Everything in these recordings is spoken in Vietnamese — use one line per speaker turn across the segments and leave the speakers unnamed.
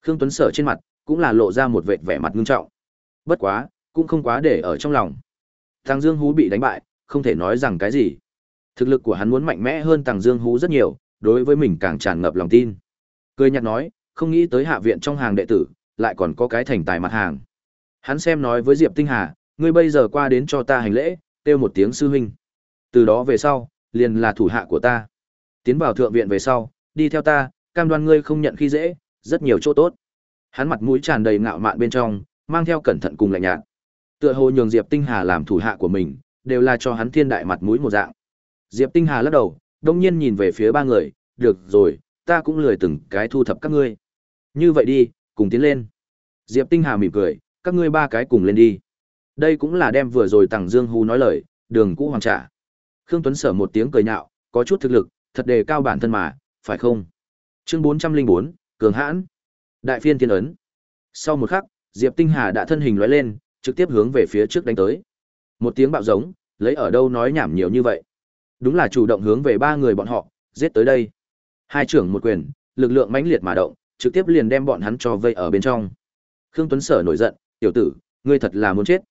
Khương Tuấn Sở trên mặt cũng là lộ ra một vệt vẻ mặt nghiêm trọng. Bất quá, cũng không quá để ở trong lòng. Tăng Dương Hú bị đánh bại, không thể nói rằng cái gì. Thực lực của hắn muốn mạnh mẽ hơn Tăng Dương Hú rất nhiều, đối với mình càng tràn ngập lòng tin. Cười nhạt nói, không nghĩ tới hạ viện trong hàng đệ tử, lại còn có cái thành tài mặt hàng. Hắn xem nói với Diệp Tinh Hà, ngươi bây giờ qua đến cho ta hành lễ, kêu một tiếng sư huynh. Từ đó về sau, liền là thủ hạ của ta. Tiến vào thượng viện về sau, đi theo ta, cam đoan ngươi không nhận khi dễ, rất nhiều chỗ tốt. Hắn mặt mũi tràn đầy ngạo mạn bên trong, mang theo cẩn thận cùng lạnh nhạt. Tựa hồ nhường Diệp Tinh Hà làm thủ hạ của mình, đều là cho hắn thiên đại mặt mũi một dạng. Diệp Tinh Hà lắc đầu, đông nhiên nhìn về phía ba người, được rồi, ta cũng lười từng cái thu thập các ngươi. Như vậy đi, cùng tiến lên. Diệp Tinh Hà mỉm cười, các ngươi ba cái cùng lên đi. Đây cũng là đem vừa rồi Tằng Dương Hú nói lời, đường cũ hoàn trả. Khương Tuấn Sở một tiếng cười nhạo, có chút thực lực, thật đề cao bản thân mà, phải không? Chương 404, Cường Hãn. Đại phiên thiên ấn. Sau một khắc, Diệp Tinh Hà đã thân hình lóe lên, trực tiếp hướng về phía trước đánh tới. Một tiếng bạo giống, lấy ở đâu nói nhảm nhiều như vậy. Đúng là chủ động hướng về ba người bọn họ, giết tới đây. Hai trưởng một quyền, lực lượng mãnh liệt mà động, trực tiếp liền đem bọn hắn cho vây ở bên trong. Khương Tuấn Sở nổi giận, "Tiểu tử, ngươi thật là muốn chết."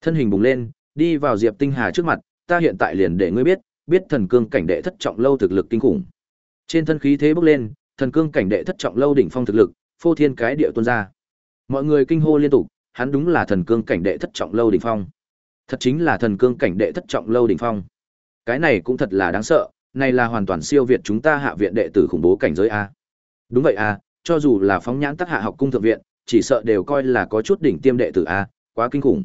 Thân hình bùng lên, đi vào Diệp Tinh Hà trước mặt, "Ta hiện tại liền để ngươi biết, biết thần cương cảnh đệ thất trọng lâu thực lực kinh khủng." Trên thân khí thế bốc lên, thần cương cảnh đệ thất trọng lâu đỉnh phong thực lực, phô thiên cái địa tuôn ra. Mọi người kinh hô liên tục, hắn đúng là thần cương cảnh đệ thất trọng lâu đỉnh phong. Thật chính là thần cương cảnh đệ thất trọng lâu đỉnh phong. Cái này cũng thật là đáng sợ, này là hoàn toàn siêu việt chúng ta hạ viện đệ tử khủng bố cảnh giới a. Đúng vậy a, cho dù là phóng nhãn tác hạ học cung thượng viện, chỉ sợ đều coi là có chút đỉnh tiêm đệ tử a, quá kinh khủng.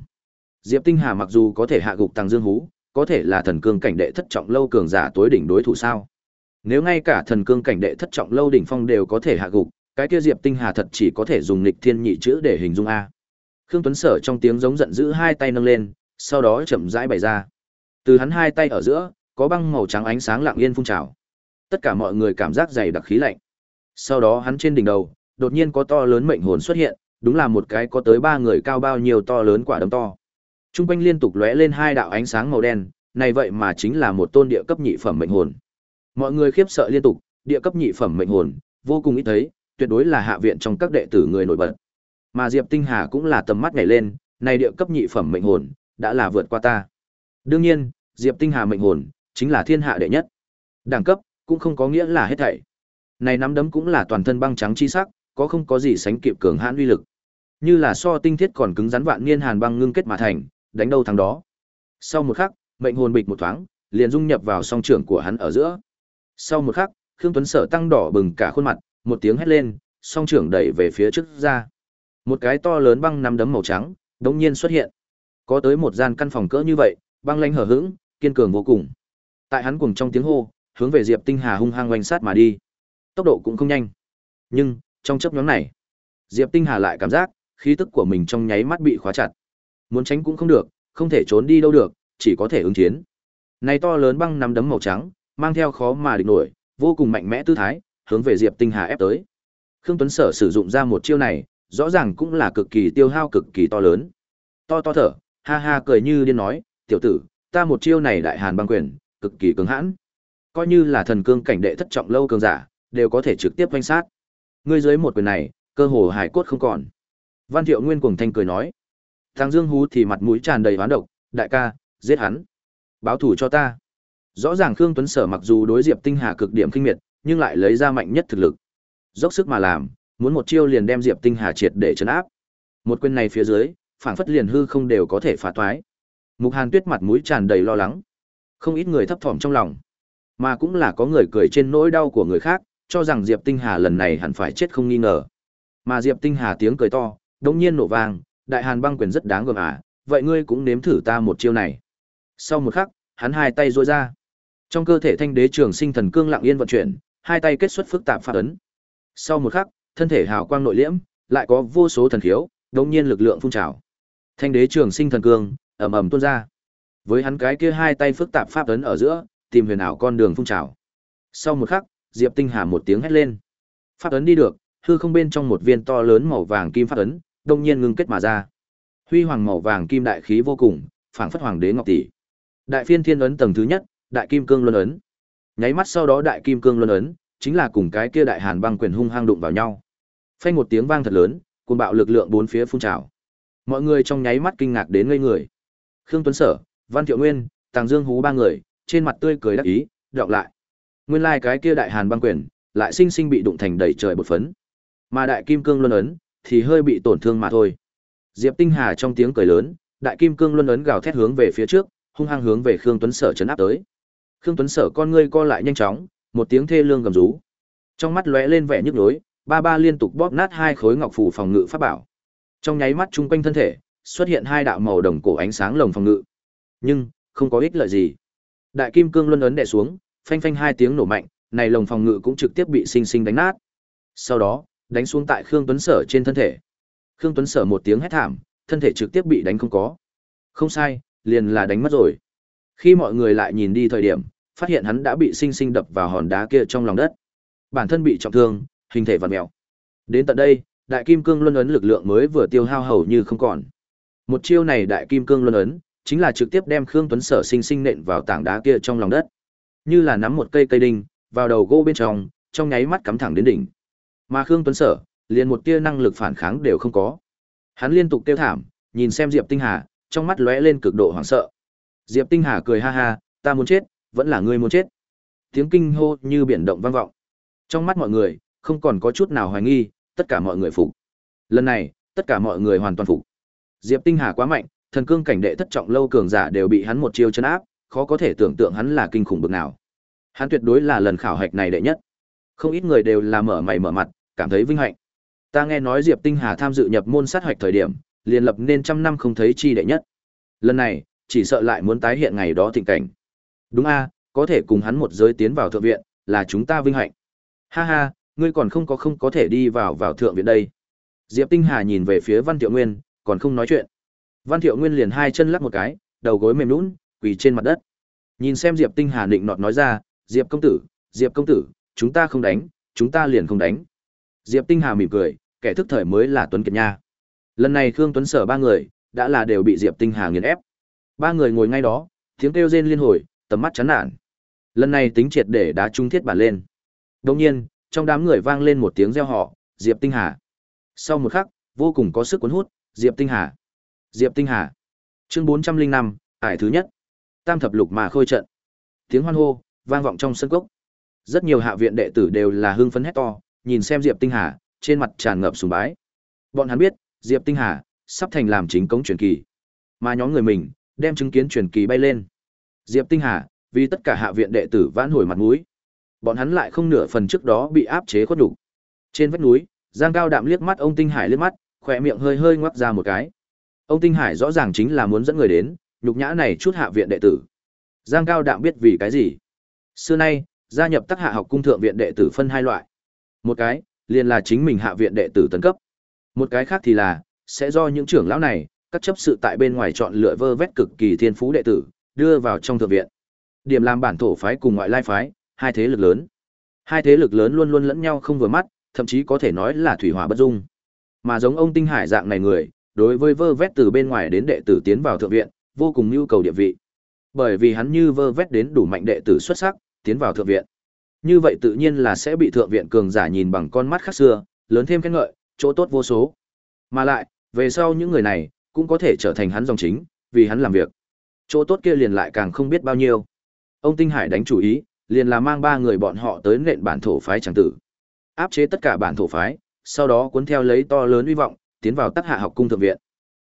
Diệp Tinh Hà mặc dù có thể hạ gục Tăng Dương Hú, có thể là thần cương cảnh đệ thất trọng lâu cường giả tối đỉnh đối thủ sao? Nếu ngay cả thần cương cảnh đệ thất trọng lâu đỉnh phong đều có thể hạ gục, cái kia Diệp Tinh Hà thật chỉ có thể dùng nghịch thiên nhị chữ để hình dung a. Khương Tuấn Sở trong tiếng giống giận dữ hai tay nâng lên, sau đó chậm rãi bày ra. Từ hắn hai tay ở giữa, có băng màu trắng ánh sáng lặng yên phun trào. Tất cả mọi người cảm giác dày đặc khí lạnh. Sau đó hắn trên đỉnh đầu, đột nhiên có to lớn mệnh hồn xuất hiện, đúng là một cái có tới ba người cao bao nhiêu to lớn quả đấm to. Trung quanh liên tục lóe lên hai đạo ánh sáng màu đen, này vậy mà chính là một tôn địa cấp nhị phẩm mệnh hồn. Mọi người khiếp sợ liên tục, địa cấp nhị phẩm mệnh hồn, vô cùng ít thấy, tuyệt đối là hạ viện trong các đệ tử người nổi bật. Mà Diệp Tinh Hà cũng là tầm mắt nhảy lên, này địa cấp nhị phẩm mệnh hồn, đã là vượt qua ta. Đương nhiên, Diệp Tinh Hà mệnh hồn, chính là thiên hạ đệ nhất. Đẳng cấp, cũng không có nghĩa là hết thảy. Này nắm đấm cũng là toàn thân băng trắng chi sắc, có không có gì sánh kịp cường hãn uy lực. Như là so tinh thiết còn cứng rắn vạn niên hàn băng ngưng kết mà thành, đánh đâu thắng đó. Sau một khắc, mệnh hồn bịch một thoáng, liền dung nhập vào song trưởng của hắn ở giữa. Sau một khắc, Khương Tuấn Sở tăng đỏ bừng cả khuôn mặt, một tiếng hét lên, song trưởng đẩy về phía trước ra. Một cái to lớn băng nắm đấm màu trắng, đống nhiên xuất hiện. Có tới một gian căn phòng cỡ như vậy, băng lanh hở hững, kiên cường vô cùng. Tại hắn cùng trong tiếng hô, hướng về Diệp Tinh Hà hung hăng oanh sát mà đi. Tốc độ cũng không nhanh. Nhưng, trong chớp nhoáng này, Diệp Tinh Hà lại cảm giác, khí tức của mình trong nháy mắt bị khóa chặt. Muốn tránh cũng không được, không thể trốn đi đâu được, chỉ có thể ứng chiến. Này to lớn băng nắm đấm màu trắng, mang theo khó mà địch nổi, vô cùng mạnh mẽ tư thái, hướng về Diệp Tinh Hà ép tới. Khương Tuấn Sở sử dụng ra một chiêu này, rõ ràng cũng là cực kỳ tiêu hao cực kỳ to lớn. To to thở, ha ha cười như điên nói, tiểu tử, ta một chiêu này đại hàn băng quyền, cực kỳ cứng hãn. Coi như là thần cương cảnh đệ thất trọng lâu cường giả, đều có thể trực tiếp vanh sát. Ngươi dưới một quyền này, cơ hồ hải cốt không còn. Văn Thiệu Nguyên cuồng thanh cười nói. Thằng Dương Hú thì mặt mũi tràn đầy oán độc, đại ca, giết hắn. Báo thù cho ta. Rõ ràng Khương Tuấn Sở mặc dù đối Diệp Tinh Hà cực điểm kinh miệt, nhưng lại lấy ra mạnh nhất thực lực. Dốc sức mà làm, muốn một chiêu liền đem Diệp Tinh Hà triệt để trấn áp. Một quyền này phía dưới, phảng phất liền hư không đều có thể phá toái. Mục Hàn Tuyết mặt mũi tràn đầy lo lắng. Không ít người thấp thỏm trong lòng, mà cũng là có người cười trên nỗi đau của người khác, cho rằng Diệp Tinh Hà lần này hẳn phải chết không nghi ngờ. Mà Diệp Tinh Hà tiếng cười to, đột nhiên nổ vang, đại hàn băng quyền rất đáng gờm à, vậy ngươi cũng nếm thử ta một chiêu này. Sau một khắc, hắn hai tay duỗi ra. Trong cơ thể thanh đế trường sinh thần cương lặng yên vận chuyển, hai tay kết xuất phức tạp pháp ấn. Sau một khắc, thân thể hào quang nội liễm, lại có vô số thần khiếu, đống nhiên lực lượng phun trào. Thanh đế trường sinh thần cương, ầm ầm tuôn ra. Với hắn cái kia hai tay phức tạp pháp ấn ở giữa, tìm huyền ảo con đường phun trào. Sau một khắc, Diệp Tinh Hà một tiếng hét lên. Pháp ấn đi được, hư không bên trong một viên to lớn màu vàng kim pháp ấn, đông nhiên ngưng kết mà ra. Huy hoàng màu vàng kim đại khí vô cùng, phảng phất hoàng đế ngọc tỷ. Đại phiên thiên ấn tầng thứ nhất, đại kim cương luân ấn. Nháy mắt sau đó đại kim cương luân ấn, chính là cùng cái kia đại hàn băng quyền hung hăng đụng vào nhau. Phanh một tiếng vang thật lớn, cùng bạo lực lượng bốn phía phun trào. Mọi người trong nháy mắt kinh ngạc đến ngây người. Khương Tuấn Sở, Văn Thiệu Nguyên, Tàng Dương Hú ba người, trên mặt tươi cười đắc ý, đọc lại. Nguyên lai like cái kia đại hàn băng quyền, lại sinh sinh bị đụng thành đầy trời bột phấn. Mà đại kim cương luân ấn thì hơi bị tổn thương mà thôi. Diệp Tinh Hà trong tiếng cười lớn, đại kim cương luân ấn gào thét hướng về phía trước, hung hăng hướng về Khương Tuấn Sở chấn áp tới. Khương Tuấn Sở con ngươi co lại nhanh chóng, một tiếng thê lương gầm rú. Trong mắt lóe lên vẻ nhức nhối, ba ba liên tục bóp nát hai khối ngọc phù phòng ngự pháp bảo. Trong nháy mắt chung quanh thân thể, xuất hiện hai đạo màu đồng cổ ánh sáng lồng phòng ngự. Nhưng, không có ích lợi gì. Đại kim cương luân ấn đè xuống, phanh phanh hai tiếng nổ mạnh, này lồng phòng ngự cũng trực tiếp bị sinh sinh đánh nát. Sau đó, đánh xuống tại Khương Tuấn Sở trên thân thể. Khương Tuấn Sở một tiếng hét thảm, thân thể trực tiếp bị đánh không có. Không sai, liền là đánh mất rồi. Khi mọi người lại nhìn đi thời điểm, phát hiện hắn đã bị sinh sinh đập vào hòn đá kia trong lòng đất. Bản thân bị trọng thương, hình thể vặn mèo. Đến tận đây, đại kim cương luân ấn lực lượng mới vừa tiêu hao hầu như không còn. Một chiêu này đại kim cương luân ấn, chính là trực tiếp đem Khương Tuấn Sở sinh sinh nện vào tảng đá kia trong lòng đất. Như là nắm một cây cây đinh, vào đầu gỗ bên trong, trong nháy mắt cắm thẳng đến đỉnh. Mà Khương Tuấn Sở, liền một tia năng lực phản kháng đều không có. Hắn liên tục tiêu thảm, nhìn xem Diệp Tinh Hà, trong mắt lóe lên cực độ hoảng sợ. Diệp Tinh Hà cười ha ha, ta muốn chết, vẫn là ngươi muốn chết. Tiếng kinh hô như biển động vang vọng. Trong mắt mọi người, không còn có chút nào hoài nghi, tất cả mọi người phục. Lần này, tất cả mọi người hoàn toàn phục. Diệp Tinh Hà quá mạnh, thần cương cảnh đệ thất trọng lâu cường giả đều bị hắn một chiêu chấn áp, khó có thể tưởng tượng hắn là kinh khủng bực nào. Hắn tuyệt đối là lần khảo hạch này đệ nhất. Không ít người đều là mở mày mở mặt, cảm thấy vinh hạnh. Ta nghe nói Diệp Tinh Hà tham dự nhập môn sát hạch thời điểm, liền lập nên trăm năm không thấy chi đệ nhất. Lần này, chỉ sợ lại muốn tái hiện ngày đó tình cảnh. Đúng a, có thể cùng hắn một giới tiến vào thượng viện, là chúng ta vinh hạnh. Ha ha, ngươi còn không có không có thể đi vào vào thượng viện đây. Diệp Tinh Hà nhìn về phía Văn Thiệu Nguyên, còn không nói chuyện. Văn Thiệu Nguyên liền hai chân lắc một cái, đầu gối mềm nhũn, quỳ trên mặt đất. Nhìn xem Diệp Tinh Hà định nọt nói ra, "Diệp công tử, Diệp công tử, chúng ta không đánh, chúng ta liền không đánh." Diệp Tinh Hà mỉm cười, kẻ thức thời mới là Tuấn Kiệt nha. Lần này Khương Tuấn Sở ba người, đã là đều bị Diệp Tinh Hà nghiền ép. Ba người ngồi ngay đó, tiếng kêu rên liên hồi, tầm mắt chán nản. Lần này tính triệt để đá trung thiết bản lên. Đồng nhiên, trong đám người vang lên một tiếng reo họ, Diệp Tinh Hà. Sau một khắc, vô cùng có sức cuốn hút, Diệp Tinh Hà. Diệp Tinh Hà. Chương 405, ải thứ nhất. Tam thập lục mà khôi trận. Tiếng hoan hô vang vọng trong sân cốc. Rất nhiều hạ viện đệ tử đều là hưng phấn hét to, nhìn xem Diệp Tinh Hà, trên mặt tràn ngập sùng bái. Bọn hắn biết, Diệp Tinh Hà sắp thành làm chính cống truyền kỳ. Mà nhóm người mình đem chứng kiến truyền kỳ bay lên. Diệp Tinh Hà, vì tất cả hạ viện đệ tử vãn hồi mặt mũi. Bọn hắn lại không nửa phần trước đó bị áp chế khuất đủ. Trên vách núi, Giang Cao Đạm liếc mắt ông Tinh Hải liếc mắt, khỏe miệng hơi hơi ngoắc ra một cái. Ông Tinh Hải rõ ràng chính là muốn dẫn người đến, nhục nhã này chút hạ viện đệ tử. Giang Cao Đạm biết vì cái gì. Xưa nay, gia nhập Tắc hạ học cung thượng viện đệ tử phân hai loại. Một cái, liền là chính mình hạ viện đệ tử tấn cấp. Một cái khác thì là, sẽ do những trưởng lão này, các chấp sự tại bên ngoài chọn lựa vơ vét cực kỳ thiên phú đệ tử, đưa vào trong thượng viện. Điểm làm bản thổ phái cùng ngoại lai phái, hai thế lực lớn. Hai thế lực lớn luôn luôn lẫn nhau không vừa mắt, thậm chí có thể nói là thủy hỏa bất dung. Mà giống ông Tinh Hải dạng này người, đối với vơ vét từ bên ngoài đến đệ tử tiến vào thượng viện, vô cùng nhu cầu địa vị. Bởi vì hắn như vơ vét đến đủ mạnh đệ tử xuất sắc, tiến vào thượng viện. Như vậy tự nhiên là sẽ bị thượng viện cường giả nhìn bằng con mắt khác xưa, lớn thêm khen ngợi, chỗ tốt vô số. Mà lại, về sau những người này cũng có thể trở thành hắn dòng chính, vì hắn làm việc. Chỗ tốt kia liền lại càng không biết bao nhiêu. Ông Tinh Hải đánh chủ ý, liền là mang ba người bọn họ tới nện bản thổ phái chẳng tử. Áp chế tất cả bản thổ phái, sau đó cuốn theo lấy to lớn uy vọng, tiến vào Tắc hạ học cung thượng viện.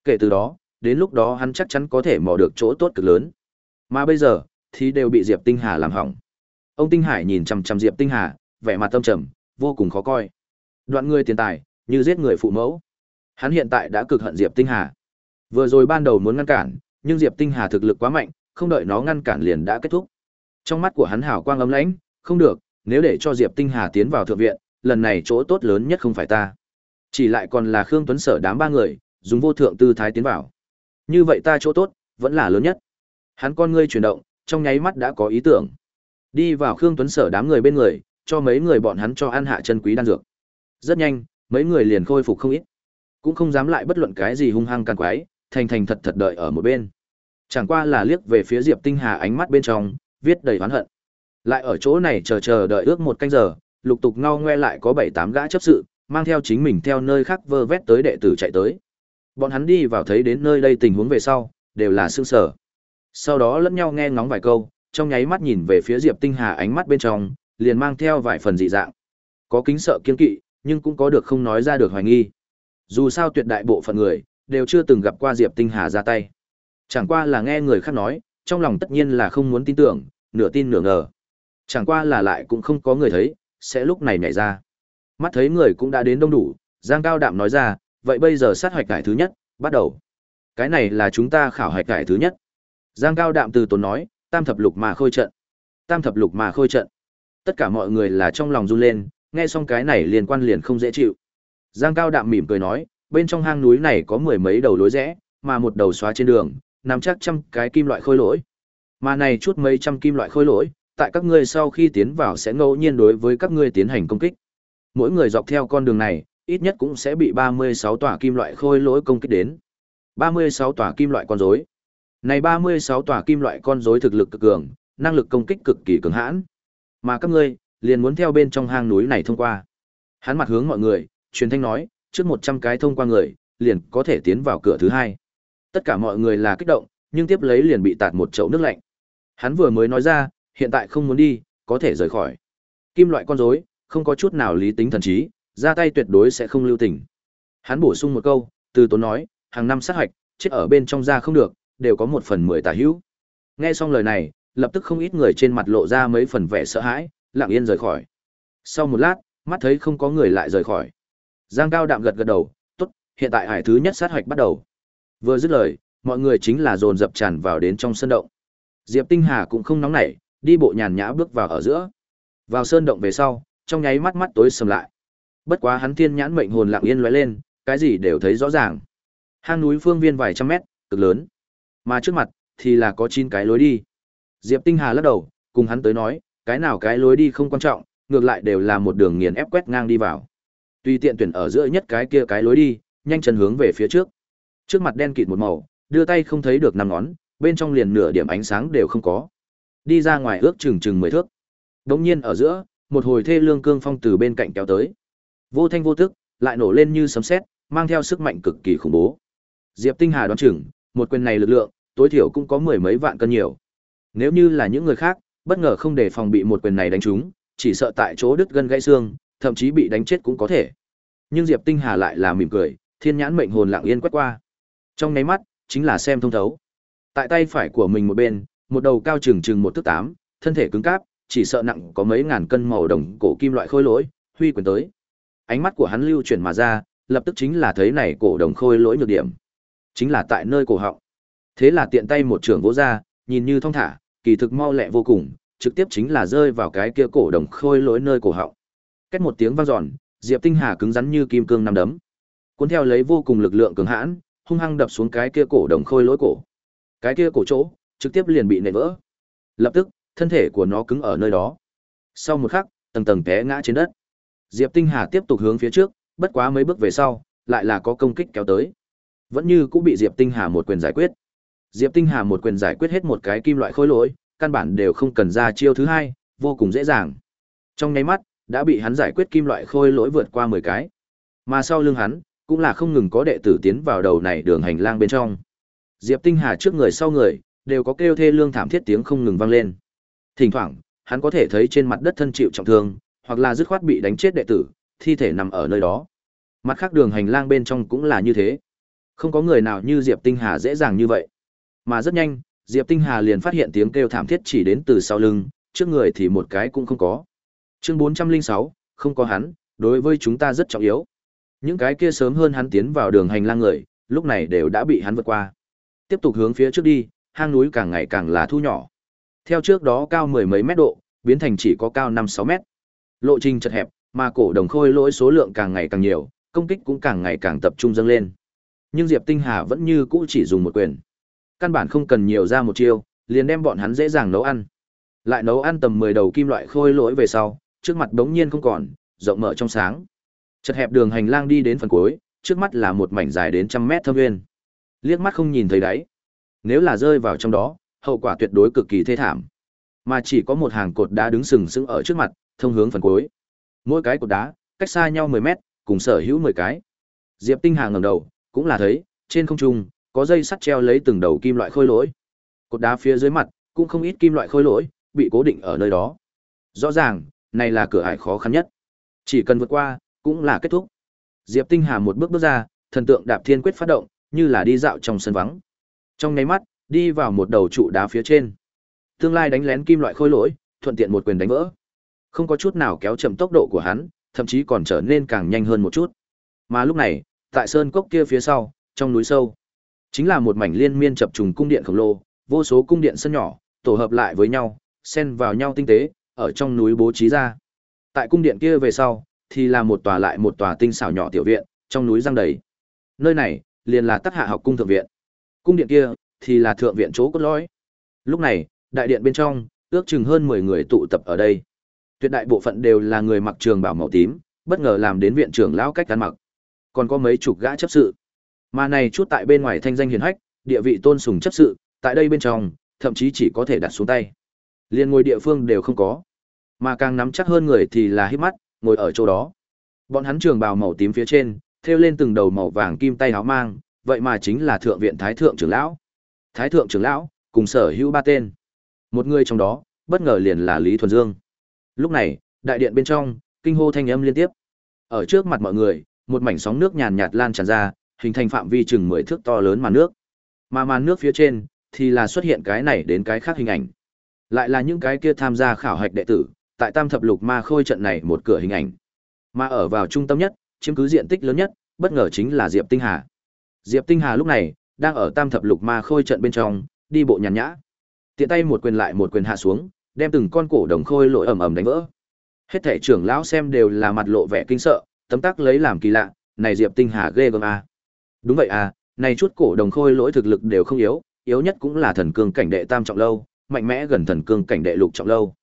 Kể từ đó, đến lúc đó hắn chắc chắn có thể mò được chỗ tốt cực lớn. Mà bây giờ, thì đều bị Diệp Tinh Hà làm hỏng. Ông Tinh Hải nhìn chằm chằm Diệp Tinh Hà, vẻ mặt tâm trầm, vô cùng khó coi. Đoạn người tiền tài, như giết người phụ mẫu. Hắn hiện tại đã cực hận Diệp Tinh Hà. Vừa rồi ban đầu muốn ngăn cản, nhưng Diệp Tinh Hà thực lực quá mạnh, không đợi nó ngăn cản liền đã kết thúc. Trong mắt của hắn hào quang ấm lãnh, không được, nếu để cho Diệp Tinh Hà tiến vào thượng viện, lần này chỗ tốt lớn nhất không phải ta. Chỉ lại còn là Khương Tuấn Sở đám ba người, dùng vô thượng tư thái tiến vào. Như vậy ta chỗ tốt, vẫn là lớn nhất. Hắn con ngươi chuyển động, trong nháy mắt đã có ý tưởng. Đi vào Khương Tuấn Sở đám người bên người, cho mấy người bọn hắn cho ăn hạ chân quý đan dược. Rất nhanh, mấy người liền khôi phục không ít. Cũng không dám lại bất luận cái gì hung hăng càn quái, thành thành thật thật đợi ở một bên. Chẳng qua là liếc về phía Diệp Tinh Hà ánh mắt bên trong, viết đầy oán hận. Lại ở chỗ này chờ chờ đợi ước một canh giờ, lục tục ngao ngoe lại có bảy tám gã chấp sự, mang theo chính mình theo nơi khác vơ vét tới đệ tử chạy tới. Bọn hắn đi vào thấy đến nơi đây tình huống về sau, đều là sương sở. Sau đó lẫn nhau nghe ngóng vài câu, trong nháy mắt nhìn về phía Diệp Tinh Hà ánh mắt bên trong, liền mang theo vài phần dị dạng. Có kính sợ kiên kỵ, nhưng cũng có được không nói ra được hoài nghi. Dù sao tuyệt đại bộ phận người đều chưa từng gặp qua Diệp Tinh Hà ra tay. Chẳng qua là nghe người khác nói, trong lòng tất nhiên là không muốn tin tưởng, nửa tin nửa ngờ. Chẳng qua là lại cũng không có người thấy, sẽ lúc này nhảy ra. Mắt thấy người cũng đã đến đông đủ, Giang Cao Đạm nói ra, vậy bây giờ sát hoạch cải thứ nhất, bắt đầu. Cái này là chúng ta khảo hạch cải thứ nhất. Giang Cao Đạm từ tốn nói, tam thập lục mà khôi trận. Tam thập lục mà khôi trận. Tất cả mọi người là trong lòng run lên, nghe xong cái này liền quan liền không dễ chịu. Giang Cao Đạm mỉm cười nói, bên trong hang núi này có mười mấy đầu lối rẽ, mà một đầu xóa trên đường, nằm chắc trăm cái kim loại khôi lỗi. Mà này chút mấy trăm kim loại khôi lỗi, tại các ngươi sau khi tiến vào sẽ ngẫu nhiên đối với các ngươi tiến hành công kích. Mỗi người dọc theo con đường này, ít nhất cũng sẽ bị 36 tòa kim loại khôi lỗi công kích đến. 36 tòa kim loại con rối. Này 36 tòa kim loại con rối thực lực cực cường, năng lực công kích cực kỳ cường hãn. Mà các ngươi liền muốn theo bên trong hang núi này thông qua. Hắn mặt hướng mọi người, truyền thanh nói, trước 100 cái thông qua người, liền có thể tiến vào cửa thứ hai. Tất cả mọi người là kích động, nhưng tiếp lấy liền bị tạt một chậu nước lạnh. Hắn vừa mới nói ra, hiện tại không muốn đi, có thể rời khỏi. Kim loại con rối, không có chút nào lý tính thần trí, ra tay tuyệt đối sẽ không lưu tình. Hắn bổ sung một câu, từ tốn nói, hàng năm sát hoạch, chết ở bên trong ra không được, đều có một phần mười tà hữu. Nghe xong lời này, lập tức không ít người trên mặt lộ ra mấy phần vẻ sợ hãi, lặng yên rời khỏi. Sau một lát, mắt thấy không có người lại rời khỏi. Giang Cao đạm gật gật đầu, tốt, hiện tại hải thứ nhất sát hoạch bắt đầu. Vừa dứt lời, mọi người chính là dồn dập tràn vào đến trong sân động. Diệp Tinh Hà cũng không nóng nảy, đi bộ nhàn nhã bước vào ở giữa. Vào sơn động về sau, trong nháy mắt mắt tối sầm lại. Bất quá hắn thiên nhãn mệnh hồn lặng yên lóe lên, cái gì đều thấy rõ ràng. Hang núi phương viên vài trăm mét, cực lớn. Mà trước mặt thì là có chín cái lối đi. Diệp Tinh Hà lắc đầu, cùng hắn tới nói, cái nào cái lối đi không quan trọng, ngược lại đều là một đường nghiền ép quét ngang đi vào. Tùy tiện tuyển ở giữa nhất cái kia cái lối đi, nhanh chân hướng về phía trước. Trước mặt đen kịt một màu, đưa tay không thấy được năm ngón, bên trong liền nửa điểm ánh sáng đều không có. Đi ra ngoài ước chừng chừng mười thước. Đống nhiên ở giữa, một hồi thê lương cương phong từ bên cạnh kéo tới. Vô thanh vô tức, lại nổ lên như sấm sét, mang theo sức mạnh cực kỳ khủng bố. Diệp Tinh Hà đoán chừng, một quyền này lực lượng, tối thiểu cũng có mười mấy vạn cân nhiều. Nếu như là những người khác, bất ngờ không để phòng bị một quyền này đánh trúng, chỉ sợ tại chỗ đứt gân gãy xương, thậm chí bị đánh chết cũng có thể. Nhưng Diệp Tinh Hà lại là mỉm cười, thiên nhãn mệnh hồn lặng yên quét qua. Trong nháy mắt, chính là xem thông thấu. Tại tay phải của mình một bên, một đầu cao chừng chừng một thước tám, thân thể cứng cáp, chỉ sợ nặng có mấy ngàn cân màu đồng cổ kim loại khôi lỗi, huy quyền tới. Ánh mắt của hắn lưu chuyển mà ra, lập tức chính là thấy này cổ đồng khôi lỗi nhược điểm. Chính là tại nơi cổ họng. Thế là tiện tay một trường vỗ ra, nhìn như thong thả, kỳ thực mau lẹ vô cùng, trực tiếp chính là rơi vào cái kia cổ đồng khôi lỗi nơi cổ họng. Két một tiếng vang dọn, Diệp Tinh Hà cứng rắn như kim cương năm đấm. Cuốn theo lấy vô cùng lực lượng cường hãn, hung hăng đập xuống cái kia cổ đồng khôi lỗi cổ. Cái kia cổ chỗ, trực tiếp liền bị nện vỡ. Lập tức, thân thể của nó cứng ở nơi đó. Sau một khắc, tầng tầng té ngã trên đất. Diệp Tinh Hà tiếp tục hướng phía trước, bất quá mấy bước về sau, lại là có công kích kéo tới. Vẫn như cũng bị Diệp Tinh Hà một quyền giải quyết. Diệp Tinh Hà một quyền giải quyết hết một cái kim loại khối lỗi, căn bản đều không cần ra chiêu thứ hai, vô cùng dễ dàng. Trong nháy mắt, đã bị hắn giải quyết kim loại khôi lỗi vượt qua 10 cái. Mà sau lưng hắn, cũng là không ngừng có đệ tử tiến vào đầu này đường hành lang bên trong. Diệp Tinh Hà trước người sau người, đều có kêu thê lương thảm thiết tiếng không ngừng vang lên. Thỉnh thoảng, hắn có thể thấy trên mặt đất thân chịu trọng thương, hoặc là dứt khoát bị đánh chết đệ tử, thi thể nằm ở nơi đó. Mặt khác đường hành lang bên trong cũng là như thế. Không có người nào như Diệp Tinh Hà dễ dàng như vậy. Mà rất nhanh, Diệp Tinh Hà liền phát hiện tiếng kêu thảm thiết chỉ đến từ sau lưng, trước người thì một cái cũng không có. Chương 406, không có hắn, đối với chúng ta rất trọng yếu. Những cái kia sớm hơn hắn tiến vào đường hành lang người, lúc này đều đã bị hắn vượt qua. Tiếp tục hướng phía trước đi, hang núi càng ngày càng là thu nhỏ. Theo trước đó cao mười mấy mét độ, biến thành chỉ có cao 5-6 mét. Lộ trình chật hẹp, mà cổ đồng khôi lỗi số lượng càng ngày càng nhiều, công kích cũng càng ngày càng tập trung dâng lên. Nhưng Diệp Tinh Hà vẫn như cũ chỉ dùng một quyền. Căn bản không cần nhiều ra một chiêu, liền đem bọn hắn dễ dàng nấu ăn. Lại nấu ăn tầm 10 đầu kim loại khôi lỗi về sau, trước mặt đống nhiên không còn, rộng mở trong sáng. Chật hẹp đường hành lang đi đến phần cuối, trước mắt là một mảnh dài đến trăm mét thâm nguyên. Liếc mắt không nhìn thấy đáy. Nếu là rơi vào trong đó, hậu quả tuyệt đối cực kỳ thê thảm. Mà chỉ có một hàng cột đá đứng sừng sững ở trước mặt, thông hướng phần cuối. Mỗi cái cột đá cách xa nhau 10 mét, cùng sở hữu mười cái. Diệp Tinh Hà ngẩng đầu, cũng là thấy, trên không trung có dây sắt treo lấy từng đầu kim loại khôi lỗi. Cột đá phía dưới mặt cũng không ít kim loại khôi lỗi bị cố định ở nơi đó. Rõ ràng, này là cửa ải khó khăn nhất. Chỉ cần vượt qua, cũng là kết thúc. Diệp Tinh Hà một bước bước ra, thần tượng đạp thiên quyết phát động, như là đi dạo trong sân vắng. Trong nháy mắt, đi vào một đầu trụ đá phía trên. Tương lai đánh lén kim loại khôi lỗi, thuận tiện một quyền đánh vỡ. Không có chút nào kéo chậm tốc độ của hắn, thậm chí còn trở nên càng nhanh hơn một chút. Mà lúc này, tại sơn cốc kia phía sau, trong núi sâu, chính là một mảnh liên miên chập trùng cung điện khổng lồ, vô số cung điện sân nhỏ, tổ hợp lại với nhau, xen vào nhau tinh tế, ở trong núi bố trí ra. Tại cung điện kia về sau, thì là một tòa lại một tòa tinh xảo nhỏ tiểu viện, trong núi răng đầy. Nơi này, liền là Tắc Hạ học cung thượng viện. Cung điện kia thì là thượng viện chỗ cốt lõi. Lúc này, đại điện bên trong, ước chừng hơn 10 người tụ tập ở đây. Tuyệt đại bộ phận đều là người mặc trường bào màu tím, bất ngờ làm đến viện trưởng lão cách ăn mặc. Còn có mấy chục gã chấp sự. Mà này chút tại bên ngoài thanh danh hiển hách, địa vị tôn sùng chấp sự, tại đây bên trong, thậm chí chỉ có thể đặt xuống tay. Liên ngồi địa phương đều không có. Mà càng nắm chắc hơn người thì là hít mắt, ngồi ở chỗ đó. Bọn hắn trường bào màu tím phía trên, thêu lên từng đầu màu vàng kim tay áo mang, vậy mà chính là thượng viện thái thượng trưởng lão. Thái thượng trưởng lão, cùng sở hữu ba tên. Một người trong đó, bất ngờ liền là Lý Thuần Dương. Lúc này, đại điện bên trong, kinh hô thanh âm liên tiếp. Ở trước mặt mọi người, một mảnh sóng nước nhàn nhạt lan tràn ra, hình thành phạm vi chừng 10 thước to lớn màn nước. Mà màn nước phía trên thì là xuất hiện cái này đến cái khác hình ảnh. Lại là những cái kia tham gia khảo hạch đệ tử, tại Tam thập lục ma khôi trận này một cửa hình ảnh. Mà ở vào trung tâm nhất, chiếm cứ diện tích lớn nhất, bất ngờ chính là Diệp Tinh Hà. Diệp Tinh Hà lúc này đang ở Tam thập lục ma khôi trận bên trong, đi bộ nhàn nhã. Tiện tay một quyền lại một quyền hạ xuống, đem từng con cổ đồng khôi lội ầm ầm đánh vỡ. Hết thảy trưởng lão xem đều là mặt lộ vẻ kinh sợ, tấm tắc lấy làm kỳ lạ, này Diệp Tinh Hà ghê gớm a. Đúng vậy à, này chút cổ đồng khôi lỗi thực lực đều không yếu, yếu nhất cũng là thần cương cảnh đệ tam trọng lâu, mạnh mẽ gần thần cương cảnh đệ lục trọng lâu.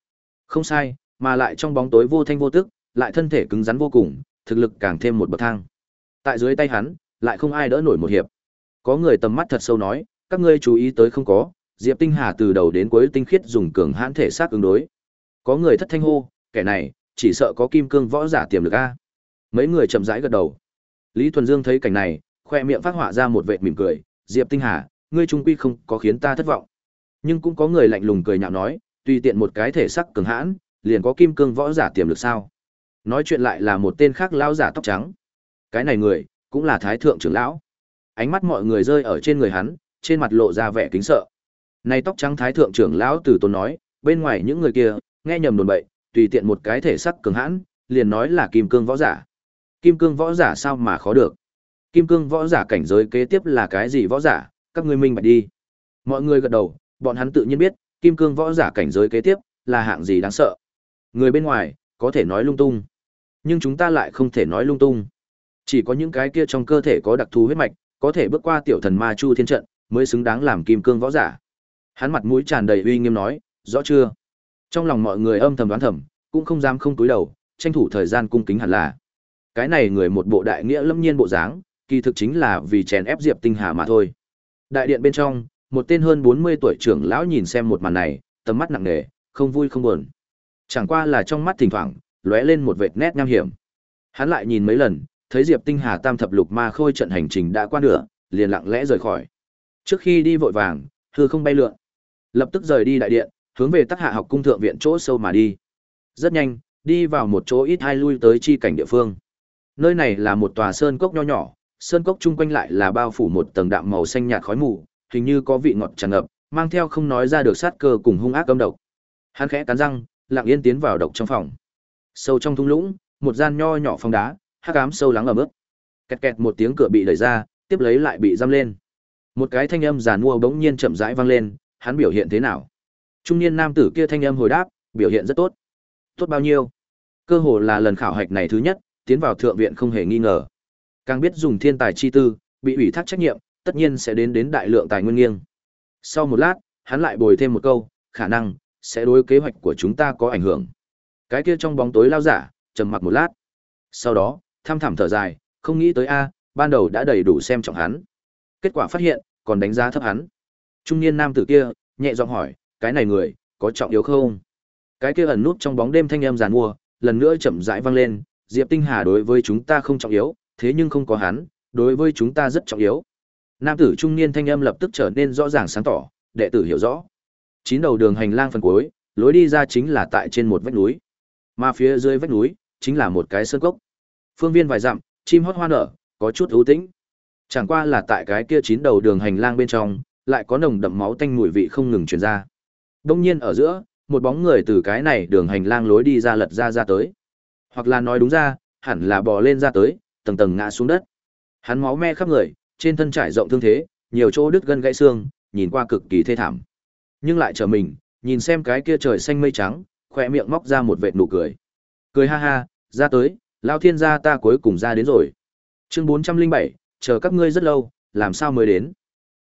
Không sai, mà lại trong bóng tối vô thanh vô tức, lại thân thể cứng rắn vô cùng, thực lực càng thêm một bậc thang. Tại dưới tay hắn, lại không ai đỡ nổi một hiệp. Có người tầm mắt thật sâu nói, các ngươi chú ý tới không có, Diệp Tinh Hà từ đầu đến cuối tinh khiết dùng cường hãn thể xác ứng đối. Có người thất thanh hô, kẻ này, chỉ sợ có kim cương võ giả tiềm lực a. Mấy người chậm rãi gật đầu. Lý Thuần Dương thấy cảnh này, khoe miệng phát họa ra một vệt mỉm cười, "Diệp Tinh Hà, ngươi trung quy không có khiến ta thất vọng." Nhưng cũng có người lạnh lùng cười nhạo nói, tùy tiện một cái thể sắc cường hãn, liền có kim cương võ giả tiềm lực sao? Nói chuyện lại là một tên khác lão giả tóc trắng. Cái này người, cũng là thái thượng trưởng lão. Ánh mắt mọi người rơi ở trên người hắn, trên mặt lộ ra vẻ kính sợ. Này tóc trắng thái thượng trưởng lão từ tốn nói, bên ngoài những người kia, nghe nhầm đồn bậy, tùy tiện một cái thể sắc cường hãn, liền nói là kim cương võ giả. Kim cương võ giả sao mà khó được? Kim cương võ giả cảnh giới kế tiếp là cái gì võ giả, các ngươi minh bạch đi. Mọi người gật đầu, bọn hắn tự nhiên biết, kim cương võ giả cảnh giới kế tiếp là hạng gì đáng sợ. Người bên ngoài có thể nói lung tung, nhưng chúng ta lại không thể nói lung tung. Chỉ có những cái kia trong cơ thể có đặc thù huyết mạch, có thể bước qua tiểu thần ma chu thiên trận, mới xứng đáng làm kim cương võ giả. Hắn mặt mũi tràn đầy uy nghiêm nói, rõ chưa? Trong lòng mọi người âm thầm đoán thầm, cũng không dám không túi đầu, tranh thủ thời gian cung kính hẳn là. Cái này người một bộ đại nghĩa lâm nhiên bộ dáng, kỳ thực chính là vì chèn ép Diệp Tinh Hà mà thôi. Đại điện bên trong, một tên hơn 40 tuổi trưởng lão nhìn xem một màn này, tầm mắt nặng nề, không vui không buồn. Chẳng qua là trong mắt thỉnh thoảng lóe lên một vệt nét nham hiểm. Hắn lại nhìn mấy lần, thấy Diệp Tinh Hà tam thập lục ma khôi trận hành trình đã qua nửa, liền lặng lẽ rời khỏi. Trước khi đi vội vàng, hư không bay lượn, lập tức rời đi đại điện, hướng về Tắc Hạ học cung thượng viện chỗ sâu mà đi. Rất nhanh, đi vào một chỗ ít hai lui tới chi cảnh địa phương. Nơi này là một tòa sơn cốc nho nhỏ, sơn cốc chung quanh lại là bao phủ một tầng đạm màu xanh nhạt khói mù, hình như có vị ngọt tràn ngập, mang theo không nói ra được sát cơ cùng hung ác âm độc. Hắn khẽ cắn răng, lặng yên tiến vào độc trong phòng. Sâu trong thung lũng, một gian nho nhỏ phòng đá, hắc ám sâu lắng ở mức. Kẹt kẹt một tiếng cửa bị đẩy ra, tiếp lấy lại bị giam lên. Một cái thanh âm giàn mua bỗng nhiên chậm rãi vang lên, hắn biểu hiện thế nào? Trung niên nam tử kia thanh âm hồi đáp, biểu hiện rất tốt. Tốt bao nhiêu? Cơ hồ là lần khảo hạch này thứ nhất, tiến vào thượng viện không hề nghi ngờ. Càng biết dùng thiên tài chi tư, bị ủy thác trách nhiệm, tất nhiên sẽ đến đến đại lượng tài nguyên nghiêng. Sau một lát, hắn lại bồi thêm một câu, khả năng sẽ đối kế hoạch của chúng ta có ảnh hưởng. Cái kia trong bóng tối lao giả, trầm mặc một lát. Sau đó, tham thảm thở dài, không nghĩ tới a, ban đầu đã đầy đủ xem trọng hắn. Kết quả phát hiện, còn đánh giá thấp hắn. Trung niên nam tử kia, nhẹ giọng hỏi, cái này người, có trọng yếu không? Cái kia ẩn nút trong bóng đêm thanh âm giàn mua, lần nữa chậm rãi vang lên, Diệp Tinh Hà đối với chúng ta không trọng yếu, thế nhưng không có hắn, đối với chúng ta rất trọng yếu. Nam tử trung niên thanh âm lập tức trở nên rõ ràng sáng tỏ, đệ tử hiểu rõ. Chín đầu đường hành lang phần cuối, lối đi ra chính là tại trên một vách núi. Mà phía dưới vách núi, chính là một cái sơn cốc. Phương viên vài dặm, chim hót hoa nở, có chút ưu tĩnh. Chẳng qua là tại cái kia chín đầu đường hành lang bên trong, lại có nồng đậm máu tanh mùi vị không ngừng truyền ra. Đông nhiên ở giữa, một bóng người từ cái này đường hành lang lối đi ra lật ra ra tới. Hoặc là nói đúng ra, hẳn là bò lên ra tới, tầng tầng ngã xuống đất. Hắn máu me khắp người, trên thân trải rộng thương thế, nhiều chỗ đứt gân gãy xương, nhìn qua cực kỳ thê thảm. Nhưng lại trở mình, nhìn xem cái kia trời xanh mây trắng, khỏe miệng móc ra một vệt nụ cười. Cười ha ha, ra tới, lao thiên gia ta cuối cùng ra đến rồi. Chương 407, chờ các ngươi rất lâu, làm sao mới đến.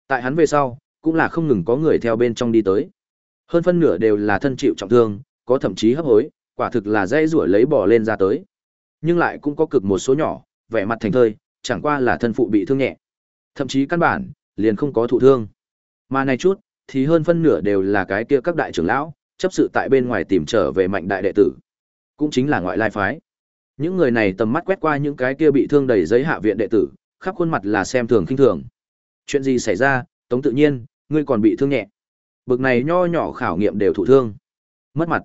Tại hắn về sau, cũng là không ngừng có người theo bên trong đi tới. Hơn phân nửa đều là thân chịu trọng thương, có thậm chí hấp hối, quả thực là dây rủa lấy bỏ lên ra tới. Nhưng lại cũng có cực một số nhỏ, vẻ mặt thành thơi, chẳng qua là thân phụ bị thương nhẹ. Thậm chí căn bản, liền không có thụ thương. Mà này chút, thì hơn phân nửa đều là cái kia các đại trưởng lão, chấp sự tại bên ngoài tìm trở về mạnh đại đệ tử. Cũng chính là ngoại lai phái. Những người này tầm mắt quét qua những cái kia bị thương đầy giấy hạ viện đệ tử, khắp khuôn mặt là xem thường khinh thường. Chuyện gì xảy ra, Tống tự nhiên, ngươi còn bị thương nhẹ. Bực này nho nhỏ khảo nghiệm đều thụ thương. Mất mặt.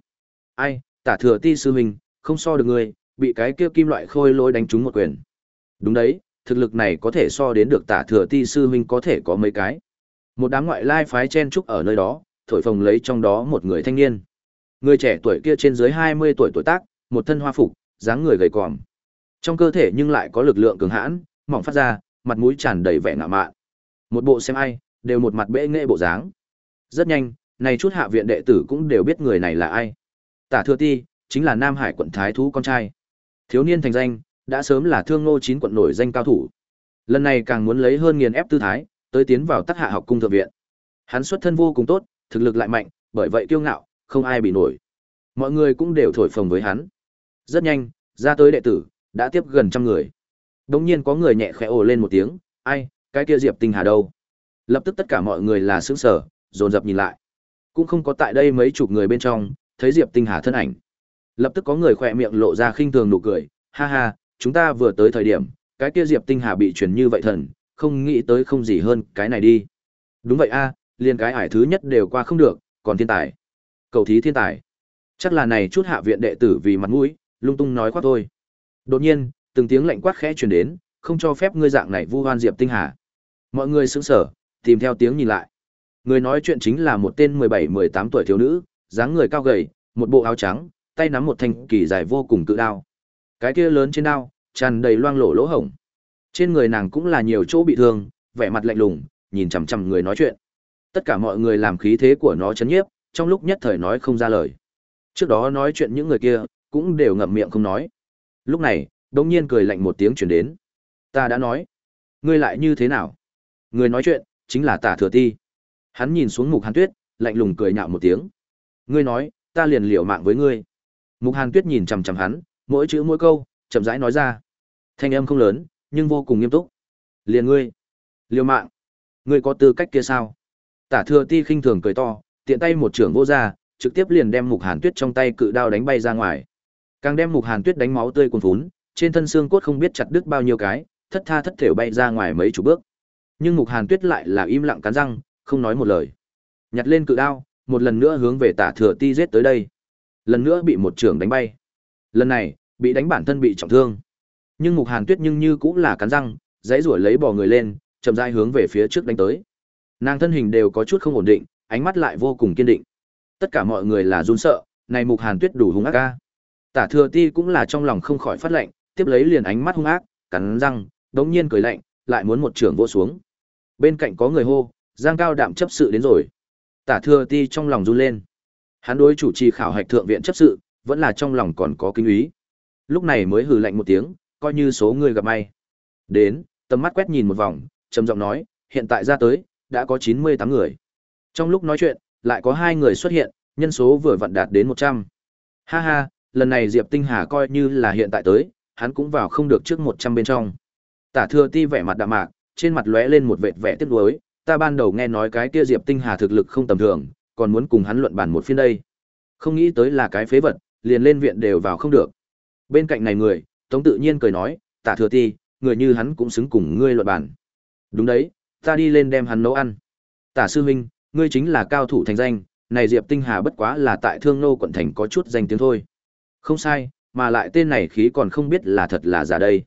Ai, tả thừa ti sư huynh, không so được ngươi, bị cái kia kim loại khôi lôi đánh trúng một quyền. Đúng đấy, thực lực này có thể so đến được tả thừa ti sư huynh có thể có mấy cái. Một đám ngoại lai phái chen trúc ở nơi đó, thổi phồng lấy trong đó một người thanh niên. Người trẻ tuổi kia trên dưới 20 tuổi tuổi tác, một thân hoa phục, dáng người gầy còm. Trong cơ thể nhưng lại có lực lượng cường hãn, mỏng phát ra, mặt mũi tràn đầy vẻ ngạo mạn. Một bộ xem ai, đều một mặt bệ nghệ bộ dáng. Rất nhanh, này chút hạ viện đệ tử cũng đều biết người này là ai. Tả Thừa Ti, chính là Nam Hải quận Thái Thú con trai. Thiếu niên thành danh, đã sớm là thương ngô chín quận nổi danh cao thủ. Lần này càng muốn lấy hơn nghiền ép tư thái, tới tiến vào Tắc Hạ học cung thượng viện. Hắn xuất thân vô cùng tốt, thực lực lại mạnh, bởi vậy kiêu ngạo, không ai bị nổi. Mọi người cũng đều thổi phồng với hắn. Rất nhanh, ra tới đệ tử, đã tiếp gần trăm người. Đống nhiên có người nhẹ khẽ ồ lên một tiếng, ai, cái kia Diệp Tinh Hà đâu? Lập tức tất cả mọi người là sững sờ, dồn dập nhìn lại. Cũng không có tại đây mấy chục người bên trong, thấy Diệp Tinh Hà thân ảnh. Lập tức có người khỏe miệng lộ ra khinh thường nụ cười, ha ha, chúng ta vừa tới thời điểm, cái kia Diệp Tinh Hà bị truyền như vậy thần, không nghĩ tới không gì hơn cái này đi. Đúng vậy a, à, liền cái ải thứ nhất đều qua không được, còn thiên tài. Cầu thí thiên tài. Chắc là này chút hạ viện đệ tử vì mặt mũi, lung tung nói khoác thôi. Đột nhiên, từng tiếng lạnh quát khẽ truyền đến, không cho phép ngươi dạng này vu oan Diệp Tinh Hà. Mọi người sững sờ, tìm theo tiếng nhìn lại. Người nói chuyện chính là một tên 17-18 tuổi thiếu nữ, dáng người cao gầy, một bộ áo trắng, tay nắm một thanh kỳ dài vô cùng cự đao. Cái kia lớn trên đao, tràn đầy loang lổ lỗ hổng. Trên người nàng cũng là nhiều chỗ bị thương, vẻ mặt lạnh lùng, nhìn chằm chằm người nói chuyện. Tất cả mọi người làm khí thế của nó chấn nhiếp, trong lúc nhất thời nói không ra lời. Trước đó nói chuyện những người kia, cũng đều ngậm miệng không nói. Lúc này, đột nhiên cười lạnh một tiếng truyền đến. Ta đã nói, ngươi lại như thế nào? Người nói chuyện chính là Tả Thừa Ti. Hắn nhìn xuống Mục Hàn Tuyết, lạnh lùng cười nhạo một tiếng. Ngươi nói, ta liền liều mạng với ngươi. Mục Hàn Tuyết nhìn chằm chằm hắn, mỗi chữ mỗi câu, chậm rãi nói ra. Thanh âm không lớn, nhưng vô cùng nghiêm túc. Liền ngươi, liều mạng, ngươi có tư cách kia sao? Tả Thừa Ti khinh thường cười to, tiện tay một trưởng vô ra, trực tiếp liền đem Mục Hàn Tuyết trong tay cự đao đánh bay ra ngoài. Càng đem Mục Hàn Tuyết đánh máu tươi cuồn phún, trên thân xương cốt không biết chặt đứt bao nhiêu cái, thất tha thất thểu bay ra ngoài mấy chục bước. Nhưng Mục Hàn Tuyết lại là im lặng cắn răng, không nói một lời. Nhặt lên cự đao, một lần nữa hướng về Tả Thừa Ti giết tới đây. Lần nữa bị một trưởng đánh bay. Lần này, bị đánh bản thân bị trọng thương. Nhưng Mục Hàn Tuyết nhưng như cũng là cắn răng, dãy ruổi lấy bò người lên, chậm rãi hướng về phía trước đánh tới. Nàng thân hình đều có chút không ổn định, ánh mắt lại vô cùng kiên định. Tất cả mọi người là run sợ, này Mục Hàn Tuyết đủ hung ác ca. Tả Thừa Ti cũng là trong lòng không khỏi phát lệnh tiếp lấy liền ánh mắt hung ác, cắn răng, đống nhiên cười lạnh, lại muốn một trưởng vô xuống. Bên cạnh có người hô, Giang Cao Đạm chấp sự đến rồi. Tả Thừa Ti trong lòng run lên. Hắn đối chủ trì khảo hạch thượng viện chấp sự, vẫn là trong lòng còn có kinh ý. Lúc này mới hừ lạnh một tiếng, coi như số người gặp may. Đến, tầm mắt quét nhìn một vòng, trầm giọng nói, hiện tại ra tới, đã có 98 người. Trong lúc nói chuyện, lại có hai người xuất hiện, nhân số vừa vặn đạt đến 100. Ha ha, lần này Diệp Tinh Hà coi như là hiện tại tới, hắn cũng vào không được trước 100 bên trong. Tả Thừa Ti vẻ mặt đạm mạc, trên mặt lóe lên một vệt vẻ tiếc nuối, ta ban đầu nghe nói cái kia Diệp Tinh Hà thực lực không tầm thường, còn muốn cùng hắn luận bàn một phiên đây. Không nghĩ tới là cái phế vật, liền lên viện đều vào không được. Bên cạnh này người, Tống tự nhiên cười nói, tả thừa ti, người như hắn cũng xứng cùng ngươi luận bản. Đúng đấy, ta đi lên đem hắn nấu ăn. Tả sư huynh, ngươi chính là cao thủ thành danh, này Diệp Tinh Hà bất quá là tại Thương Nô quận thành có chút danh tiếng thôi. Không sai, mà lại tên này khí còn không biết là thật là giả đây.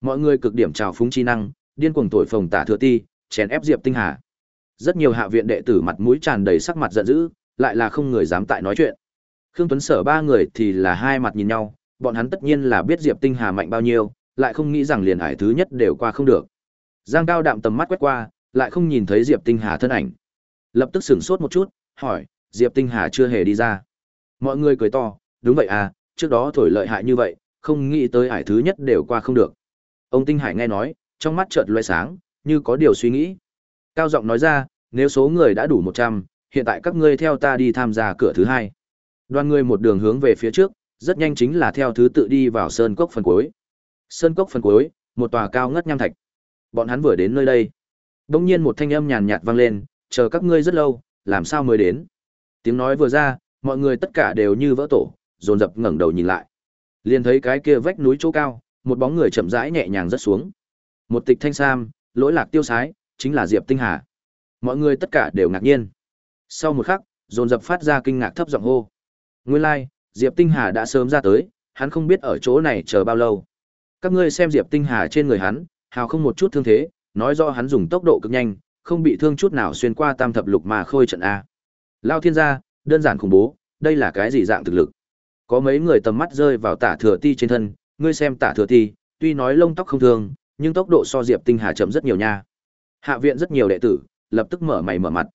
Mọi người cực điểm trào phúng chi năng, điên cuồng tuổi phồng tả thừa ti, chèn ép Diệp Tinh Hà. Rất nhiều hạ viện đệ tử mặt mũi tràn đầy sắc mặt giận dữ, lại là không người dám tại nói chuyện. Khương Tuấn Sở ba người thì là hai mặt nhìn nhau, bọn hắn tất nhiên là biết Diệp Tinh Hà mạnh bao nhiêu, lại không nghĩ rằng liền Hải thứ nhất đều qua không được. Giang Cao đạm tầm mắt quét qua, lại không nhìn thấy Diệp Tinh Hà thân ảnh. Lập tức sửng sốt một chút, hỏi, Diệp Tinh Hà chưa hề đi ra. Mọi người cười to, đúng vậy à, trước đó thổi lợi hại như vậy, không nghĩ tới Hải thứ nhất đều qua không được. Ông Tinh Hải nghe nói, trong mắt chợt lóe sáng, như có điều suy nghĩ. Cao giọng nói ra, nếu số người đã đủ 100, hiện tại các ngươi theo ta đi tham gia cửa thứ hai. Đoàn người một đường hướng về phía trước, rất nhanh chính là theo thứ tự đi vào sơn cốc phần cuối. Sơn cốc phần cuối, một tòa cao ngất nham thạch. Bọn hắn vừa đến nơi đây, đột nhiên một thanh âm nhàn nhạt vang lên, chờ các ngươi rất lâu, làm sao mới đến? Tiếng nói vừa ra, mọi người tất cả đều như vỡ tổ, dồn dập ngẩng đầu nhìn lại. Liền thấy cái kia vách núi chỗ cao, một bóng người chậm rãi nhẹ nhàng rất xuống. Một tịch thanh sam, lỗi lạc tiêu sái, chính là Diệp Tinh Hà. Mọi người tất cả đều ngạc nhiên. Sau một khắc, dồn dập phát ra kinh ngạc thấp giọng hô. Nguyên lai, like, Diệp Tinh Hà đã sớm ra tới, hắn không biết ở chỗ này chờ bao lâu. Các ngươi xem Diệp Tinh Hà trên người hắn, hào không một chút thương thế, nói do hắn dùng tốc độ cực nhanh, không bị thương chút nào xuyên qua tam thập lục mà khôi trận a. Lao thiên gia, đơn giản khủng bố, đây là cái gì dạng thực lực? Có mấy người tầm mắt rơi vào tả thừa ti trên thân, ngươi xem tả thừa ti, tuy nói lông tóc không thương, nhưng tốc độ so Diệp Tinh Hà chậm rất nhiều nha. Hạ viện rất nhiều đệ tử, lập tức mở mày mở mặt.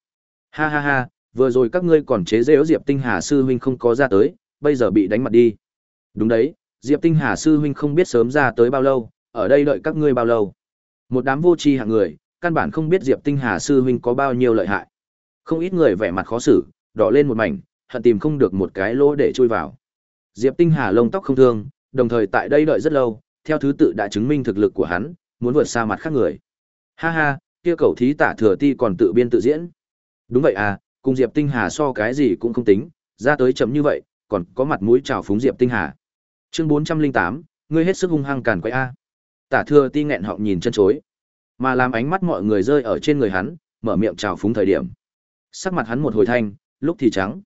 Ha ha ha, vừa rồi các ngươi còn chế giễu Diệp Tinh Hà sư huynh không có ra tới, bây giờ bị đánh mặt đi. Đúng đấy, Diệp Tinh Hà sư huynh không biết sớm ra tới bao lâu, ở đây đợi các ngươi bao lâu. Một đám vô tri hạng người, căn bản không biết Diệp Tinh Hà sư huynh có bao nhiêu lợi hại. Không ít người vẻ mặt khó xử, đỏ lên một mảnh, hận tìm không được một cái lỗ để chui vào. Diệp Tinh Hà lông tóc không thương, đồng thời tại đây đợi rất lâu, theo thứ tự đã chứng minh thực lực của hắn, muốn vượt xa mặt khác người. Ha ha, kia cầu thí tả thừa ti còn tự biên tự diễn. Đúng vậy à, cùng Diệp Tinh Hà so cái gì cũng không tính, ra tới chậm như vậy, còn có mặt mũi chào phúng Diệp Tinh Hà. Chương 408, ngươi hết sức hung hăng càn quay a. Tả Thừa Ti nghẹn họng nhìn chân chối, mà làm ánh mắt mọi người rơi ở trên người hắn, mở miệng chào phúng thời điểm. Sắc mặt hắn một hồi thanh, lúc thì trắng.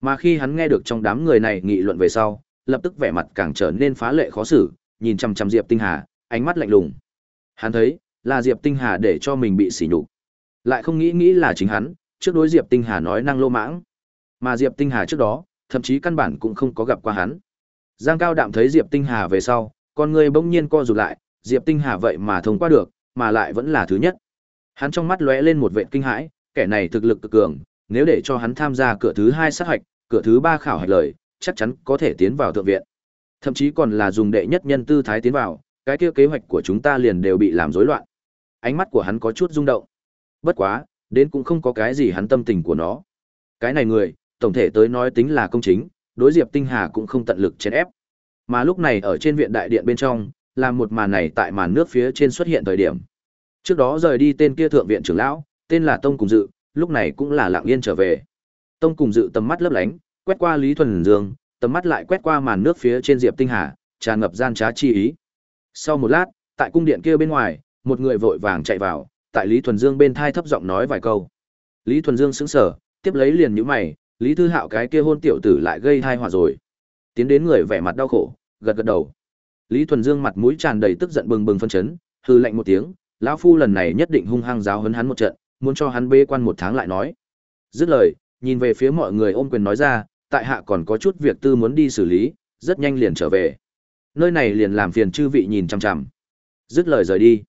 Mà khi hắn nghe được trong đám người này nghị luận về sau, lập tức vẻ mặt càng trở nên phá lệ khó xử, nhìn chằm chằm Diệp Tinh Hà, ánh mắt lạnh lùng. Hắn thấy, là Diệp Tinh Hà để cho mình bị sỉ nhục. Lại không nghĩ nghĩ là chính hắn, trước đối Diệp Tinh Hà nói năng lô mãng. Mà Diệp Tinh Hà trước đó, thậm chí căn bản cũng không có gặp qua hắn. Giang Cao Đạm thấy Diệp Tinh Hà về sau, con người bỗng nhiên co rụt lại, Diệp Tinh Hà vậy mà thông qua được, mà lại vẫn là thứ nhất. Hắn trong mắt lóe lên một vẻ kinh hãi, kẻ này thực lực cực cường, nếu để cho hắn tham gia cửa thứ hai sát hạch, cửa thứ ba khảo hạch lời, chắc chắn có thể tiến vào thượng viện. Thậm chí còn là dùng đệ nhất nhân tư thái tiến vào, cái kia kế hoạch của chúng ta liền đều bị làm rối loạn. Ánh mắt của hắn có chút rung động. Bất quá, đến cũng không có cái gì hắn tâm tình của nó. Cái này người, tổng thể tới nói tính là công chính, đối Diệp Tinh Hà cũng không tận lực chèn ép. Mà lúc này ở trên viện đại điện bên trong, làm một màn này tại màn nước phía trên xuất hiện thời điểm. Trước đó rời đi tên kia thượng viện trưởng lão, tên là Tông Cùng Dự, lúc này cũng là lặng yên trở về. Tông Cùng Dự tầm mắt lấp lánh, quét qua Lý Thuần Dương, tầm mắt lại quét qua màn nước phía trên Diệp Tinh Hà, tràn ngập gian trá chi ý. Sau một lát, tại cung điện kia bên ngoài, một người vội vàng chạy vào, tại Lý Thuần Dương bên thai thấp giọng nói vài câu. Lý Thuần Dương sững sờ, tiếp lấy liền nhíu mày, Lý Thư Hạo cái kia hôn tiểu tử lại gây thai họa rồi. Tiến đến người vẻ mặt đau khổ, gật gật đầu. Lý Thuần Dương mặt mũi tràn đầy tức giận bừng bừng phân chấn, hừ lạnh một tiếng, lão phu lần này nhất định hung hăng giáo huấn hắn một trận, muốn cho hắn bê quan một tháng lại nói. Dứt lời, nhìn về phía mọi người ôm quyền nói ra, tại hạ còn có chút việc tư muốn đi xử lý, rất nhanh liền trở về. Nơi này liền làm phiền chư vị nhìn chằm chằm. Dứt lời rời đi.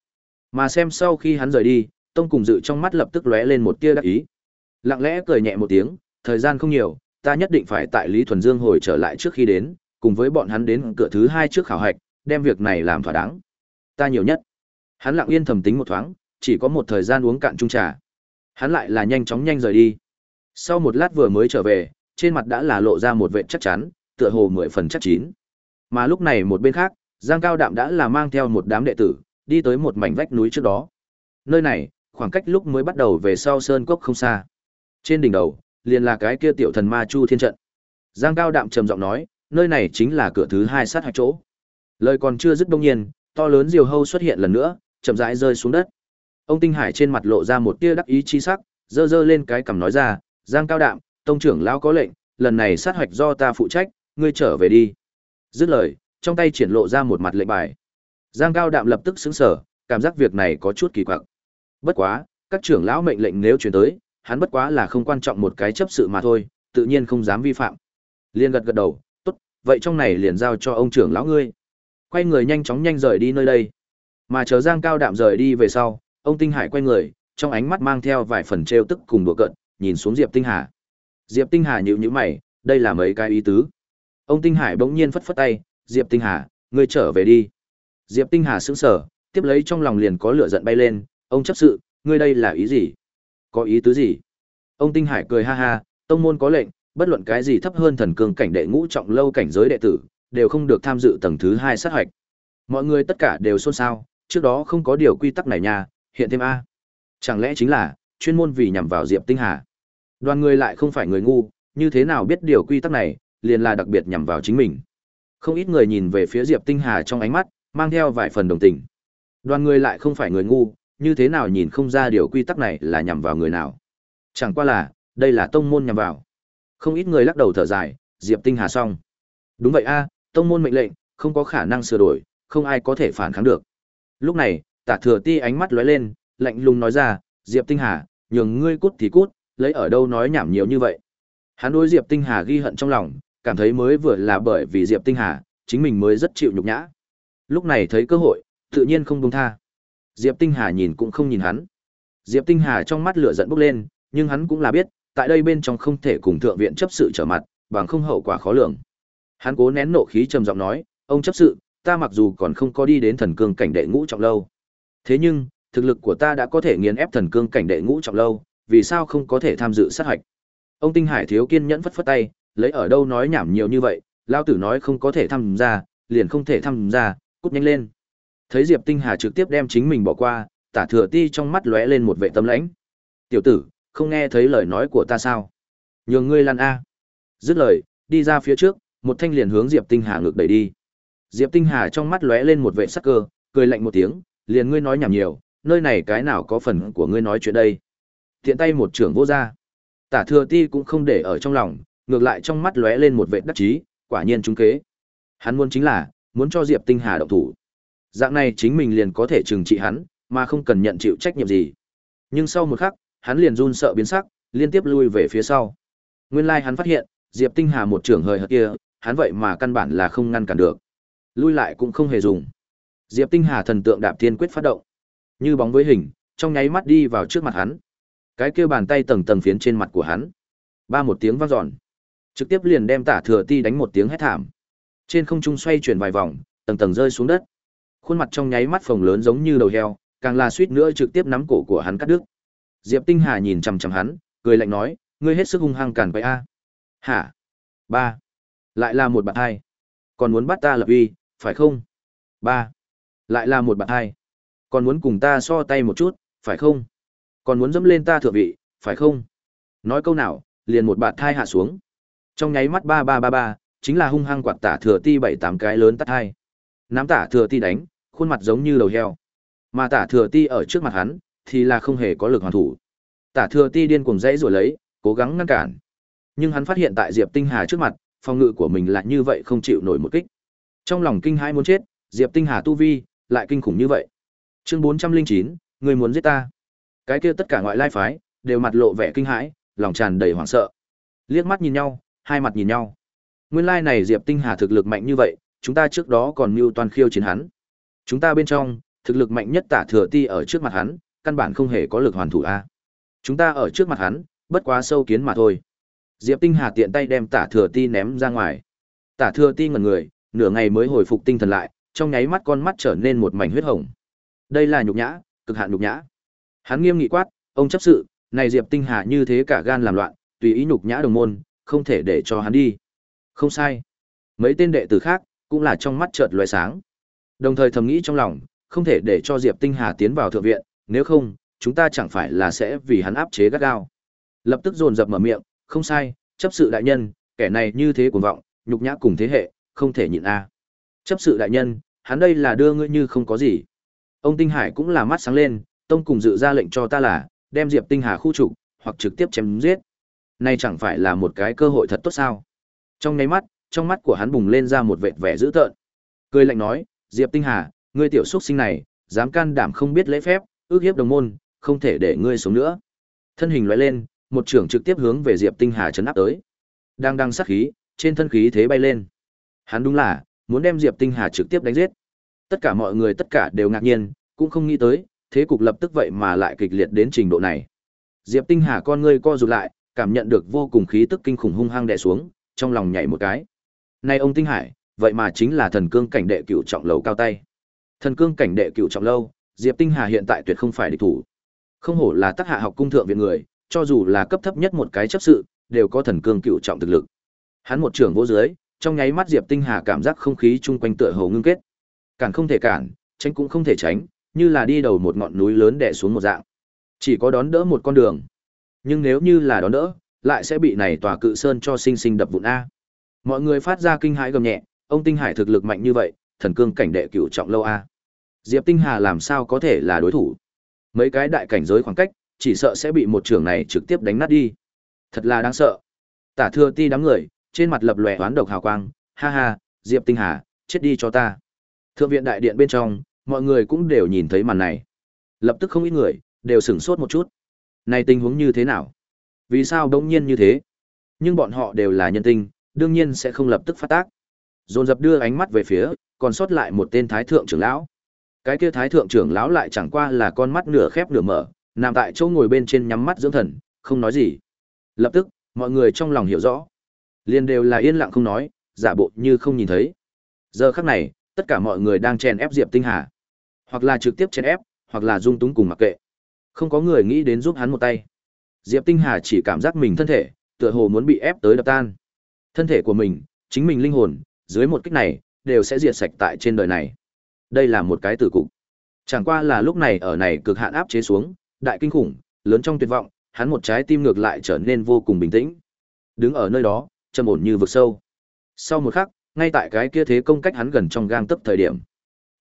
Mà xem sau khi hắn rời đi, Tông cùng dự trong mắt lập tức lóe lên một tia đắc ý. Lặng lẽ cười nhẹ một tiếng, thời gian không nhiều, ta nhất định phải tại Lý Thuần Dương hồi trở lại trước khi đến, cùng với bọn hắn đến cửa thứ hai trước khảo hạch, đem việc này làm thỏa đáng. Ta nhiều nhất. Hắn lặng yên thầm tính một thoáng, chỉ có một thời gian uống cạn chung trà. Hắn lại là nhanh chóng nhanh rời đi. Sau một lát vừa mới trở về, trên mặt đã là lộ ra một vẻ chắc chắn, tựa hồ mười phần chắc chín. Mà lúc này một bên khác, Giang Cao Đạm đã là mang theo một đám đệ tử, đi tới một mảnh vách núi trước đó. Nơi này, khoảng cách lúc mới bắt đầu về sau sơn cốc không xa. Trên đỉnh đầu, liền là cái kia tiểu thần ma chu thiên trận. Giang Cao Đạm trầm giọng nói, nơi này chính là cửa thứ hai sát hạch chỗ. Lời còn chưa dứt đông nhiên, to lớn diều hâu xuất hiện lần nữa, chậm rãi rơi xuống đất. Ông Tinh Hải trên mặt lộ ra một tia đắc ý chi sắc, dơ dơ lên cái cằm nói ra, "Giang Cao Đạm, tông trưởng lão có lệnh, lần này sát hạch do ta phụ trách, ngươi trở về đi." Dứt lời, trong tay triển lộ ra một mặt lệnh bài. Giang Cao Đạm lập tức sững sờ, cảm giác việc này có chút kỳ quặc. Bất quá, các trưởng lão mệnh lệnh nếu truyền tới, hắn bất quá là không quan trọng một cái chấp sự mà thôi, tự nhiên không dám vi phạm. Liên gật gật đầu, "Tốt, vậy trong này liền giao cho ông trưởng lão ngươi." Quay người nhanh chóng nhanh rời đi nơi đây. Mà chờ Giang Cao Đạm rời đi về sau, ông Tinh Hải quay người, trong ánh mắt mang theo vài phần trêu tức cùng đùa cợt, nhìn xuống Diệp Tinh Hà. Diệp Tinh Hà nhíu nhíu mày, đây là mấy cái ý tứ. Ông Tinh Hải bỗng nhiên phất phất tay, "Diệp Tinh Hà, ngươi trở về đi." Diệp Tinh Hà sững sờ, tiếp lấy trong lòng liền có lửa giận bay lên, "Ông chấp sự, ngươi đây là ý gì?" "Có ý tứ gì?" Ông Tinh Hải cười ha ha, "Tông môn có lệnh, bất luận cái gì thấp hơn thần cương cảnh đệ ngũ trọng lâu cảnh giới đệ tử, đều không được tham dự tầng thứ hai sát hoạch." Mọi người tất cả đều xôn xao, trước đó không có điều quy tắc này nha, hiện thêm a. Chẳng lẽ chính là chuyên môn vì nhằm vào Diệp Tinh Hà? Đoàn người lại không phải người ngu, như thế nào biết điều quy tắc này, liền là đặc biệt nhằm vào chính mình. Không ít người nhìn về phía Diệp Tinh Hà trong ánh mắt, mang theo vài phần đồng tình. Đoàn người lại không phải người ngu, như thế nào nhìn không ra điều quy tắc này là nhằm vào người nào. Chẳng qua là, đây là tông môn nhằm vào. Không ít người lắc đầu thở dài, Diệp Tinh Hà xong. Đúng vậy a, tông môn mệnh lệnh, không có khả năng sửa đổi, không ai có thể phản kháng được. Lúc này, Tả Thừa Ti ánh mắt lóe lên, lạnh lùng nói ra, "Diệp Tinh Hà, nhường ngươi cút thì cút, lấy ở đâu nói nhảm nhiều như vậy?" Hắn đối Diệp Tinh Hà ghi hận trong lòng, cảm thấy mới vừa là bởi vì Diệp Tinh Hà, chính mình mới rất chịu nhục nhã. Lúc này thấy cơ hội, tự nhiên không buông tha. Diệp Tinh Hà nhìn cũng không nhìn hắn. Diệp Tinh Hà trong mắt lửa giận bốc lên, nhưng hắn cũng là biết, tại đây bên trong không thể cùng thượng viện chấp sự trở mặt, bằng không hậu quả khó lường. Hắn cố nén nộ khí trầm giọng nói, "Ông chấp sự, ta mặc dù còn không có đi đến thần cương cảnh đệ ngũ trọng lâu. Thế nhưng, thực lực của ta đã có thể nghiền ép thần cương cảnh đệ ngũ trọng lâu, vì sao không có thể tham dự sát hạch? Ông Tinh Hải thiếu kiên nhẫn phất phất tay, lấy ở đâu nói nhảm nhiều như vậy, lao tử nói không có thể tham gia, liền không thể tham gia, cút nhanh lên. Thấy Diệp Tinh Hà trực tiếp đem chính mình bỏ qua, Tả Thừa Ti trong mắt lóe lên một vẻ tâm lãnh. "Tiểu tử, không nghe thấy lời nói của ta sao? Nhường ngươi lăn a." Dứt lời, đi ra phía trước, một thanh liền hướng Diệp Tinh Hà ngược đẩy đi. Diệp Tinh Hà trong mắt lóe lên một vẻ sắc cơ, cười lạnh một tiếng, liền ngươi nói nhảm nhiều, nơi này cái nào có phần của ngươi nói chuyện đây. Thiện tay một trưởng vô ra. Tả thừa ti cũng không để ở trong lòng, ngược lại trong mắt lóe lên một vẻ đắc chí, quả nhiên trúng kế. Hắn muốn chính là, muốn cho Diệp Tinh Hà động thủ. Dạng này chính mình liền có thể trừng trị hắn, mà không cần nhận chịu trách nhiệm gì. Nhưng sau một khắc, hắn liền run sợ biến sắc, liên tiếp lui về phía sau. Nguyên lai like hắn phát hiện, Diệp Tinh Hà một trưởng hời hợt kia, hắn vậy mà căn bản là không ngăn cản được lui lại cũng không hề dùng. Diệp Tinh Hà thần tượng đạp thiên quyết phát động, như bóng với hình, trong nháy mắt đi vào trước mặt hắn. Cái kia bàn tay tầng tầng phiến trên mặt của hắn. Ba một tiếng vang dọn, trực tiếp liền đem Tả Thừa Ti đánh một tiếng hét thảm. Trên không trung xoay chuyển vài vòng, tầng tầng rơi xuống đất. Khuôn mặt trong nháy mắt phồng lớn giống như đầu heo, càng là suýt nữa trực tiếp nắm cổ của hắn cắt đứt. Diệp Tinh Hà nhìn chằm chằm hắn, cười lạnh nói, ngươi hết sức hung hăng cản quậy a. Hả? Ba. Lại là một bạn hai. Còn muốn bắt ta lập uy, phải không? ba Lại là một bạn hai. Còn muốn cùng ta so tay một chút, phải không? Còn muốn dẫm lên ta thượng vị, phải không? Nói câu nào, liền một bạn thai hạ xuống. Trong nháy mắt ba ba ba ba, chính là hung hăng quạt tả thừa ti bảy tám cái lớn tắt hai. Nắm tả thừa ti đánh, khuôn mặt giống như đầu heo. Mà tả thừa ti ở trước mặt hắn, thì là không hề có lực hoàn thủ. Tả thừa ti điên cuồng dãy rồi lấy, cố gắng ngăn cản. Nhưng hắn phát hiện tại Diệp Tinh Hà trước mặt, phòng ngự của mình lại như vậy không chịu nổi một kích. Trong lòng kinh hãi muốn chết, Diệp Tinh Hà tu vi lại kinh khủng như vậy. Chương 409, người muốn giết ta. Cái kia tất cả ngoại lai phái đều mặt lộ vẻ kinh hãi, lòng tràn đầy hoảng sợ. Liếc mắt nhìn nhau, hai mặt nhìn nhau. Nguyên lai này Diệp Tinh Hà thực lực mạnh như vậy, chúng ta trước đó còn mưu toàn khiêu chiến hắn. Chúng ta bên trong, thực lực mạnh nhất Tả Thừa Ti ở trước mặt hắn, căn bản không hề có lực hoàn thủ a. Chúng ta ở trước mặt hắn, bất quá sâu kiến mà thôi. Diệp Tinh Hà tiện tay đem Tả Thừa Ti ném ra ngoài. Tả Thừa Ti ngẩn người, nửa ngày mới hồi phục tinh thần lại, trong nháy mắt con mắt trở nên một mảnh huyết hồng. Đây là nhục nhã, cực hạn nhục nhã. Hắn nghiêm nghị quát, ông chấp sự, này Diệp Tinh Hà như thế cả gan làm loạn, tùy ý nhục nhã đồng môn, không thể để cho hắn đi. Không sai. Mấy tên đệ tử khác cũng là trong mắt chợt lóe sáng. Đồng thời thầm nghĩ trong lòng, không thể để cho Diệp Tinh Hà tiến vào thượng viện, nếu không, chúng ta chẳng phải là sẽ vì hắn áp chế gắt gao. Lập tức dồn dập mở miệng, không sai, chấp sự đại nhân, kẻ này như thế cuồng vọng, nhục nhã cùng thế hệ, không thể nhịn a. Chấp sự đại nhân, hắn đây là đưa ngươi như không có gì. Ông Tinh Hải cũng là mắt sáng lên, tông cùng dự ra lệnh cho ta là đem Diệp Tinh Hà khu trục, hoặc trực tiếp chém giết. Này chẳng phải là một cái cơ hội thật tốt sao? Trong nháy mắt, trong mắt của hắn bùng lên ra một vệt vẻ dữ tợn. Cười lạnh nói, Diệp Tinh Hà, ngươi tiểu xuất sinh này, dám can đảm không biết lễ phép, ước hiếp đồng môn, không thể để ngươi sống nữa. Thân hình lóe lên, một trưởng trực tiếp hướng về Diệp Tinh Hà chấn áp tới. Đang đang sát khí, trên thân khí thế bay lên. Hắn đúng là muốn đem Diệp Tinh Hà trực tiếp đánh giết. Tất cả mọi người tất cả đều ngạc nhiên, cũng không nghĩ tới, thế cục lập tức vậy mà lại kịch liệt đến trình độ này. Diệp Tinh Hà con ngươi co rụt lại, cảm nhận được vô cùng khí tức kinh khủng hung hăng đè xuống, trong lòng nhảy một cái. Này ông Tinh Hải, vậy mà chính là thần cương cảnh đệ cửu trọng lầu cao tay. Thần cương cảnh đệ cửu trọng lâu, Diệp Tinh Hà hiện tại tuyệt không phải địch thủ. Không hổ là tác hạ học cung thượng viện người, cho dù là cấp thấp nhất một cái chấp sự, đều có thần cương cửu trọng thực lực. Hắn một trường vô dưới, trong nháy mắt Diệp Tinh Hà cảm giác không khí chung quanh tựa hồ ngưng kết. Cản không thể cản, tránh cũng không thể tránh, như là đi đầu một ngọn núi lớn đè xuống một dạng. Chỉ có đón đỡ một con đường. Nhưng nếu như là đón đỡ, lại sẽ bị này tòa cự sơn cho sinh sinh đập vụn a. Mọi người phát ra kinh hãi gầm nhẹ, ông Tinh Hải thực lực mạnh như vậy, thần cương cảnh đệ cửu trọng lâu a. Diệp Tinh Hà làm sao có thể là đối thủ? Mấy cái đại cảnh giới khoảng cách, chỉ sợ sẽ bị một trường này trực tiếp đánh nát đi. Thật là đáng sợ. Tả Thừa Ti đám người, trên mặt lập lòe oán độc hào quang, ha ha, Diệp Tinh Hà, chết đi cho ta. Thượng viện đại điện bên trong, mọi người cũng đều nhìn thấy màn này. Lập tức không ít người, đều sửng sốt một chút. Này tình huống như thế nào? Vì sao đông nhiên như thế? Nhưng bọn họ đều là nhân tinh, đương nhiên sẽ không lập tức phát tác. Dồn dập đưa ánh mắt về phía, còn sót lại một tên thái thượng trưởng lão. Cái kia thái thượng trưởng lão lại chẳng qua là con mắt nửa khép nửa mở, nằm tại chỗ ngồi bên trên nhắm mắt dưỡng thần, không nói gì. Lập tức, mọi người trong lòng hiểu rõ. Liên đều là yên lặng không nói, giả bộ như không nhìn thấy. Giờ khắc này, tất cả mọi người đang chèn ép Diệp Tinh Hà. Hoặc là trực tiếp chèn ép, hoặc là dung túng cùng mặc kệ. Không có người nghĩ đến giúp hắn một tay. Diệp Tinh Hà chỉ cảm giác mình thân thể, tựa hồ muốn bị ép tới đập tan. Thân thể của mình, chính mình linh hồn, dưới một kích này, đều sẽ diệt sạch tại trên đời này. Đây là một cái tử cục. Chẳng qua là lúc này ở này cực hạn áp chế xuống, đại kinh khủng, lớn trong tuyệt vọng, hắn một trái tim ngược lại trở nên vô cùng bình tĩnh. Đứng ở nơi đó, trầm ổn như vực sâu. Sau một khắc, ngay tại cái kia thế công cách hắn gần trong gang tấc thời điểm,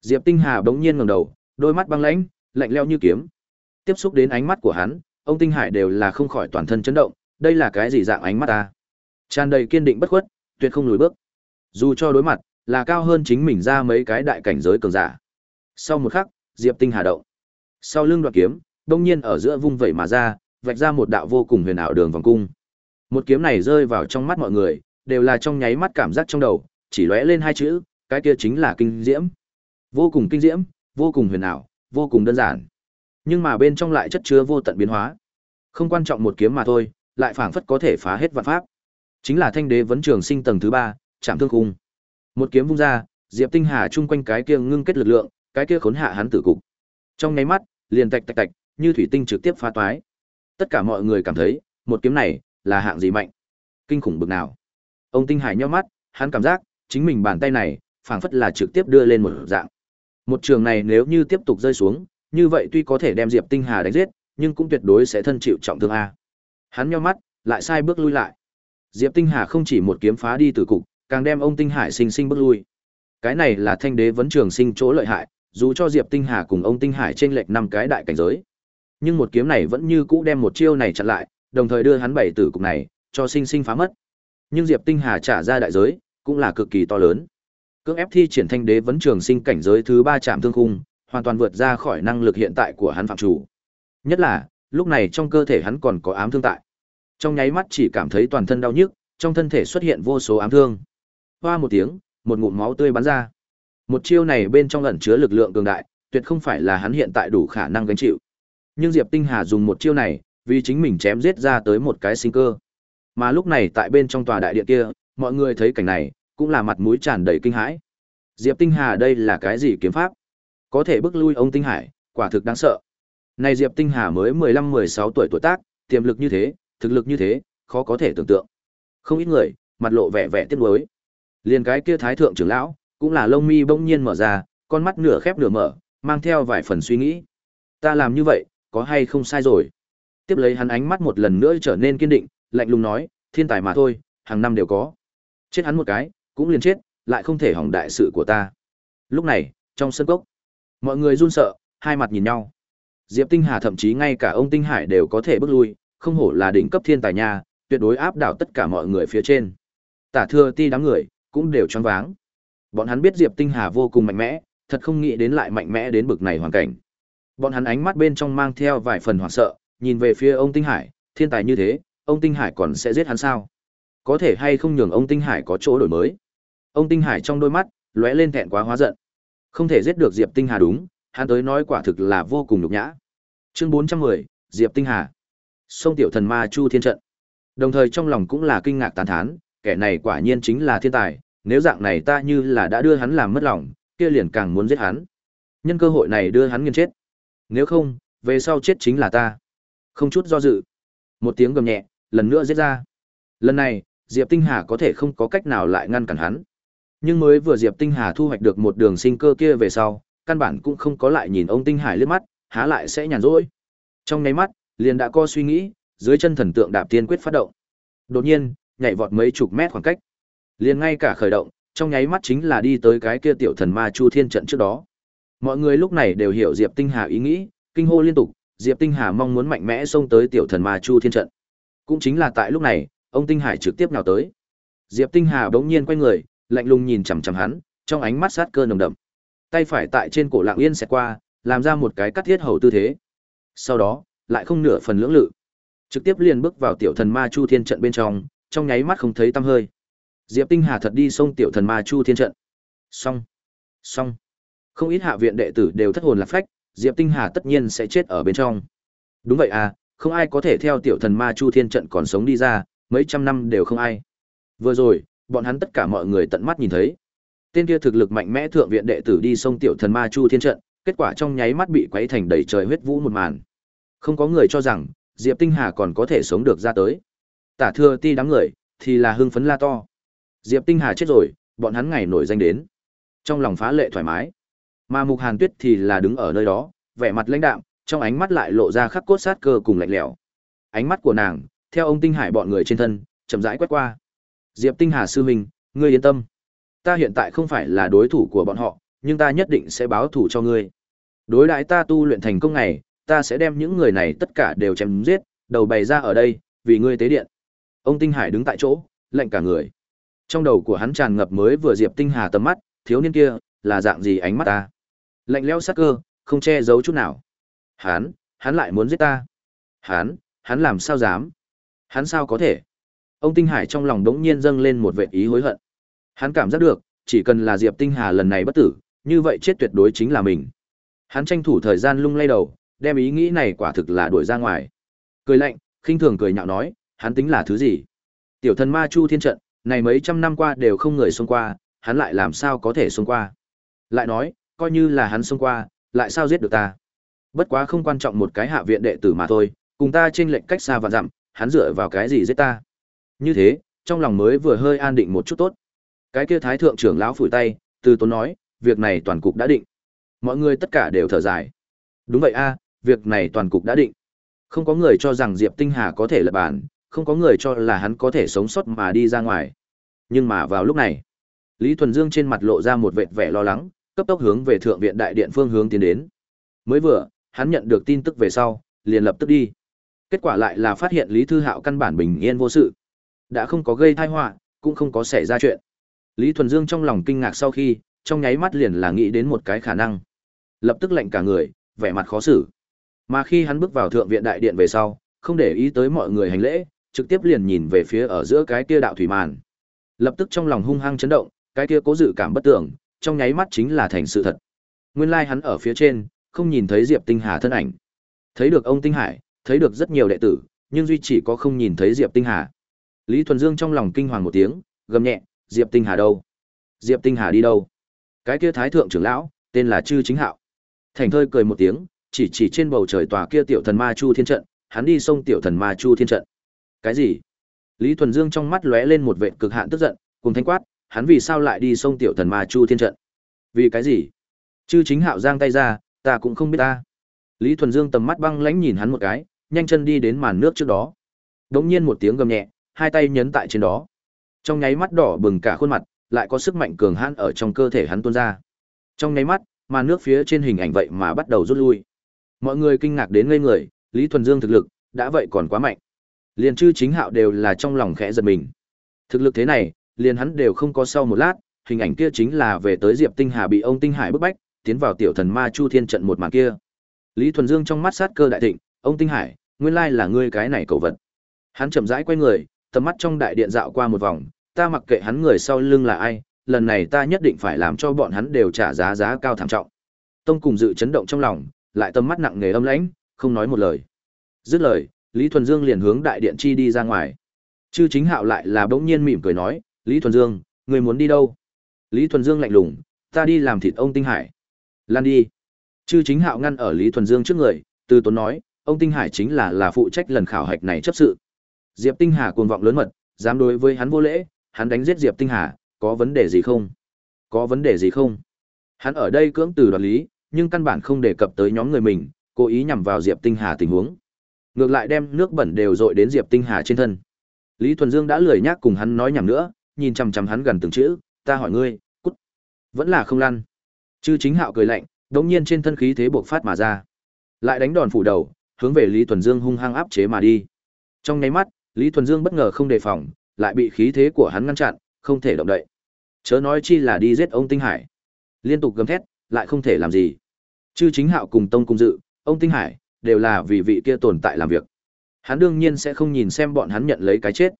Diệp Tinh Hà bỗng nhiên ngẩng đầu, đôi mắt băng lãnh, lạnh lẽo như kiếm. Tiếp xúc đến ánh mắt của hắn, ông Tinh Hải đều là không khỏi toàn thân chấn động, đây là cái gì dạng ánh mắt ta? Tràn đầy kiên định bất khuất, tuyệt không lùi bước. Dù cho đối mặt là cao hơn chính mình ra mấy cái đại cảnh giới cường giả. Sau một khắc, Diệp Tinh Hà động. Sau lưng đoạt kiếm, đông nhiên ở giữa vung vẩy mà ra, vạch ra một đạo vô cùng huyền ảo đường vòng cung. Một kiếm này rơi vào trong mắt mọi người, đều là trong nháy mắt cảm giác trong đầu, chỉ lóe lên hai chữ, cái kia chính là kinh diễm. Vô cùng kinh diễm, vô cùng huyền ảo, vô cùng đơn giản. Nhưng mà bên trong lại chất chứa vô tận biến hóa. Không quan trọng một kiếm mà thôi, lại phảng phất có thể phá hết vạn pháp. Chính là thanh đế vấn trường sinh tầng thứ ba, chạm thương khung. Một kiếm vung ra, Diệp Tinh Hà chung quanh cái kia ngưng kết lực lượng, cái kia khốn hạ hắn tử cục. Trong nháy mắt, liền tạch tạch tạch, như thủy tinh trực tiếp phá toái. Tất cả mọi người cảm thấy, một kiếm này là hạng gì mạnh, kinh khủng bực nào. Ông Tinh Hải nhíu mắt, hắn cảm giác, chính mình bàn tay này, phảng phất là trực tiếp đưa lên một dạng. Một trường này nếu như tiếp tục rơi xuống, như vậy tuy có thể đem Diệp Tinh Hà đánh giết, nhưng cũng tuyệt đối sẽ thân chịu trọng thương a. Hắn nhíu mắt, lại sai bước lui lại. Diệp Tinh Hà không chỉ một kiếm phá đi tử cục, càng đem ông Tinh Hải sinh sinh bước lui. Cái này là thanh đế vấn trường sinh chỗ lợi hại, dù cho Diệp Tinh Hà cùng ông Tinh Hải trên lệch năm cái đại cảnh giới. Nhưng một kiếm này vẫn như cũ đem một chiêu này chặn lại, đồng thời đưa hắn bảy tử cục này cho sinh sinh phá mất. Nhưng Diệp Tinh Hà trả ra đại giới, cũng là cực kỳ to lớn. Cưỡng ép thi triển thanh đế vấn trường sinh cảnh giới thứ ba chạm thương khung, hoàn toàn vượt ra khỏi năng lực hiện tại của hắn phạm chủ. Nhất là, lúc này trong cơ thể hắn còn có ám thương tại. Trong nháy mắt chỉ cảm thấy toàn thân đau nhức, trong thân thể xuất hiện vô số ám thương. Hoa một tiếng, một ngụm máu tươi bắn ra. Một chiêu này bên trong ẩn chứa lực lượng cường đại, tuyệt không phải là hắn hiện tại đủ khả năng gánh chịu. Nhưng Diệp Tinh Hà dùng một chiêu này, vì chính mình chém giết ra tới một cái sinh cơ. Mà lúc này tại bên trong tòa đại điện kia, mọi người thấy cảnh này, cũng là mặt mũi tràn đầy kinh hãi. Diệp Tinh Hà đây là cái gì kiếm pháp? Có thể bức lui ông Tinh Hải, quả thực đáng sợ. Này Diệp Tinh Hà mới 15-16 tuổi tuổi tác, tiềm lực như thế, thực lực như thế, khó có thể tưởng tượng. Không ít người, mặt lộ vẻ vẻ tiếc nuối. Liên cái kia thái thượng trưởng lão, cũng là lông mi bỗng nhiên mở ra, con mắt nửa khép nửa mở, mang theo vài phần suy nghĩ. Ta làm như vậy, có hay không sai rồi? Tiếp lấy hắn ánh mắt một lần nữa trở nên kiên định, lạnh lùng nói, thiên tài mà thôi, hàng năm đều có. Chết hắn một cái, cũng liền chết, lại không thể hỏng đại sự của ta. Lúc này, trong sân cốc, mọi người run sợ, hai mặt nhìn nhau. Diệp Tinh Hà thậm chí ngay cả ông Tinh Hải đều có thể bước lui, không hổ là đỉnh cấp thiên tài nha, tuyệt đối áp đảo tất cả mọi người phía trên. Tả thừa ti đám người, cũng đều choáng váng. Bọn hắn biết Diệp Tinh Hà vô cùng mạnh mẽ, thật không nghĩ đến lại mạnh mẽ đến bực này hoàn cảnh. Bọn hắn ánh mắt bên trong mang theo vài phần hoảng sợ, nhìn về phía ông Tinh Hải, thiên tài như thế, ông Tinh Hải còn sẽ giết hắn sao? Có thể hay không nhường ông Tinh Hải có chỗ đổi mới? Ông Tinh Hải trong đôi mắt lóe lên thẹn quá hóa giận. Không thể giết được Diệp Tinh Hà đúng, hắn tới nói quả thực là vô cùng nhục nhã. Chương 410, Diệp Tinh Hà. Sông tiểu thần ma Chu Thiên trận. Đồng thời trong lòng cũng là kinh ngạc tán thán, kẻ này quả nhiên chính là thiên tài, nếu dạng này ta như là đã đưa hắn làm mất lòng, kia liền càng muốn giết hắn. Nhân cơ hội này đưa hắn nghiền chết. Nếu không, về sau chết chính là ta. Không chút do dự. Một tiếng gầm nhẹ, lần nữa giết ra. Lần này, Diệp Tinh Hà có thể không có cách nào lại ngăn cản hắn. Nhưng mới vừa Diệp Tinh Hà thu hoạch được một đường sinh cơ kia về sau, căn bản cũng không có lại nhìn ông Tinh Hải liếc mắt, há lại sẽ nhàn rỗi. Trong nháy mắt, liền đã có suy nghĩ, dưới chân thần tượng đạp tiên quyết phát động. Đột nhiên, nhảy vọt mấy chục mét khoảng cách. Liền ngay cả khởi động, trong nháy mắt chính là đi tới cái kia tiểu thần ma Chu Thiên trận trước đó. Mọi người lúc này đều hiểu Diệp Tinh Hà ý nghĩ, kinh hô liên tục, Diệp Tinh Hà mong muốn mạnh mẽ xông tới tiểu thần ma Chu Thiên trận. Cũng chính là tại lúc này, ông Tinh Hải trực tiếp nào tới. Diệp Tinh Hà bỗng nhiên quay người, lạnh lùng nhìn chằm chằm hắn, trong ánh mắt sát cơ nồng đậm. Tay phải tại trên cổ Lặng Yên xẹt qua, làm ra một cái cắt thiết hầu tư thế. Sau đó, lại không nửa phần lưỡng lự, trực tiếp liền bước vào tiểu thần ma Chu Thiên trận bên trong, trong nháy mắt không thấy tăm hơi. Diệp Tinh Hà thật đi xông tiểu thần ma Chu Thiên trận. Xong, xong. Không ít hạ viện đệ tử đều thất hồn lạc phách, Diệp Tinh Hà tất nhiên sẽ chết ở bên trong. Đúng vậy à, không ai có thể theo tiểu thần ma Chu Thiên trận còn sống đi ra, mấy trăm năm đều không ai. Vừa rồi, bọn hắn tất cả mọi người tận mắt nhìn thấy. Tên kia thực lực mạnh mẽ thượng viện đệ tử đi sông tiểu thần ma Chu Thiên trận, kết quả trong nháy mắt bị quấy thành đầy trời huyết vũ một màn. Không có người cho rằng Diệp Tinh Hà còn có thể sống được ra tới. Tả Thừa Ti đám người thì là hưng phấn la to. Diệp Tinh Hà chết rồi, bọn hắn ngày nổi danh đến. Trong lòng phá lệ thoải mái. Mà Mục Hàn Tuyết thì là đứng ở nơi đó, vẻ mặt lãnh đạm, trong ánh mắt lại lộ ra khắc cốt sát cơ cùng lạnh lẽo. Ánh mắt của nàng, theo ông Tinh Hải bọn người trên thân, chậm rãi quét qua. Diệp Tinh Hà sư huynh, ngươi yên tâm. Ta hiện tại không phải là đối thủ của bọn họ, nhưng ta nhất định sẽ báo thủ cho ngươi. Đối đãi ta tu luyện thành công này, ta sẽ đem những người này tất cả đều chém giết, đầu bày ra ở đây, vì ngươi tế điện. Ông Tinh Hải đứng tại chỗ, lạnh cả người. Trong đầu của hắn tràn ngập mới vừa Diệp Tinh Hà tầm mắt, thiếu niên kia, là dạng gì ánh mắt ta? Lạnh lẽo sắc cơ, không che giấu chút nào. Hắn, hắn lại muốn giết ta. Hắn, hắn làm sao dám? Hắn sao có thể? Ông Tinh Hải trong lòng đống nhiên dâng lên một vệ ý hối hận. Hắn cảm giác được, chỉ cần là Diệp Tinh Hà lần này bất tử, như vậy chết tuyệt đối chính là mình. Hắn tranh thủ thời gian lung lay đầu, đem ý nghĩ này quả thực là đuổi ra ngoài. Cười lạnh, khinh thường cười nhạo nói, hắn tính là thứ gì? Tiểu thần ma Chu Thiên trận, này mấy trăm năm qua đều không người xông qua, hắn lại làm sao có thể xông qua? Lại nói, coi như là hắn xông qua, lại sao giết được ta? Bất quá không quan trọng một cái hạ viện đệ tử mà thôi, cùng ta trên lệnh cách xa và dặm, hắn dựa vào cái gì giết ta? Như thế, trong lòng mới vừa hơi an định một chút tốt. Cái kia thái thượng trưởng lão phủi tay, từ tốn nói, việc này toàn cục đã định. Mọi người tất cả đều thở dài. Đúng vậy a, việc này toàn cục đã định. Không có người cho rằng Diệp Tinh Hà có thể lật bản, không có người cho là hắn có thể sống sót mà đi ra ngoài. Nhưng mà vào lúc này, Lý Thuần Dương trên mặt lộ ra một vệt vẻ lo lắng, cấp tốc hướng về thượng viện đại điện phương hướng tiến đến. Mới vừa, hắn nhận được tin tức về sau, liền lập tức đi. Kết quả lại là phát hiện Lý Thư Hạo căn bản bình yên vô sự, đã không có gây tai họa, cũng không có xảy ra chuyện. Lý Thuần Dương trong lòng kinh ngạc sau khi, trong nháy mắt liền là nghĩ đến một cái khả năng. Lập tức lạnh cả người, vẻ mặt khó xử. Mà khi hắn bước vào thượng viện đại điện về sau, không để ý tới mọi người hành lễ, trực tiếp liền nhìn về phía ở giữa cái kia đạo thủy màn. Lập tức trong lòng hung hăng chấn động, cái kia cố dự cảm bất tưởng, trong nháy mắt chính là thành sự thật. Nguyên lai like hắn ở phía trên, không nhìn thấy Diệp Tinh Hà thân ảnh. Thấy được ông Tinh Hải, thấy được rất nhiều đệ tử, nhưng duy chỉ có không nhìn thấy Diệp Tinh Hà. Lý Thuần Dương trong lòng kinh hoàng một tiếng, gầm nhẹ, Diệp Tinh Hà đâu? Diệp Tinh Hà đi đâu? Cái kia thái thượng trưởng lão, tên là Trư Chính Hạo. Thành thơi cười một tiếng, chỉ chỉ trên bầu trời tòa kia tiểu thần ma Chu Thiên trận, hắn đi sông tiểu thần ma Chu Thiên trận. Cái gì? Lý Thuần Dương trong mắt lóe lên một vệt cực hạn tức giận, cùng thanh quát, hắn vì sao lại đi sông tiểu thần ma Chu Thiên trận? Vì cái gì? Trư Chính Hạo giang tay ra, ta cũng không biết ta. Lý Thuần Dương tầm mắt băng lãnh nhìn hắn một cái, nhanh chân đi đến màn nước trước đó. đột nhiên một tiếng gầm nhẹ, hai tay nhấn tại trên đó. Trong nháy mắt đỏ bừng cả khuôn mặt, lại có sức mạnh cường hãn ở trong cơ thể hắn tuôn ra. Trong nháy mắt, màn nước phía trên hình ảnh vậy mà bắt đầu rút lui. Mọi người kinh ngạc đến ngây người, Lý Thuần Dương thực lực đã vậy còn quá mạnh. Liền chư chính hạo đều là trong lòng khẽ giật mình. Thực lực thế này, liền hắn đều không có sau một lát, hình ảnh kia chính là về tới Diệp Tinh Hà bị ông Tinh Hải bức bách, tiến vào tiểu thần ma Chu Thiên trận một màn kia. Lý Thuần Dương trong mắt sát cơ đại thịnh, ông Tinh Hải, nguyên lai là ngươi cái này cầu vật. Hắn chậm rãi quay người, tầm mắt trong đại điện dạo qua một vòng, ta mặc kệ hắn người sau lưng là ai, lần này ta nhất định phải làm cho bọn hắn đều trả giá giá cao thảm trọng. Tông cùng dự chấn động trong lòng, lại tầm mắt nặng nề âm lãnh, không nói một lời. Dứt lời, Lý Thuần Dương liền hướng đại điện chi đi ra ngoài. Chư chính hạo lại là bỗng nhiên mỉm cười nói, Lý Thuần Dương, người muốn đi đâu? Lý Thuần Dương lạnh lùng, ta đi làm thịt ông Tinh Hải. Lan đi. Chư chính hạo ngăn ở Lý Thuần Dương trước người, từ tốn nói, ông Tinh Hải chính là là phụ trách lần khảo hạch này chấp sự. Diệp Tinh Hà cuồng vọng lớn mật, dám đối với hắn vô lễ, hắn đánh giết Diệp Tinh Hà, có vấn đề gì không? Có vấn đề gì không? Hắn ở đây cưỡng từ đoạt lý, nhưng căn bản không đề cập tới nhóm người mình, cố ý nhằm vào Diệp Tinh Hà tình huống. Ngược lại đem nước bẩn đều dội đến Diệp Tinh Hà trên thân. Lý Thuần Dương đã lười nhác cùng hắn nói nhảm nữa, nhìn chằm chằm hắn gần từng chữ, "Ta hỏi ngươi, cút." Vẫn là không lăn. Chư Chính Hạo cười lạnh, đống nhiên trên thân khí thế bộc phát mà ra. Lại đánh đòn phủ đầu, hướng về Lý Thuần Dương hung hăng áp chế mà đi. Trong nháy mắt, Lý Thuần Dương bất ngờ không đề phòng, lại bị khí thế của hắn ngăn chặn, không thể động đậy. Chớ nói chi là đi giết ông Tinh Hải. Liên tục gầm thét, lại không thể làm gì. Chư Chính Hạo cùng Tông cùng dự, ông Tinh Hải đều là vì vị kia tồn tại làm việc. Hắn đương nhiên sẽ không nhìn xem bọn hắn nhận lấy cái chết.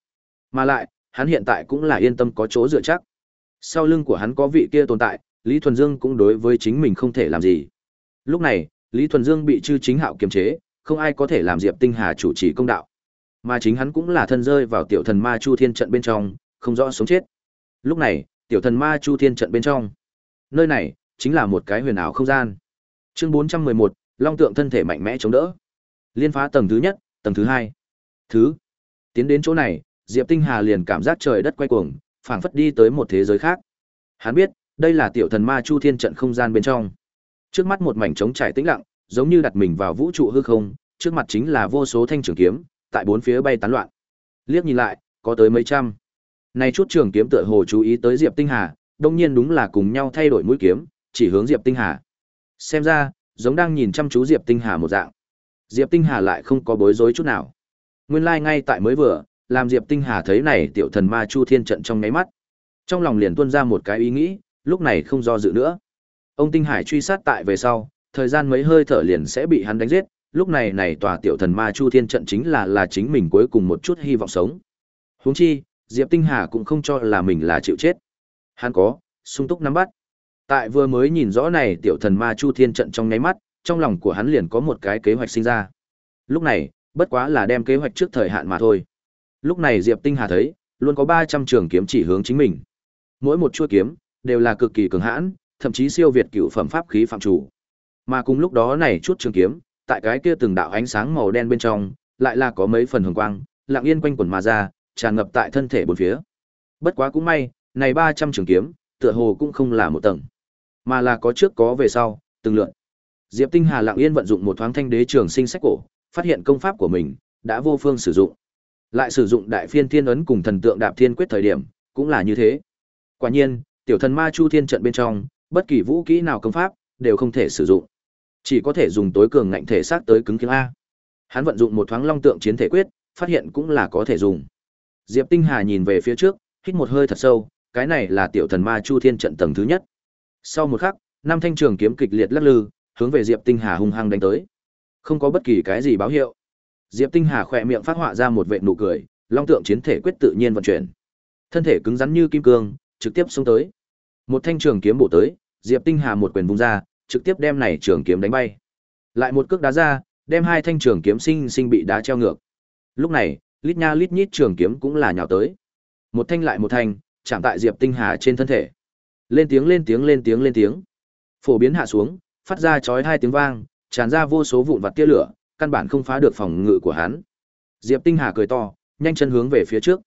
Mà lại, hắn hiện tại cũng là yên tâm có chỗ dựa chắc. Sau lưng của hắn có vị kia tồn tại, Lý Thuần Dương cũng đối với chính mình không thể làm gì. Lúc này, Lý Thuần Dương bị chư chính hạo kiềm chế, không ai có thể làm Diệp Tinh Hà chủ trì công đạo. Mà chính hắn cũng là thân rơi vào tiểu thần ma Chu Thiên trận bên trong, không rõ sống chết. Lúc này, tiểu thần ma Chu Thiên trận bên trong. Nơi này chính là một cái huyền ảo không gian. Chương 411, Long tượng thân thể mạnh mẽ chống đỡ. Liên phá tầng thứ nhất, tầng thứ hai. Thứ. Tiến đến chỗ này, Diệp Tinh Hà liền cảm giác trời đất quay cuồng, phảng phất đi tới một thế giới khác. Hắn biết, đây là tiểu thần ma Chu Thiên trận không gian bên trong. Trước mắt một mảnh trống trải tĩnh lặng, giống như đặt mình vào vũ trụ hư không, trước mặt chính là vô số thanh trường kiếm, tại bốn phía bay tán loạn. Liếc nhìn lại, có tới mấy trăm. Này chút trường kiếm tựa hồ chú ý tới Diệp Tinh Hà, đông nhiên đúng là cùng nhau thay đổi mũi kiếm, chỉ hướng Diệp Tinh Hà. Xem ra, giống đang nhìn chăm chú Diệp Tinh Hà một dạng. Diệp Tinh Hà lại không có bối rối chút nào. Nguyên lai like ngay tại mới vừa, làm Diệp Tinh Hà thấy này tiểu thần ma Chu Thiên trận trong nháy mắt. Trong lòng liền tuôn ra một cái ý nghĩ, lúc này không do dự nữa. Ông Tinh Hải truy sát tại về sau, thời gian mấy hơi thở liền sẽ bị hắn đánh giết, lúc này này tòa tiểu thần ma Chu Thiên trận chính là là chính mình cuối cùng một chút hy vọng sống. Huống chi, Diệp Tinh Hà cũng không cho là mình là chịu chết. Hắn có, sung túc nắm bắt. Tại vừa mới nhìn rõ này tiểu thần ma Chu Thiên trận trong nháy mắt, trong lòng của hắn liền có một cái kế hoạch sinh ra. Lúc này, bất quá là đem kế hoạch trước thời hạn mà thôi. Lúc này Diệp Tinh Hà thấy, luôn có 300 trường kiếm chỉ hướng chính mình. Mỗi một chuôi kiếm đều là cực kỳ cường hãn, thậm chí siêu việt cựu phẩm pháp khí phạm chủ. Mà cùng lúc đó này chút trường kiếm, tại cái kia từng đạo ánh sáng màu đen bên trong, lại là có mấy phần hồng quang, lặng yên quanh quẩn mà ra, tràn ngập tại thân thể bốn phía. Bất quá cũng may, này 300 trường kiếm, tựa hồ cũng không là một tầng, mà là có trước có về sau, từng lượn. Diệp Tinh Hà lặng yên vận dụng một thoáng thanh đế trường sinh sách cổ, phát hiện công pháp của mình đã vô phương sử dụng. Lại sử dụng đại phiên thiên ấn cùng thần tượng đạp thiên quyết thời điểm, cũng là như thế. Quả nhiên, tiểu thần ma chu thiên trận bên trong, bất kỳ vũ kỹ nào công pháp đều không thể sử dụng. Chỉ có thể dùng tối cường ngạnh thể xác tới cứng kiếng a. Hắn vận dụng một thoáng long tượng chiến thể quyết, phát hiện cũng là có thể dùng. Diệp Tinh Hà nhìn về phía trước, hít một hơi thật sâu, cái này là tiểu thần ma chu thiên trận tầng thứ nhất. Sau một khắc, năm thanh trường kiếm kịch liệt lắc lư, hướng về Diệp Tinh Hà hung hăng đánh tới. Không có bất kỳ cái gì báo hiệu. Diệp Tinh Hà khỏe miệng phát họa ra một vệt nụ cười, long tượng chiến thể quyết tự nhiên vận chuyển. Thân thể cứng rắn như kim cương, trực tiếp xông tới. Một thanh trường kiếm bổ tới, Diệp Tinh Hà một quyền vung ra, trực tiếp đem này trường kiếm đánh bay. Lại một cước đá ra, đem hai thanh trường kiếm sinh sinh bị đá treo ngược. Lúc này, lít nha lít nhít trường kiếm cũng là nhào tới. Một thanh lại một thanh, chạm tại Diệp Tinh Hà trên thân thể. Lên tiếng lên tiếng lên tiếng lên tiếng. Phổ biến hạ xuống, phát ra chói hai tiếng vang, tràn ra vô số vụn vặt tia lửa, căn bản không phá được phòng ngự của hắn. Diệp Tinh Hà cười to, nhanh chân hướng về phía trước.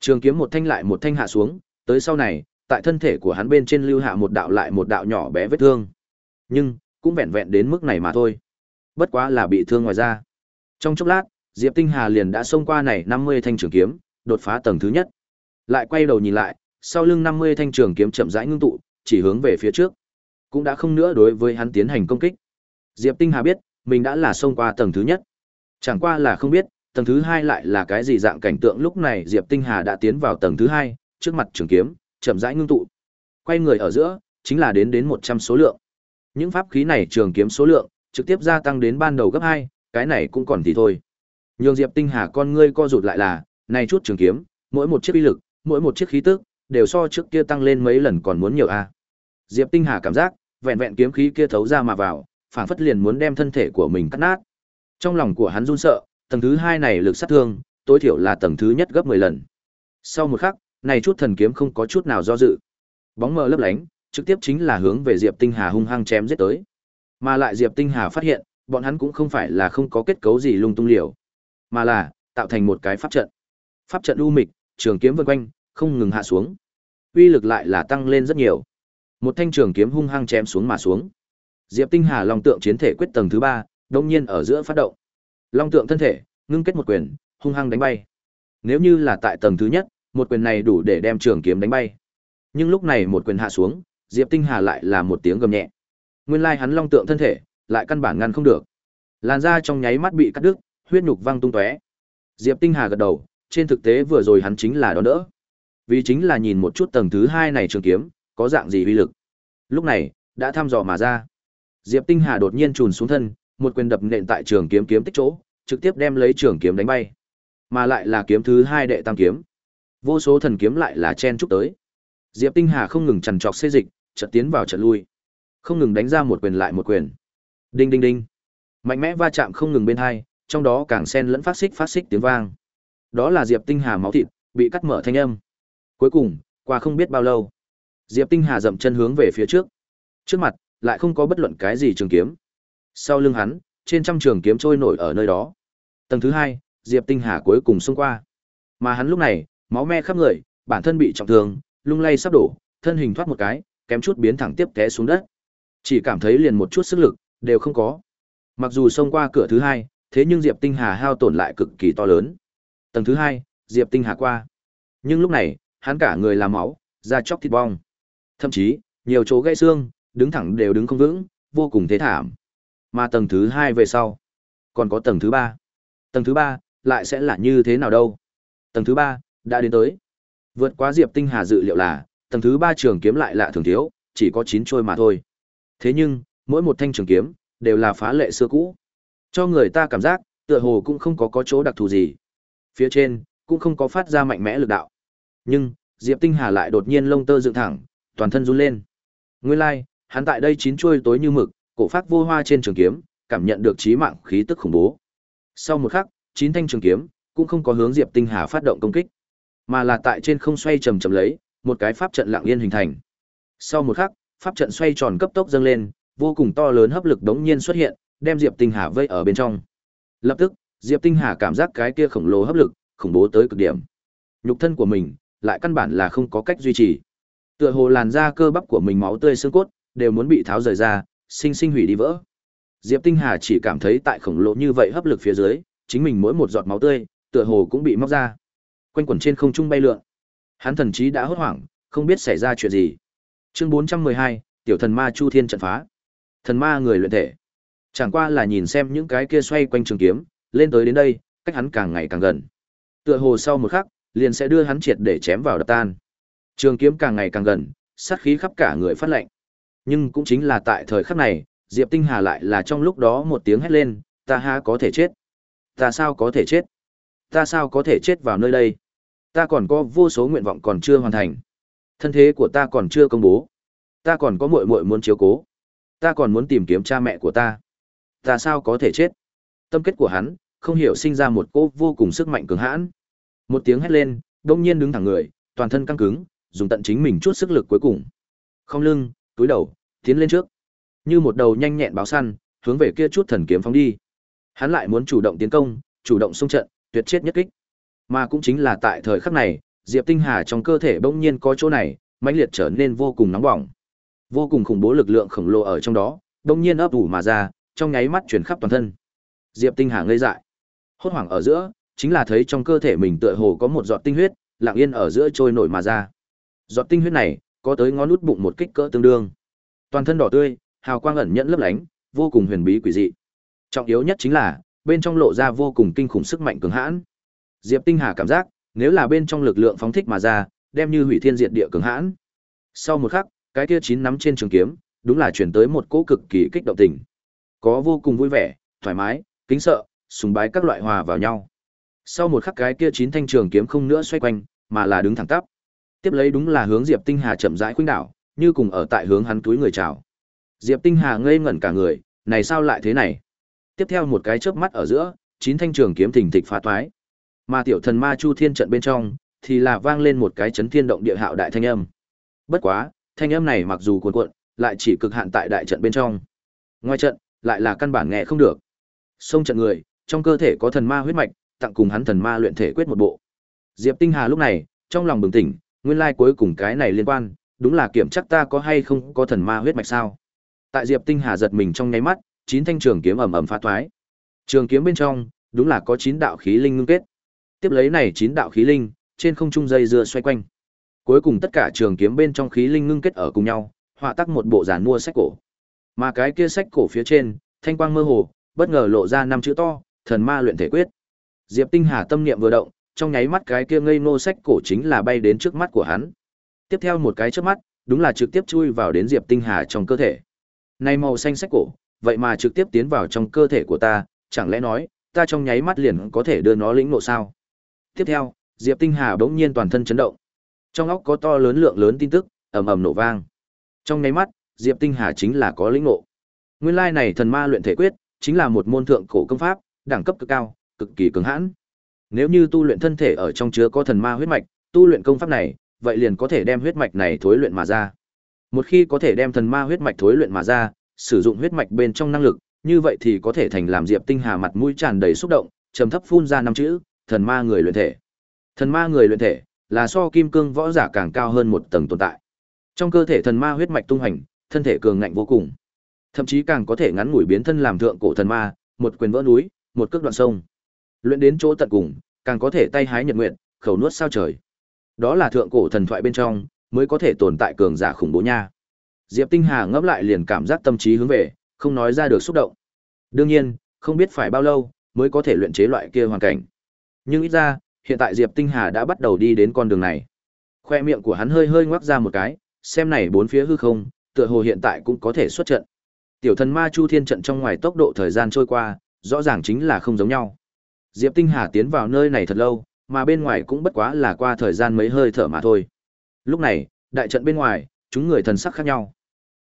Trường kiếm một thanh lại một thanh hạ xuống, tới sau này, tại thân thể của hắn bên trên lưu hạ một đạo lại một đạo nhỏ bé vết thương. Nhưng, cũng vẹn vẹn đến mức này mà thôi. Bất quá là bị thương ngoài ra. Trong chốc lát, Diệp Tinh Hà liền đã xông qua này 50 thanh trường kiếm, đột phá tầng thứ nhất. Lại quay đầu nhìn lại, sau lưng 50 thanh trường kiếm chậm rãi ngưng tụ, chỉ hướng về phía trước. cũng đã không nữa đối với hắn tiến hành công kích. Diệp Tinh Hà biết, mình đã là xông qua tầng thứ nhất. Chẳng qua là không biết, tầng thứ hai lại là cái gì dạng cảnh tượng lúc này Diệp Tinh Hà đã tiến vào tầng thứ hai, trước mặt trường kiếm, chậm rãi ngưng tụ. Quay người ở giữa, chính là đến đến 100 số lượng. Những pháp khí này trường kiếm số lượng, trực tiếp gia tăng đến ban đầu gấp 2, cái này cũng còn thì thôi. Nhường Diệp Tinh Hà con ngươi co rụt lại là, này chút trường kiếm, mỗi một chiếc uy lực, mỗi một chiếc khí tức, đều so trước kia tăng lên mấy lần còn muốn nhiều a. Diệp Tinh Hà cảm giác, vẹn vẹn kiếm khí kia thấu ra mà vào, phảng phất liền muốn đem thân thể của mình cắt nát. Trong lòng của hắn run sợ, tầng thứ hai này lực sát thương, tối thiểu là tầng thứ nhất gấp 10 lần. Sau một khắc, này chút thần kiếm không có chút nào do dự. Bóng mờ lấp lánh, trực tiếp chính là hướng về Diệp Tinh Hà hung hăng chém giết tới. Mà lại Diệp Tinh Hà phát hiện, bọn hắn cũng không phải là không có kết cấu gì lung tung liều, mà là tạo thành một cái pháp trận. Pháp trận u mịch, trường kiếm vần quanh, không ngừng hạ xuống. Uy lực lại là tăng lên rất nhiều. Một thanh trường kiếm hung hăng chém xuống mà xuống. Diệp Tinh Hà long tượng chiến thể quyết tầng thứ ba, đột nhiên ở giữa phát động. Long tượng thân thể, ngưng kết một quyền, hung hăng đánh bay. Nếu như là tại tầng thứ nhất, một quyền này đủ để đem trường kiếm đánh bay. Nhưng lúc này một quyền hạ xuống, Diệp Tinh Hà lại là một tiếng gầm nhẹ. Nguyên lai hắn long tượng thân thể, lại căn bản ngăn không được. Làn da trong nháy mắt bị cắt đứt, huyết nhục văng tung tóe. Diệp Tinh Hà gật đầu, trên thực tế vừa rồi hắn chính là đón đỡ. Vì chính là nhìn một chút tầng thứ hai này trường kiếm, có dạng gì uy lực. Lúc này, đã thăm dò mà ra. Diệp Tinh Hà đột nhiên trùn xuống thân, một quyền đập nện tại trường kiếm kiếm tích chỗ, trực tiếp đem lấy trường kiếm đánh bay. Mà lại là kiếm thứ hai đệ tam kiếm. Vô số thần kiếm lại là chen chúc tới. Diệp Tinh Hà không ngừng chằn trọc xê dịch, chợt tiến vào chợt lui. Không ngừng đánh ra một quyền lại một quyền. Đinh đinh đinh. Mạnh mẽ va chạm không ngừng bên hai, trong đó càng xen lẫn phát xích phát xích tiếng vang. Đó là Diệp Tinh Hà máu thịt bị cắt mở thanh âm. Cuối cùng, qua không biết bao lâu, Diệp Tinh Hà dậm chân hướng về phía trước. Trước mặt, lại không có bất luận cái gì trường kiếm. Sau lưng hắn, trên trăm trường kiếm trôi nổi ở nơi đó. Tầng thứ hai, Diệp Tinh Hà cuối cùng xông qua. Mà hắn lúc này, máu me khắp người, bản thân bị trọng thương, lung lay sắp đổ, thân hình thoát một cái, kém chút biến thẳng tiếp té xuống đất. Chỉ cảm thấy liền một chút sức lực đều không có. Mặc dù xông qua cửa thứ hai, thế nhưng Diệp Tinh Hà hao tổn lại cực kỳ to lớn. Tầng thứ hai, Diệp Tinh Hà qua. Nhưng lúc này, hắn cả người là máu, da chóc thịt bong. Thậm chí, nhiều chỗ gãy xương, đứng thẳng đều đứng không vững, vô cùng thế thảm. Mà tầng thứ hai về sau, còn có tầng thứ ba. Tầng thứ ba lại sẽ là như thế nào đâu? Tầng thứ ba đã đến tới. Vượt quá Diệp Tinh Hà dự liệu là, tầng thứ ba trường kiếm lại lạ thường thiếu, chỉ có chín trôi mà thôi. Thế nhưng, mỗi một thanh trường kiếm đều là phá lệ xưa cũ. Cho người ta cảm giác, tựa hồ cũng không có có chỗ đặc thù gì. Phía trên cũng không có phát ra mạnh mẽ lực đạo. Nhưng, Diệp Tinh Hà lại đột nhiên lông tơ dựng thẳng, toàn thân run lên. Nguyên lai, like, hắn tại đây chín chuôi tối như mực, cổ phát vô hoa trên trường kiếm, cảm nhận được chí mạng khí tức khủng bố. Sau một khắc, chín thanh trường kiếm cũng không có hướng Diệp Tinh Hà phát động công kích, mà là tại trên không xoay chầm chậm lấy, một cái pháp trận lặng yên hình thành. Sau một khắc, pháp trận xoay tròn cấp tốc dâng lên, vô cùng to lớn hấp lực đống nhiên xuất hiện, đem Diệp Tinh Hà vây ở bên trong. Lập tức, Diệp Tinh Hà cảm giác cái kia khổng lồ hấp lực, khủng bố tới cực điểm. Nhục thân của mình lại căn bản là không có cách duy trì. Tựa hồ làn da cơ bắp của mình máu tươi xương cốt đều muốn bị tháo rời ra, sinh sinh hủy đi vỡ. Diệp Tinh Hà chỉ cảm thấy tại khổng lồ như vậy hấp lực phía dưới, chính mình mỗi một giọt máu tươi, tựa hồ cũng bị móc ra. Quanh quẩn trên không trung bay lượn. Hắn thần chí đã hốt hoảng, không biết xảy ra chuyện gì. Chương 412, tiểu thần ma Chu Thiên trận phá. Thần ma người luyện thể. Chẳng qua là nhìn xem những cái kia xoay quanh trường kiếm, lên tới đến đây, cách hắn càng ngày càng gần. Tựa hồ sau một khắc, liền sẽ đưa hắn triệt để chém vào đập tan. Trường kiếm càng ngày càng gần, sát khí khắp cả người phát lạnh. Nhưng cũng chính là tại thời khắc này, Diệp Tinh Hà lại là trong lúc đó một tiếng hét lên, ta ha có thể chết. Ta sao có thể chết? Ta sao có thể chết vào nơi đây? Ta còn có vô số nguyện vọng còn chưa hoàn thành. Thân thế của ta còn chưa công bố. Ta còn có muội muội muốn chiếu cố. Ta còn muốn tìm kiếm cha mẹ của ta. Ta sao có thể chết? Tâm kết của hắn, không hiểu sinh ra một cô vô cùng sức mạnh cường hãn. Một tiếng hét lên, đông nhiên đứng thẳng người, toàn thân căng cứng, dùng tận chính mình chút sức lực cuối cùng. Không lưng, túi đầu, tiến lên trước. Như một đầu nhanh nhẹn báo săn, hướng về kia chút thần kiếm phóng đi. Hắn lại muốn chủ động tiến công, chủ động xung trận, tuyệt chết nhất kích. Mà cũng chính là tại thời khắc này, Diệp Tinh Hà trong cơ thể bỗng nhiên có chỗ này, mãnh liệt trở nên vô cùng nóng bỏng. Vô cùng khủng bố lực lượng khổng lồ ở trong đó, bỗng nhiên ấp ủ mà ra, trong nháy mắt truyền khắp toàn thân. Diệp Tinh Hà ngây dại. Hốt hoảng ở giữa, chính là thấy trong cơ thể mình tựa hồ có một giọt tinh huyết, lặng yên ở giữa trôi nổi mà ra. Giọt tinh huyết này, có tới ngón út bụng một kích cỡ tương đương. Toàn thân đỏ tươi, hào quang ẩn nhẫn lấp lánh, vô cùng huyền bí quỷ dị. Trọng yếu nhất chính là, bên trong lộ ra vô cùng kinh khủng sức mạnh cường hãn. Diệp Tinh Hà cảm giác, nếu là bên trong lực lượng phóng thích mà ra, đem như hủy thiên diệt địa cường hãn. Sau một khắc, cái kia chín nắm trên trường kiếm, đúng là chuyển tới một cỗ cực kỳ kích động tình. Có vô cùng vui vẻ, thoải mái, kính sợ, sùng bái các loại hòa vào nhau. Sau một khắc cái kia chín thanh trường kiếm không nữa xoay quanh, mà là đứng thẳng tắp. Tiếp lấy đúng là hướng Diệp Tinh Hà chậm rãi khuynh đảo, như cùng ở tại hướng hắn túi người chào. Diệp Tinh Hà ngây ngẩn cả người, này sao lại thế này? Tiếp theo một cái chớp mắt ở giữa, chín thanh trường kiếm thình thịch phá toái. Mà tiểu thần ma Chu Thiên trận bên trong thì là vang lên một cái chấn thiên động địa hạo đại thanh âm. Bất quá, thanh âm này mặc dù cuồn cuộn, lại chỉ cực hạn tại đại trận bên trong. Ngoài trận, lại là căn bản nghe không được. Xông trận người, trong cơ thể có thần ma huyết mạch, tặng cùng hắn thần ma luyện thể quyết một bộ. Diệp Tinh Hà lúc này, trong lòng bừng tỉnh, nguyên lai cuối cùng cái này liên quan, đúng là kiểm chắc ta có hay không có thần ma huyết mạch sao. Tại Diệp Tinh Hà giật mình trong nháy mắt, chín thanh trường kiếm ầm ầm phá thoái. Trường kiếm bên trong, đúng là có chín đạo khí linh ngưng kết. Tiếp lấy này chín đạo khí linh, trên không trung dây dưa xoay quanh. Cuối cùng tất cả trường kiếm bên trong khí linh ngưng kết ở cùng nhau, họa tác một bộ giản mua sách cổ. Mà cái kia sách cổ phía trên, thanh quang mơ hồ, bất ngờ lộ ra năm chữ to, thần ma luyện thể quyết. Diệp Tinh Hà tâm niệm vừa động, trong nháy mắt cái kia ngây nô sách cổ chính là bay đến trước mắt của hắn. Tiếp theo một cái trước mắt, đúng là trực tiếp chui vào đến Diệp Tinh Hà trong cơ thể. Này màu xanh sách cổ, vậy mà trực tiếp tiến vào trong cơ thể của ta, chẳng lẽ nói, ta trong nháy mắt liền có thể đưa nó lĩnh ngộ sao? Tiếp theo, Diệp Tinh Hà bỗng nhiên toàn thân chấn động. Trong óc có to lớn lượng lớn tin tức, ầm ầm nổ vang. Trong nháy mắt, Diệp Tinh Hà chính là có lĩnh ngộ. Nguyên lai này thần ma luyện thể quyết, chính là một môn thượng cổ công pháp, đẳng cấp cực cao, cực kỳ cứng hãn. Nếu như tu luyện thân thể ở trong chứa có thần ma huyết mạch, tu luyện công pháp này, vậy liền có thể đem huyết mạch này thối luyện mà ra. Một khi có thể đem thần ma huyết mạch thối luyện mà ra, sử dụng huyết mạch bên trong năng lực, như vậy thì có thể thành làm Diệp Tinh Hà mặt mũi tràn đầy xúc động, trầm thấp phun ra năm chữ, thần ma người luyện thể. Thần ma người luyện thể, là so kim cương võ giả càng cao hơn một tầng tồn tại. Trong cơ thể thần ma huyết mạch tung hành, thân thể cường ngạnh vô cùng. Thậm chí càng có thể ngắn ngủi biến thân làm thượng cổ thần ma, một quyền vỡ núi, một cước đoạn sông. Luyện đến chỗ tận cùng, càng có thể tay hái nhật nguyện, khẩu nuốt sao trời. Đó là thượng cổ thần thoại bên trong, mới có thể tồn tại cường giả khủng bố nha. Diệp Tinh Hà ngấp lại liền cảm giác tâm trí hướng về, không nói ra được xúc động. Đương nhiên, không biết phải bao lâu mới có thể luyện chế loại kia hoàn cảnh. Nhưng ít ra, hiện tại Diệp Tinh Hà đã bắt đầu đi đến con đường này. Khoe miệng của hắn hơi hơi ngoác ra một cái, xem này bốn phía hư không, tựa hồ hiện tại cũng có thể xuất trận. Tiểu thần ma Chu Thiên trận trong ngoài tốc độ thời gian trôi qua, rõ ràng chính là không giống nhau. Diệp Tinh Hà tiến vào nơi này thật lâu, mà bên ngoài cũng bất quá là qua thời gian mấy hơi thở mà thôi. Lúc này, đại trận bên ngoài, chúng người thần sắc khác nhau.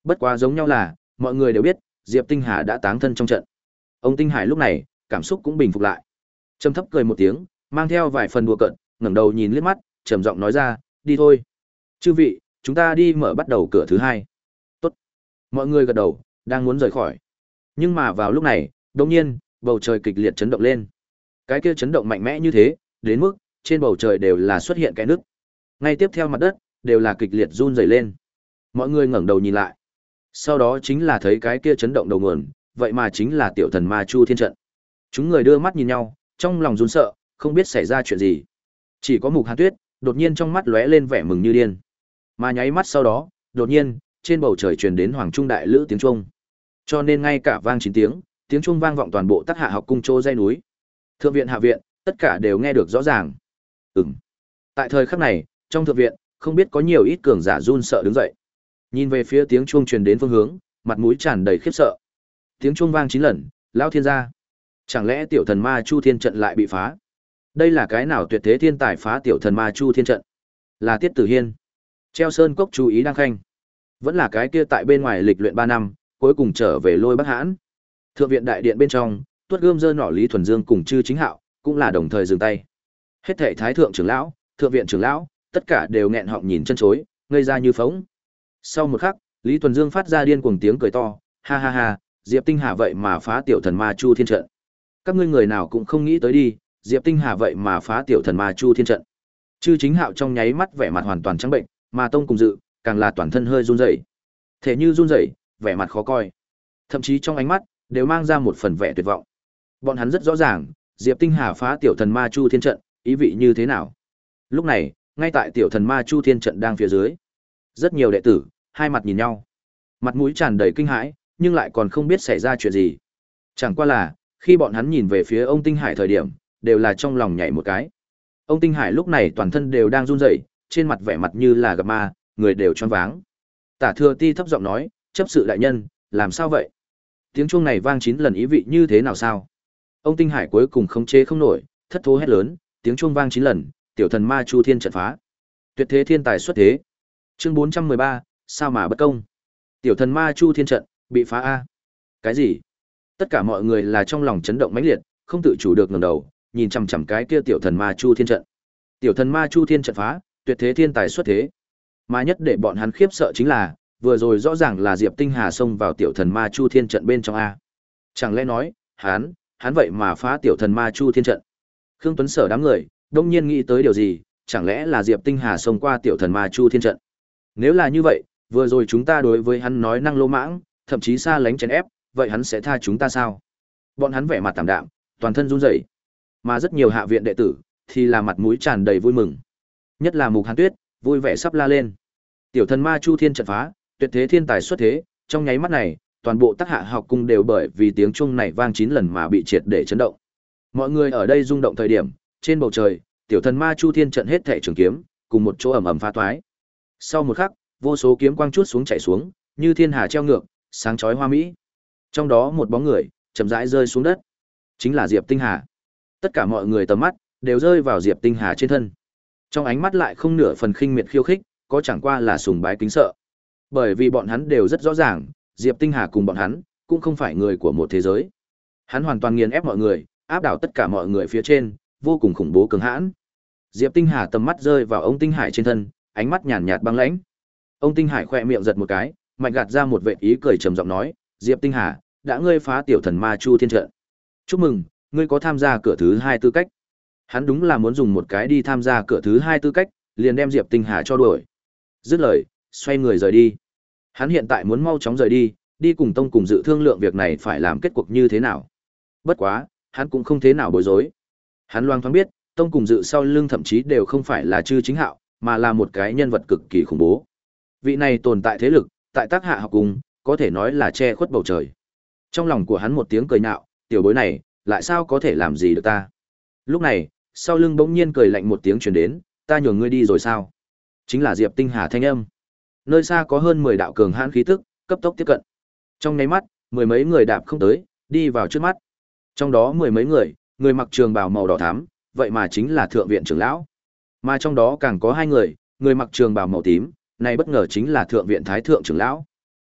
Bất quá giống nhau là, mọi người đều biết, Diệp Tinh Hà đã táng thân trong trận. Ông Tinh Hải lúc này, cảm xúc cũng bình phục lại. Trầm thấp cười một tiếng, mang theo vài phần đùa cợt, ngẩng đầu nhìn liếc mắt, trầm giọng nói ra, "Đi thôi. Chư vị, chúng ta đi mở bắt đầu cửa thứ hai." Tốt. Mọi người gật đầu, đang muốn rời khỏi. Nhưng mà vào lúc này, đột nhiên, bầu trời kịch liệt chấn động lên. Cái kia chấn động mạnh mẽ như thế, đến mức trên bầu trời đều là xuất hiện cái nước. Ngay tiếp theo mặt đất đều là kịch liệt run rẩy lên. Mọi người ngẩng đầu nhìn lại. Sau đó chính là thấy cái kia chấn động đầu nguồn, vậy mà chính là tiểu thần ma Chu Thiên trận. Chúng người đưa mắt nhìn nhau, trong lòng run sợ, không biết xảy ra chuyện gì. Chỉ có Mục Hàn Tuyết, đột nhiên trong mắt lóe lên vẻ mừng như điên. Mà nháy mắt sau đó, đột nhiên, trên bầu trời truyền đến hoàng trung đại lữ tiếng trung. Cho nên ngay cả vang chín tiếng, tiếng trung vang vọng toàn bộ tác Hạ học cung châu dây núi. Thượng viện hạ viện, tất cả đều nghe được rõ ràng. Ừm. Tại thời khắc này, trong thượng viện, không biết có nhiều ít cường giả run sợ đứng dậy. Nhìn về phía tiếng chuông truyền đến phương hướng, mặt mũi tràn đầy khiếp sợ. Tiếng chuông vang chín lần, lão thiên gia. Chẳng lẽ tiểu thần ma Chu Thiên trận lại bị phá? Đây là cái nào tuyệt thế thiên tài phá tiểu thần ma Chu Thiên trận? Là Tiết Tử Hiên. Treo Sơn Cốc chú ý đang khanh. Vẫn là cái kia tại bên ngoài lịch luyện ba năm, cuối cùng trở về lôi Bắc Hãn. Thượng viện đại điện bên trong, Tuất Gươm dơ nỏ Lý Thuần Dương cùng Chư Chính Hạo, cũng là đồng thời dừng tay. Hết thảy thái thượng trưởng lão, thượng viện trưởng lão, tất cả đều nghẹn họng nhìn chân chối, ngây ra như phỗng. Sau một khắc, Lý Thuần Dương phát ra điên cuồng tiếng cười to, ha ha ha, Diệp Tinh Hà vậy mà phá tiểu thần ma Chu Thiên trận. Các ngươi người nào cũng không nghĩ tới đi, Diệp Tinh Hà vậy mà phá tiểu thần ma Chu Thiên trận. Chư Chính Hạo trong nháy mắt vẻ mặt hoàn toàn trắng bệnh, mà Tông cùng dự, càng là toàn thân hơi run rẩy. Thể như run rẩy, vẻ mặt khó coi. Thậm chí trong ánh mắt đều mang ra một phần vẻ tuyệt vọng. Bọn hắn rất rõ ràng, Diệp Tinh Hà phá tiểu thần ma Chu Thiên trận, ý vị như thế nào. Lúc này, ngay tại tiểu thần ma Chu Thiên trận đang phía dưới, rất nhiều đệ tử hai mặt nhìn nhau. Mặt mũi tràn đầy kinh hãi, nhưng lại còn không biết xảy ra chuyện gì. Chẳng qua là, khi bọn hắn nhìn về phía ông Tinh Hải thời điểm, đều là trong lòng nhảy một cái. Ông Tinh Hải lúc này toàn thân đều đang run rẩy, trên mặt vẻ mặt như là gặp ma, người đều choáng váng. Tả Thừa Ti thấp giọng nói, "Chấp sự đại nhân, làm sao vậy?" Tiếng chuông này vang chín lần ý vị như thế nào sao? Ông Tinh Hải cuối cùng khống chế không nổi, thất thố hét lớn, tiếng chuông vang chín lần, tiểu thần ma Chu Thiên trận phá. Tuyệt thế thiên tài xuất thế. Chương 413, sao mà bất công? Tiểu thần ma Chu Thiên trận bị phá a. Cái gì? Tất cả mọi người là trong lòng chấn động mãnh liệt, không tự chủ được ngẩng đầu, nhìn chằm chằm cái kia tiểu thần ma Chu Thiên trận. Tiểu thần ma Chu Thiên trận phá, tuyệt thế thiên tài xuất thế. Mà nhất để bọn hắn khiếp sợ chính là, vừa rồi rõ ràng là Diệp Tinh Hà xông vào tiểu thần ma Chu Thiên trận bên trong a. Chẳng lẽ nói, hắn, hắn vậy mà phá tiểu thần ma Chu Thiên trận? Khương Tuấn Sở đám người, đông nhiên nghĩ tới điều gì, chẳng lẽ là Diệp Tinh Hà xông qua tiểu thần ma Chu Thiên trận? Nếu là như vậy, vừa rồi chúng ta đối với hắn nói năng lô mãng, thậm chí xa lánh chèn ép, vậy hắn sẽ tha chúng ta sao? Bọn hắn vẻ mặt tạm đạm, toàn thân run rẩy. Mà rất nhiều hạ viện đệ tử thì là mặt mũi tràn đầy vui mừng. Nhất là Mục Hàn Tuyết, vui vẻ sắp la lên. Tiểu thần ma Chu Thiên trận phá, tuyệt thế thiên tài xuất thế, trong nháy mắt này, toàn bộ tác hạ học cung đều bởi vì tiếng chuông này vang chín lần mà bị triệt để chấn động. Mọi người ở đây rung động thời điểm, trên bầu trời, tiểu thần ma Chu Thiên trận hết thảy trường kiếm, cùng một chỗ ầm ầm phá toái. Sau một khắc, vô số kiếm quang chút xuống chảy xuống, như thiên hà treo ngược, sáng chói hoa mỹ. Trong đó một bóng người chậm rãi rơi xuống đất, chính là Diệp Tinh Hà. Tất cả mọi người tầm mắt đều rơi vào Diệp Tinh Hà trên thân. Trong ánh mắt lại không nửa phần khinh miệt khiêu khích, có chẳng qua là sùng bái kính sợ. Bởi vì bọn hắn đều rất rõ ràng, Diệp Tinh Hà cùng bọn hắn cũng không phải người của một thế giới. Hắn hoàn toàn nghiền ép mọi người, áp đảo tất cả mọi người phía trên, vô cùng khủng bố cường hãn. Diệp Tinh Hà tầm mắt rơi vào ông Tinh Hải trên thân, ánh mắt nhàn nhạt băng lãnh. Ông Tinh Hải khẽ miệng giật một cái, mạnh gạt ra một vệt ý cười trầm giọng nói, "Diệp Tinh Hà, đã ngươi phá tiểu thần ma Chu Thiên trận. Chúc mừng, ngươi có tham gia cửa thứ hai tư cách." Hắn đúng là muốn dùng một cái đi tham gia cửa thứ hai tư cách, liền đem Diệp Tinh Hà cho đuổi. Dứt lời, xoay người rời đi. Hắn hiện tại muốn mau chóng rời đi, đi cùng tông cùng dự thương lượng việc này phải làm kết cuộc như thế nào. Bất quá, hắn cũng không thế nào bối rối. Hắn loang thoáng biết, tông cùng dự sau lưng thậm chí đều không phải là chư chính hạo, mà là một cái nhân vật cực kỳ khủng bố. Vị này tồn tại thế lực, tại tác hạ học cùng, có thể nói là che khuất bầu trời. Trong lòng của hắn một tiếng cười nhạo, tiểu bối này, lại sao có thể làm gì được ta? Lúc này, sau lưng bỗng nhiên cười lạnh một tiếng truyền đến, ta nhường ngươi đi rồi sao? Chính là Diệp Tinh Hà thanh âm. Nơi xa có hơn 10 đạo cường hãn khí tức, cấp tốc tiếp cận. Trong nháy mắt, mười mấy người đạp không tới, đi vào trước mắt. Trong đó mười mấy người, người mặc trường bào màu đỏ thắm, vậy mà chính là thượng viện trưởng lão. Mà trong đó càng có hai người, người mặc trường bào màu tím, này bất ngờ chính là thượng viện thái thượng trưởng lão.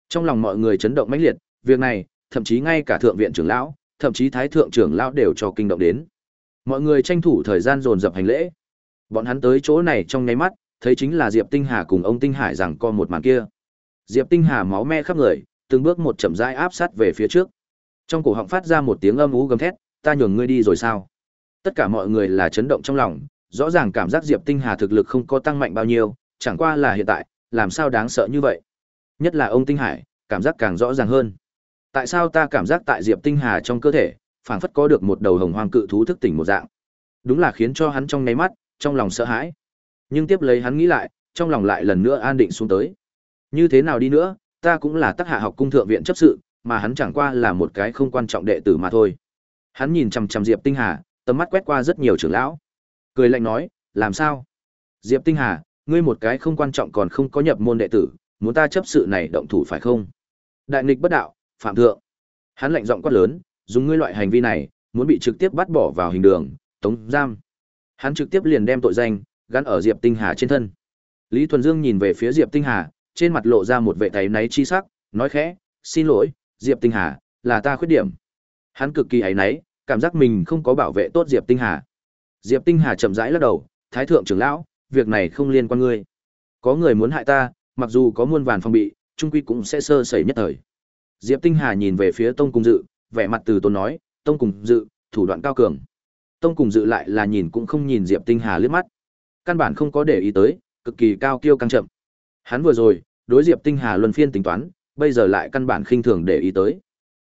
Trong lòng mọi người chấn động mãnh liệt, việc này, thậm chí ngay cả thượng viện trưởng lão, thậm chí thái thượng trưởng lão đều cho kinh động đến. Mọi người tranh thủ thời gian dồn dập hành lễ. Bọn hắn tới chỗ này trong nháy mắt, thấy chính là Diệp Tinh Hà cùng ông Tinh Hải rằng co một màn kia. Diệp Tinh Hà máu me khắp người, từng bước một chậm rãi áp sát về phía trước. Trong cổ họng phát ra một tiếng âm u gầm thét, ta nhường ngươi đi rồi sao? Tất cả mọi người là chấn động trong lòng, rõ ràng cảm giác Diệp Tinh Hà thực lực không có tăng mạnh bao nhiêu, chẳng qua là hiện tại, làm sao đáng sợ như vậy? Nhất là ông Tinh Hải, cảm giác càng rõ ràng hơn. Tại sao ta cảm giác tại Diệp Tinh Hà trong cơ thể, phảng phất có được một đầu hồng hoang cự thú thức tỉnh một dạng. Đúng là khiến cho hắn trong nháy mắt, trong lòng sợ hãi. Nhưng tiếp lấy hắn nghĩ lại, trong lòng lại lần nữa an định xuống tới. Như thế nào đi nữa, ta cũng là tác hạ học cung thượng viện chấp sự, mà hắn chẳng qua là một cái không quan trọng đệ tử mà thôi. Hắn nhìn chằm chằm Diệp Tinh Hà, tầm mắt quét qua rất nhiều trưởng lão. Cười lạnh nói, làm sao? Diệp Tinh Hà, ngươi một cái không quan trọng còn không có nhập môn đệ tử, muốn ta chấp sự này động thủ phải không? Đại nghịch bất đạo, phạm thượng. Hắn lạnh giọng quát lớn, dùng ngươi loại hành vi này, muốn bị trực tiếp bắt bỏ vào hình đường, tống giam. Hắn trực tiếp liền đem tội danh gắn ở Diệp Tinh Hà trên thân. Lý Thuần Dương nhìn về phía Diệp Tinh Hà, trên mặt lộ ra một vẻ thấy náy chi sắc, nói khẽ, "Xin lỗi, Diệp Tinh Hà, là ta khuyết điểm." Hắn cực kỳ áy náy, cảm giác mình không có bảo vệ tốt Diệp Tinh Hà. Diệp Tinh Hà chậm rãi lắc đầu, "Thái thượng trưởng lão, việc này không liên quan ngươi. Có người muốn hại ta, mặc dù có muôn vàn phong bị, trung quy cũng sẽ sơ sẩy nhất thời." Diệp Tinh Hà nhìn về phía Tông Cung Dự, vẻ mặt từ tốn nói, "Tông Cung Dự, thủ đoạn cao cường." Tông Cung Dự lại là nhìn cũng không nhìn Diệp Tinh Hà liếc mắt. Căn bản không có để ý tới, cực kỳ cao kiêu căng chậm. Hắn vừa rồi, đối Diệp Tinh Hà luân phiên tính toán, bây giờ lại căn bản khinh thường để ý tới.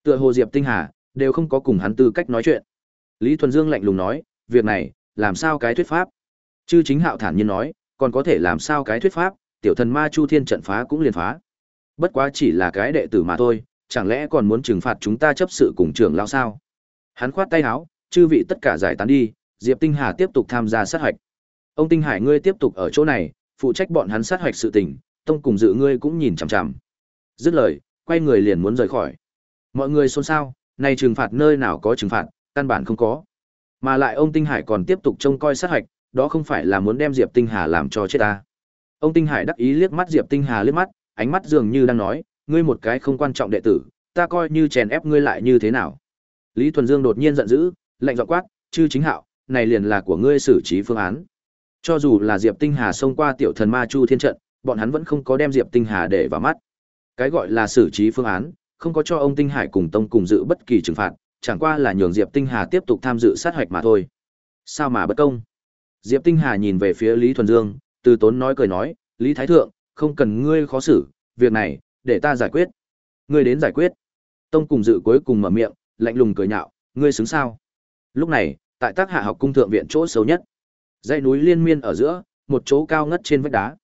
Tựa hồ Diệp Tinh Hà đều không có cùng hắn tư cách nói chuyện. Lý Thuần Dương lạnh lùng nói, việc này, làm sao cái thuyết pháp? Chư chính hạo thản nhiên nói, còn có thể làm sao cái thuyết pháp, tiểu thần ma Chu Thiên trận phá cũng liền phá. Bất quá chỉ là cái đệ tử mà thôi, chẳng lẽ còn muốn trừng phạt chúng ta chấp sự cùng trưởng lão sao? Hắn khoát tay áo, chư vị tất cả giải tán đi, Diệp Tinh Hà tiếp tục tham gia sát hạch. Ông Tinh Hải ngươi tiếp tục ở chỗ này, phụ trách bọn hắn sát hạch sự tình, tông cùng dự ngươi cũng nhìn chằm chằm. Dứt lời, quay người liền muốn rời khỏi. Mọi người xôn xao, này trừng phạt nơi nào có trừng phạt, căn bản không có. Mà lại ông Tinh Hải còn tiếp tục trông coi sát hạch, đó không phải là muốn đem Diệp Tinh Hà làm cho chết ta. Ông Tinh Hải đắc ý liếc mắt Diệp Tinh Hà liếc mắt, ánh mắt dường như đang nói, ngươi một cái không quan trọng đệ tử, ta coi như chèn ép ngươi lại như thế nào. Lý Thuần Dương đột nhiên giận dữ, lạnh giọng quát, "Chư chính hạo, này liền là của ngươi xử trí phương án." Cho dù là Diệp Tinh Hà xông qua tiểu thần ma Chu Thiên trận, bọn hắn vẫn không có đem Diệp Tinh Hà để vào mắt. Cái gọi là xử trí phương án, không có cho ông Tinh Hải cùng tông cùng dự bất kỳ trừng phạt, chẳng qua là nhường Diệp Tinh Hà tiếp tục tham dự sát hoạch mà thôi. Sao mà bất công? Diệp Tinh Hà nhìn về phía Lý Thuần Dương, từ tốn nói cười nói, Lý Thái Thượng, không cần ngươi khó xử, việc này, để ta giải quyết. Ngươi đến giải quyết. Tông cùng dự cuối cùng mở miệng, lạnh lùng cười nhạo, ngươi xứng sao? Lúc này, tại tác hạ học cung thượng viện chỗ xấu nhất, dãy núi liên miên ở giữa, một chỗ cao ngất trên vách đá.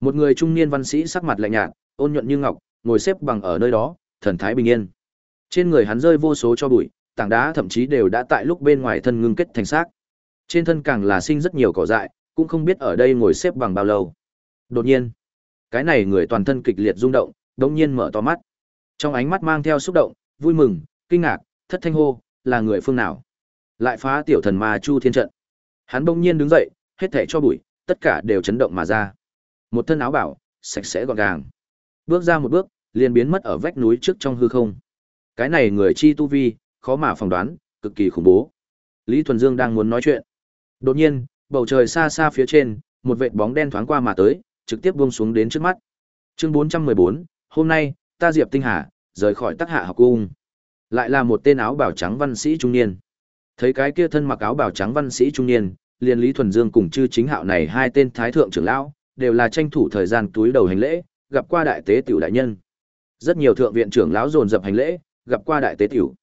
Một người trung niên văn sĩ sắc mặt lạnh nhạt, ôn nhuận như ngọc, ngồi xếp bằng ở nơi đó, thần thái bình yên. Trên người hắn rơi vô số cho bụi, tảng đá thậm chí đều đã tại lúc bên ngoài thân ngưng kết thành xác. Trên thân càng là sinh rất nhiều cỏ dại, cũng không biết ở đây ngồi xếp bằng bao lâu. Đột nhiên, cái này người toàn thân kịch liệt rung động, đống nhiên mở to mắt. Trong ánh mắt mang theo xúc động, vui mừng, kinh ngạc, thất thanh hô, là người phương nào? Lại phá tiểu thần ma Chu Thiên trận. Hắn bỗng nhiên đứng dậy, hết thảy cho bụi, tất cả đều chấn động mà ra. Một thân áo bảo, sạch sẽ gọn gàng. Bước ra một bước, liền biến mất ở vách núi trước trong hư không. Cái này người chi tu vi, khó mà phỏng đoán, cực kỳ khủng bố. Lý Thuần Dương đang muốn nói chuyện. Đột nhiên, bầu trời xa xa phía trên, một vệt bóng đen thoáng qua mà tới, trực tiếp buông xuống đến trước mắt. Chương 414, hôm nay, ta Diệp Tinh Hà, rời khỏi Tắc Hạ học cung. Lại là một tên áo bào trắng văn sĩ trung niên. Thấy cái kia thân mặc áo bào trắng văn sĩ trung niên, liền Lý Thuần Dương cùng chư chính hạo này hai tên thái thượng trưởng lão, đều là tranh thủ thời gian túi đầu hành lễ, gặp qua đại tế tiểu đại nhân. Rất nhiều thượng viện trưởng lão dồn dập hành lễ, gặp qua đại tế tiểu.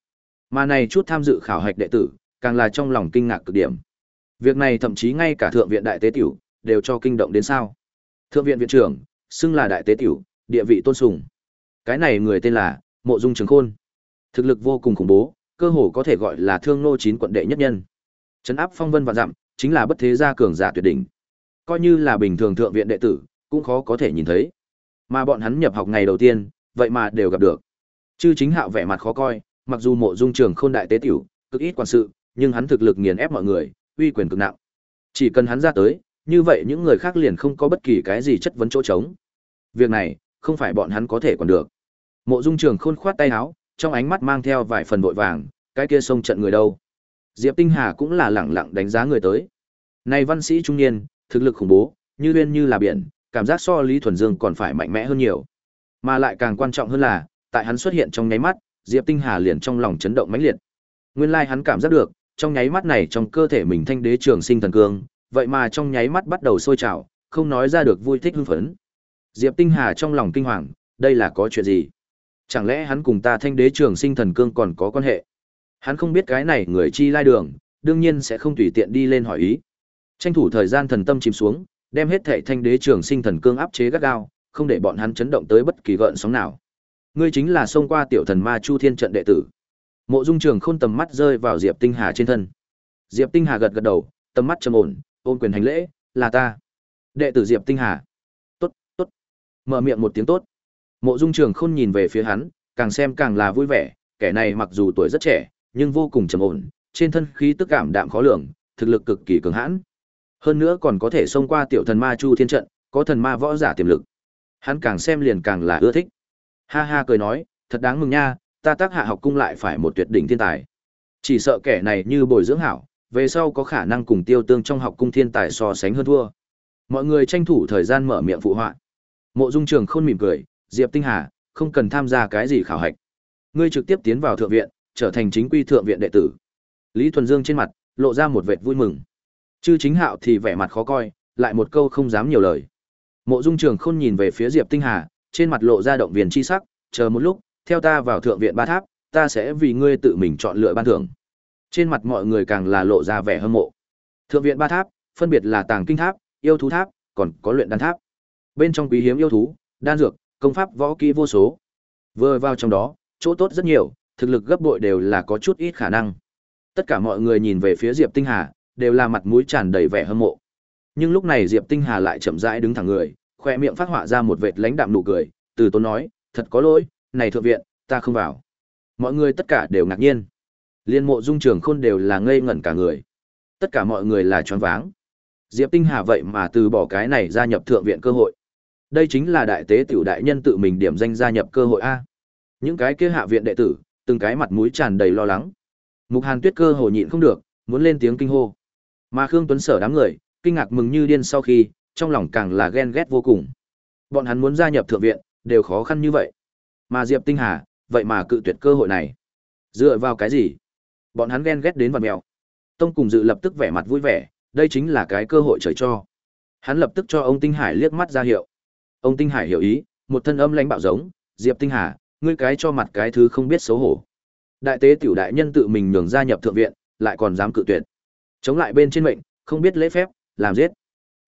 Mà này chút tham dự khảo hạch đệ tử, càng là trong lòng kinh ngạc cực điểm. Việc này thậm chí ngay cả thượng viện đại tế tiểu đều cho kinh động đến sao? Thượng viện viện trưởng, xưng là đại tế tiểu, địa vị tôn sùng. Cái này người tên là Mộ Dung Trường Khôn. Thực lực vô cùng khủng bố, cơ hồ có thể gọi là thương nô chín quận đệ nhất nhân. Trấn áp phong vân và dặm, chính là bất thế gia cường giả tuyệt đỉnh. Coi như là bình thường thượng viện đệ tử, cũng khó có thể nhìn thấy. Mà bọn hắn nhập học ngày đầu tiên, vậy mà đều gặp được. Chư chính hạo vẻ mặt khó coi, mặc dù mộ dung trường khôn đại tế tiểu, cực ít quản sự, nhưng hắn thực lực nghiền ép mọi người, uy quyền cực nặng. Chỉ cần hắn ra tới, như vậy những người khác liền không có bất kỳ cái gì chất vấn chỗ trống. Việc này, không phải bọn hắn có thể còn được. Mộ Dung Trường Khôn khoát tay áo, trong ánh mắt mang theo vài phần vội vàng, cái kia xông trận người đâu? Diệp Tinh Hà cũng là lẳng lặng đánh giá người tới. Này văn sĩ trung niên, thực lực khủng bố, như uyên như là biển, cảm giác so Lý Thuần Dương còn phải mạnh mẽ hơn nhiều. Mà lại càng quan trọng hơn là, tại hắn xuất hiện trong nháy mắt, Diệp Tinh Hà liền trong lòng chấn động mãnh liệt. Nguyên lai like hắn cảm giác được, trong nháy mắt này trong cơ thể mình thanh đế trường sinh thần cương, vậy mà trong nháy mắt bắt đầu sôi trào, không nói ra được vui thích hưng phấn. Diệp Tinh Hà trong lòng kinh hoàng, đây là có chuyện gì? Chẳng lẽ hắn cùng ta thanh đế trường sinh thần cương còn có quan hệ? Hắn không biết cái này người chi lai đường, đương nhiên sẽ không tùy tiện đi lên hỏi ý. Tranh thủ thời gian thần tâm chìm xuống, đem hết thệ thanh đế trường sinh thần cương áp chế gắt gao, không để bọn hắn chấn động tới bất kỳ gợn sóng nào. Ngươi chính là xông qua tiểu thần ma Chu Thiên trận đệ tử. Mộ Dung Trường Khôn tầm mắt rơi vào Diệp Tinh Hà trên thân. Diệp Tinh Hà gật gật đầu, tầm mắt trầm ổn, ôn quyền hành lễ, "Là ta." Đệ tử Diệp Tinh Hà. Mở miệng một tiếng tốt. Mộ Dung Trường Khôn nhìn về phía hắn, càng xem càng là vui vẻ, kẻ này mặc dù tuổi rất trẻ, nhưng vô cùng trầm ổn, trên thân khí tức cảm đạm khó lường, thực lực cực kỳ cường hãn. Hơn nữa còn có thể xông qua tiểu thần ma Chu Thiên trận, có thần ma võ giả tiềm lực. Hắn càng xem liền càng là ưa thích. Ha ha cười nói, thật đáng mừng nha, ta tác hạ học cung lại phải một tuyệt đỉnh thiên tài. Chỉ sợ kẻ này như bồi dưỡng hảo, về sau có khả năng cùng tiêu tương trong học cung thiên tài so sánh hơn thua. Mọi người tranh thủ thời gian mở miệng phụ họa. Mộ Dung Trường Khôn mỉm cười, Diệp Tinh Hà, không cần tham gia cái gì khảo hạch. Ngươi trực tiếp tiến vào thượng viện, trở thành chính quy thượng viện đệ tử. Lý Thuần Dương trên mặt lộ ra một vệt vui mừng. Chư Chính Hạo thì vẻ mặt khó coi, lại một câu không dám nhiều lời. Mộ Dung Trường Khôn nhìn về phía Diệp Tinh Hà, trên mặt lộ ra động viên chi sắc, chờ một lúc, theo ta vào thượng viện ba tháp, ta sẽ vì ngươi tự mình chọn lựa ban thưởng. Trên mặt mọi người càng là lộ ra vẻ hâm mộ. Thượng viện ba tháp, phân biệt là Tàng Kinh tháp, Yêu thú tháp, còn có luyện đan tháp. Bên trong quý hiếm yêu thú, đan dược, công pháp võ kỹ vô số. Vừa vào trong đó, chỗ tốt rất nhiều, thực lực gấp bội đều là có chút ít khả năng. Tất cả mọi người nhìn về phía Diệp Tinh Hà, đều là mặt mũi tràn đầy vẻ hâm mộ. Nhưng lúc này Diệp Tinh Hà lại chậm rãi đứng thẳng người, khoe miệng phát họa ra một vệt lãnh đạm nụ cười, từ tốn nói, thật có lỗi, này thượng viện, ta không vào. Mọi người tất cả đều ngạc nhiên. Liên mộ dung trường khôn đều là ngây ngẩn cả người. Tất cả mọi người là choáng váng. Diệp Tinh Hà vậy mà từ bỏ cái này gia nhập thượng viện cơ hội. Đây chính là đại tế tiểu đại nhân tự mình điểm danh gia nhập cơ hội A. Những cái kia hạ viện đệ tử, từng cái mặt mũi tràn đầy lo lắng. Mục Hàn Tuyết cơ hồ nhịn không được, muốn lên tiếng kinh hô. Mà Khương Tuấn Sở đám người, kinh ngạc mừng như điên sau khi, trong lòng càng là ghen ghét vô cùng. Bọn hắn muốn gia nhập thượng viện, đều khó khăn như vậy. Mà Diệp Tinh Hà, vậy mà cự tuyệt cơ hội này. Dựa vào cái gì? Bọn hắn ghen ghét đến vật mèo. Tông cùng dự lập tức vẻ mặt vui vẻ, đây chính là cái cơ hội trời cho. Hắn lập tức cho ông Tinh Hải liếc mắt ra hiệu. Ông Tinh Hải hiểu ý, một thân âm lãnh bạo giống, Diệp Tinh Hà, ngươi cái cho mặt cái thứ không biết xấu hổ. Đại tế tiểu đại nhân tự mình nhường gia nhập thượng viện, lại còn dám cự tuyệt. Chống lại bên trên mệnh, không biết lễ phép, làm giết.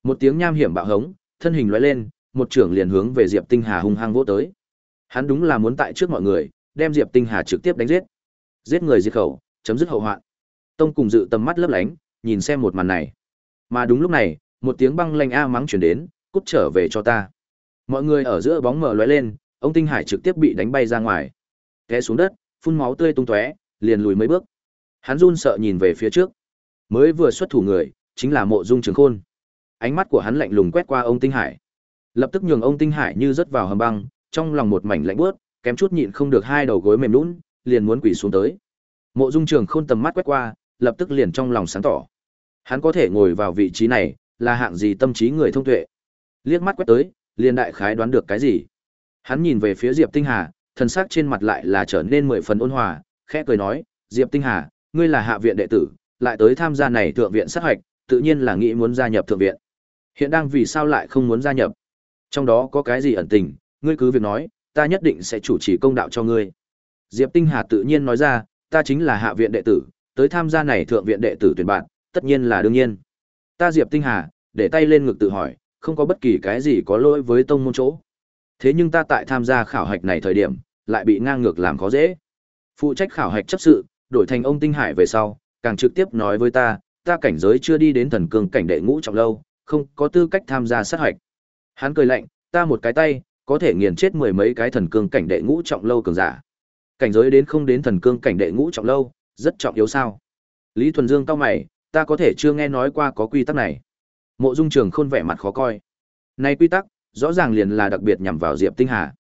Một tiếng nham hiểm bạo hống, thân hình lóe lên, một trưởng liền hướng về Diệp Tinh Hà hung hăng vỗ tới. Hắn đúng là muốn tại trước mọi người, đem Diệp Tinh Hà trực tiếp đánh giết. Giết người diệt khẩu, chấm dứt hậu hoạn. Tông cùng dự tầm mắt lấp lánh, nhìn xem một màn này. Mà đúng lúc này, một tiếng băng lanh a mắng truyền đến, cút trở về cho ta. Mọi người ở giữa bóng mờ lóe lên, ông Tinh Hải trực tiếp bị đánh bay ra ngoài. Té xuống đất, phun máu tươi tung tóe, liền lùi mấy bước. Hắn run sợ nhìn về phía trước. Mới vừa xuất thủ người, chính là Mộ Dung Trường Khôn. Ánh mắt của hắn lạnh lùng quét qua ông Tinh Hải. Lập tức nhường ông Tinh Hải như rớt vào hầm băng, trong lòng một mảnh lạnh buốt, kém chút nhịn không được hai đầu gối mềm lún liền muốn quỳ xuống tới. Mộ Dung Trường Khôn tầm mắt quét qua, lập tức liền trong lòng sáng tỏ. Hắn có thể ngồi vào vị trí này, là hạng gì tâm trí người thông tuệ. Liếc mắt quét tới, liền đại khái đoán được cái gì. Hắn nhìn về phía Diệp Tinh Hà, thần sắc trên mặt lại là trở nên mười phần ôn hòa, khẽ cười nói, "Diệp Tinh Hà, ngươi là hạ viện đệ tử, lại tới tham gia này thượng viện sát hoạch, tự nhiên là nghĩ muốn gia nhập thượng viện. Hiện đang vì sao lại không muốn gia nhập? Trong đó có cái gì ẩn tình, ngươi cứ việc nói, ta nhất định sẽ chủ trì công đạo cho ngươi." Diệp Tinh Hà tự nhiên nói ra, "Ta chính là hạ viện đệ tử, tới tham gia này thượng viện đệ tử tuyển bạn, tất nhiên là đương nhiên." Ta Diệp Tinh Hà, để tay lên ngực tự hỏi, không có bất kỳ cái gì có lỗi với tông môn chỗ. Thế nhưng ta tại tham gia khảo hạch này thời điểm, lại bị ngang ngược làm khó dễ. Phụ trách khảo hạch chấp sự, đổi thành ông Tinh Hải về sau, càng trực tiếp nói với ta, ta cảnh giới chưa đi đến thần cương cảnh đệ ngũ trọng lâu, không có tư cách tham gia sát hạch. Hắn cười lạnh, ta một cái tay, có thể nghiền chết mười mấy cái thần cương cảnh đệ ngũ trọng lâu cường giả. Cảnh giới đến không đến thần cương cảnh đệ ngũ trọng lâu, rất trọng yếu sao? Lý Thuần Dương cau mày, ta có thể chưa nghe nói qua có quy tắc này. Mộ Dung Trường Khôn vẻ mặt khó coi. nay quy tắc, rõ ràng liền là đặc biệt nhằm vào Diệp Tinh Hà.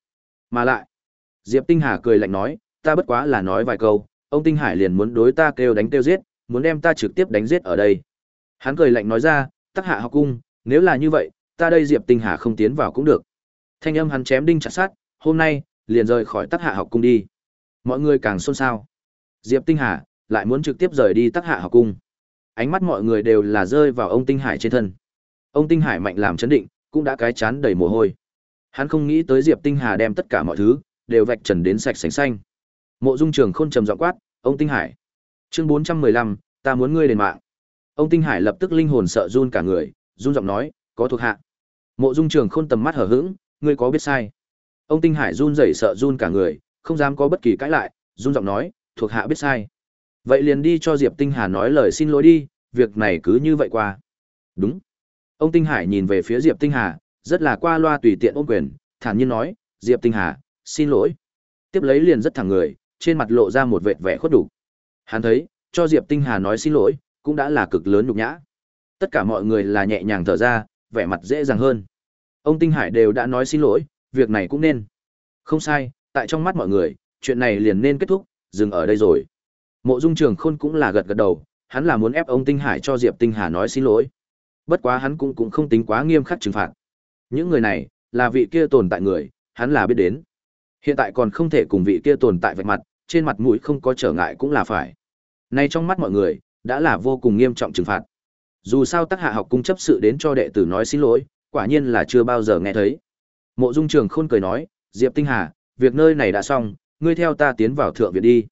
Mà lại, Diệp Tinh Hà cười lạnh nói, ta bất quá là nói vài câu, ông Tinh Hải liền muốn đối ta kêu đánh kêu giết, muốn đem ta trực tiếp đánh giết ở đây. Hắn cười lạnh nói ra, tắc hạ học cung, nếu là như vậy, ta đây Diệp Tinh Hà không tiến vào cũng được. Thanh âm hắn chém đinh chặt sát, hôm nay, liền rời khỏi tắc hạ học cung đi. Mọi người càng xôn xao. Diệp Tinh Hà, lại muốn trực tiếp rời đi tắc hạ học cung. Ánh mắt mọi người đều là rơi vào ông Tinh Hải trên thân. Ông Tinh Hải mạnh làm chấn định, cũng đã cái chán đầy mồ hôi. Hắn không nghĩ tới Diệp Tinh Hà đem tất cả mọi thứ đều vạch trần đến sạch sành xanh. Mộ Dung Trường Khôn trầm giọng quát, "Ông Tinh Hải." Chương 415, "Ta muốn ngươi đền mạng." Ông Tinh Hải lập tức linh hồn sợ run cả người, run giọng nói, "Có thuộc hạ." Mộ Dung Trường Khôn tầm mắt hở hững, "Ngươi có biết sai?" Ông Tinh Hải run rẩy sợ run cả người, không dám có bất kỳ cãi lại, run giọng nói, "Thuộc hạ biết sai." Vậy liền đi cho Diệp Tinh Hà nói lời xin lỗi đi, việc này cứ như vậy qua. Đúng. Ông Tinh Hải nhìn về phía Diệp Tinh Hà, rất là qua loa tùy tiện ôm quyền, thản nhiên nói, Diệp Tinh Hà, xin lỗi. Tiếp lấy liền rất thẳng người, trên mặt lộ ra một vệt vẻ khuất đủ. Hắn thấy, cho Diệp Tinh Hà nói xin lỗi, cũng đã là cực lớn nhục nhã. Tất cả mọi người là nhẹ nhàng thở ra, vẻ mặt dễ dàng hơn. Ông Tinh Hải đều đã nói xin lỗi, việc này cũng nên. Không sai, tại trong mắt mọi người, chuyện này liền nên kết thúc, dừng ở đây rồi. Mộ Dung Trường Khôn cũng là gật gật đầu, hắn là muốn ép ông Tinh Hải cho Diệp Tinh Hà nói xin lỗi. Bất quá hắn cũng cũng không tính quá nghiêm khắc trừng phạt. Những người này, là vị kia tồn tại người, hắn là biết đến. Hiện tại còn không thể cùng vị kia tồn tại vạch mặt, trên mặt mũi không có trở ngại cũng là phải. Nay trong mắt mọi người, đã là vô cùng nghiêm trọng trừng phạt. Dù sao tác hạ học cung chấp sự đến cho đệ tử nói xin lỗi, quả nhiên là chưa bao giờ nghe thấy. Mộ Dung Trường Khôn cười nói, Diệp Tinh Hà, việc nơi này đã xong, ngươi theo ta tiến vào thượng viện đi.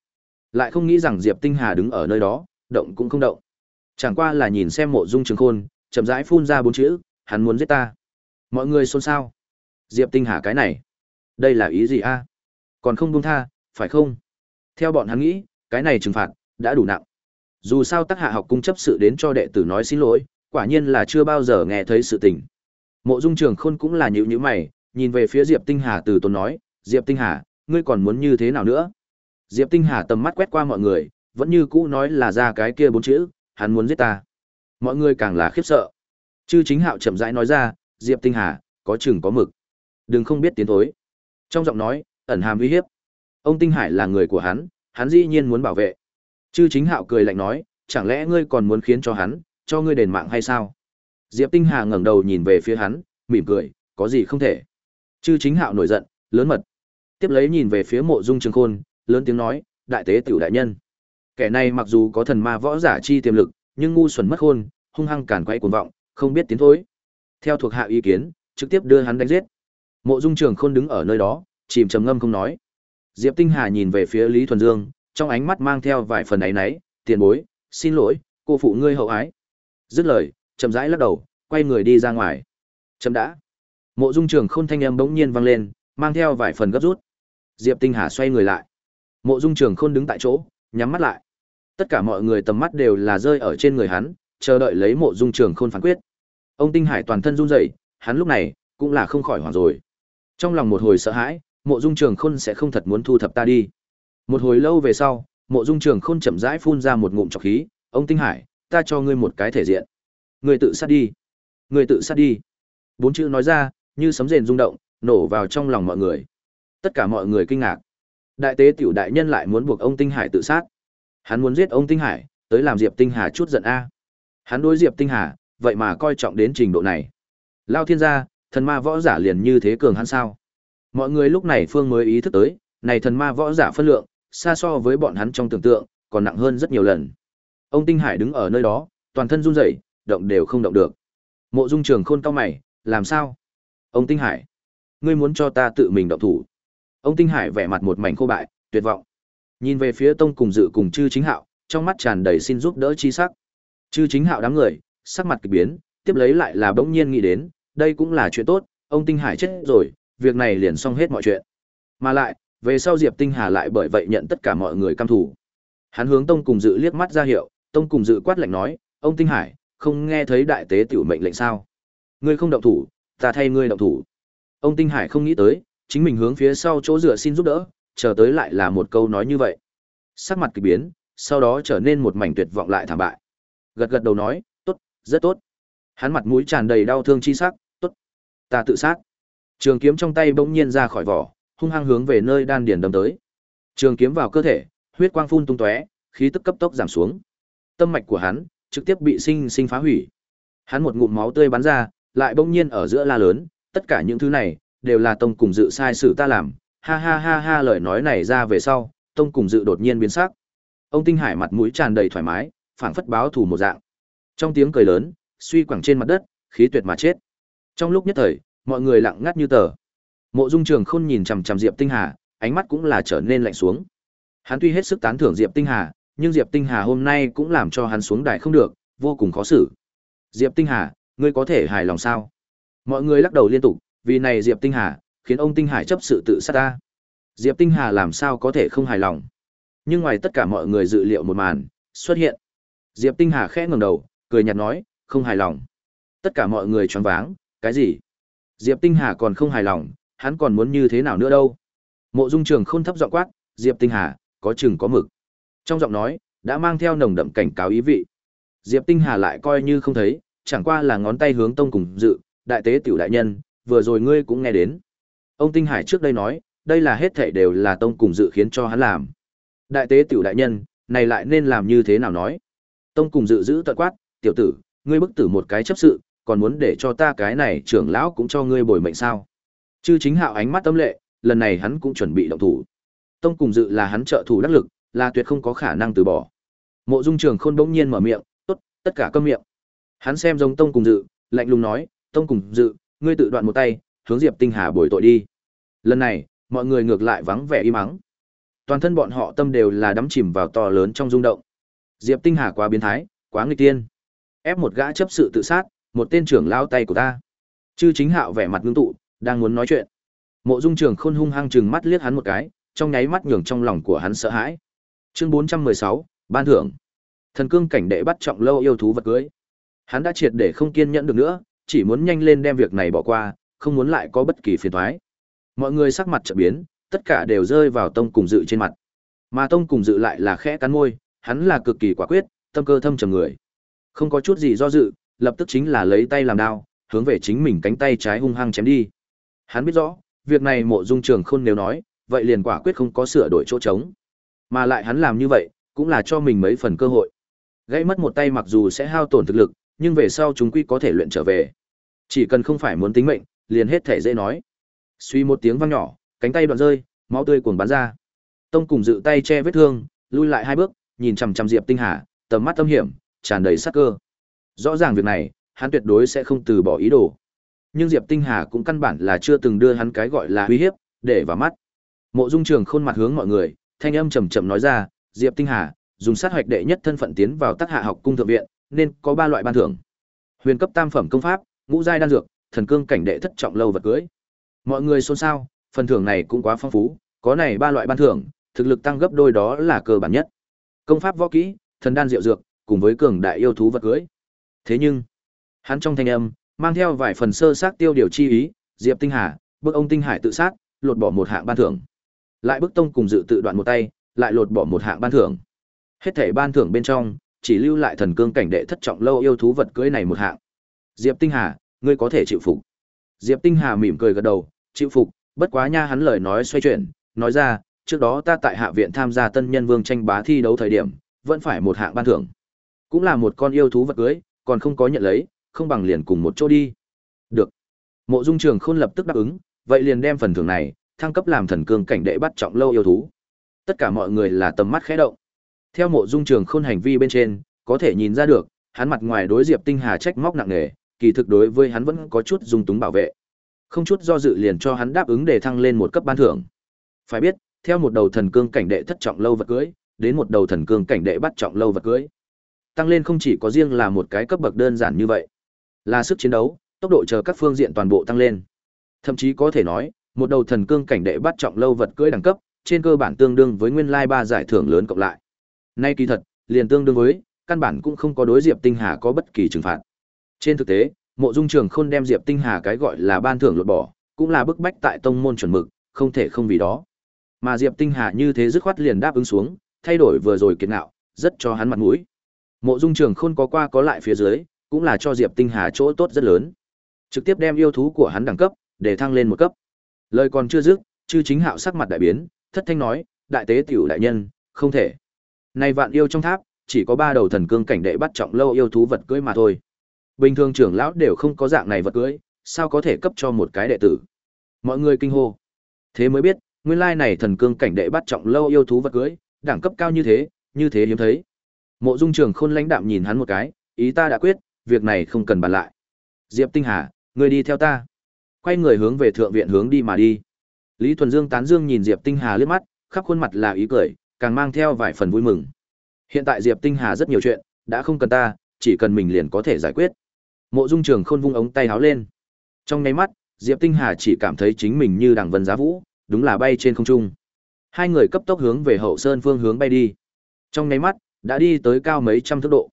Lại không nghĩ rằng Diệp Tinh Hà đứng ở nơi đó, động cũng không động. Chẳng qua là nhìn xem Mộ Dung Trường Khôn, chậm rãi phun ra bốn chữ, hắn muốn giết ta. Mọi người xôn xao. Diệp Tinh Hà cái này, đây là ý gì a? Còn không buông tha phải không? Theo bọn hắn nghĩ cái này trừng phạt đã đủ nặng. Dù sao tác hạ học cung chấp sự đến cho đệ tử nói xin lỗi quả nhiên là chưa bao giờ nghe thấy sự tình. Mộ dung trường khôn cũng là nhữ nhữ mày nhìn về phía diệp tinh hà từ tốn nói diệp tinh hà ngươi còn muốn như thế nào nữa? Diệp tinh hà tầm mắt quét qua mọi người vẫn như cũ nói là ra cái kia bốn chữ hắn muốn giết ta mọi người càng là khiếp sợ. Chư chính hạo chậm rãi nói ra, diệp tinh hà, có chừng có mực. Đừng không biết tiến thối. Trong giọng nói, ẩn hàm uy hiếp. Ông tinh hải là người của hắn hắn dĩ nhiên muốn bảo vệ. Chư chính hạo cười lạnh nói, chẳng lẽ ngươi còn muốn khiến cho hắn, cho ngươi đền mạng hay sao? Diệp tinh hà ngẩng đầu nhìn về phía hắn, mỉm cười, có gì không thể. Chư chính hạo nổi giận, lớn mật. Tiếp lấy nhìn về phía mộ dung trường khôn, lớn tiếng nói, đại tế tiểu đại nhân. Kẻ này mặc dù có thần ma võ giả chi tiềm lực nhưng ngu xuẩn mất hôn, hung hăng cản quay cuồng vọng không biết tiến thối. Theo thuộc hạ ý kiến trực tiếp đưa hắn đánh giết. Mộ dung trường khôn đứng ở nơi đó chìm trầm ngâm không nói. Diệp tinh hà nhìn về phía lý thuần dương trong ánh mắt mang theo vài phần áy náy tiền bối xin lỗi cô phụ ngươi hậu ái. Dứt lời chậm rãi lắc đầu quay người đi ra ngoài. Chậm đã. Mộ dung trường khôn thanh âm bỗng nhiên vang lên mang theo vài phần gấp rút. Diệp tinh hà xoay người lại. Mộ dung trường khôn đứng tại chỗ nhắm mắt lại tất cả mọi người tầm mắt đều là rơi ở trên người hắn, chờ đợi lấy mộ dung trường khôn phán quyết. Ông tinh hải toàn thân run rẩy, hắn lúc này cũng là không khỏi hoảng rồi. Trong lòng một hồi sợ hãi, mộ dung trường khôn sẽ không thật muốn thu thập ta đi. Một hồi lâu về sau, mộ dung trường khôn chậm rãi phun ra một ngụm trọc khí, ông tinh hải, ta cho ngươi một cái thể diện. Người tự sát đi. Người tự sát đi. Bốn chữ nói ra, như sấm rền rung động, nổ vào trong lòng mọi người. Tất cả mọi người kinh ngạc. Đại tế tiểu đại nhân lại muốn buộc ông tinh hải tự sát hắn muốn giết ông tinh hải, tới làm diệp tinh hà chút giận a. Hắn đối diệp tinh hà, vậy mà coi trọng đến trình độ này. Lao thiên gia, thần ma võ giả liền như thế cường hắn sao? Mọi người lúc này phương mới ý thức tới, này thần ma võ giả phân lượng, xa so với bọn hắn trong tưởng tượng, còn nặng hơn rất nhiều lần. Ông tinh hải đứng ở nơi đó, toàn thân run rẩy, động đều không động được. Mộ dung trường khôn cao mày, làm sao? Ông tinh hải, ngươi muốn cho ta tự mình động thủ. Ông tinh hải vẻ mặt một mảnh khô bại, tuyệt vọng nhìn về phía tông cùng dự cùng chư chính hạo, trong mắt tràn đầy xin giúp đỡ chi sắc. Chư chính hạo đám người, sắc mặt kỳ biến, tiếp lấy lại là bỗng nhiên nghĩ đến, đây cũng là chuyện tốt, ông tinh hải chết rồi, việc này liền xong hết mọi chuyện. Mà lại, về sau diệp tinh hà lại bởi vậy nhận tất cả mọi người căm thủ hắn hướng tông cùng dự liếc mắt ra hiệu, tông cùng dự quát lạnh nói, ông tinh hải, không nghe thấy đại tế tiểu mệnh lệnh sao? Ngươi không động thủ, ta thay ngươi động thủ. Ông tinh hải không nghĩ tới, chính mình hướng phía sau chỗ dựa xin giúp đỡ chờ tới lại là một câu nói như vậy. Sắc mặt kỳ biến, sau đó trở nên một mảnh tuyệt vọng lại thảm bại. Gật gật đầu nói, tốt, rất tốt. Hắn mặt mũi tràn đầy đau thương chi sắc, tốt, ta tự sát. Trường kiếm trong tay bỗng nhiên ra khỏi vỏ, hung hăng hướng về nơi đan điền đâm tới. Trường kiếm vào cơ thể, huyết quang phun tung tóe, khí tức cấp tốc giảm xuống. Tâm mạch của hắn trực tiếp bị sinh sinh phá hủy. Hắn một ngụm máu tươi bắn ra, lại bỗng nhiên ở giữa la lớn, tất cả những thứ này đều là tông cùng dự sai sự ta làm ha ha ha ha lời nói này ra về sau, tông cùng dự đột nhiên biến sắc. Ông tinh hải mặt mũi tràn đầy thoải mái, phảng phất báo thù một dạng. Trong tiếng cười lớn, suy quẳng trên mặt đất, khí tuyệt mà chết. Trong lúc nhất thời, mọi người lặng ngắt như tờ. Mộ dung trường khôn nhìn chằm chằm diệp tinh hà, ánh mắt cũng là trở nên lạnh xuống. Hắn tuy hết sức tán thưởng diệp tinh hà, nhưng diệp tinh hà hôm nay cũng làm cho hắn xuống đài không được, vô cùng khó xử. Diệp tinh hà, ngươi có thể hài lòng sao? Mọi người lắc đầu liên tục, vì này diệp tinh hà khiến ông tinh hải chấp sự tự sát ta. Diệp tinh hà làm sao có thể không hài lòng? Nhưng ngoài tất cả mọi người dự liệu một màn xuất hiện, diệp tinh hà khẽ ngẩng đầu, cười nhạt nói, không hài lòng. Tất cả mọi người choáng váng, cái gì? Diệp tinh hà còn không hài lòng, hắn còn muốn như thế nào nữa đâu? Mộ dung trường không thấp giọng quát, diệp tinh hà, có chừng có mực. Trong giọng nói, đã mang theo nồng đậm cảnh cáo ý vị. Diệp tinh hà lại coi như không thấy, chẳng qua là ngón tay hướng tông cùng dự, đại tế tiểu đại nhân, vừa rồi ngươi cũng nghe đến ông tinh hải trước đây nói, đây là hết thảy đều là tông cùng dự khiến cho hắn làm. Đại tế tiểu đại nhân, này lại nên làm như thế nào nói? Tông cùng dự giữ tận quát, tiểu tử, ngươi bức tử một cái chấp sự, còn muốn để cho ta cái này trưởng lão cũng cho ngươi bồi mệnh sao? Chư chính hạo ánh mắt tâm lệ, lần này hắn cũng chuẩn bị động thủ. Tông cùng dự là hắn trợ thủ đắc lực, là tuyệt không có khả năng từ bỏ. Mộ dung trường khôn bỗng nhiên mở miệng, tốt, tất cả câm miệng. Hắn xem giống tông cùng dự, lạnh lùng nói, tông cùng dự, ngươi tự đoạn một tay, hướng diệp tinh hà bồi tội đi lần này mọi người ngược lại vắng vẻ im ắng. toàn thân bọn họ tâm đều là đắm chìm vào to lớn trong rung động diệp tinh hà quá biến thái quá nghịch tiên ép một gã chấp sự tự sát một tên trưởng lao tay của ta chư chính hạo vẻ mặt ngưng tụ đang muốn nói chuyện Mộ Dung Trường Khôn hung hăng chừng mắt liếc hắn một cái, trong nháy mắt nhường trong lòng của hắn sợ hãi. Chương 416, ban thưởng. Thần cương cảnh đệ bắt trọng lâu yêu thú vật cưới. Hắn đã triệt để không kiên nhẫn được nữa, chỉ muốn nhanh lên đem việc này bỏ qua, không muốn lại có bất kỳ phiền toái. Mọi người sắc mặt chợt biến, tất cả đều rơi vào tông cùng dự trên mặt. Mà tông cùng dự lại là khẽ cắn môi, hắn là cực kỳ quả quyết, tâm cơ thâm trầm người. Không có chút gì do dự, lập tức chính là lấy tay làm đao, hướng về chính mình cánh tay trái hung hăng chém đi. Hắn biết rõ, việc này mộ dung trường khôn nếu nói, vậy liền quả quyết không có sửa đổi chỗ trống. Mà lại hắn làm như vậy, cũng là cho mình mấy phần cơ hội. Gãy mất một tay mặc dù sẽ hao tổn thực lực, nhưng về sau chúng quy có thể luyện trở về. Chỉ cần không phải muốn tính mệnh, liền hết thể dễ nói. Suy một tiếng vang nhỏ, cánh tay đoạn rơi, máu tươi cuồng bắn ra. Tông cùng dự tay che vết thương, lui lại hai bước, nhìn chằm chằm Diệp Tinh Hà, tầm mắt tâm hiểm, tràn đầy sát cơ. Rõ ràng việc này, hắn tuyệt đối sẽ không từ bỏ ý đồ. Nhưng Diệp Tinh Hà cũng căn bản là chưa từng đưa hắn cái gọi là uy hiếp để vào mắt. Mộ Dung Trường khôn mặt hướng mọi người, thanh âm trầm trầm nói ra, "Diệp Tinh Hà, dùng sát hoạch đệ nhất thân phận tiến vào Tác Hạ học cung thượng viện, nên có ba loại ban thưởng. Huyền cấp tam phẩm công pháp, ngũ giai đan dược, thần cương cảnh đệ thất trọng lâu vật cưới." Mọi người xôn xao, phần thưởng này cũng quá phong phú, có này ba loại ban thưởng, thực lực tăng gấp đôi đó là cơ bản nhất. Công pháp võ kỹ, thần đan diệu dược, cùng với cường đại yêu thú vật cưới. Thế nhưng, hắn trong thanh âm mang theo vài phần sơ sát tiêu điều chi ý, Diệp Tinh Hà, bức ông Tinh Hải tự sát, lột bỏ một hạng ban thưởng. Lại bức tông cùng dự tự đoạn một tay, lại lột bỏ một hạng ban thưởng. Hết thảy ban thưởng bên trong, chỉ lưu lại thần cương cảnh đệ thất trọng lâu yêu thú vật cưới này một hạng. Diệp Tinh Hà, ngươi có thể chịu phục. Diệp Tinh Hà mỉm cười gật đầu, chịu phục, bất quá nha hắn lời nói xoay chuyển, nói ra, trước đó ta tại hạ viện tham gia tân nhân vương tranh bá thi đấu thời điểm, vẫn phải một hạng ban thưởng. Cũng là một con yêu thú vật cưới, còn không có nhận lấy, không bằng liền cùng một chỗ đi. Được. Mộ Dung Trường Khôn lập tức đáp ứng, vậy liền đem phần thưởng này thăng cấp làm thần cương cảnh đệ bắt trọng lâu yêu thú. Tất cả mọi người là tầm mắt khẽ động. Theo Mộ Dung Trường Khôn hành vi bên trên, có thể nhìn ra được, hắn mặt ngoài đối Diệp Tinh Hà trách móc nặng nề, kỳ thực đối với hắn vẫn có chút dung túng bảo vệ. Không chút do dự liền cho hắn đáp ứng để thăng lên một cấp ban thưởng. Phải biết, theo một đầu thần cương cảnh đệ thất trọng lâu vật cưới, đến một đầu thần cương cảnh đệ bắt trọng lâu vật cưới. Tăng lên không chỉ có riêng là một cái cấp bậc đơn giản như vậy, là sức chiến đấu, tốc độ chờ các phương diện toàn bộ tăng lên. Thậm chí có thể nói, một đầu thần cương cảnh đệ bắt trọng lâu vật cưới đẳng cấp, trên cơ bản tương đương với nguyên lai ba giải thưởng lớn cộng lại. Nay kỳ thật, liền tương đương với, căn bản cũng không có đối Diệp Tinh Hà có bất kỳ trừng phạt. Trên thực tế, Mộ Dung Trường Khôn đem Diệp Tinh Hà cái gọi là ban thưởng lột bỏ, cũng là bức bách tại tông môn chuẩn mực, không thể không vì đó. Mà Diệp Tinh Hà như thế dứt khoát liền đáp ứng xuống, thay đổi vừa rồi kiệt ngạo, rất cho hắn mặt mũi. Mộ Dung Trường Khôn có qua có lại phía dưới, cũng là cho Diệp Tinh Hà chỗ tốt rất lớn. Trực tiếp đem yêu thú của hắn đẳng cấp để thăng lên một cấp. Lời còn chưa dứt, chư chính hạo sắc mặt đại biến, thất thanh nói, đại tế tiểu đại nhân, không thể. Nay vạn yêu trong tháp, chỉ có ba đầu thần cương cảnh đệ bắt trọng lâu yêu thú vật cưới mà thôi. Bình thường trưởng lão đều không có dạng này vật cưới, sao có thể cấp cho một cái đệ tử. Mọi người kinh hô. Thế mới biết, nguyên lai này thần cương cảnh đệ bắt trọng lâu yêu thú vật cưới, đẳng cấp cao như thế, như thế hiếm thấy. Mộ Dung Trường Khôn lãnh đạm nhìn hắn một cái, ý ta đã quyết, việc này không cần bàn lại. Diệp Tinh Hà, ngươi đi theo ta. Quay người hướng về thượng viện hướng đi mà đi. Lý Thuần Dương tán dương nhìn Diệp Tinh Hà liếc mắt, khắp khuôn mặt là ý cười, càng mang theo vài phần vui mừng. Hiện tại Diệp Tinh Hà rất nhiều chuyện, đã không cần ta, chỉ cần mình liền có thể giải quyết. Mộ Dung Trường Khôn vung ống tay háo lên. Trong nháy mắt, Diệp Tinh Hà chỉ cảm thấy chính mình như đằng vân giá vũ, đúng là bay trên không trung. Hai người cấp tốc hướng về hậu sơn phương hướng bay đi. Trong nháy mắt, đã đi tới cao mấy trăm thước độ.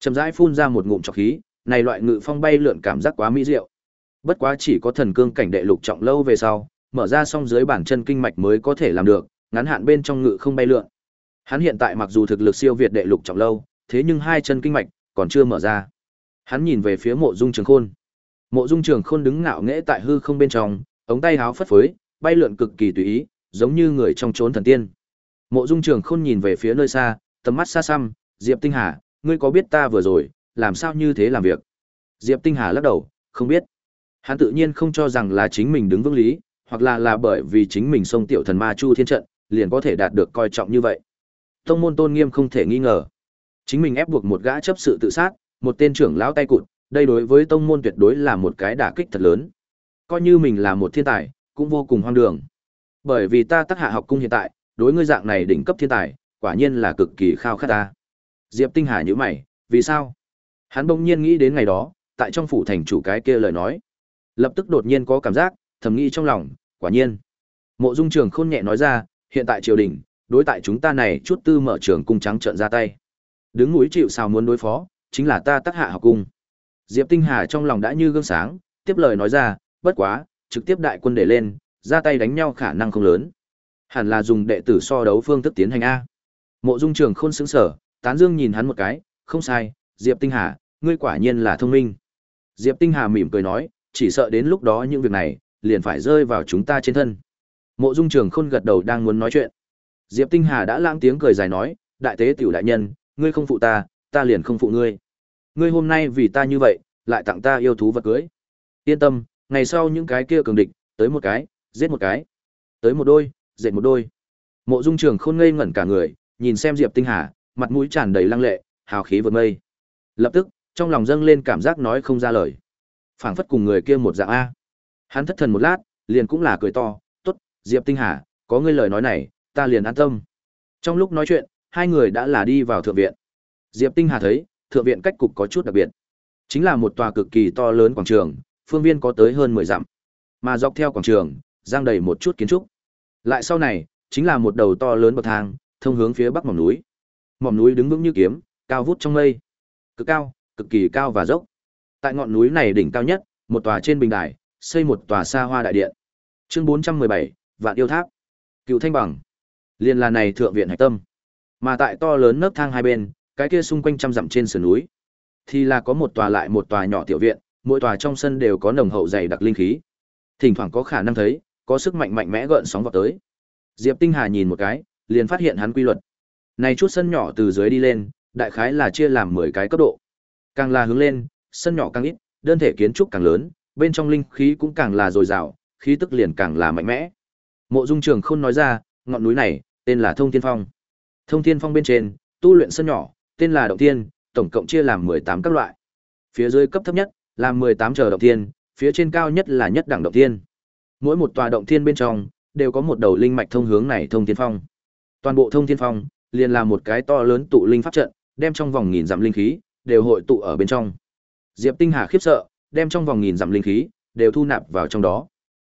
Chậm rãi phun ra một ngụm trọc khí, này loại ngự phong bay lượn cảm giác quá mỹ diệu. Bất quá chỉ có thần cương cảnh đệ lục trọng lâu về sau, mở ra xong dưới bản chân kinh mạch mới có thể làm được, ngắn hạn bên trong ngự không bay lượn. Hắn hiện tại mặc dù thực lực siêu việt đệ lục trọng lâu, thế nhưng hai chân kinh mạch còn chưa mở ra. Hắn nhìn về phía Mộ Dung Trường Khôn. Mộ Dung Trường Khôn đứng ngạo nghễ tại hư không bên trong, ống tay háo phất phới, bay lượn cực kỳ tùy ý, giống như người trong chốn thần tiên. Mộ Dung Trường Khôn nhìn về phía nơi xa, tầm mắt xa xăm, Diệp Tinh Hà, ngươi có biết ta vừa rồi, làm sao như thế làm việc? Diệp Tinh Hà lắc đầu, không biết. Hắn tự nhiên không cho rằng là chính mình đứng vững lý, hoặc là là bởi vì chính mình xông tiểu thần ma chu thiên trận, liền có thể đạt được coi trọng như vậy. Tông môn tôn nghiêm không thể nghi ngờ. Chính mình ép buộc một gã chấp sự tự sát, một tên trưởng lão tay cụt, đây đối với tông môn tuyệt đối là một cái đả kích thật lớn. Coi như mình là một thiên tài, cũng vô cùng hoang đường. Bởi vì ta tác hạ học cung hiện tại, đối ngươi dạng này đỉnh cấp thiên tài, quả nhiên là cực kỳ khao khát ta. Diệp Tinh Hà nhíu mày, vì sao? Hắn bỗng nhiên nghĩ đến ngày đó, tại trong phủ thành chủ cái kia lời nói. Lập tức đột nhiên có cảm giác, thầm nghĩ trong lòng, quả nhiên. Mộ Dung Trường Khôn nhẹ nói ra, hiện tại triều đình, đối tại chúng ta này chút tư mở trường cung trắng trợn ra tay. Đứng núi chịu sao muốn đối phó, chính là ta tác hạ học cung. Diệp Tinh Hà trong lòng đã như gương sáng, tiếp lời nói ra, bất quá, trực tiếp đại quân để lên, ra tay đánh nhau khả năng không lớn. Hẳn là dùng đệ tử so đấu phương thức tiến hành a. Mộ Dung Trường Khôn sững sờ, tán dương nhìn hắn một cái, không sai, Diệp Tinh Hà, ngươi quả nhiên là thông minh. Diệp Tinh Hà mỉm cười nói, chỉ sợ đến lúc đó những việc này liền phải rơi vào chúng ta trên thân. Mộ Dung Trường Khôn gật đầu đang muốn nói chuyện. Diệp Tinh Hà đã lãng tiếng cười dài nói, đại tế tiểu đại nhân, ngươi không phụ ta, ta liền không phụ ngươi. Ngươi hôm nay vì ta như vậy, lại tặng ta yêu thú vật cưới. Yên tâm, ngày sau những cái kia cường địch, tới một cái, giết một cái. Tới một đôi, dệt một đôi. Mộ Dung Trường Khôn ngây ngẩn cả người, nhìn xem Diệp Tinh Hà, mặt mũi tràn đầy lăng lệ, hào khí vượt mây. Lập tức, trong lòng dâng lên cảm giác nói không ra lời. Phảng phất cùng người kia một dạng a. Hắn thất thần một lát, liền cũng là cười to, "Tốt, Diệp Tinh Hà, có ngươi lời nói này, ta liền an tâm." Trong lúc nói chuyện, hai người đã là đi vào thượng viện. Diệp Tinh Hà thấy, thượng viện cách cục có chút đặc biệt. Chính là một tòa cực kỳ to lớn quảng trường, phương viên có tới hơn 10 dặm. Mà dọc theo quảng trường, giang đầy một chút kiến trúc. Lại sau này, chính là một đầu to lớn bậc thang, thông hướng phía bắc mỏm núi. Mỏm núi đứng vững như kiếm, cao vút trong mây. Cực cao, cực kỳ cao và dốc. Tại ngọn núi này đỉnh cao nhất, một tòa trên bình đài, xây một tòa xa hoa đại điện. Chương 417, Vạn yêu tháp. Cựu Thanh bằng. Liên là này thượng viện hải tâm. Mà tại to lớn nấc thang hai bên, cái kia xung quanh trăm dặm trên sườn núi, thì là có một tòa lại một tòa nhỏ tiểu viện, mỗi tòa trong sân đều có nồng hậu dày đặc linh khí. Thỉnh thoảng có khả năng thấy, có sức mạnh mạnh mẽ gợn sóng vào tới. Diệp Tinh Hà nhìn một cái, liền phát hiện hắn quy luật. Này chút sân nhỏ từ dưới đi lên, đại khái là chia làm 10 cái cấp độ. Càng là hướng lên, sân nhỏ càng ít, đơn thể kiến trúc càng lớn, bên trong linh khí cũng càng là dồi dào, khí tức liền càng là mạnh mẽ. Mộ Dung Trường Khôn nói ra, ngọn núi này tên là Thông Thiên Phong. Thông Thiên Phong bên trên, tu luyện sân nhỏ, tên là Động Thiên, tổng cộng chia làm 18 các loại. Phía dưới cấp thấp nhất là 18 chờ động thiên, phía trên cao nhất là nhất đẳng động thiên. Mỗi một tòa động thiên bên trong đều có một đầu linh mạch thông hướng này thông thiên phong. Toàn bộ thông thiên phong liền là một cái to lớn tụ linh pháp trận, đem trong vòng nghìn dặm linh khí đều hội tụ ở bên trong. Diệp Tinh Hà khiếp sợ, đem trong vòng nghìn dặm linh khí đều thu nạp vào trong đó.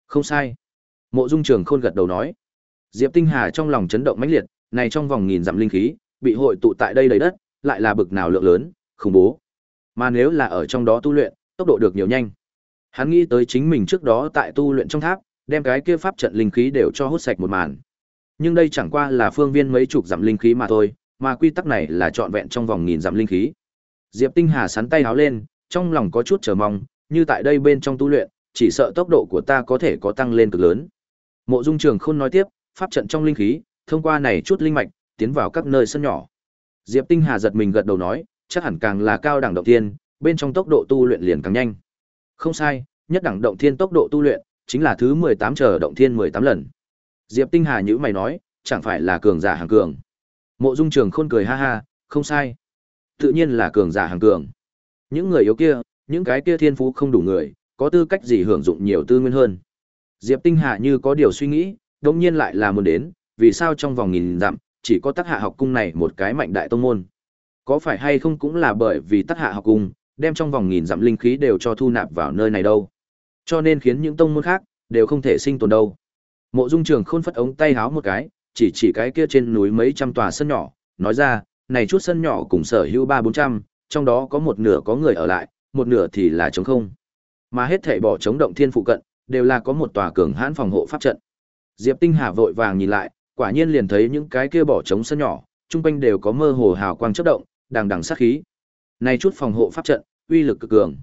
Không sai. Mộ Dung Trường Khôn gật đầu nói. Diệp Tinh Hà trong lòng chấn động mãnh liệt, này trong vòng nghìn dặm linh khí bị hội tụ tại đây đầy đất, lại là bực nào lượng lớn, khủng bố. Mà nếu là ở trong đó tu luyện, tốc độ được nhiều nhanh. Hắn nghĩ tới chính mình trước đó tại tu luyện trong tháp, đem cái kia pháp trận linh khí đều cho hút sạch một màn. Nhưng đây chẳng qua là phương viên mấy chục dặm linh khí mà thôi, mà quy tắc này là trọn vẹn trong vòng nghìn dặm linh khí. Diệp Tinh Hà sắn tay háo lên, trong lòng có chút chờ mong, như tại đây bên trong tu luyện, chỉ sợ tốc độ của ta có thể có tăng lên cực lớn. Mộ Dung Trường Khôn nói tiếp, pháp trận trong linh khí, thông qua này chút linh mạch, tiến vào các nơi sân nhỏ. Diệp Tinh Hà giật mình gật đầu nói, chắc hẳn càng là cao đẳng động thiên, bên trong tốc độ tu luyện liền càng nhanh. Không sai, nhất đẳng động thiên tốc độ tu luyện chính là thứ 18 chờ động thiên 18 lần. Diệp Tinh Hà nhíu mày nói, chẳng phải là cường giả hàng cường. Mộ Dung Trường Khôn cười ha ha, không sai. Tự nhiên là cường giả hàng cường. Những người yếu kia, những cái kia thiên phú không đủ người, có tư cách gì hưởng dụng nhiều tư nguyên hơn. Diệp Tinh Hà như có điều suy nghĩ, đột nhiên lại là muốn đến, vì sao trong vòng nghìn dặm, chỉ có tác hạ học cung này một cái mạnh đại tông môn. Có phải hay không cũng là bởi vì tác hạ học cung, đem trong vòng nghìn dặm linh khí đều cho thu nạp vào nơi này đâu. Cho nên khiến những tông môn khác, đều không thể sinh tồn đâu. Mộ dung trường khôn phất ống tay háo một cái, chỉ chỉ cái kia trên núi mấy trăm tòa sân nhỏ, nói ra, này chút sân nhỏ cùng sở hữu ba bốn trăm, trong đó có một nửa có người ở lại, một nửa thì là trống không. Mà hết thảy bỏ trống động thiên phụ cận, đều là có một tòa cường hãn phòng hộ pháp trận. Diệp Tinh Hà vội vàng nhìn lại, quả nhiên liền thấy những cái kia bỏ trống sân nhỏ, trung quanh đều có mơ hồ hào quang chớp động, đằng đằng sát khí. Này chút phòng hộ pháp trận, uy lực cực cường.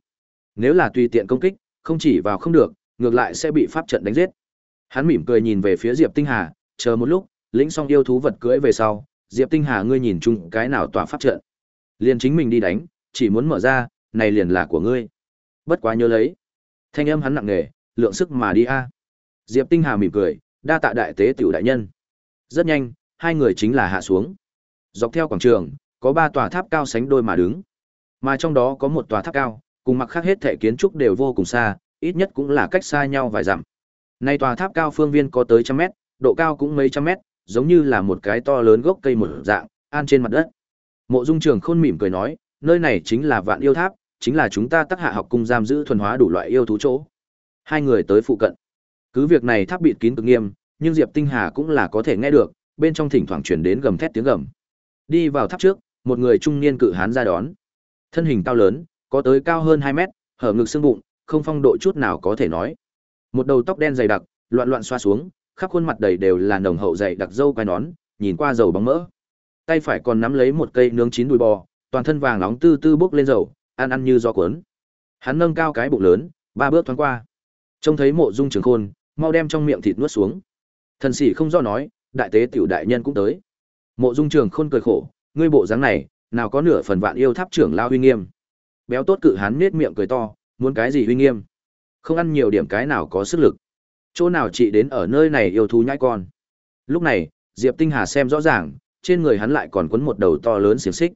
Nếu là tùy tiện công kích, không chỉ vào không được, ngược lại sẽ bị pháp trận đánh giết. Hắn mỉm cười nhìn về phía Diệp Tinh Hà, chờ một lúc, lĩnh xong yêu thú vật cưỡi về sau, Diệp Tinh Hà ngươi nhìn chung cái nào tỏa pháp trận. Liền chính mình đi đánh, chỉ muốn mở ra, này liền là của ngươi. Bất quá nhớ lấy. Thanh âm hắn nặng nề, lượng sức mà đi a. Diệp Tinh Hà mỉm cười, đa tạ đại tế tiểu đại nhân. Rất nhanh, hai người chính là hạ xuống. Dọc theo quảng trường, có ba tòa tháp cao sánh đôi mà đứng. Mà trong đó có một tòa tháp cao, cùng mặc khác hết thể kiến trúc đều vô cùng xa, ít nhất cũng là cách xa nhau vài dặm. Nay tòa tháp cao phương viên có tới trăm mét, độ cao cũng mấy trăm mét, giống như là một cái to lớn gốc cây một dạng, an trên mặt đất. Mộ Dung Trường Khôn mỉm cười nói, nơi này chính là Vạn Yêu Tháp, chính là chúng ta tác hạ học cung giam giữ thuần hóa đủ loại yêu thú chỗ. Hai người tới phụ cận, Cứ việc này tháp bịt kín cực nghiêm, nhưng Diệp Tinh Hà cũng là có thể nghe được, bên trong thỉnh thoảng truyền đến gầm thét tiếng gầm. Đi vào tháp trước, một người trung niên cự hán ra đón. Thân hình cao lớn, có tới cao hơn 2 mét, hở ngực xương bụng, không phong độ chút nào có thể nói. Một đầu tóc đen dày đặc, loạn loạn xoa xuống, khắp khuôn mặt đầy đều là nồng hậu dày đặc dâu quai nón, nhìn qua dầu bóng mỡ. Tay phải còn nắm lấy một cây nướng chín đùi bò, toàn thân vàng nóng tư tư bốc lên dầu, ăn ăn như gió cuốn. Hắn nâng cao cái bụng lớn, ba bước thoáng qua. Trông thấy Mộ Dung Trường Khôn, mau đem trong miệng thịt nuốt xuống. Thần sĩ không do nói, đại tế tiểu đại nhân cũng tới. Mộ Dung Trường Khôn cười khổ, ngươi bộ dáng này, nào có nửa phần vạn yêu tháp trưởng lao uy nghiêm. Béo tốt cự hắn nết miệng cười to, muốn cái gì uy nghiêm? Không ăn nhiều điểm cái nào có sức lực. Chỗ nào chị đến ở nơi này yêu thú nhãi con. Lúc này, Diệp Tinh Hà xem rõ ràng, trên người hắn lại còn quấn một đầu to lớn xiềng xích.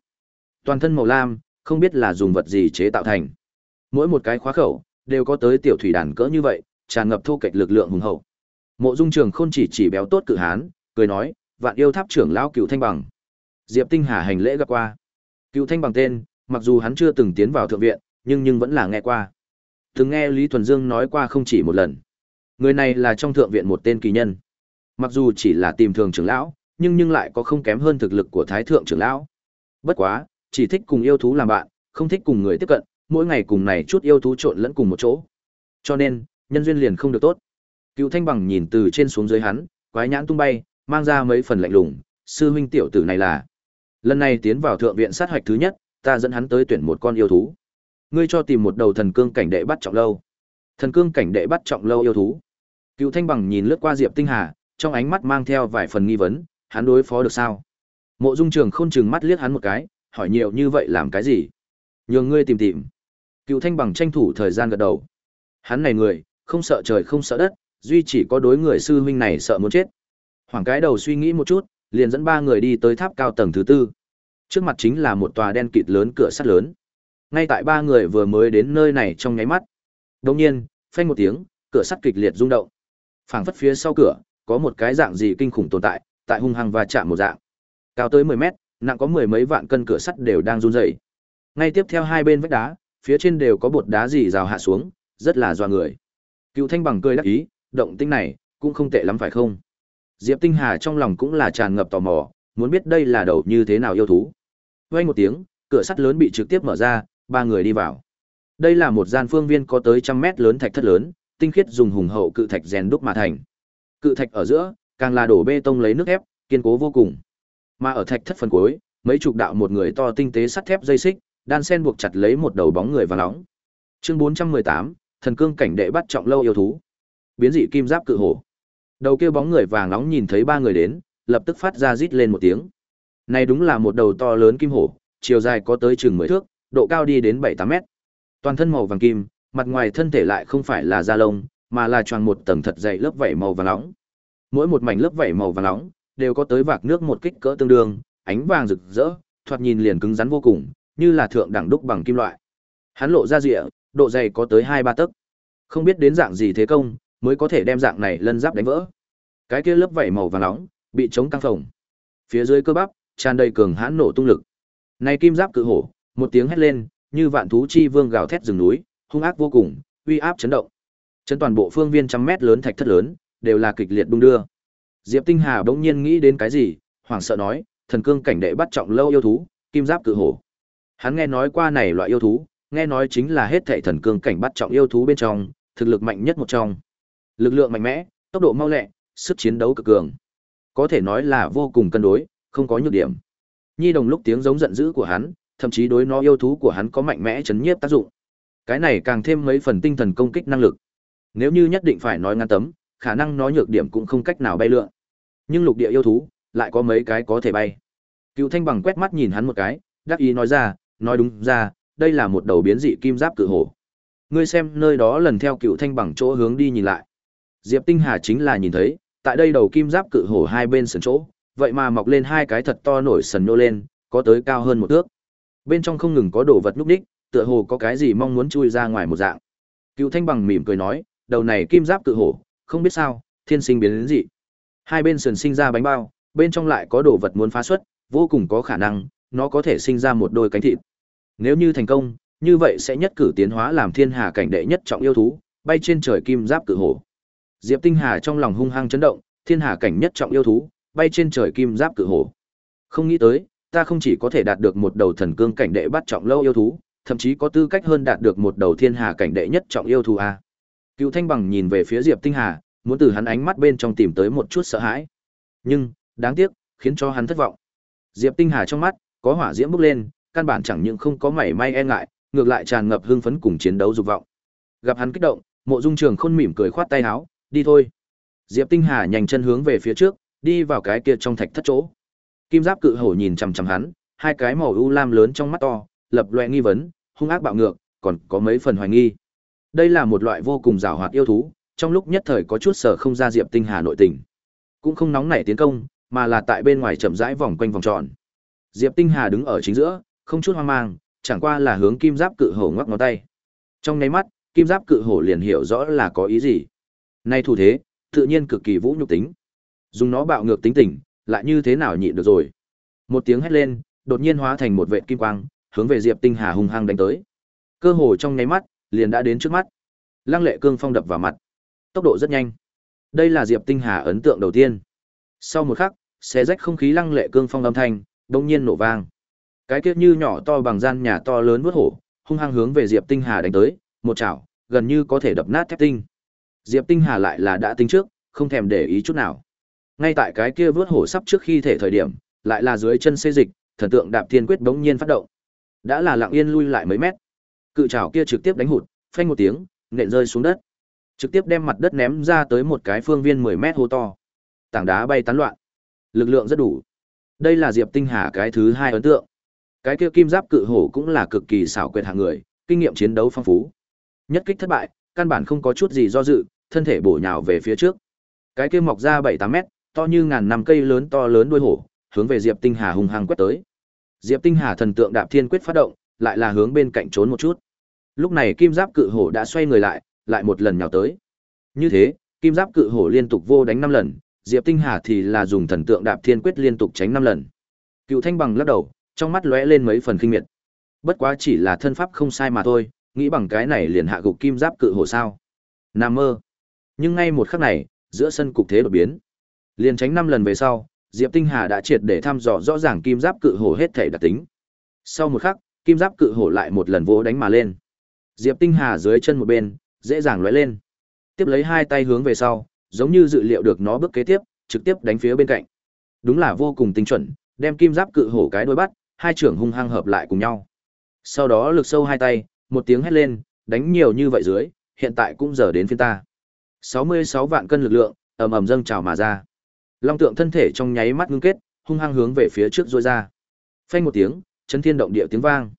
Toàn thân màu lam, không biết là dùng vật gì chế tạo thành. Mỗi một cái khóa khẩu đều có tới tiểu thủy đàn cỡ như vậy, tràn ngập thu kịch lực lượng hùng hậu. Mộ Dung Trường Khôn chỉ chỉ béo tốt cự hán, cười nói, "Vạn yêu tháp trưởng lão Cửu Thanh Bằng." Diệp Tinh Hà hành lễ gặp qua. Cửu Thanh Bằng tên, mặc dù hắn chưa từng tiến vào thượng viện, nhưng nhưng vẫn là nghe qua. Từng nghe Lý Thuần Dương nói qua không chỉ một lần. Người này là trong thượng viện một tên kỳ nhân. Mặc dù chỉ là tìm thường trưởng lão, nhưng nhưng lại có không kém hơn thực lực của thái thượng trưởng lão. Bất quá, chỉ thích cùng yêu thú làm bạn, không thích cùng người tiếp cận, mỗi ngày cùng này chút yêu thú trộn lẫn cùng một chỗ. Cho nên, nhân duyên liền không được tốt. Cựu Thanh Bằng nhìn từ trên xuống dưới hắn, quái nhãn tung bay, mang ra mấy phần lạnh lùng, sư huynh tiểu tử này là. Lần này tiến vào thượng viện sát hoạch thứ nhất, ta dẫn hắn tới tuyển một con yêu thú. Ngươi cho tìm một đầu thần cương cảnh đệ bắt trọng lâu. Thần cương cảnh đệ bắt trọng lâu yêu thú. Cựu Thanh Bằng nhìn lướt qua Diệp Tinh Hà, trong ánh mắt mang theo vài phần nghi vấn, hắn đối phó được sao? Mộ Dung Trường Khôn chừng mắt liếc hắn một cái, hỏi nhiều như vậy làm cái gì? Nhường ngươi tìm tìm. Cựu Thanh Bằng tranh thủ thời gian gật đầu. Hắn này người, không sợ trời không sợ đất, duy chỉ có đối người sư huynh này sợ muốn chết. Hoàng cái đầu suy nghĩ một chút, liền dẫn ba người đi tới tháp cao tầng thứ tư. Trước mặt chính là một tòa đen kịt lớn cửa sắt lớn. Ngay tại ba người vừa mới đến nơi này trong nháy mắt. đột nhiên, phanh một tiếng, cửa sắt kịch liệt rung động. Phảng phất phía sau cửa, có một cái dạng gì kinh khủng tồn tại, tại hung hăng và chạm một dạng. Cao tới 10 mét, nặng có mười mấy vạn cân cửa sắt đều đang run rẩy. Ngay tiếp theo hai bên vách đá, phía trên đều có bột đá dì rào hạ xuống, rất là doa người. Cựu Thanh bằng cười đắc ý, động tinh này cũng không tệ lắm phải không? Diệp Tinh Hà trong lòng cũng là tràn ngập tò mò, muốn biết đây là đầu như thế nào yêu thú. Vang một tiếng, cửa sắt lớn bị trực tiếp mở ra, ba người đi vào. Đây là một gian phương viên có tới trăm mét lớn thạch thất lớn, tinh khiết dùng hùng hậu cự thạch rèn đúc mà thành. Cự thạch ở giữa, càng là đổ bê tông lấy nước ép, kiên cố vô cùng. Mà ở thạch thất phần cuối, mấy chục đạo một người to tinh tế sắt thép dây xích, đan sen buộc chặt lấy một đầu bóng người và nóng. Chương 418, thần cương cảnh đệ bắt trọng lâu yêu thú. Biến dị kim giáp cự hổ. Đầu kia bóng người vàng nóng nhìn thấy ba người đến, lập tức phát ra rít lên một tiếng. Này đúng là một đầu to lớn kim hổ, chiều dài có tới chừng 10 thước, độ cao đi đến 7-8 mét. Toàn thân màu vàng kim, mặt ngoài thân thể lại không phải là da lông, mà là choàng một tầng thật dày lớp vảy màu vàng nóng. Mỗi một mảnh lớp vảy màu vàng nóng đều có tới vạc nước một kích cỡ tương đương, ánh vàng rực rỡ, thoạt nhìn liền cứng rắn vô cùng, như là thượng đẳng đúc bằng kim loại. Hắn lộ ra rịa, độ dày có tới 2-3 tấc. Không biết đến dạng gì thế công, mới có thể đem dạng này lân giáp đánh vỡ. Cái kia lớp vảy màu vàng nóng, bị chống căng phồng. Phía dưới cơ bắp, tràn đầy cường hãn nổ tung lực. Này kim giáp cự hổ, một tiếng hét lên, như vạn thú chi vương gào thét rừng núi, hung ác vô cùng, uy áp chấn động. Chấn toàn bộ phương viên trăm mét lớn thạch thất lớn, đều là kịch liệt đung đưa. Diệp Tinh Hà bỗng nhiên nghĩ đến cái gì, hoảng sợ nói, thần cương cảnh đệ bắt trọng lâu yêu thú, kim giáp cự hổ. Hắn nghe nói qua này loại yêu thú, nghe nói chính là hết thảy thần cương cảnh bắt trọng yêu thú bên trong, thực lực mạnh nhất một trong. Lực lượng mạnh mẽ, tốc độ mau lẹ, sức chiến đấu cực cường. Có thể nói là vô cùng cân đối, không có nhược điểm. Nhi đồng lúc tiếng giống giận dữ của hắn, thậm chí đối nó yêu thú của hắn có mạnh mẽ chấn nhiếp tác dụng. Cái này càng thêm mấy phần tinh thần công kích năng lực. Nếu như nhất định phải nói ngăn tấm, khả năng nó nhược điểm cũng không cách nào bay lượn. Nhưng lục địa yêu thú, lại có mấy cái có thể bay. Cựu Thanh bằng quét mắt nhìn hắn một cái, đắc ý nói ra, nói đúng ra, đây là một đầu biến dị kim giáp cự hổ. Ngươi xem nơi đó lần theo Cựu Thanh bằng chỗ hướng đi nhìn lại. Diệp Tinh Hà chính là nhìn thấy, tại đây đầu kim giáp cự hổ hai bên sườn chỗ, vậy mà mọc lên hai cái thật to nổi sần nô lên, có tới cao hơn một thước. Bên trong không ngừng có đồ vật núp đích, tựa hồ có cái gì mong muốn chui ra ngoài một dạng. Cựu Thanh bằng mỉm cười nói, đầu này kim giáp cự hổ, không biết sao, thiên sinh biến đến dị. Hai bên sườn sinh ra bánh bao, bên trong lại có đồ vật muốn phá xuất, vô cùng có khả năng, nó có thể sinh ra một đôi cánh thịt. Nếu như thành công, như vậy sẽ nhất cử tiến hóa làm thiên hà cảnh đệ nhất trọng yêu thú, bay trên trời kim giáp cự hổ. Diệp Tinh Hà trong lòng hung hăng chấn động, thiên hà cảnh nhất trọng yêu thú, bay trên trời kim giáp cự hổ. Không nghĩ tới, ta không chỉ có thể đạt được một đầu thần cương cảnh đệ bắt trọng lâu yêu thú, thậm chí có tư cách hơn đạt được một đầu thiên hà cảnh đệ nhất trọng yêu thú a. Cựu Thanh Bằng nhìn về phía Diệp Tinh Hà, muốn từ hắn ánh mắt bên trong tìm tới một chút sợ hãi. Nhưng, đáng tiếc, khiến cho hắn thất vọng. Diệp Tinh Hà trong mắt có hỏa diễm bốc lên, căn bản chẳng những không có mảy may e ngại, ngược lại tràn ngập hưng phấn cùng chiến đấu dục vọng. Gặp hắn kích động, Mộ Dung Trường Khôn mỉm cười khoát tay áo, "Đi thôi." Diệp Tinh Hà nhanh chân hướng về phía trước, đi vào cái kia trong thạch thất chỗ. Kim Giáp Cự Hổ nhìn chằm chằm hắn, hai cái màu u lam lớn trong mắt to, lập loè nghi vấn, hung ác bạo ngược, còn có mấy phần hoài nghi. Đây là một loại vô cùng rào hoạt yêu thú, trong lúc nhất thời có chút sở không ra Diệp Tinh Hà nội tình. Cũng không nóng nảy tiến công, mà là tại bên ngoài chậm rãi vòng quanh vòng tròn. Diệp Tinh Hà đứng ở chính giữa, không chút hoang mang, chẳng qua là hướng kim giáp cự hổ ngoắc ngón tay. Trong nháy mắt, kim giáp cự hổ liền hiểu rõ là có ý gì. Nay thủ thế, tự nhiên cực kỳ vũ nhục tính. Dùng nó bạo ngược tính tình, lại như thế nào nhịn được rồi. Một tiếng hét lên, đột nhiên hóa thành một vệt kim quang, hướng về Diệp Tinh Hà hung hăng đánh tới. Cơ hồ trong nháy mắt, liền đã đến trước mắt. Lăng Lệ Cương Phong đập vào mặt. Tốc độ rất nhanh. Đây là Diệp Tinh Hà ấn tượng đầu tiên. Sau một khắc, xé rách không khí Lăng Lệ Cương Phong âm thanh, đột nhiên nổ vang. Cái kiếp như nhỏ to bằng gian nhà to lớn vút hổ, hung hăng hướng về Diệp Tinh Hà đánh tới, một chảo, gần như có thể đập nát thép tinh. Diệp Tinh Hà lại là đã tính trước, không thèm để ý chút nào. Ngay tại cái kia vớt hổ sắp trước khi thể thời điểm, lại là dưới chân xê dịch, thần tượng đạp thiên quyết bỗng nhiên phát động. Đã là lặng yên lui lại mấy mét. Cự trảo kia trực tiếp đánh hụt, phanh một tiếng, nện rơi xuống đất. Trực tiếp đem mặt đất ném ra tới một cái phương viên 10 mét hô to. Tảng đá bay tán loạn. Lực lượng rất đủ. Đây là Diệp Tinh Hà cái thứ hai ấn tượng. Cái kia kim giáp cự hổ cũng là cực kỳ xảo quyệt hạng người, kinh nghiệm chiến đấu phong phú. Nhất kích thất bại, căn bản không có chút gì do dự, thân thể bổ nhào về phía trước. Cái kia mọc ra 7-8 mét, to như ngàn năm cây lớn to lớn đuôi hổ, hướng về Diệp Tinh Hà hung hăng quét tới. Diệp Tinh Hà thần tượng đạp thiên quyết phát động, lại là hướng bên cạnh trốn một chút. Lúc này kim giáp cự hổ đã xoay người lại, lại một lần nhào tới. Như thế, kim giáp cự hổ liên tục vô đánh 5 lần, Diệp Tinh Hà thì là dùng thần tượng đạp thiên quyết liên tục tránh 5 lần. Cựu Thanh bằng lắc đầu, trong mắt lóe lên mấy phần kinh miệt. Bất quá chỉ là thân pháp không sai mà thôi, nghĩ bằng cái này liền hạ gục kim giáp cự hổ sao? Nam mơ. Nhưng ngay một khắc này, giữa sân cục thế đột biến. Liền tránh năm lần về sau, Diệp Tinh Hà đã triệt để thăm dò rõ ràng kim giáp cự hổ hết thể đặc tính. Sau một khắc, kim giáp cự hổ lại một lần vỗ đánh mà lên. Diệp Tinh Hà dưới chân một bên, dễ dàng lóe lên. Tiếp lấy hai tay hướng về sau, giống như dự liệu được nó bước kế tiếp, trực tiếp đánh phía bên cạnh. Đúng là vô cùng tinh chuẩn, đem kim giáp cự hổ cái đuôi bắt, hai trưởng hung hăng hợp lại cùng nhau. Sau đó lực sâu hai tay, một tiếng hét lên, đánh nhiều như vậy dưới, hiện tại cũng giờ đến phiên ta. 66 vạn cân lực lượng, ầm ầm dâng trào mà ra. Long tượng thân thể trong nháy mắt ngưng kết, hung hăng hướng về phía trước rôi ra. Phanh một tiếng, chấn thiên động địa tiếng vang.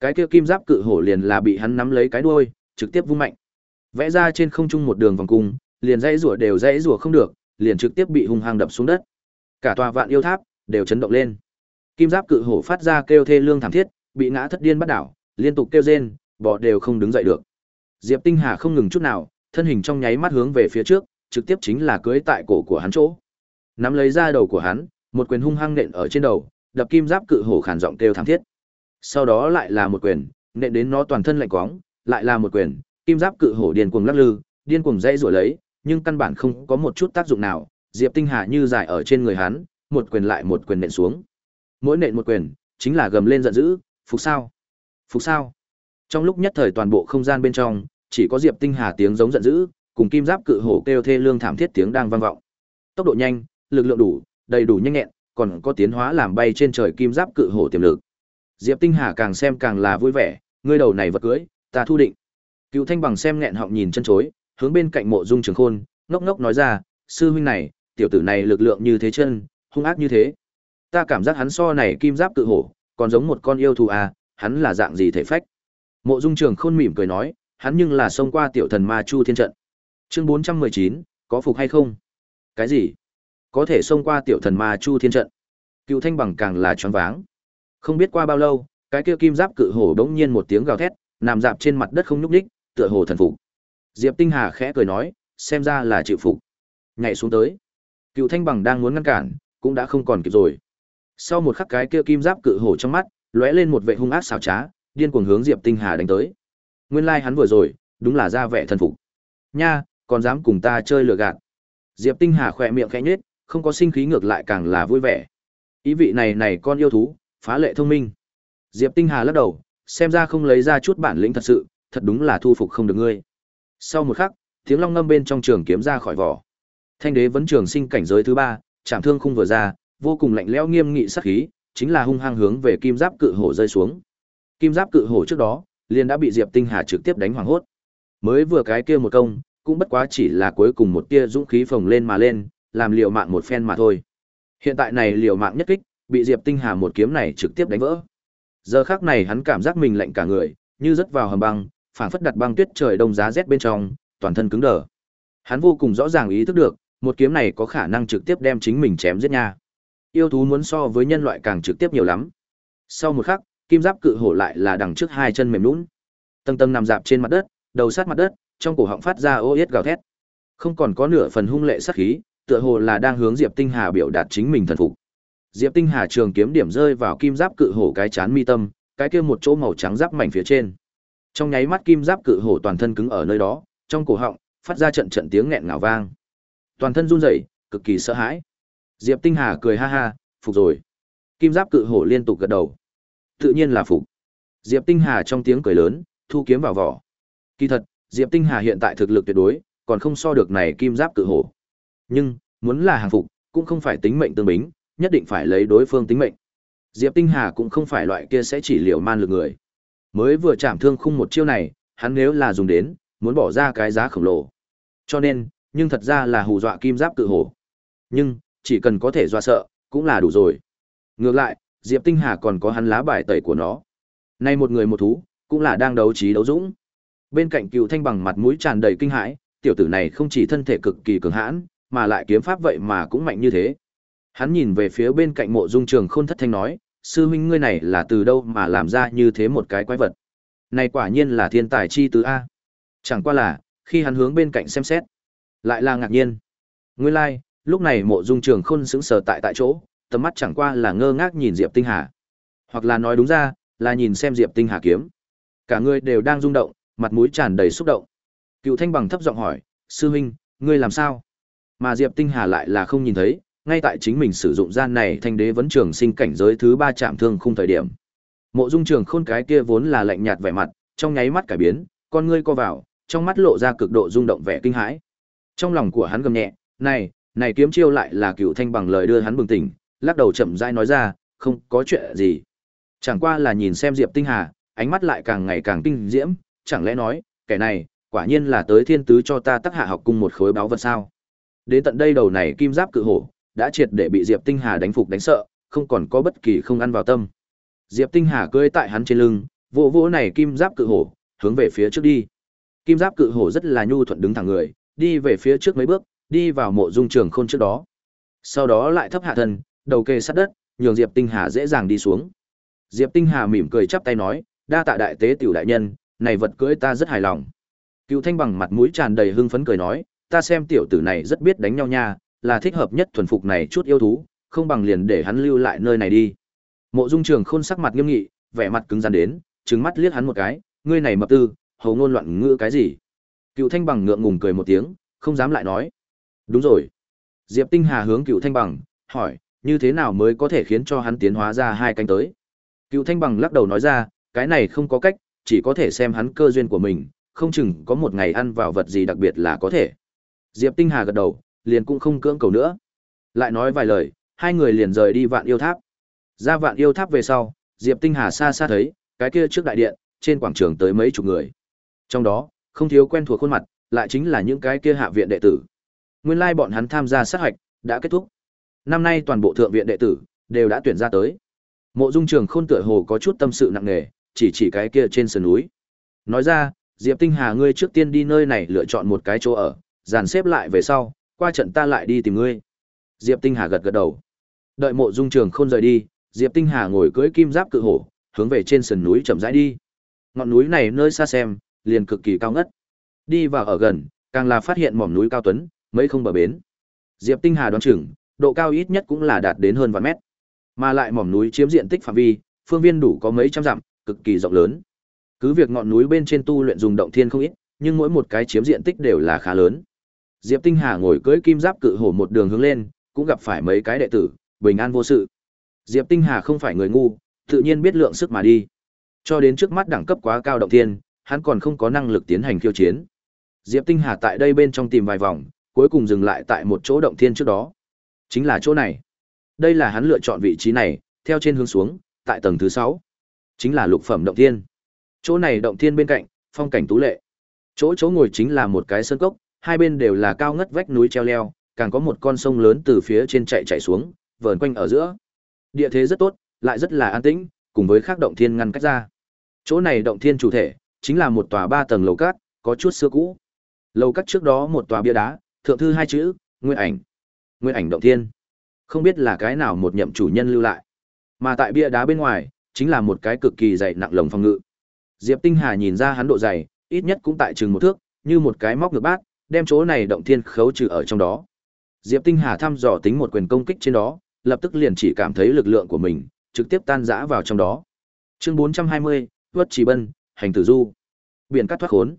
Cái kia kim giáp cự hổ liền là bị hắn nắm lấy cái đuôi, trực tiếp vung mạnh. Vẽ ra trên không trung một đường vòng cung, liền dãy rủa đều dãy rủa không được, liền trực tiếp bị hung hăng đập xuống đất. Cả tòa vạn yêu tháp đều chấn động lên. Kim giáp cự hổ phát ra kêu thê lương thảm thiết, bị ngã thất điên bắt đảo, liên tục kêu rên, bò đều không đứng dậy được. Diệp Tinh Hà không ngừng chút nào, thân hình trong nháy mắt hướng về phía trước, trực tiếp chính là cưới tại cổ của hắn chỗ. Nắm lấy ra đầu của hắn, một quyền hung hăng nện ở trên đầu, đập kim giáp cự hổ khàn giọng kêu thảm thiết. Sau đó lại là một quyền, nện đến nó toàn thân lạnh quóng, lại là một quyền, kim giáp cự hổ điên cuồng lắc lư, điên cuồng dây rủa lấy, nhưng căn bản không có một chút tác dụng nào, Diệp Tinh Hà như dài ở trên người hắn, một quyền lại một quyền nện xuống. Mỗi nện một quyền, chính là gầm lên giận dữ, phục sao? Phục sao? Trong lúc nhất thời toàn bộ không gian bên trong, chỉ có Diệp Tinh Hà tiếng giống giận dữ, cùng kim giáp cự hổ kêu thê lương thảm thiết tiếng đang vang vọng. Tốc độ nhanh, lực lượng đủ, đầy đủ nhanh nhẹn, còn có tiến hóa làm bay trên trời kim giáp cự hổ tiềm lực. Diệp Tinh Hà càng xem càng là vui vẻ, ngươi đầu này vật cưới, ta thu định. Cựu Thanh bằng xem nghẹn họng nhìn chân chối, hướng bên cạnh Mộ Dung Trường Khôn, ngốc ngốc nói ra, sư huynh này, tiểu tử này lực lượng như thế chân, hung ác như thế. Ta cảm giác hắn so này kim giáp cự hổ, còn giống một con yêu thú à, hắn là dạng gì thể phách. Mộ Dung Trường Khôn mỉm cười nói, hắn nhưng là xông qua tiểu thần ma chu thiên trận. Chương 419, có phục hay không? Cái gì? Có thể xông qua tiểu thần ma chu thiên trận. Cựu Thanh bằng càng là choáng váng. Không biết qua bao lâu, cái kia kim giáp cự hổ đống nhiên một tiếng gào thét, nằm dạp trên mặt đất không nhúc nhích, tựa hồ thần phục. Diệp Tinh Hà khẽ cười nói, xem ra là chịu phục. Nhảy xuống tới. Cựu Thanh bằng đang muốn ngăn cản, cũng đã không còn kịp rồi. Sau một khắc cái kia kim giáp cự hổ trong mắt, lóe lên một vẻ hung ác xảo trá, điên cuồng hướng Diệp Tinh Hà đánh tới. Nguyên lai like hắn vừa rồi, đúng là ra vẻ thần phục. Nha, Còn dám cùng ta chơi lừa gạt. Diệp Tinh Hà khỏe miệng khẽ nhếch, không có sinh khí ngược lại càng là vui vẻ. Ý vị này này con yêu thú, phá lệ thông minh. Diệp Tinh Hà lắc đầu, xem ra không lấy ra chút bản lĩnh thật sự, thật đúng là thu phục không được ngươi. Sau một khắc, tiếng long ngâm bên trong trường kiếm ra khỏi vỏ. Thanh đế vẫn trường sinh cảnh giới thứ ba, chạm thương khung vừa ra, vô cùng lạnh lẽo nghiêm nghị sát khí, chính là hung hăng hướng về kim giáp cự hổ rơi xuống. Kim giáp cự hổ trước đó, liền đã bị Diệp Tinh Hà trực tiếp đánh hoảng hốt. Mới vừa cái kia một công, cũng bất quá chỉ là cuối cùng một tia dũng khí phồng lên mà lên, làm liều mạng một phen mà thôi. Hiện tại này liều mạng nhất kích, bị Diệp Tinh Hà một kiếm này trực tiếp đánh vỡ. Giờ khắc này hắn cảm giác mình lạnh cả người, như rớt vào hầm băng, phảng phất đặt băng tuyết trời đông giá rét bên trong, toàn thân cứng đờ. Hắn vô cùng rõ ràng ý thức được, một kiếm này có khả năng trực tiếp đem chính mình chém giết nha. Yêu thú muốn so với nhân loại càng trực tiếp nhiều lắm. Sau một khắc, kim giáp cự hổ lại là đằng trước hai chân mềm nhũn, tầng tầng nằm dạp trên mặt đất, đầu sát mặt đất, trong cổ họng phát ra ô yết gào thét. Không còn có nửa phần hung lệ sát khí, tựa hồ là đang hướng Diệp Tinh Hà biểu đạt chính mình thần phục. Diệp Tinh Hà trường kiếm điểm rơi vào kim giáp cự hổ cái chán mi tâm, cái kia một chỗ màu trắng giáp mảnh phía trên. Trong nháy mắt kim giáp cự hổ toàn thân cứng ở nơi đó, trong cổ họng phát ra trận trận tiếng nghẹn ngào vang. Toàn thân run rẩy, cực kỳ sợ hãi. Diệp Tinh Hà cười ha ha, phục rồi. Kim giáp cự hổ liên tục gật đầu. Tự nhiên là phục. Diệp Tinh Hà trong tiếng cười lớn, thu kiếm vào vỏ. Kỳ thật, Diệp Tinh Hà hiện tại thực lực tuyệt đối, còn không so được này kim giáp cự hổ. Nhưng, muốn là hàng phục, cũng không phải tính mệnh tương bính, nhất định phải lấy đối phương tính mệnh. Diệp Tinh Hà cũng không phải loại kia sẽ chỉ liều man lực người. Mới vừa chạm thương khung một chiêu này, hắn nếu là dùng đến, muốn bỏ ra cái giá khổng lồ. Cho nên, nhưng thật ra là hù dọa kim giáp cự hổ. Nhưng, chỉ cần có thể dọa sợ, cũng là đủ rồi. Ngược lại, Diệp Tinh Hà còn có hắn lá bài tẩy của nó. Nay một người một thú, cũng là đang đấu trí đấu dũng. Bên cạnh Cựu Thanh bằng mặt mũi tràn đầy kinh hãi, tiểu tử này không chỉ thân thể cực kỳ cường hãn, mà lại kiếm pháp vậy mà cũng mạnh như thế. Hắn nhìn về phía bên cạnh Mộ Dung Trường Khôn thất thanh nói, sư huynh ngươi này là từ đâu mà làm ra như thế một cái quái vật? Này quả nhiên là thiên tài chi tứ a. Chẳng qua là, khi hắn hướng bên cạnh xem xét, lại là ngạc nhiên. Nguyên lai, like, lúc này Mộ Dung Trường Khôn sững sờ tại tại chỗ, tầm mắt chẳng qua là ngơ ngác nhìn Diệp Tinh Hà. Hoặc là nói đúng ra, là nhìn xem Diệp Tinh Hà kiếm. Cả người đều đang rung động, mặt mũi tràn đầy xúc động. Cựu Thanh bằng thấp giọng hỏi, "Sư huynh, ngươi làm sao?" Mà Diệp Tinh Hà lại là không nhìn thấy, ngay tại chính mình sử dụng gian này thanh đế vấn trường sinh cảnh giới thứ ba chạm thương khung thời điểm. Mộ Dung Trường Khôn cái kia vốn là lạnh nhạt vẻ mặt, trong nháy mắt cải biến, con ngươi co vào, trong mắt lộ ra cực độ rung động vẻ kinh hãi. Trong lòng của hắn gầm nhẹ, "Này, này kiếm chiêu lại là Cựu Thanh bằng lời đưa hắn bừng tỉnh, lắc đầu chậm rãi nói ra, không có chuyện gì. Chẳng qua là nhìn xem Diệp Tinh Hà, ánh mắt lại càng ngày càng tinh diễm, chẳng lẽ nói, kẻ này, quả nhiên là tới thiên tứ cho ta tác hạ học cung một khối báo vật sao. Đến tận đây đầu này kim giáp cự hổ, đã triệt để bị Diệp Tinh Hà đánh phục đánh sợ, không còn có bất kỳ không ăn vào tâm. Diệp Tinh Hà cưỡi tại hắn trên lưng, vỗ vỗ này kim giáp cự hổ, hướng về phía trước đi. Kim giáp cự hổ rất là nhu thuận đứng thẳng người, đi về phía trước mấy bước, đi vào mộ dung trường khôn trước đó. Sau đó lại thấp hạ thân, đầu kê sát đất, nhường Diệp Tinh Hà dễ dàng đi xuống. Diệp Tinh Hà mỉm cười chắp tay nói, đa tạ đại tế tiểu đại nhân, này vật cưỡi ta rất hài lòng. Cựu Thanh bằng mặt mũi tràn đầy hưng phấn cười nói, ta xem tiểu tử này rất biết đánh nhau nha, là thích hợp nhất thuần phục này chút yêu thú, không bằng liền để hắn lưu lại nơi này đi. Mộ Dung Trường Khôn sắc mặt nghiêm nghị, vẻ mặt cứng rắn đến, trừng mắt liếc hắn một cái, ngươi này mập tư, hầu ngôn loạn ngữ cái gì? Cựu Thanh bằng ngượng ngùng cười một tiếng, không dám lại nói. Đúng rồi. Diệp Tinh Hà hướng Cựu Thanh bằng, hỏi, như thế nào mới có thể khiến cho hắn tiến hóa ra hai cánh tới. Cựu Thanh Bằng lắc đầu nói ra, cái này không có cách, chỉ có thể xem hắn cơ duyên của mình, không chừng có một ngày ăn vào vật gì đặc biệt là có thể. Diệp Tinh Hà gật đầu, liền cũng không cưỡng cầu nữa. Lại nói vài lời, hai người liền rời đi vạn yêu tháp. Ra vạn yêu tháp về sau, Diệp Tinh Hà xa xa thấy, cái kia trước đại điện, trên quảng trường tới mấy chục người. Trong đó, không thiếu quen thuộc khuôn mặt, lại chính là những cái kia hạ viện đệ tử. Nguyên lai like bọn hắn tham gia sát hạch, đã kết thúc. Năm nay toàn bộ thượng viện đệ tử đều đã tuyển ra tới. Mộ Dung Trường Khôn tựa hồ có chút tâm sự nặng nề, chỉ chỉ cái kia trên sườn núi. Nói ra, Diệp Tinh Hà ngươi trước tiên đi nơi này lựa chọn một cái chỗ ở, dàn xếp lại về sau, qua trận ta lại đi tìm ngươi. Diệp Tinh Hà gật gật đầu. Đợi Mộ Dung Trường Khôn rời đi, Diệp Tinh Hà ngồi cưỡi kim giáp cự hổ, hướng về trên sườn núi chậm rãi đi. Ngọn núi này nơi xa xem, liền cực kỳ cao ngất. Đi vào ở gần, càng là phát hiện mỏm núi cao tuấn, mấy không bờ bến. Diệp Tinh Hà đoán chừng, độ cao ít nhất cũng là đạt đến hơn vạn mét. Mà lại mỏm núi chiếm diện tích phạm vi, phương viên đủ có mấy trăm dặm, cực kỳ rộng lớn. Cứ việc ngọn núi bên trên tu luyện dùng động thiên không ít, nhưng mỗi một cái chiếm diện tích đều là khá lớn. Diệp Tinh Hà ngồi cưỡi kim giáp cự hổ một đường hướng lên, cũng gặp phải mấy cái đệ tử, bình an vô sự. Diệp Tinh Hà không phải người ngu, tự nhiên biết lượng sức mà đi. Cho đến trước mắt đẳng cấp quá cao động thiên, hắn còn không có năng lực tiến hành khiêu chiến. Diệp Tinh Hà tại đây bên trong tìm vài vòng, cuối cùng dừng lại tại một chỗ động thiên trước đó. Chính là chỗ này. Đây là hắn lựa chọn vị trí này, theo trên hướng xuống, tại tầng thứ 6. Chính là lục phẩm động thiên. Chỗ này động thiên bên cạnh, phong cảnh tú lệ. Chỗ chỗ ngồi chính là một cái sơn cốc, hai bên đều là cao ngất vách núi treo leo, càng có một con sông lớn từ phía trên chạy chạy xuống, vờn quanh ở giữa. Địa thế rất tốt, lại rất là an tĩnh, cùng với khác động thiên ngăn cách ra. Chỗ này động thiên chủ thể, chính là một tòa ba tầng lầu cát, có chút xưa cũ. Lầu cát trước đó một tòa bia đá, thượng thư hai chữ, Nguyên ảnh. Nguyên ảnh động thiên. Không biết là cái nào một nhậm chủ nhân lưu lại. Mà tại bia đá bên ngoài, chính là một cái cực kỳ dày nặng lồng phòng ngự. Diệp Tinh Hà nhìn ra hắn độ dày, ít nhất cũng tại chừng một thước, như một cái móc ngược bát, đem chỗ này động thiên khấu trừ ở trong đó. Diệp Tinh Hà thăm dò tính một quyền công kích trên đó, lập tức liền chỉ cảm thấy lực lượng của mình trực tiếp tan rã vào trong đó. Chương 420, Vất Chỉ Bân, hành tử du. Biển cắt thoát khốn.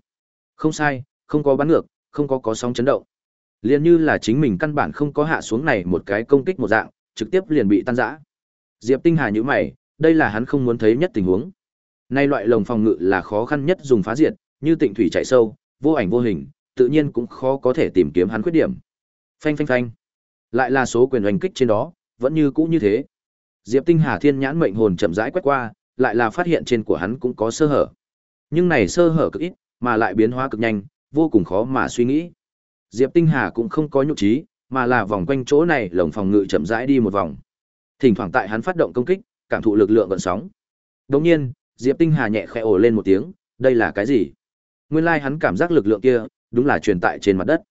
Không sai, không có bắn ngược, không có có sóng chấn động. Liền như là chính mình căn bản không có hạ xuống này một cái công kích một dạng, trực tiếp liền bị tan rã. Diệp Tinh Hà nhíu mày, đây là hắn không muốn thấy nhất tình huống. Nay loại lồng phòng ngự là khó khăn nhất dùng phá diệt, như tịnh thủy chạy sâu, vô ảnh vô hình, tự nhiên cũng khó có thể tìm kiếm hắn khuyết điểm. Phanh phanh phanh. Lại là số quyền hành kích trên đó, vẫn như cũ như thế. Diệp Tinh Hà Thiên nhãn mệnh hồn chậm rãi quét qua, lại là phát hiện trên của hắn cũng có sơ hở. Nhưng này sơ hở cực ít, mà lại biến hóa cực nhanh, vô cùng khó mà suy nghĩ. Diệp Tinh Hà cũng không có nhục trí, mà là vòng quanh chỗ này lồng phòng ngự chậm rãi đi một vòng. Thỉnh thoảng tại hắn phát động công kích, cảm thụ lực lượng gợn sóng. Đột nhiên, Diệp Tinh Hà nhẹ khẽ ồ lên một tiếng, đây là cái gì? Nguyên lai like hắn cảm giác lực lượng kia, đúng là truyền tại trên mặt đất.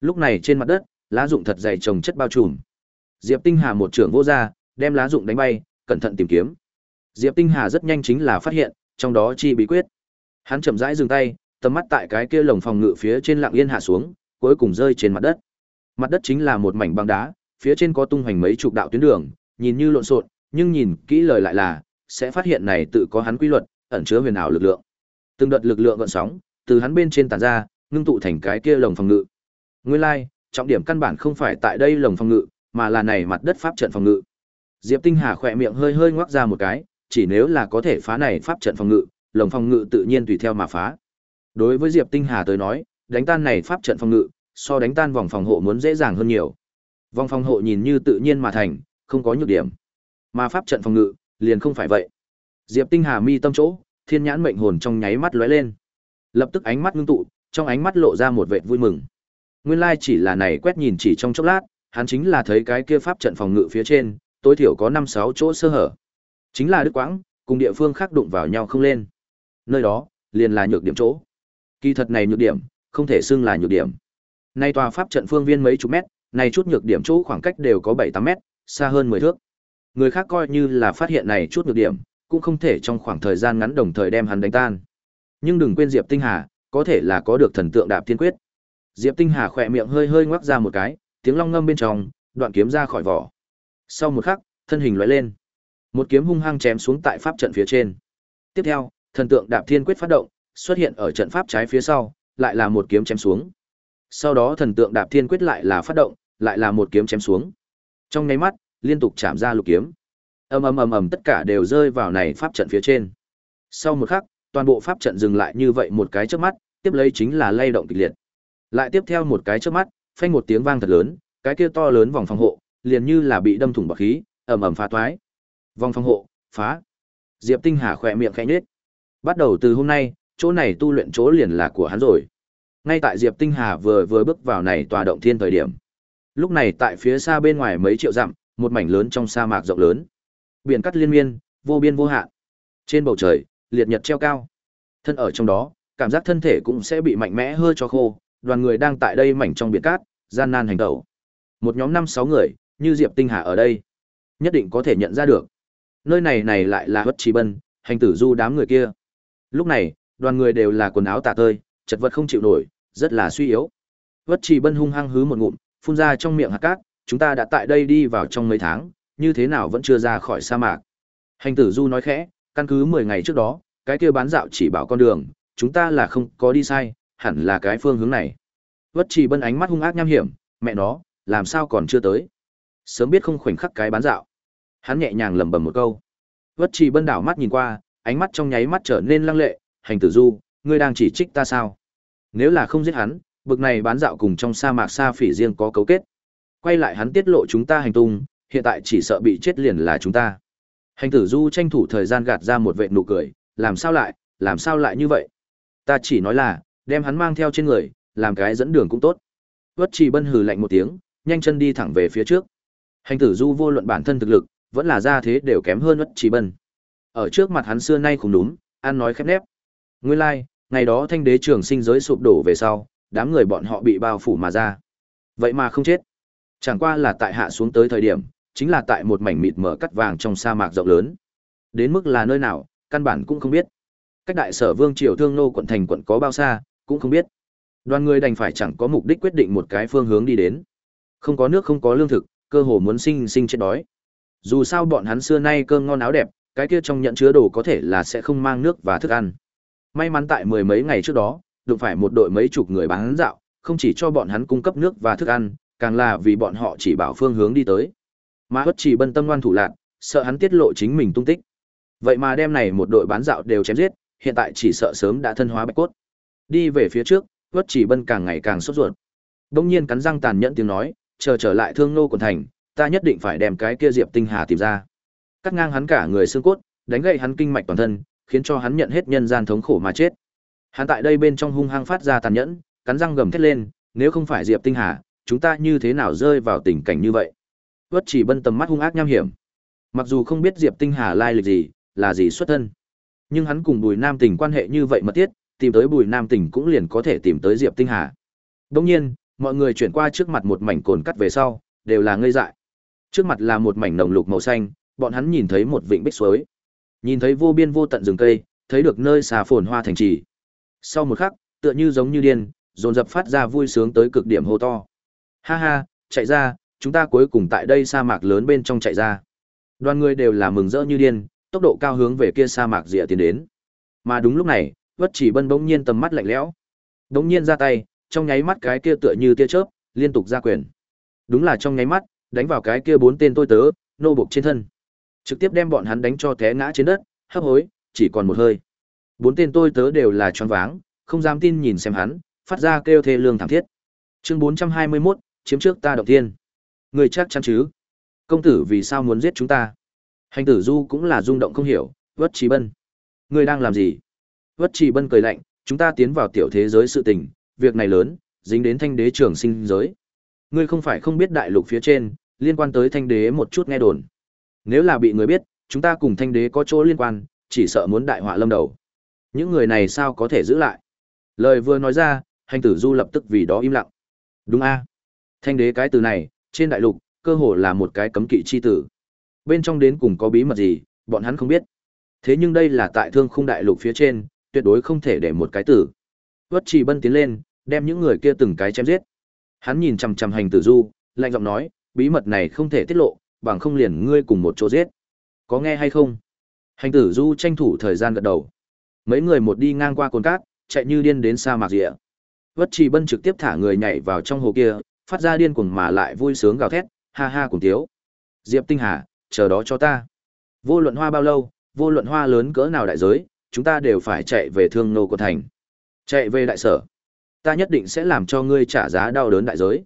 Lúc này trên mặt đất, lá dụng thật dày trồng chất bao trùm. Diệp Tinh Hà một trưởng vô ra, đem lá dụng đánh bay, cẩn thận tìm kiếm. Diệp Tinh Hà rất nhanh chính là phát hiện, trong đó chi bí quyết. Hắn chậm rãi dừng tay, tầm mắt tại cái kia lồng phòng ngự phía trên lặng yên hạ xuống, cuối cùng rơi trên mặt đất. Mặt đất chính là một mảnh băng đá, phía trên có tung hoành mấy chục đạo tuyến đường, nhìn như lộn xộn, nhưng nhìn kỹ lời lại là sẽ phát hiện này tự có hắn quy luật, ẩn chứa huyền ảo lực lượng. Từng đợt lực lượng gợn sóng, từ hắn bên trên tản ra, ngưng tụ thành cái kia lồng phòng ngự. Nguyên lai, like, trọng điểm căn bản không phải tại đây lồng phòng ngự, mà là này mặt đất pháp trận phòng ngự. Diệp Tinh Hà khỏe miệng hơi hơi ngoác ra một cái, chỉ nếu là có thể phá này pháp trận phòng ngự, lồng phòng ngự tự nhiên tùy theo mà phá. Đối với Diệp Tinh Hà tới nói, đánh tan này pháp trận phòng ngự, so đánh tan vòng phòng hộ muốn dễ dàng hơn nhiều. Vòng phòng hộ nhìn như tự nhiên mà thành, không có nhược điểm. Mà pháp trận phòng ngự, liền không phải vậy. Diệp Tinh Hà mi tâm chỗ, thiên nhãn mệnh hồn trong nháy mắt lóe lên. Lập tức ánh mắt ngưng tụ, trong ánh mắt lộ ra một vẻ vui mừng. Nguyên lai chỉ là này quét nhìn chỉ trong chốc lát, hắn chính là thấy cái kia pháp trận phòng ngự phía trên, tối thiểu có 5 6 chỗ sơ hở. Chính là Đức Quãng, cùng địa phương khác đụng vào nhau không lên. Nơi đó, liền là nhược điểm chỗ. Kỳ thật này nhược điểm, không thể xưng là nhược điểm. Nay tòa pháp trận phương viên mấy chục mét, này chút nhược điểm chỗ khoảng cách đều có 7 8 mét, xa hơn 10 thước. Người khác coi như là phát hiện này chút nhược điểm, cũng không thể trong khoảng thời gian ngắn đồng thời đem hắn đánh tan. Nhưng đừng quên Diệp Tinh Hà, có thể là có được thần tượng đạp thiên quyết. Diệp Tinh Hà khỏe miệng hơi hơi ngoác ra một cái, tiếng long ngâm bên trong, đoạn kiếm ra khỏi vỏ. Sau một khắc, thân hình lóe lên, một kiếm hung hăng chém xuống tại pháp trận phía trên. Tiếp theo, thần tượng đạp thiên quyết phát động, xuất hiện ở trận pháp trái phía sau, lại là một kiếm chém xuống. Sau đó thần tượng đạp thiên quyết lại là phát động, lại là một kiếm chém xuống. Trong nháy mắt, liên tục chạm ra lục kiếm. Ầm ầm ầm ầm tất cả đều rơi vào này pháp trận phía trên. Sau một khắc, toàn bộ pháp trận dừng lại như vậy một cái chớp mắt, tiếp lấy chính là lay động kịch liệt. Lại tiếp theo một cái chớp mắt, phanh một tiếng vang thật lớn, cái kia to lớn vòng phòng hộ, liền như là bị đâm thủng bạc khí, ầm ầm phá toái. Vòng phòng hộ, phá. Diệp Tinh Hà khỏe miệng khẽ nhếch. Bắt đầu từ hôm nay, chỗ này tu luyện chỗ liền là của hắn rồi. Ngay tại Diệp Tinh Hà vừa vừa bước vào này tòa động thiên thời điểm. Lúc này tại phía xa bên ngoài mấy triệu dặm, một mảnh lớn trong sa mạc rộng lớn. Biển cắt liên miên, vô biên vô hạn. Trên bầu trời, liệt nhật treo cao. Thân ở trong đó, cảm giác thân thể cũng sẽ bị mạnh mẽ hơi cho khô, đoàn người đang tại đây mảnh trong biển cát, gian nan hành động. Một nhóm năm sáu người, như Diệp Tinh Hà ở đây, nhất định có thể nhận ra được. Nơi này này lại là Hất Trì Bân, hành tử du đám người kia. Lúc này, đoàn người đều là quần áo tả tơi, chật vật không chịu nổi, rất là suy yếu. Vất Trì Bân hung hăng hứ một ngụm, phun ra trong miệng hạt cát, chúng ta đã tại đây đi vào trong mấy tháng, như thế nào vẫn chưa ra khỏi sa mạc. Hành tử du nói khẽ, căn cứ 10 ngày trước đó, cái kia bán dạo chỉ bảo con đường, chúng ta là không có đi sai, hẳn là cái phương hướng này. Vất Trì Bân ánh mắt hung ác nham hiểm, mẹ nó, làm sao còn chưa tới? Sớm biết không khoảnh khắc cái bán dạo. Hắn nhẹ nhàng lẩm bẩm một câu. Vất Trì Bân đảo mắt nhìn qua, ánh mắt trong nháy mắt trở nên lăng lệ, "Hành Tử Du, ngươi đang chỉ trích ta sao? Nếu là không giết hắn, bực này bán dạo cùng trong sa mạc sa phỉ riêng có cấu kết. Quay lại hắn tiết lộ chúng ta hành tung, hiện tại chỉ sợ bị chết liền là chúng ta." Hành Tử Du tranh thủ thời gian gạt ra một vệt nụ cười, "Làm sao lại, làm sao lại như vậy? Ta chỉ nói là, đem hắn mang theo trên người, làm cái dẫn đường cũng tốt." Vất Trì Bân hừ lạnh một tiếng, nhanh chân đi thẳng về phía trước. Hành tử du vô luận bản thân thực lực, vẫn là ra thế đều kém hơn Uất Trì Bân. Ở trước mặt hắn xưa nay không đúng, ăn nói khép nép. Nguyên lai, like, ngày đó thanh đế trường sinh giới sụp đổ về sau, đám người bọn họ bị bao phủ mà ra. Vậy mà không chết. Chẳng qua là tại hạ xuống tới thời điểm, chính là tại một mảnh mịt mở cắt vàng trong sa mạc rộng lớn. Đến mức là nơi nào, căn bản cũng không biết. Cách đại sở vương triều thương nô quận thành quận có bao xa, cũng không biết. Đoàn người đành phải chẳng có mục đích quyết định một cái phương hướng đi đến. Không có nước không có lương thực, cơ hồ muốn sinh sinh chết đói. Dù sao bọn hắn xưa nay cơm ngon áo đẹp, cái kia trong nhận chứa đồ có thể là sẽ không mang nước và thức ăn. May mắn tại mười mấy ngày trước đó, đụng phải một đội mấy chục người bán dạo, không chỉ cho bọn hắn cung cấp nước và thức ăn, càng là vì bọn họ chỉ bảo phương hướng đi tới. Mà Hất Chỉ Bân tâm ngoan thủ lạn, sợ hắn tiết lộ chính mình tung tích. Vậy mà đêm này một đội bán dạo đều chém giết, hiện tại chỉ sợ sớm đã thân hóa bạch cốt. Đi về phía trước, Hất Chỉ Bân càng ngày càng sốt ruột. Đông nhiên cắn răng tàn nhẫn tiếng nói, chờ trở lại thương nô quần thành, ta nhất định phải đem cái kia Diệp Tinh Hà tìm ra. Cắt ngang hắn cả người xương cốt, đánh gãy hắn kinh mạch toàn thân, khiến cho hắn nhận hết nhân gian thống khổ mà chết. Hắn tại đây bên trong hung hăng phát ra tàn nhẫn, cắn răng gầm thét lên, nếu không phải Diệp Tinh Hà, chúng ta như thế nào rơi vào tình cảnh như vậy? Vất chỉ bân tầm mắt hung ác nham hiểm. Mặc dù không biết Diệp Tinh Hà lai lịch gì, là gì xuất thân, nhưng hắn cùng Bùi Nam Tình quan hệ như vậy mật thiết, tìm tới Bùi Nam Tình cũng liền có thể tìm tới Diệp Tinh Hà. Đương nhiên, mọi người chuyển qua trước mặt một mảnh cồn cắt về sau, đều là ngây dại. Trước mặt là một mảnh nồng lục màu xanh, bọn hắn nhìn thấy một vịnh bích suối. Nhìn thấy vô biên vô tận rừng cây, thấy được nơi xà phồn hoa thành trì. Sau một khắc, tựa như giống như điên, dồn dập phát ra vui sướng tới cực điểm hô to. Ha ha, chạy ra, chúng ta cuối cùng tại đây sa mạc lớn bên trong chạy ra. Đoàn người đều là mừng rỡ như điên, tốc độ cao hướng về kia sa mạc rìa tiến đến. Mà đúng lúc này, Vất Chỉ Bân bỗng nhiên tầm mắt lạnh lẽo. Bỗng nhiên ra tay, trong nháy mắt cái kia tựa như tia chớp, liên tục ra quyền. Đúng là trong nháy mắt, đánh vào cái kia bốn tên tôi tớ, nô buộc trên thân. Trực tiếp đem bọn hắn đánh cho té ngã trên đất, hấp hối, chỉ còn một hơi. Bốn tên tôi tớ đều là choáng váng, không dám tin nhìn xem hắn, phát ra kêu thê lương thảm thiết. Chương 421, chiếm trước ta động thiên. Người chắc chắn chứ? Công tử vì sao muốn giết chúng ta? Hành tử Du cũng là rung động không hiểu, Vất Trì Bân. Người đang làm gì? Vất Trì Bân cười lạnh, chúng ta tiến vào tiểu thế giới sự tình, việc này lớn, dính đến thanh đế trường sinh giới. Ngươi không phải không biết đại lục phía trên, liên quan tới thanh đế một chút nghe đồn. Nếu là bị người biết, chúng ta cùng thanh đế có chỗ liên quan, chỉ sợ muốn đại họa lâm đầu. Những người này sao có thể giữ lại? Lời vừa nói ra, hành tử du lập tức vì đó im lặng. Đúng a Thanh đế cái từ này, trên đại lục, cơ hồ là một cái cấm kỵ chi tử. Bên trong đến cùng có bí mật gì, bọn hắn không biết. Thế nhưng đây là tại thương khung đại lục phía trên, tuyệt đối không thể để một cái tử. Vất trì bân tiến lên, đem những người kia từng cái chém giết. Hắn nhìn chằm chằm hành tử du, lạnh giọng nói, bí mật này không thể tiết lộ, bằng không liền ngươi cùng một chỗ giết. Có nghe hay không? Hành tử du tranh thủ thời gian gật đầu. Mấy người một đi ngang qua cồn cát, chạy như điên đến sa mạc rịa. Vất trì bân trực tiếp thả người nhảy vào trong hồ kia, phát ra điên cuồng mà lại vui sướng gào thét, ha ha cùng tiếu. Diệp Tinh Hà, chờ đó cho ta. Vô luận hoa bao lâu, vô luận hoa lớn cỡ nào đại giới, chúng ta đều phải chạy về thương nô của thành. Chạy về đại sở. Ta nhất định sẽ làm cho ngươi trả giá đau đớn đại giới.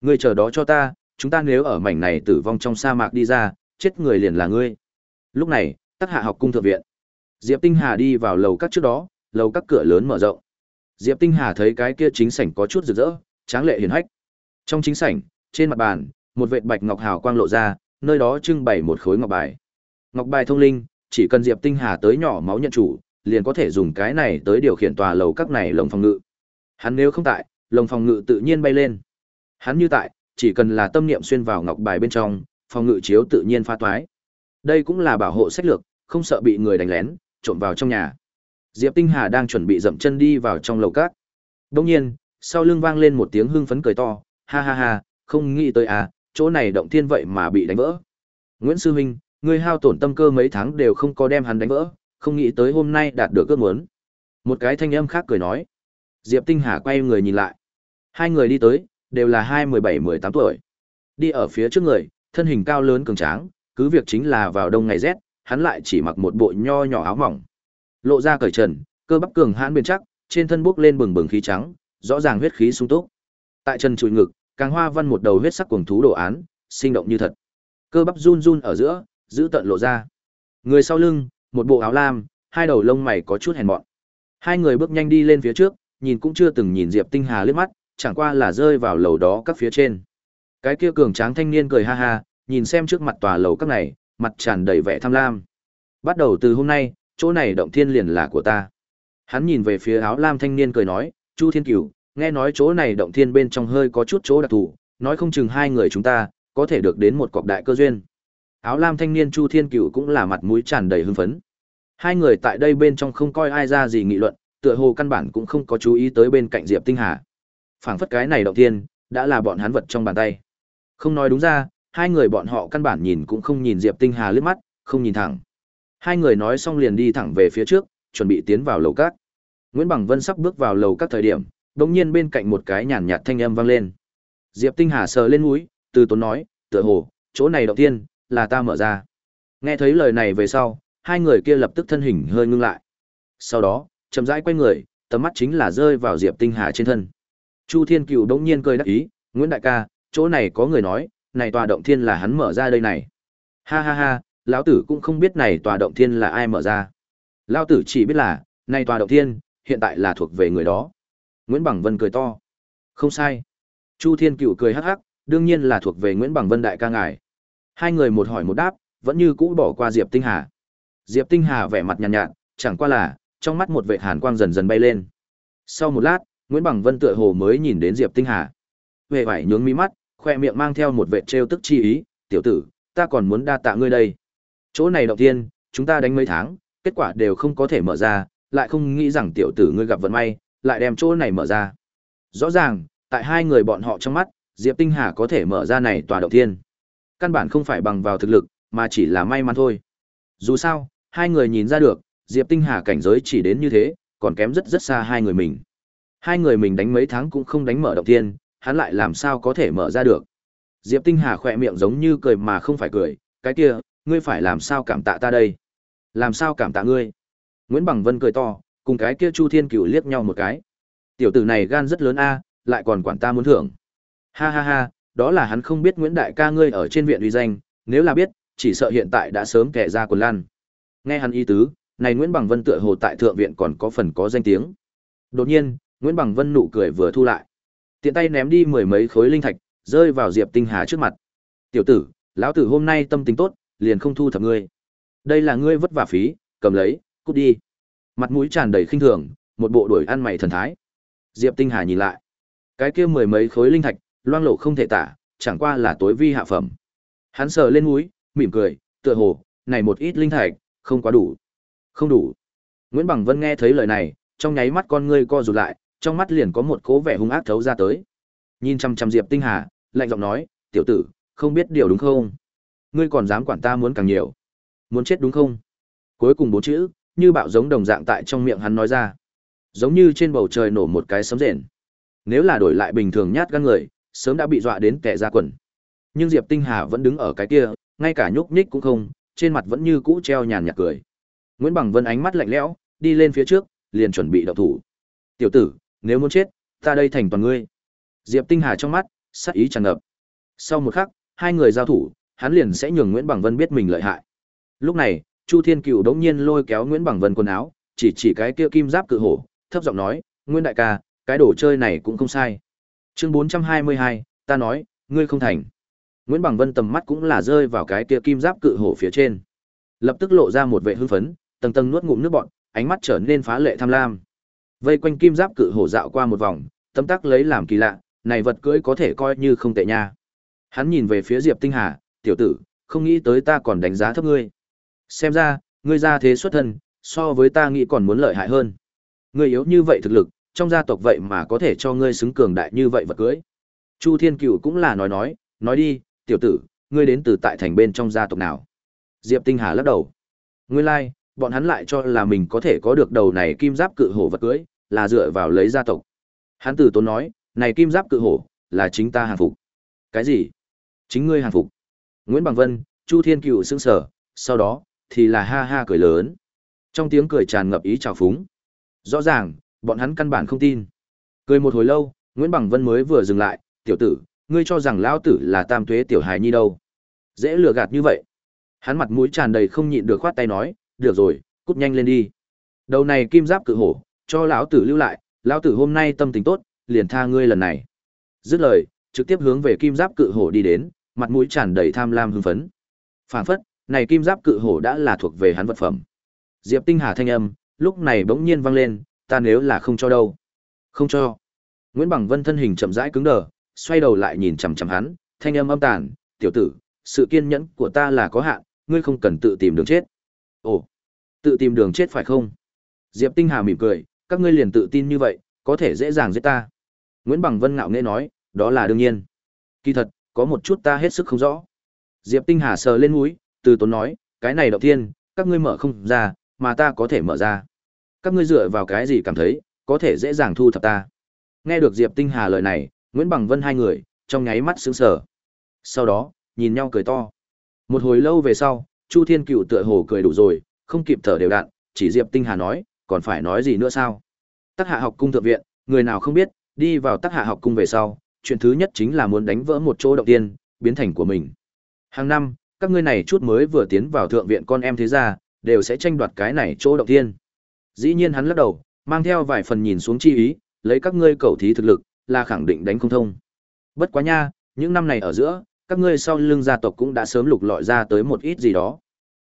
Ngươi chờ đó cho ta, chúng ta nếu ở mảnh này tử vong trong sa mạc đi ra, chết người liền là ngươi. Lúc này, Tắc Hạ học cung thượng viện. Diệp Tinh Hà đi vào lầu các trước đó, lầu các cửa lớn mở rộng. Diệp Tinh Hà thấy cái kia chính sảnh có chút rực rỡ, tráng lệ hiển hách. Trong chính sảnh, trên mặt bàn, một vệt bạch ngọc hào quang lộ ra, nơi đó trưng bày một khối ngọc bài. Ngọc bài thông linh, chỉ cần Diệp Tinh Hà tới nhỏ máu nhận chủ, liền có thể dùng cái này tới điều khiển tòa lầu các này lồng phòng ngự. Hắn nếu không tại, lồng phòng ngự tự nhiên bay lên. Hắn như tại, chỉ cần là tâm niệm xuyên vào ngọc bài bên trong, phòng ngự chiếu tự nhiên pha toái. Đây cũng là bảo hộ sách lược, không sợ bị người đánh lén, trộm vào trong nhà. Diệp Tinh Hà đang chuẩn bị dậm chân đi vào trong lầu cát. Đương nhiên, sau lưng vang lên một tiếng hưng phấn cười to, ha ha ha, không nghĩ tới à, chỗ này động thiên vậy mà bị đánh vỡ. Nguyễn Sư Huynh, ngươi hao tổn tâm cơ mấy tháng đều không có đem hắn đánh vỡ, không nghĩ tới hôm nay đạt được ước muốn. Một cái thanh âm khác cười nói. Diệp Tinh Hà quay người nhìn lại. Hai người đi tới, đều là hai mười bảy mười tám tuổi. Đi ở phía trước người, thân hình cao lớn cường tráng, cứ việc chính là vào đông ngày rét, hắn lại chỉ mặc một bộ nho nhỏ áo mỏng. Lộ ra cởi trần, cơ bắp cường hãn bền chắc, trên thân buốc lên bừng bừng khí trắng, rõ ràng huyết khí sung túc. Tại chân trụi ngực, càng hoa văn một đầu huyết sắc cuồng thú đồ án, sinh động như thật. Cơ bắp run run ở giữa, giữ tận lộ ra. Người sau lưng, một bộ áo lam, hai đầu lông mày có chút hèn mọn. Hai người bước nhanh đi lên phía trước, nhìn cũng chưa từng nhìn Diệp Tinh Hà liếc mắt, chẳng qua là rơi vào lầu đó các phía trên. Cái kia cường tráng thanh niên cười ha ha, nhìn xem trước mặt tòa lầu các này, mặt tràn đầy vẻ tham lam. Bắt đầu từ hôm nay, chỗ này động thiên liền là của ta. Hắn nhìn về phía áo lam thanh niên cười nói, Chu Thiên Cửu, nghe nói chỗ này động thiên bên trong hơi có chút chỗ đặc thù, nói không chừng hai người chúng ta có thể được đến một cọc đại cơ duyên. Áo lam thanh niên Chu Thiên Cửu cũng là mặt mũi tràn đầy hưng phấn. Hai người tại đây bên trong không coi ai ra gì nghị luận, tựa hồ căn bản cũng không có chú ý tới bên cạnh Diệp Tinh Hà. Phảng phất cái này động thiên đã là bọn hắn vật trong bàn tay. Không nói đúng ra, hai người bọn họ căn bản nhìn cũng không nhìn Diệp Tinh Hà liếc mắt, không nhìn thẳng. Hai người nói xong liền đi thẳng về phía trước, chuẩn bị tiến vào lầu cát Nguyễn Bằng Vân sắp bước vào lầu các thời điểm, đột nhiên bên cạnh một cái nhàn nhạt thanh âm vang lên. Diệp Tinh Hà sờ lên mũi, từ tốn nói, tựa hồ, chỗ này động tiên, là ta mở ra. Nghe thấy lời này về sau, hai người kia lập tức thân hình hơi ngưng lại. Sau đó, chậm rãi quay người, tầm mắt chính là rơi vào Diệp Tinh Hà trên thân. Chu Thiên Cửu đống nhiên cười đắc ý, Nguyễn Đại ca, chỗ này có người nói, này tòa động thiên là hắn mở ra đây này. Ha ha ha, lão tử cũng không biết này tòa động thiên là ai mở ra. Lão tử chỉ biết là, này tòa động thiên, hiện tại là thuộc về người đó. Nguyễn Bằng Vân cười to. Không sai. Chu Thiên Cửu cười hắc hắc, đương nhiên là thuộc về Nguyễn Bằng Vân đại ca ngài. Hai người một hỏi một đáp, vẫn như cũ bỏ qua Diệp Tinh Hà. Diệp Tinh Hà vẻ mặt nhàn nhạt, nhạt, chẳng qua là, trong mắt một vệt hàn quang dần dần bay lên. Sau một lát, Nguyễn Bằng Vân tựa hồ mới nhìn đến Diệp Tinh Hà. Về vải nhướng mi mắt, khoe miệng mang theo một vệt trêu tức chi ý, "Tiểu tử, ta còn muốn đa tạ ngươi đây. Chỗ này đầu tiên, chúng ta đánh mấy tháng, kết quả đều không có thể mở ra, lại không nghĩ rằng tiểu tử ngươi gặp vận may, lại đem chỗ này mở ra." Rõ ràng, tại hai người bọn họ trong mắt, Diệp Tinh Hà có thể mở ra này tòa đầu tiên. Căn bản không phải bằng vào thực lực, mà chỉ là may mắn thôi. Dù sao, hai người nhìn ra được, Diệp Tinh Hà cảnh giới chỉ đến như thế, còn kém rất rất xa hai người mình. Hai người mình đánh mấy tháng cũng không đánh mở động thiên, hắn lại làm sao có thể mở ra được. Diệp Tinh Hà khỏe miệng giống như cười mà không phải cười, cái kia, ngươi phải làm sao cảm tạ ta đây? Làm sao cảm tạ ngươi? Nguyễn Bằng Vân cười to, cùng cái kia Chu Thiên Cửu liếc nhau một cái. Tiểu tử này gan rất lớn a, lại còn quản ta muốn thưởng. Ha ha ha, đó là hắn không biết Nguyễn Đại ca ngươi ở trên viện uy danh, nếu là biết, chỉ sợ hiện tại đã sớm kẻ ra quần lan. Nghe hắn ý tứ, này Nguyễn Bằng Vân tựa hồ tại thượng viện còn có phần có danh tiếng. Đột nhiên, Nguyễn Bằng Vân nụ cười vừa thu lại. Tiện tay ném đi mười mấy khối linh thạch, rơi vào Diệp Tinh Hà trước mặt. "Tiểu tử, lão tử hôm nay tâm tình tốt, liền không thu thập ngươi. Đây là ngươi vất vả phí, cầm lấy, cút đi." Mặt mũi tràn đầy khinh thường, một bộ đuổi ăn mày thần thái. Diệp Tinh Hà nhìn lại. Cái kia mười mấy khối linh thạch, loang lộ không thể tả, chẳng qua là tối vi hạ phẩm. Hắn sờ lên mũi, mỉm cười, tựa hồ, này một ít linh thạch, không quá đủ. Không đủ. Nguyễn Bằng Vân nghe thấy lời này, trong nháy mắt con ngươi co rụt lại, trong mắt liền có một cố vẻ hung ác thấu ra tới. Nhìn chăm chăm Diệp Tinh Hà, lạnh giọng nói, "Tiểu tử, không biết điều đúng không? Ngươi còn dám quản ta muốn càng nhiều? Muốn chết đúng không?" Cuối cùng bốn chữ, như bạo giống đồng dạng tại trong miệng hắn nói ra. Giống như trên bầu trời nổ một cái sấm rền. Nếu là đổi lại bình thường nhát gan người, sớm đã bị dọa đến kẻ ra quần. Nhưng Diệp Tinh Hà vẫn đứng ở cái kia, ngay cả nhúc nhích cũng không, trên mặt vẫn như cũ treo nhàn nhạt cười. Nguyễn Bằng Vân ánh mắt lạnh lẽo, đi lên phía trước, liền chuẩn bị động thủ. "Tiểu tử, nếu muốn chết, ta đây thành toàn ngươi." Diệp Tinh Hà trong mắt, sát ý tràn ngập. Sau một khắc, hai người giao thủ, hắn liền sẽ nhường Nguyễn Bằng Vân biết mình lợi hại. Lúc này, Chu Thiên Cựu đống nhiên lôi kéo Nguyễn Bằng Vân quần áo, chỉ chỉ cái kia kim giáp cự hổ, thấp giọng nói, "Nguyễn đại ca, cái đồ chơi này cũng không sai." Chương 422, ta nói, ngươi không thành. Nguyễn Bằng Vân tầm mắt cũng là rơi vào cái kia kim giáp cự hổ phía trên. Lập tức lộ ra một vẻ hưng phấn, tầng tầng nuốt ngụm nước bọt, ánh mắt trở nên phá lệ tham lam. Vây quanh kim giáp cự hổ dạo qua một vòng, tâm tắc lấy làm kỳ lạ, này vật cưỡi có thể coi như không tệ nha. Hắn nhìn về phía Diệp Tinh Hà, tiểu tử, không nghĩ tới ta còn đánh giá thấp ngươi. Xem ra, ngươi ra thế xuất thân, so với ta nghĩ còn muốn lợi hại hơn. Ngươi yếu như vậy thực lực, trong gia tộc vậy mà có thể cho ngươi xứng cường đại như vậy vật cưỡi. Chu Thiên Cửu cũng là nói nói, nói đi, tiểu tử, ngươi đến từ tại thành bên trong gia tộc nào? Diệp Tinh Hà lắc đầu. Nguyên lai, like, bọn hắn lại cho là mình có thể có được đầu này kim giáp cự hổ vật cưới, là dựa vào lấy gia tộc. Hắn từ tốn nói, này kim giáp cự hổ, là chính ta hàng phục. Cái gì? Chính ngươi hàng phục? Nguyễn Bằng Vân, Chu Thiên Cựu sững sở sau đó thì là ha ha cười lớn. Trong tiếng cười tràn ngập ý trào phúng. Rõ ràng, bọn hắn căn bản không tin. Cười một hồi lâu, Nguyễn Bằng Vân mới vừa dừng lại, "Tiểu tử, ngươi cho rằng lão tử là tam tuế tiểu hài nhi đâu? Dễ lừa gạt như vậy." Hắn mặt mũi tràn đầy không nhịn được khoát tay nói, "Được rồi, cút nhanh lên đi. Đầu này kim giáp cự hổ, cho lão tử lưu lại, lão tử hôm nay tâm tình tốt, liền tha ngươi lần này." Dứt lời, trực tiếp hướng về kim giáp cự hổ đi đến, mặt mũi tràn đầy tham lam hưng phấn. Phản phất, này kim giáp cự hổ đã là thuộc về hắn vật phẩm. Diệp Tinh Hà thanh âm, lúc này bỗng nhiên vang lên, ta nếu là không cho đâu. Không cho. Nguyễn Bằng Vân thân hình chậm rãi cứng đờ, xoay đầu lại nhìn chằm chằm hắn, thanh âm âm tàn, "Tiểu tử, sự kiên nhẫn của ta là có hạn, ngươi không cần tự tìm đường chết." "Ồ, tự tìm đường chết phải không?" Diệp Tinh Hà mỉm cười, "Các ngươi liền tự tin như vậy, có thể dễ dàng giết ta." Nguyễn Bằng Vân ngạo nghễ nói, "Đó là đương nhiên." Kỳ thật, có một chút ta hết sức không rõ. Diệp Tinh Hà sờ lên mũi, từ tốn nói, "Cái này động thiên, các ngươi mở không ra, mà ta có thể mở ra. Các ngươi dựa vào cái gì cảm thấy có thể dễ dàng thu thập ta?" Nghe được Diệp Tinh Hà lời này, Nguyễn Bằng Vân hai người trong nháy mắt sững sờ. Sau đó, nhìn nhau cười to. Một hồi lâu về sau, Chu Thiên Cựu tựa hồ cười đủ rồi, không kịp thở đều đặn, chỉ Diệp Tinh Hà nói, còn phải nói gì nữa sao? Tắc Hạ học cung thượng viện, người nào không biết, đi vào Tắc Hạ học cung về sau, chuyện thứ nhất chính là muốn đánh vỡ một chỗ động tiên, biến thành của mình. Hàng năm, các ngươi này chút mới vừa tiến vào thượng viện con em thế gia, đều sẽ tranh đoạt cái này chỗ động tiên. Dĩ nhiên hắn lắc đầu, mang theo vài phần nhìn xuống chi ý, lấy các ngươi cầu thí thực lực, là khẳng định đánh không thông. Bất quá nha, những năm này ở giữa, các ngươi sau lưng gia tộc cũng đã sớm lục lọi ra tới một ít gì đó.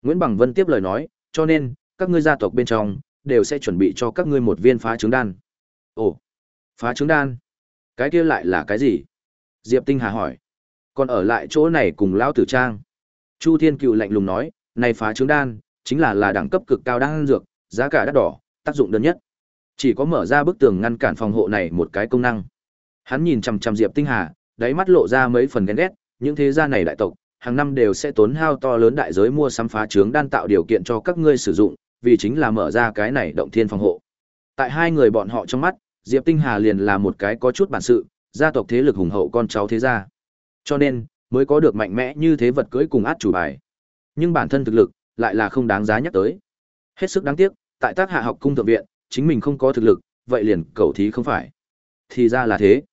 Nguyễn Bằng Vân tiếp lời nói, cho nên, các ngươi gia tộc bên trong, đều sẽ chuẩn bị cho các ngươi một viên phá trứng đan. Ồ, phá trứng đan? Cái kia lại là cái gì? Diệp Tinh Hà hỏi. Còn ở lại chỗ này cùng Lão Tử Trang. Chu Thiên Cựu lạnh lùng nói, này phá trứng đan, chính là là đẳng cấp cực cao đan dược, giá cả đắt đỏ, tác dụng đơn nhất. Chỉ có mở ra bức tường ngăn cản phòng hộ này một cái công năng. Hắn nhìn chằm chằm Diệp Tinh Hà, đáy mắt lộ ra mấy phần ghen ghét, những thế gia này đại tộc, hàng năm đều sẽ tốn hao to lớn đại giới mua sắm phá trướng đan tạo điều kiện cho các ngươi sử dụng, vì chính là mở ra cái này động thiên phòng hộ. Tại hai người bọn họ trong mắt, Diệp Tinh Hà liền là một cái có chút bản sự, gia tộc thế lực hùng hậu con cháu thế gia. Cho nên, mới có được mạnh mẽ như thế vật cưới cùng át chủ bài. Nhưng bản thân thực lực lại là không đáng giá nhắc tới. Hết sức đáng tiếc, tại tác hạ học cung thượng viện, chính mình không có thực lực, vậy liền cầu thí không phải. Thì ra là thế.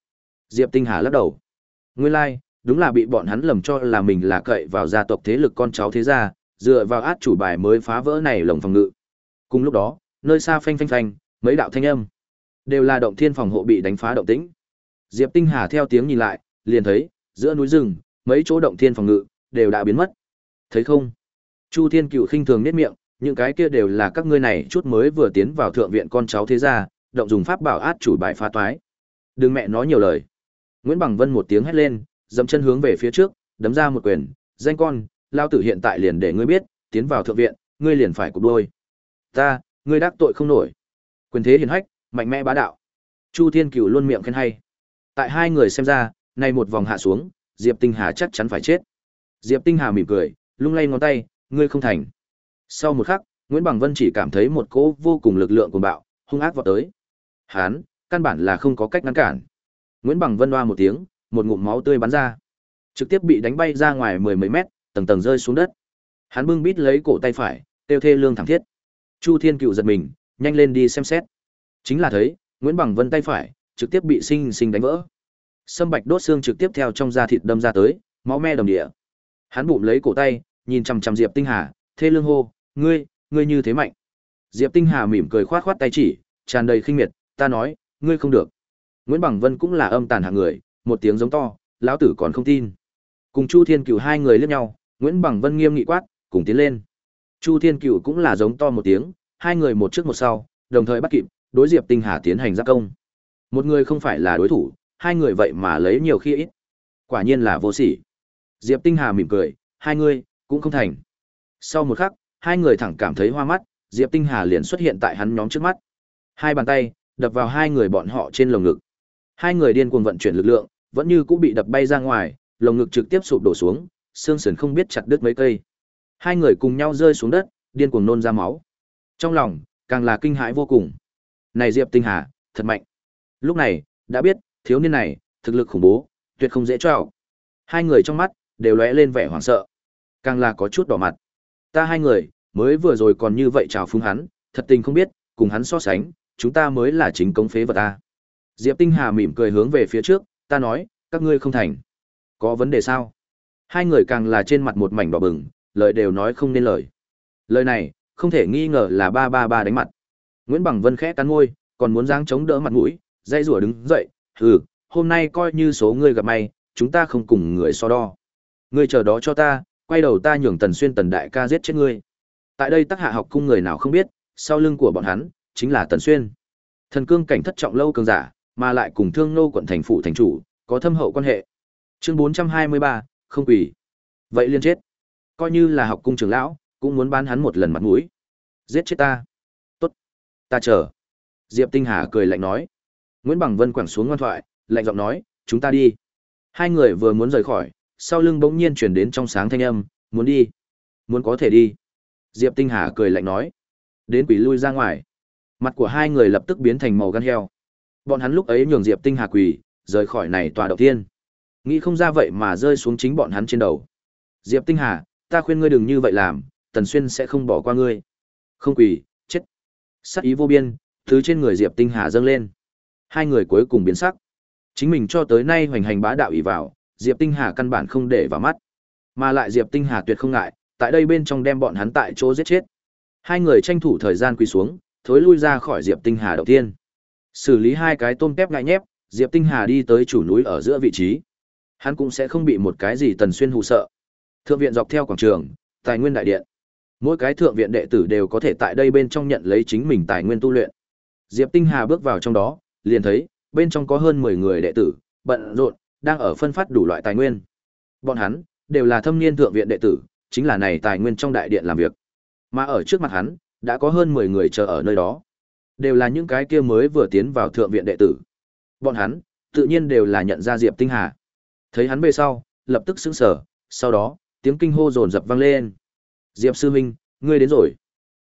Diệp Tinh Hà lắc đầu. Nguyên lai, like, đúng là bị bọn hắn lầm cho là mình là cậy vào gia tộc thế lực con cháu thế gia, dựa vào át chủ bài mới phá vỡ này lồng phòng ngự. Cùng lúc đó, nơi xa phanh phanh phanh, mấy đạo thanh âm đều là động thiên phòng hộ bị đánh phá động tĩnh. Diệp Tinh Hà theo tiếng nhìn lại, liền thấy, giữa núi rừng, mấy chỗ động thiên phòng ngự đều đã biến mất. Thấy không? Chu Thiên Cựu khinh thường nhếch miệng, những cái kia đều là các ngươi này chút mới vừa tiến vào thượng viện con cháu thế gia, động dùng pháp bảo át chủ bài phá toái. Đừng mẹ nói nhiều lời. Nguyễn Bằng Vân một tiếng hét lên, dậm chân hướng về phía trước, đấm ra một quyền, danh con, lao tử hiện tại liền để ngươi biết, tiến vào thượng viện, ngươi liền phải cục đôi. Ta, ngươi đắc tội không nổi. Quyền thế hiền hách, mạnh mẽ bá đạo. Chu Thiên Cửu luôn miệng khen hay. Tại hai người xem ra, này một vòng hạ xuống, Diệp Tinh Hà chắc chắn phải chết. Diệp Tinh Hà mỉm cười, lung lay ngón tay, ngươi không thành. Sau một khắc, Nguyễn Bằng Vân chỉ cảm thấy một cỗ vô cùng lực lượng cuồng bạo, hung ác vọt tới. Hán, căn bản là không có cách ngăn cản. Nguyễn Bằng Vân oa một tiếng, một ngụm máu tươi bắn ra, trực tiếp bị đánh bay ra ngoài mười mấy mét, tầng tầng rơi xuống đất. Hắn bưng bít lấy cổ tay phải, tiêu thê lương thẳng thiết. Chu Thiên Cựu giật mình, nhanh lên đi xem xét. Chính là thấy, Nguyễn Bằng Vân tay phải trực tiếp bị sinh sinh đánh vỡ. Sâm bạch đốt xương trực tiếp theo trong da thịt đâm ra tới, máu me đồng địa. Hắn bụng lấy cổ tay, nhìn chằm chằm Diệp Tinh Hà, thê lương hô, "Ngươi, ngươi như thế mạnh." Diệp Tinh Hà mỉm cười khoát khoát tay chỉ, tràn đầy khinh miệt, "Ta nói, ngươi không được." Nguyễn Bằng Vân cũng là âm tàn hạng người, một tiếng giống to, lão tử còn không tin. Cùng Chu Thiên Cửu hai người liếc nhau, Nguyễn Bằng Vân nghiêm nghị quát, cùng tiến lên. Chu Thiên Cửu cũng là giống to một tiếng, hai người một trước một sau, đồng thời bắt kịp, đối Diệp Tinh Hà tiến hành giáp công. Một người không phải là đối thủ, hai người vậy mà lấy nhiều khi ít. Quả nhiên là vô sỉ. Diệp Tinh Hà mỉm cười, hai người cũng không thành. Sau một khắc, hai người thẳng cảm thấy hoa mắt, Diệp Tinh Hà liền xuất hiện tại hắn nhóm trước mắt. Hai bàn tay đập vào hai người bọn họ trên lồng ngực. Hai người điên cuồng vận chuyển lực lượng, vẫn như cũng bị đập bay ra ngoài, lồng ngực trực tiếp sụp đổ xuống, xương sườn không biết chặt đứt mấy cây. Hai người cùng nhau rơi xuống đất, điên cuồng nôn ra máu. Trong lòng càng là kinh hãi vô cùng. Này Diệp Tinh Hà, thật mạnh. Lúc này, đã biết, Thiếu niên này, thực lực khủng bố, tuyệt không dễ cho. Hai người trong mắt đều lóe lên vẻ hoảng sợ, càng là có chút đỏ mặt. Ta hai người, mới vừa rồi còn như vậy chào phúng hắn, thật tình không biết, cùng hắn so sánh, chúng ta mới là chính công phế vật ta. Diệp Tinh Hà mỉm cười hướng về phía trước, ta nói, các ngươi không thành. Có vấn đề sao? Hai người càng là trên mặt một mảnh đỏ bừng, lời đều nói không nên lời. Lời này, không thể nghi ngờ là ba ba ba đánh mặt. Nguyễn Bằng Vân khẽ cắn môi, còn muốn giáng chống đỡ mặt mũi, dây rủa đứng dậy, hừ, hôm nay coi như số ngươi gặp may, chúng ta không cùng người so đo. Ngươi chờ đó cho ta, quay đầu ta nhường Tần Xuyên Tần Đại ca giết chết ngươi. Tại đây tắc hạ học cung người nào không biết, sau lưng của bọn hắn chính là Tần Xuyên. Thần cương cảnh thất trọng lâu cường giả, mà lại cùng Thương Nô quận thành phủ thành chủ, có thâm hậu quan hệ. Chương 423, không quỷ. Vậy liên chết. Coi như là học cung trưởng lão, cũng muốn bán hắn một lần mặt mũi. Giết chết ta. Tốt. Ta chờ. Diệp Tinh Hà cười lạnh nói. Nguyễn Bằng Vân quẳng xuống ngoan thoại, lạnh giọng nói, chúng ta đi. Hai người vừa muốn rời khỏi, sau lưng bỗng nhiên chuyển đến trong sáng thanh âm, muốn đi. Muốn có thể đi. Diệp Tinh Hà cười lạnh nói. Đến quỷ lui ra ngoài. Mặt của hai người lập tức biến thành màu gan heo. Bọn hắn lúc ấy nhường Diệp Tinh Hà quỳ, rời khỏi này tòa đầu tiên. Nghĩ không ra vậy mà rơi xuống chính bọn hắn trên đầu. Diệp Tinh Hà, ta khuyên ngươi đừng như vậy làm, Tần Xuyên sẽ không bỏ qua ngươi. Không quỳ, chết. Sát ý vô biên, thứ trên người Diệp Tinh Hà dâng lên. Hai người cuối cùng biến sắc. Chính mình cho tới nay hoành hành bá đạo ỷ vào, Diệp Tinh Hà căn bản không để vào mắt. Mà lại Diệp Tinh Hà tuyệt không ngại, tại đây bên trong đem bọn hắn tại chỗ giết chết. Hai người tranh thủ thời gian quỳ xuống, thối lui ra khỏi Diệp Tinh Hà đầu tiên. Xử lý hai cái tôm tép ngại nhép, Diệp Tinh Hà đi tới chủ núi ở giữa vị trí. Hắn cũng sẽ không bị một cái gì tần xuyên hù sợ. Thượng viện dọc theo quảng trường, tài nguyên đại điện. Mỗi cái thượng viện đệ tử đều có thể tại đây bên trong nhận lấy chính mình tài nguyên tu luyện. Diệp Tinh Hà bước vào trong đó, liền thấy, bên trong có hơn 10 người đệ tử, bận rộn, đang ở phân phát đủ loại tài nguyên. Bọn hắn, đều là thâm niên thượng viện đệ tử, chính là này tài nguyên trong đại điện làm việc. Mà ở trước mặt hắn, đã có hơn 10 người chờ ở nơi đó. Đều là những cái kia mới vừa tiến vào thượng viện đệ tử. Bọn hắn, tự nhiên đều là nhận ra Diệp Tinh Hà. Thấy hắn về sau, lập tức sững sờ, sau đó, tiếng kinh hô dồn dập vang lên. Diệp sư huynh, ngươi đến rồi.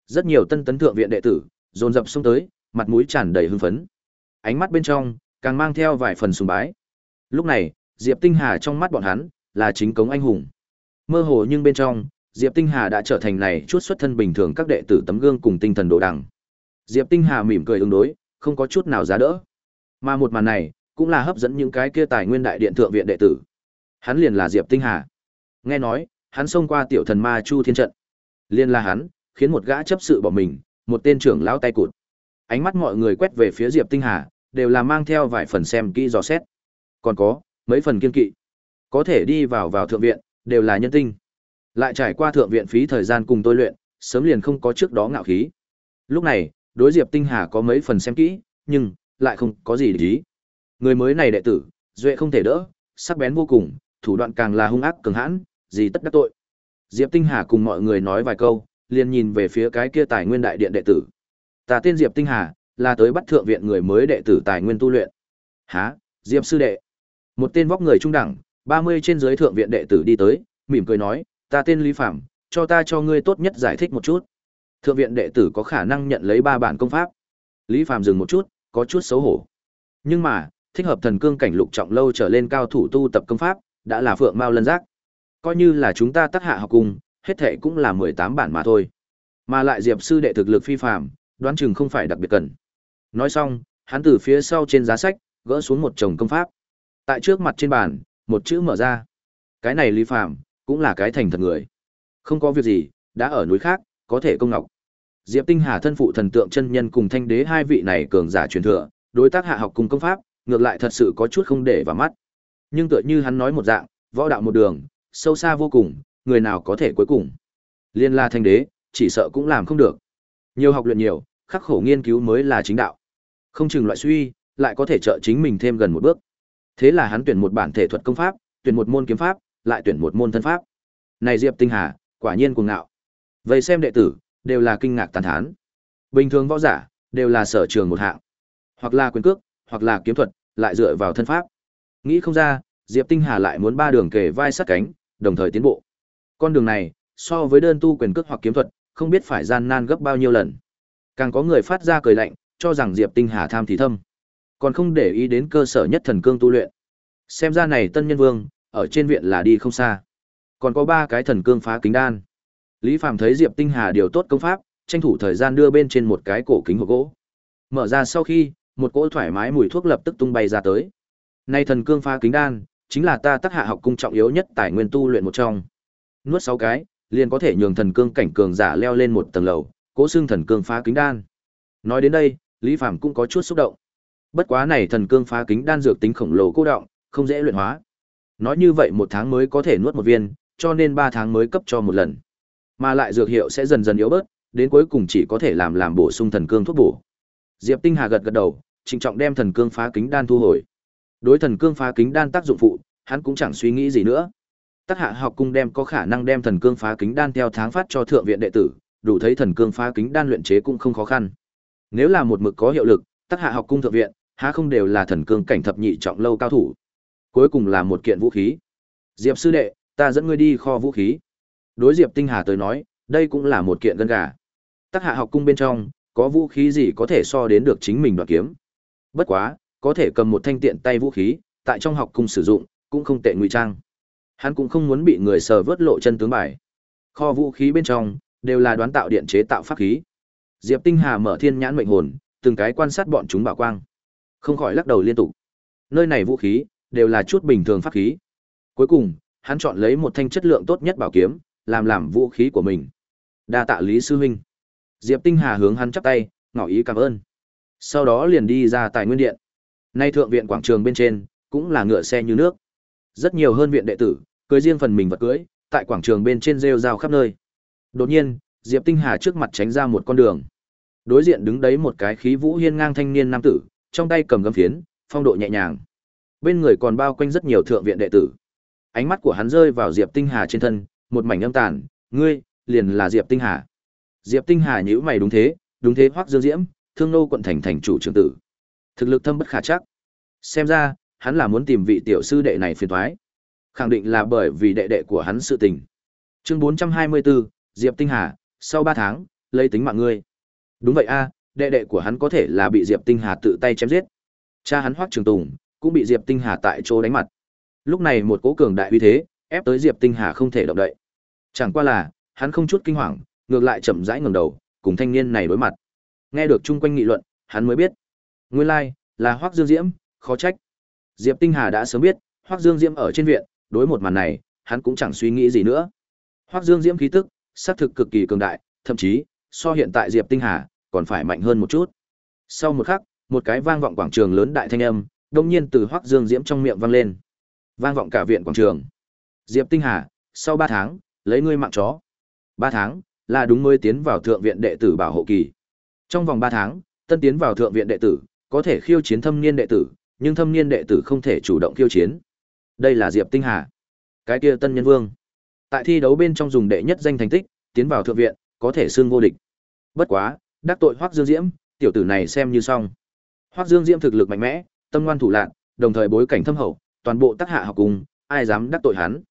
Rất nhiều tân tấn thượng viện đệ tử, dồn dập xông tới, mặt mũi tràn đầy hưng phấn. Ánh mắt bên trong, càng mang theo vài phần sùng bái. Lúc này, Diệp Tinh Hà trong mắt bọn hắn, là chính cống anh hùng. Mơ hồ nhưng bên trong, Diệp Tinh Hà đã trở thành này chút xuất thân bình thường các đệ tử tấm gương cùng tinh thần đồ đẳng. Diệp Tinh Hà mỉm cười ứng đối, không có chút nào giá đỡ. Mà một màn này, cũng là hấp dẫn những cái kia tài nguyên đại điện thượng viện đệ tử. Hắn liền là Diệp Tinh Hà. Nghe nói, hắn xông qua tiểu thần ma Chu Thiên trận. Liên là hắn, khiến một gã chấp sự bỏ mình, một tên trưởng lão tay cụt. Ánh mắt mọi người quét về phía Diệp Tinh Hà, đều là mang theo vài phần xem kỹ dò xét. Còn có, mấy phần kiên kỵ. Có thể đi vào vào thượng viện, đều là nhân tinh. Lại trải qua thượng viện phí thời gian cùng tôi luyện, sớm liền không có trước đó ngạo khí. Lúc này, đối Diệp Tinh Hà có mấy phần xem kỹ, nhưng lại không có gì để ý. Người mới này đệ tử, duệ không thể đỡ, sắc bén vô cùng, thủ đoạn càng là hung ác cường hãn, gì tất đắc tội. Diệp Tinh Hà cùng mọi người nói vài câu, liền nhìn về phía cái kia tài nguyên đại điện đệ tử. Ta tên Diệp Tinh Hà, là tới bắt thượng viện người mới đệ tử tài nguyên tu luyện. Hả, Diệp sư đệ. Một tên vóc người trung đẳng, 30 trên dưới thượng viện đệ tử đi tới, mỉm cười nói, ta tên Lý Phạm, cho ta cho ngươi tốt nhất giải thích một chút. Thượng viện đệ tử có khả năng nhận lấy ba bản công pháp. Lý Phạm dừng một chút, có chút xấu hổ. Nhưng mà, thích hợp thần cương cảnh lục trọng lâu trở lên cao thủ tu tập công pháp, đã là phượng mao lân giác. Coi như là chúng ta tác hạ học cùng, hết thệ cũng là 18 bản mà thôi. Mà lại Diệp sư đệ thực lực phi phàm, đoán chừng không phải đặc biệt cần. Nói xong, hắn từ phía sau trên giá sách, gỡ xuống một chồng công pháp. Tại trước mặt trên bàn, một chữ mở ra. Cái này Lý Phàm cũng là cái thành thật người. Không có việc gì, đã ở núi khác, có thể công ngọc. Diệp Tinh Hà thân phụ thần tượng chân nhân cùng thanh đế hai vị này cường giả truyền thừa, đối tác hạ học cùng công pháp, ngược lại thật sự có chút không để vào mắt. Nhưng tựa như hắn nói một dạng, võ đạo một đường, sâu xa vô cùng, người nào có thể cuối cùng. Liên la thanh đế, chỉ sợ cũng làm không được. Nhiều học luyện nhiều, khắc khổ nghiên cứu mới là chính đạo. Không chừng loại suy, lại có thể trợ chính mình thêm gần một bước. Thế là hắn tuyển một bản thể thuật công pháp, tuyển một môn kiếm pháp, lại tuyển một môn thân pháp. Này Diệp Tinh Hà, quả nhiên cuồng ngạo. Vậy xem đệ tử, đều là kinh ngạc tàn thán. Bình thường võ giả, đều là sở trường một hạng. Hoặc là quyền cước, hoặc là kiếm thuật, lại dựa vào thân pháp. Nghĩ không ra, Diệp Tinh Hà lại muốn ba đường kề vai sát cánh, đồng thời tiến bộ. Con đường này, so với đơn tu quyền cước hoặc kiếm thuật, không biết phải gian nan gấp bao nhiêu lần. Càng có người phát ra cười lạnh, cho rằng Diệp Tinh Hà tham thì thâm. Còn không để ý đến cơ sở nhất thần cương tu luyện. Xem ra này tân nhân vương, ở trên viện là đi không xa. Còn có ba cái thần cương phá kính đan. Lý Phàm thấy Diệp Tinh Hà điều tốt công pháp, tranh thủ thời gian đưa bên trên một cái cổ kính hộp gỗ. Mở ra sau khi, một cỗ thoải mái mùi thuốc lập tức tung bay ra tới. Nay thần cương phá kính đan, chính là ta tác hạ học cung trọng yếu nhất tài nguyên tu luyện một trong. Nuốt sáu cái, liền có thể nhường thần cương cảnh cường giả leo lên một tầng lầu, cố xương thần cương phá kính đan. Nói đến đây, Lý Phàm cũng có chút xúc động. Bất quá này thần cương phá kính đan dược tính khổng lồ cô động, không dễ luyện hóa. Nói như vậy một tháng mới có thể nuốt một viên, cho nên ba tháng mới cấp cho một lần. Mà lại dược hiệu sẽ dần dần yếu bớt, đến cuối cùng chỉ có thể làm làm bổ sung thần cương thuốc bổ. Diệp Tinh Hà gật gật đầu, trịnh trọng đem thần cương phá kính đan thu hồi. Đối thần cương phá kính đan tác dụng phụ, hắn cũng chẳng suy nghĩ gì nữa. Tác hạ học cung đem có khả năng đem thần cương phá kính đan theo tháng phát cho thượng viện đệ tử, đủ thấy thần cương phá kính đan luyện chế cũng không khó khăn. Nếu là một mực có hiệu lực, tác hạ học cung thượng viện, há không đều là thần cương cảnh thập nhị trọng lâu cao thủ. Cuối cùng là một kiện vũ khí. Diệp sư đệ, ta dẫn ngươi đi kho vũ khí. Đối Diệp Tinh Hà tới nói, đây cũng là một kiện gân gà. Tác hạ học cung bên trong, có vũ khí gì có thể so đến được chính mình đoạt kiếm. Bất quá, có thể cầm một thanh tiện tay vũ khí, tại trong học cung sử dụng, cũng không tệ ngụy trang. Hắn cũng không muốn bị người sờ vớt lộ chân tướng bài. Kho vũ khí bên trong đều là đoán tạo điện chế tạo pháp khí. Diệp Tinh Hà mở thiên nhãn mệnh hồn, từng cái quan sát bọn chúng bảo quang. Không khỏi lắc đầu liên tục. Nơi này vũ khí đều là chút bình thường pháp khí. Cuối cùng, hắn chọn lấy một thanh chất lượng tốt nhất bảo kiếm, làm làm vũ khí của mình. Đa tạ Lý sư huynh. Diệp Tinh Hà hướng hắn chắp tay, ngỏ ý cảm ơn. Sau đó liền đi ra tài nguyên điện. Nay thượng viện quảng trường bên trên, cũng là ngựa xe như nước. Rất nhiều hơn viện đệ tử, cưới riêng phần mình vật cưới, tại quảng trường bên trên rêu rao khắp nơi. Đột nhiên, Diệp Tinh Hà trước mặt tránh ra một con đường. Đối diện đứng đấy một cái khí vũ hiên ngang thanh niên nam tử, trong tay cầm gấm phiến, phong độ nhẹ nhàng. Bên người còn bao quanh rất nhiều thượng viện đệ tử. Ánh mắt của hắn rơi vào Diệp Tinh Hà trên thân, một mảnh âm tàn, ngươi, liền là Diệp Tinh Hà. Diệp Tinh Hà nhíu mày đúng thế, đúng thế Hoắc Dương Diễm, Thương Nô quận thành thành chủ trưởng tử. Thực lực thâm bất khả chắc. Xem ra, hắn là muốn tìm vị tiểu sư đệ này phiền toái. Khẳng định là bởi vì đệ đệ của hắn sự tình. Chương 424, Diệp Tinh Hà, sau 3 tháng, lấy tính mạng ngươi. Đúng vậy a, đệ đệ của hắn có thể là bị Diệp Tinh Hà tự tay chém giết. Cha hắn Hoắc Trường Tùng cũng bị Diệp Tinh Hà tại chỗ đánh mặt. Lúc này một cố cường đại uy thế, ép tới Diệp Tinh Hà không thể động đậy. Chẳng qua là, hắn không chút kinh hoàng, ngược lại chậm rãi ngẩng đầu, cùng thanh niên này đối mặt. Nghe được chung quanh nghị luận, hắn mới biết, nguyên lai là Hoắc Dương Diễm, khó trách. Diệp Tinh Hà đã sớm biết, Hoắc Dương Diễm ở trên viện, đối một màn này, hắn cũng chẳng suy nghĩ gì nữa. Hoắc Dương Diễm khí tức, sát thực cực kỳ cường đại, thậm chí, so hiện tại Diệp Tinh Hà, còn phải mạnh hơn một chút. Sau một khắc, một cái vang vọng quảng trường lớn đại thanh âm, đột nhiên từ Hoắc Dương Diễm trong miệng vang lên. Vang vọng cả viện quảng trường. Diệp Tinh Hà, sau 3 tháng, lấy ngươi mạng chó. 3 tháng, là đúng mới tiến vào thượng viện đệ tử bảo hộ kỳ. Trong vòng 3 tháng, tân tiến vào thượng viện đệ tử, có thể khiêu chiến thâm niên đệ tử, nhưng thâm niên đệ tử không thể chủ động khiêu chiến. Đây là Diệp Tinh Hà. Cái kia tân nhân vương. Tại thi đấu bên trong dùng đệ nhất danh thành tích, tiến vào thượng viện, có thể xưng vô địch. Bất quá, đắc tội Hoắc Dương Diễm, tiểu tử này xem như xong. Hoắc Dương Diễm thực lực mạnh mẽ, tâm ngoan thủ lạn, đồng thời bối cảnh thâm hậu, toàn bộ tác hạ học cùng, ai dám đắc tội hắn.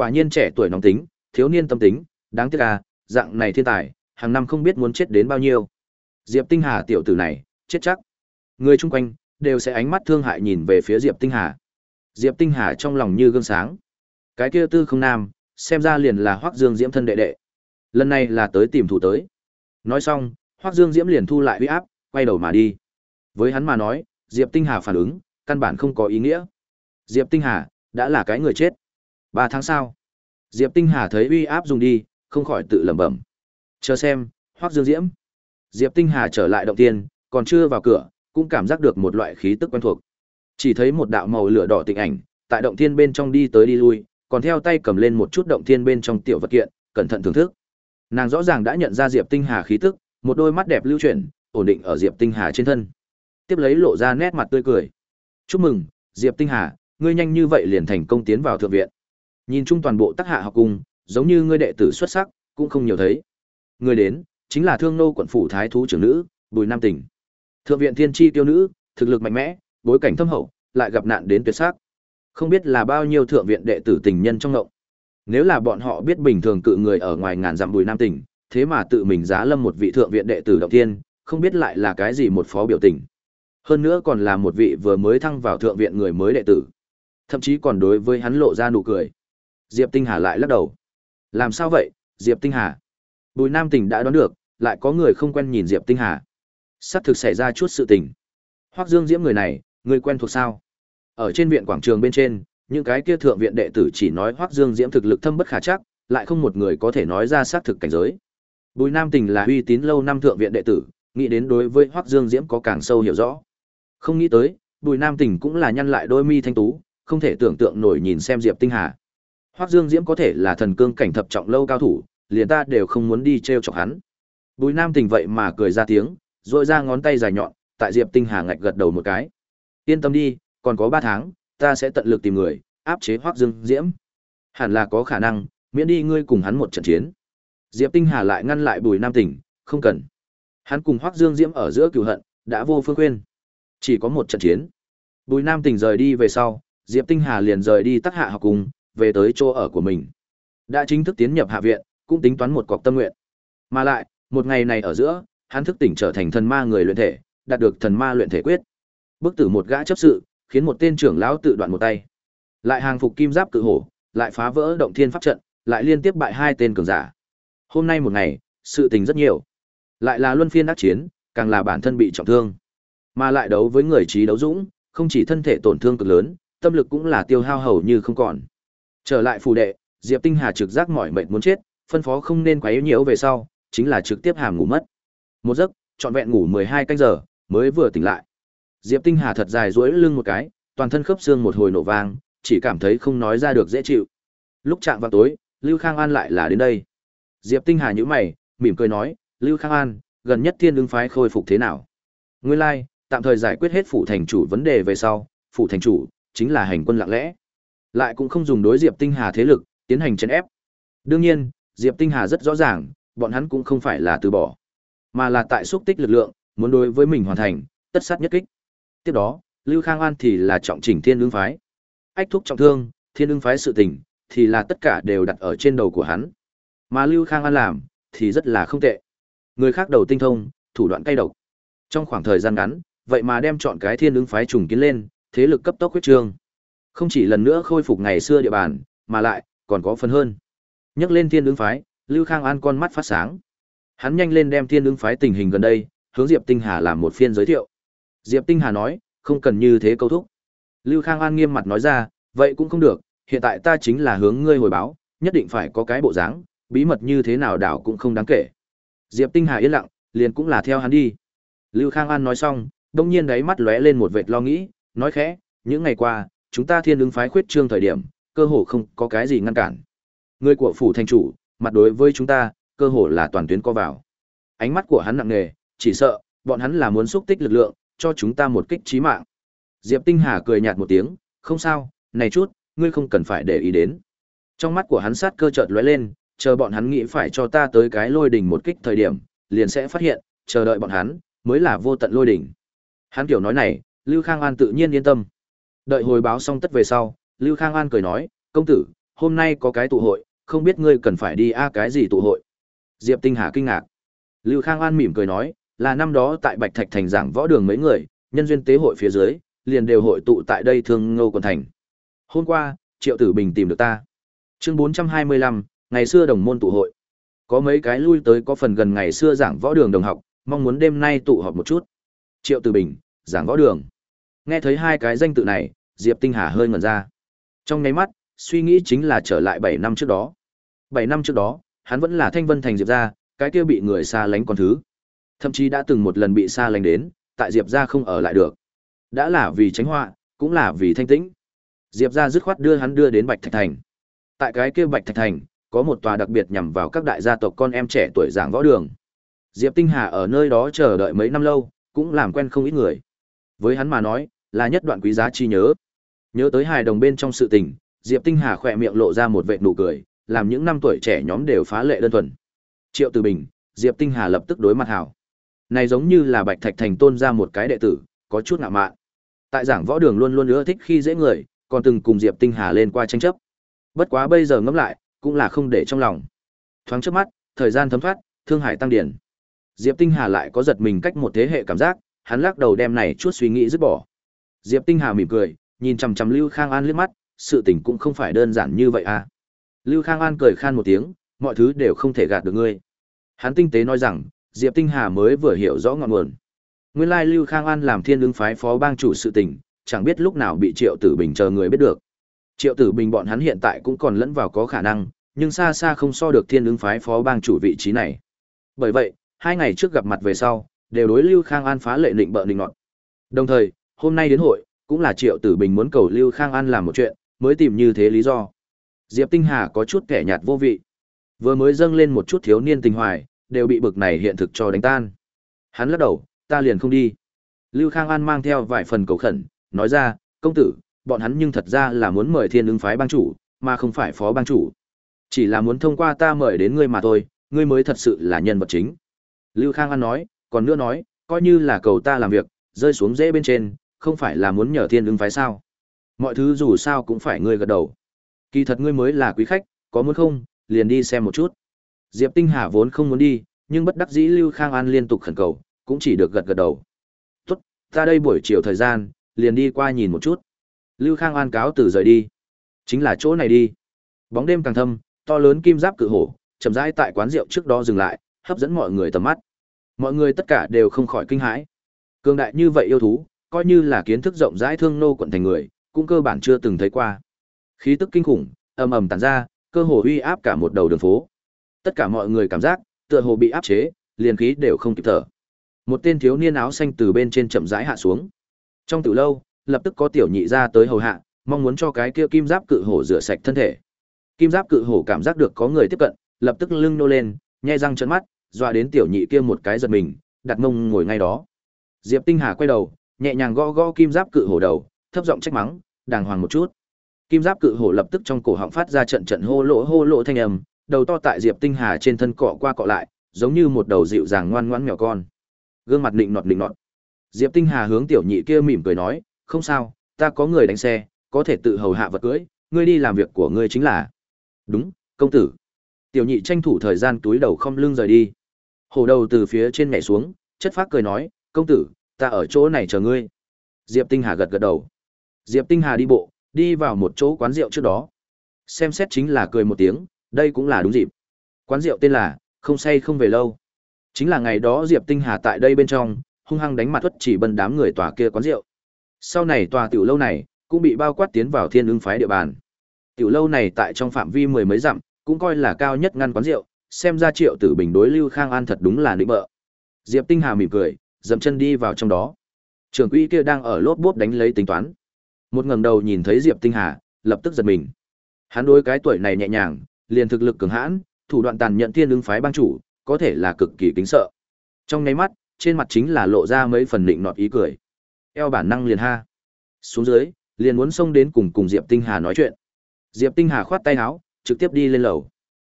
Quả nhiên trẻ tuổi nóng tính, thiếu niên tâm tính, đáng tiếc à, dạng này thiên tài, hàng năm không biết muốn chết đến bao nhiêu. Diệp Tinh Hà tiểu tử này, chết chắc. Người chung quanh đều sẽ ánh mắt thương hại nhìn về phía Diệp Tinh Hà. Diệp Tinh Hà trong lòng như gương sáng. Cái kia tư không nam, xem ra liền là Hoắc Dương Diễm thân đệ đệ. Lần này là tới tìm thủ tới. Nói xong, Hoắc Dương Diễm liền thu lại huy áp, quay đầu mà đi. Với hắn mà nói, Diệp Tinh Hà phản ứng, căn bản không có ý nghĩa. Diệp Tinh Hà đã là cái người chết. Ba tháng sau, Diệp Tinh Hà thấy uy áp dùng đi, không khỏi tự lẩm bẩm. Chờ xem, Hoắc Dương Diễm. Diệp Tinh Hà trở lại động tiên, còn chưa vào cửa, cũng cảm giác được một loại khí tức quen thuộc. Chỉ thấy một đạo màu lửa đỏ tịnh ảnh, tại động thiên bên trong đi tới đi lui, còn theo tay cầm lên một chút động thiên bên trong tiểu vật kiện, cẩn thận thưởng thức. Nàng rõ ràng đã nhận ra Diệp Tinh Hà khí tức, một đôi mắt đẹp lưu chuyển, ổn định ở Diệp Tinh Hà trên thân. Tiếp lấy lộ ra nét mặt tươi cười. "Chúc mừng, Diệp Tinh Hà, ngươi nhanh như vậy liền thành công tiến vào thượng viện." Nhìn chung toàn bộ tác hạ học cung, giống như ngươi đệ tử xuất sắc, cũng không nhiều thấy. Người đến, chính là Thương nô quận phủ thái thú trưởng nữ, Bùi Nam Tỉnh. Thượng viện thiên chi tiêu nữ, thực lực mạnh mẽ, bối cảnh thâm hậu, lại gặp nạn đến tuyệt sắc. Không biết là bao nhiêu thượng viện đệ tử tình nhân trong ngộng. Nếu là bọn họ biết bình thường cự người ở ngoài ngàn dặm Bùi Nam Tỉnh, thế mà tự mình giá lâm một vị thượng viện đệ tử động tiên, không biết lại là cái gì một phó biểu tình. Hơn nữa còn là một vị vừa mới thăng vào thượng viện người mới đệ tử. Thậm chí còn đối với hắn lộ ra nụ cười. Diệp Tinh Hà lại lắc đầu. Làm sao vậy, Diệp Tinh Hà? Bùi Nam Tỉnh đã đoán được, lại có người không quen nhìn Diệp Tinh Hà. Sắp thực xảy ra chút sự tình. Hoắc Dương Diễm người này, người quen thuộc sao? Ở trên viện quảng trường bên trên, những cái kia thượng viện đệ tử chỉ nói Hoắc Dương Diễm thực lực thâm bất khả chắc, lại không một người có thể nói ra xác thực cảnh giới. Bùi Nam Tình là uy tín lâu năm thượng viện đệ tử, nghĩ đến đối với Hoắc Dương Diễm có càng sâu hiểu rõ. Không nghĩ tới, Bùi Nam Tình cũng là nhăn lại đôi mi thanh tú, không thể tưởng tượng nổi nhìn xem Diệp Tinh Hà. Hoắc Dương Diễm có thể là thần cương cảnh thập trọng lâu cao thủ, liền ta đều không muốn đi trêu chọc hắn. Bùi Nam Tình vậy mà cười ra tiếng, rỗi ra ngón tay dài nhọn, tại Diệp Tinh Hà ngạch gật đầu một cái. Yên tâm đi, còn có 3 tháng, ta sẽ tận lực tìm người, áp chế Hoắc Dương Diễm. Hẳn là có khả năng, miễn đi ngươi cùng hắn một trận chiến. Diệp Tinh Hà lại ngăn lại Bùi Nam Tỉnh, không cần. Hắn cùng Hoắc Dương Diễm ở giữa cừu hận, đã vô phương khuyên. Chỉ có một trận chiến. Bùi Nam Tỉnh rời đi về sau, Diệp Tinh Hà liền rời đi tác hạ học cùng, về tới chỗ ở của mình. Đã chính thức tiến nhập hạ viện, cũng tính toán một cọc tâm nguyện. Mà lại, một ngày này ở giữa, hắn thức tỉnh trở thành thần ma người luyện thể, đạt được thần ma luyện thể quyết. Bức tử một gã chấp sự, khiến một tên trưởng lão tự đoạn một tay. Lại hàng phục kim giáp cự hổ, lại phá vỡ động thiên pháp trận, lại liên tiếp bại hai tên cường giả. Hôm nay một ngày, sự tình rất nhiều. Lại là luân phiên đắc chiến, càng là bản thân bị trọng thương. Mà lại đấu với người trí đấu dũng, không chỉ thân thể tổn thương cực lớn, tâm lực cũng là tiêu hao hầu như không còn. Trở lại phủ đệ, Diệp Tinh Hà trực giác mỏi mệt muốn chết, phân phó không nên quấy nhiễu về sau, chính là trực tiếp hàm ngủ mất. Một giấc, trọn vẹn ngủ 12 canh giờ, mới vừa tỉnh lại. Diệp Tinh Hà thật dài duỗi lưng một cái, toàn thân khớp xương một hồi nổ vang, chỉ cảm thấy không nói ra được dễ chịu. Lúc chạm vào tối, Lưu Khang An lại là đến đây. Diệp Tinh Hà nhíu mày, mỉm cười nói, "Lưu Khang An, gần nhất Thiên Đương phái khôi phục thế nào?" Nguyên lai, like, tạm thời giải quyết hết phủ thành chủ vấn đề về sau, phủ thành chủ chính là hành quân lặng lẽ, lại cũng không dùng đối Diệp Tinh Hà thế lực tiến hành chấn ép. Đương nhiên, Diệp Tinh Hà rất rõ ràng, bọn hắn cũng không phải là từ bỏ, mà là tại xúc tích lực lượng, muốn đối với mình hoàn thành tất sát nhất kích. Tiếp đó, Lưu Khang An thì là trọng chỉnh Thiên Đương phái. Ách thúc trọng thương, Thiên Đương phái sự tình thì là tất cả đều đặt ở trên đầu của hắn. Mà Lưu Khang An làm, thì rất là không tệ. Người khác đầu tinh thông, thủ đoạn cay độc. Trong khoảng thời gian ngắn, vậy mà đem chọn cái thiên lương phái trùng kiến lên, thế lực cấp tốc huyết trương. Không chỉ lần nữa khôi phục ngày xưa địa bàn, mà lại, còn có phần hơn. Nhắc lên thiên ứng phái, Lưu Khang An con mắt phát sáng. Hắn nhanh lên đem thiên ứng phái tình hình gần đây, hướng Diệp Tinh Hà làm một phiên giới thiệu. Diệp Tinh Hà nói, không cần như thế câu thúc. Lưu Khang An nghiêm mặt nói ra, vậy cũng không được, hiện tại ta chính là hướng ngươi hồi báo, nhất định phải có cái bộ dáng, bí mật như thế nào đảo cũng không đáng kể. Diệp Tinh Hà yên lặng, liền cũng là theo hắn đi. Lưu Khang An nói xong, đông nhiên đáy mắt lóe lên một vệt lo nghĩ, nói khẽ, những ngày qua, chúng ta thiên ứng phái khuyết trương thời điểm, cơ hồ không có cái gì ngăn cản. Người của phủ thành chủ, mặt đối với chúng ta, cơ hồ là toàn tuyến co vào. Ánh mắt của hắn nặng nề, chỉ sợ, bọn hắn là muốn xúc tích lực lượng, cho chúng ta một kích chí mạng. Diệp Tinh Hà cười nhạt một tiếng, không sao, này chút, ngươi không cần phải để ý đến. Trong mắt của hắn sát cơ chợt lóe lên, chờ bọn hắn nghĩ phải cho ta tới cái lôi đỉnh một kích thời điểm, liền sẽ phát hiện, chờ đợi bọn hắn, mới là vô tận lôi đỉnh. Hắn kiểu nói này, Lưu Khang An tự nhiên yên tâm. Đợi hồi báo xong tất về sau, Lưu Khang An cười nói, công tử, hôm nay có cái tụ hội, không biết ngươi cần phải đi a cái gì tụ hội. Diệp Tinh Hà kinh ngạc. Lưu Khang An mỉm cười nói, là năm đó tại Bạch Thạch Thành giảng võ đường mấy người, nhân duyên tế hội phía dưới, liền đều hội tụ tại đây thương ngô quần thành. Hôm qua, Triệu Tử Bình tìm được ta. Chương 425, ngày xưa đồng môn tụ hội. Có mấy cái lui tới có phần gần ngày xưa giảng võ đường đồng học, mong muốn đêm nay tụ họp một chút. Triệu Tử Bình, giảng võ đường. Nghe thấy hai cái danh tự này, Diệp Tinh Hà hơi ngẩn ra. Trong nháy mắt, suy nghĩ chính là trở lại 7 năm trước đó. 7 năm trước đó, hắn vẫn là Thanh Vân Thành Diệp gia, cái kia bị người xa lánh con thứ. Thậm chí đã từng một lần bị xa lánh đến, tại Diệp gia không ở lại được. Đã là vì tránh họa, cũng là vì thanh tĩnh. Diệp gia dứt khoát đưa hắn đưa đến Bạch Thạch Thành. Tại cái kia Bạch Thạch Thành, có một tòa đặc biệt nhằm vào các đại gia tộc con em trẻ tuổi giảng võ đường. Diệp Tinh Hà ở nơi đó chờ đợi mấy năm lâu, cũng làm quen không ít người. Với hắn mà nói, là nhất đoạn quý giá chi nhớ. Nhớ tới hài đồng bên trong sự tình, Diệp Tinh Hà khỏe miệng lộ ra một vệt nụ cười, làm những năm tuổi trẻ nhóm đều phá lệ đơn thuần. Triệu Từ Bình, Diệp Tinh Hà lập tức đối mặt hảo. Này giống như là Bạch Thạch Thành tôn ra một cái đệ tử, có chút ngạo mạn. Tại giảng võ đường luôn luôn ưa thích khi dễ người, còn từng cùng Diệp Tinh Hà lên qua tranh chấp. Bất quá bây giờ ngẫm lại, cũng là không để trong lòng. Thoáng trước mắt, thời gian thấm thoát, thương hải tăng điển. Diệp Tinh Hà lại có giật mình cách một thế hệ cảm giác, hắn lắc đầu đem này chút suy nghĩ dứt bỏ. Diệp Tinh Hà mỉm cười, nhìn chằm chằm Lưu Khang An liếc mắt, sự tình cũng không phải đơn giản như vậy à. Lưu Khang An cười khan một tiếng, mọi thứ đều không thể gạt được ngươi. Hắn tinh tế nói rằng, Diệp Tinh Hà mới vừa hiểu rõ ngọn nguồn. Nguyên lai Lưu Khang An làm thiên ứng phái phó bang chủ sự tình, chẳng biết lúc nào bị Triệu Tử Bình chờ người biết được. Triệu Tử Bình bọn hắn hiện tại cũng còn lẫn vào có khả năng, nhưng xa xa không so được thiên ứng phái phó bang chủ vị trí này. Bởi vậy, hai ngày trước gặp mặt về sau, đều đối Lưu Khang An phá lệ định bợ định nọt. Đồng thời, hôm nay đến hội, cũng là Triệu Tử Bình muốn cầu Lưu Khang An làm một chuyện, mới tìm như thế lý do. Diệp Tinh Hà có chút kẻ nhạt vô vị. Vừa mới dâng lên một chút thiếu niên tình hoài, đều bị bực này hiện thực cho đánh tan. Hắn lắc đầu, ta liền không đi. Lưu Khang An mang theo vài phần cầu khẩn, nói ra, công tử, bọn hắn nhưng thật ra là muốn mời thiên ứng phái bang chủ, mà không phải phó bang chủ. Chỉ là muốn thông qua ta mời đến ngươi mà thôi, ngươi mới thật sự là nhân vật chính. Lưu Khang An nói, còn nữa nói, coi như là cầu ta làm việc, rơi xuống dễ bên trên, không phải là muốn nhờ thiên ứng phái sao. Mọi thứ dù sao cũng phải ngươi gật đầu. Kỳ thật ngươi mới là quý khách, có muốn không, liền đi xem một chút. Diệp Tinh Hà vốn không muốn đi, nhưng bất đắc dĩ Lưu Khang An liên tục khẩn cầu, cũng chỉ được gật gật đầu. Tốt, ta đây buổi chiều thời gian, liền đi qua nhìn một chút. Lưu Khang An cáo từ rời đi. Chính là chỗ này đi. Bóng đêm càng thâm, to lớn kim giáp cự hổ, chậm rãi tại quán rượu trước đó dừng lại, hấp dẫn mọi người tầm mắt. Mọi người tất cả đều không khỏi kinh hãi. Cường đại như vậy yêu thú, coi như là kiến thức rộng rãi thương nô quận thành người, cũng cơ bản chưa từng thấy qua. Khí tức kinh khủng, ầm ầm tản ra, cơ hồ uy áp cả một đầu đường phố. Tất cả mọi người cảm giác, tựa hồ bị áp chế, liền khí đều không kịp thở. Một tên thiếu niên áo xanh từ bên trên chậm rãi hạ xuống. Trong từ lâu, lập tức có tiểu nhị ra tới hầu hạ, mong muốn cho cái kia kim giáp cự hổ rửa sạch thân thể. Kim giáp cự hổ cảm giác được có người tiếp cận, lập tức lưng nô lên, nhai răng trợn mắt, dọa đến tiểu nhị kia một cái giật mình, đặt mông ngồi ngay đó. Diệp Tinh Hà quay đầu, nhẹ nhàng gõ gõ kim giáp cự hổ đầu, thấp giọng trách mắng, đàng hoàng một chút. Kim giáp cự hổ lập tức trong cổ họng phát ra trận trận hô lỗ hô lỗ thanh âm, đầu to tại Diệp Tinh Hà trên thân cọ qua cọ lại, giống như một đầu dịu dàng ngoan ngoãn mèo con. Gương mặt định nọt định nọt. Diệp Tinh Hà hướng tiểu nhị kia mỉm cười nói, "Không sao, ta có người đánh xe, có thể tự hầu hạ vật cưới, ngươi đi làm việc của ngươi chính là." "Đúng, công tử." Tiểu nhị tranh thủ thời gian túi đầu không lưng rời đi. Hổ đầu từ phía trên nhảy xuống, chất phác cười nói, "Công tử, ta ở chỗ này chờ ngươi." Diệp Tinh Hà gật gật đầu. Diệp Tinh Hà đi bộ, đi vào một chỗ quán rượu trước đó. Xem xét chính là cười một tiếng, đây cũng là đúng dịp. Quán rượu tên là Không say không về lâu. Chính là ngày đó Diệp Tinh Hà tại đây bên trong, hung hăng đánh mặt thuất chỉ bần đám người tòa kia quán rượu. Sau này tòa tiểu lâu này cũng bị bao quát tiến vào Thiên Ưng phái địa bàn. Tiểu lâu này tại trong phạm vi mười mấy dặm, cũng coi là cao nhất ngăn quán rượu, xem ra Triệu Tử Bình đối Lưu Khang An thật đúng là nịnh bợ. Diệp Tinh Hà mỉm cười, dậm chân đi vào trong đó. Trưởng quỹ kia đang ở lốp bốp đánh lấy tính toán. Một ngẩng đầu nhìn thấy Diệp Tinh Hà, lập tức giật mình. Hắn đối cái tuổi này nhẹ nhàng, liền thực lực cường hãn, thủ đoạn tàn nhẫn thiên ứng phái bang chủ, có thể là cực kỳ kính sợ. Trong nháy mắt, trên mặt chính là lộ ra mấy phần định nọt ý cười. Eo bản năng liền ha. Xuống dưới, liền muốn xông đến cùng cùng Diệp Tinh Hà nói chuyện. Diệp Tinh Hà khoát tay áo, trực tiếp đi lên lầu.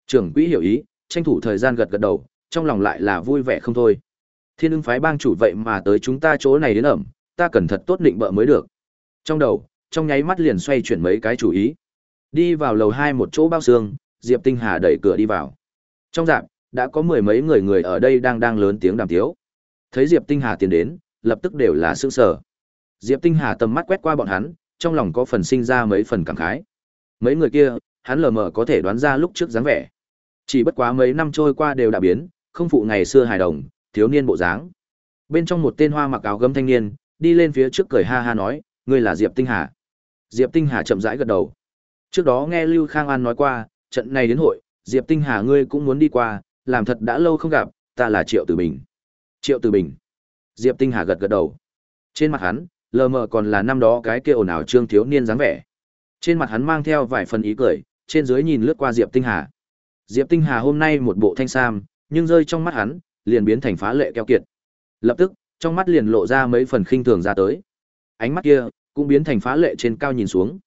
Trưởng quỹ hiểu ý, tranh thủ thời gian gật gật đầu, trong lòng lại là vui vẻ không thôi. Thiên ưng phái bang chủ vậy mà tới chúng ta chỗ này đến ẩm, ta cần thật tốt định bợ mới được. Trong đầu, trong nháy mắt liền xoay chuyển mấy cái chủ ý. Đi vào lầu hai một chỗ bao xương, Diệp Tinh Hà đẩy cửa đi vào. Trong dạp, đã có mười mấy người người ở đây đang đang lớn tiếng đàm tiếu. Thấy Diệp Tinh Hà tiến đến, lập tức đều là sững sờ. Diệp Tinh Hà tầm mắt quét qua bọn hắn, trong lòng có phần sinh ra mấy phần cảm khái. Mấy người kia, hắn lờ mờ có thể đoán ra lúc trước dáng vẻ. Chỉ bất quá mấy năm trôi qua đều đã biến, không phụ ngày xưa hài đồng, thiếu niên bộ dáng. Bên trong một tên hoa mặc áo gấm thanh niên, đi lên phía trước cười ha ha nói, ngươi là Diệp Tinh Hà. Diệp Tinh Hà chậm rãi gật đầu. Trước đó nghe Lưu Khang An nói qua, trận này đến hội, Diệp Tinh Hà ngươi cũng muốn đi qua, làm thật đã lâu không gặp, ta là Triệu Tử Bình. Triệu Tử Bình. Diệp Tinh Hà gật gật đầu. Trên mặt hắn, lờ mờ còn là năm đó cái kia ồn ào trương thiếu niên dáng vẻ. Trên mặt hắn mang theo vài phần ý cười, trên dưới nhìn lướt qua Diệp Tinh Hà. Diệp Tinh Hà hôm nay một bộ thanh sam, nhưng rơi trong mắt hắn, liền biến thành phá lệ keo kiệt. Lập tức, trong mắt liền lộ ra mấy phần khinh thường ra tới. Ánh mắt kia cũng biến thành phá lệ trên cao nhìn xuống.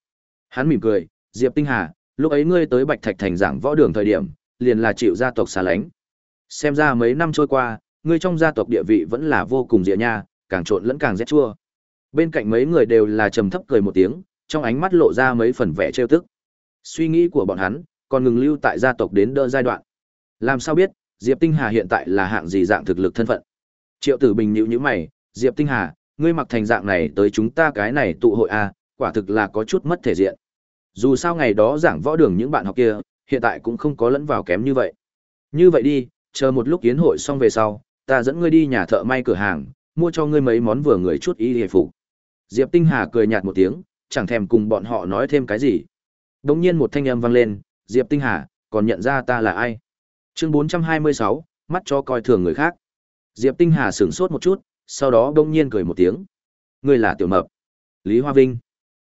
Hắn mỉm cười, "Diệp Tinh Hà, lúc ấy ngươi tới Bạch Thạch thành giảng võ đường thời điểm, liền là chịu gia tộc xa lánh. Xem ra mấy năm trôi qua, ngươi trong gia tộc địa vị vẫn là vô cùng dịa nha, càng trộn lẫn càng rét chua." Bên cạnh mấy người đều là trầm thấp cười một tiếng, trong ánh mắt lộ ra mấy phần vẻ trêu tức. Suy nghĩ của bọn hắn còn ngừng lưu tại gia tộc đến đỡ giai đoạn. Làm sao biết, Diệp Tinh Hà hiện tại là hạng gì dạng thực lực thân phận? Triệu Tử Bình nhíu nhíu mày, Diệp Tinh Hà, ngươi mặc thành dạng này tới chúng ta cái này tụ hội à, quả thực là có chút mất thể diện. Dù sao ngày đó giảng võ đường những bạn học kia, hiện tại cũng không có lẫn vào kém như vậy. Như vậy đi, chờ một lúc yến hội xong về sau, ta dẫn ngươi đi nhà thợ may cửa hàng, mua cho ngươi mấy món vừa người chút y hề phục. Diệp Tinh Hà cười nhạt một tiếng, chẳng thèm cùng bọn họ nói thêm cái gì. Đống nhiên một thanh âm vang lên, Diệp Tinh Hà, còn nhận ra ta là ai? Chương 426, mắt cho coi thường người khác. Diệp Tinh Hà sửng sốt một chút, sau đó đông nhiên cười một tiếng. Ngươi là Tiểu Mập. Lý Hoa Vinh.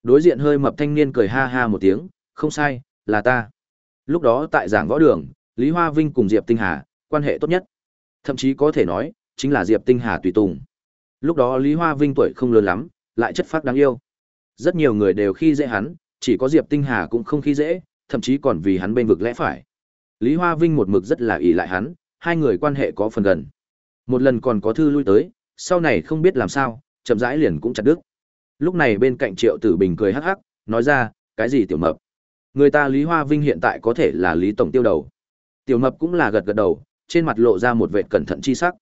Đối diện hơi mập thanh niên cười ha ha một tiếng, không sai, là ta. Lúc đó tại giảng võ đường, Lý Hoa Vinh cùng Diệp Tinh Hà, quan hệ tốt nhất. Thậm chí có thể nói, chính là Diệp Tinh Hà tùy tùng. Lúc đó Lý Hoa Vinh tuổi không lớn lắm, lại chất phác đáng yêu. Rất nhiều người đều khi dễ hắn, chỉ có Diệp Tinh Hà cũng không khi dễ, thậm chí còn vì hắn bên vực lẽ phải. Lý Hoa Vinh một mực rất là ỷ lại hắn, hai người quan hệ có phần gần. Một lần còn có thư lui tới, sau này không biết làm sao, chậm rãi liền cũng chặt đứt. Lúc này bên cạnh Triệu Tử Bình cười hắc hắc, nói ra, cái gì tiểu mập? Người ta Lý Hoa Vinh hiện tại có thể là Lý Tổng tiêu đầu. Tiểu mập cũng là gật gật đầu, trên mặt lộ ra một vẻ cẩn thận chi sắc.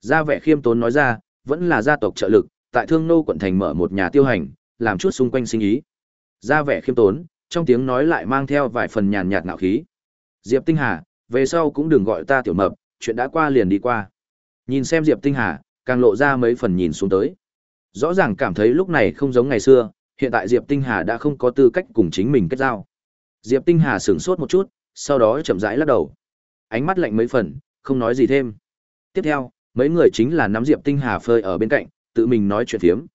Ra vẻ khiêm tốn nói ra, vẫn là gia tộc trợ lực, tại Thương Nô quận thành mở một nhà tiêu hành, làm chút xung quanh sinh ý. Ra vẻ khiêm tốn, trong tiếng nói lại mang theo vài phần nhàn nhạt ngạo khí. Diệp Tinh Hà, về sau cũng đừng gọi ta tiểu mập, chuyện đã qua liền đi qua. Nhìn xem Diệp Tinh Hà, càng lộ ra mấy phần nhìn xuống tới. Rõ ràng cảm thấy lúc này không giống ngày xưa, hiện tại Diệp Tinh Hà đã không có tư cách cùng chính mình kết giao. Diệp Tinh Hà sửng sốt một chút, sau đó chậm rãi lắc đầu. Ánh mắt lạnh mấy phần, không nói gì thêm. Tiếp theo, mấy người chính là nắm Diệp Tinh Hà phơi ở bên cạnh, tự mình nói chuyện thiếm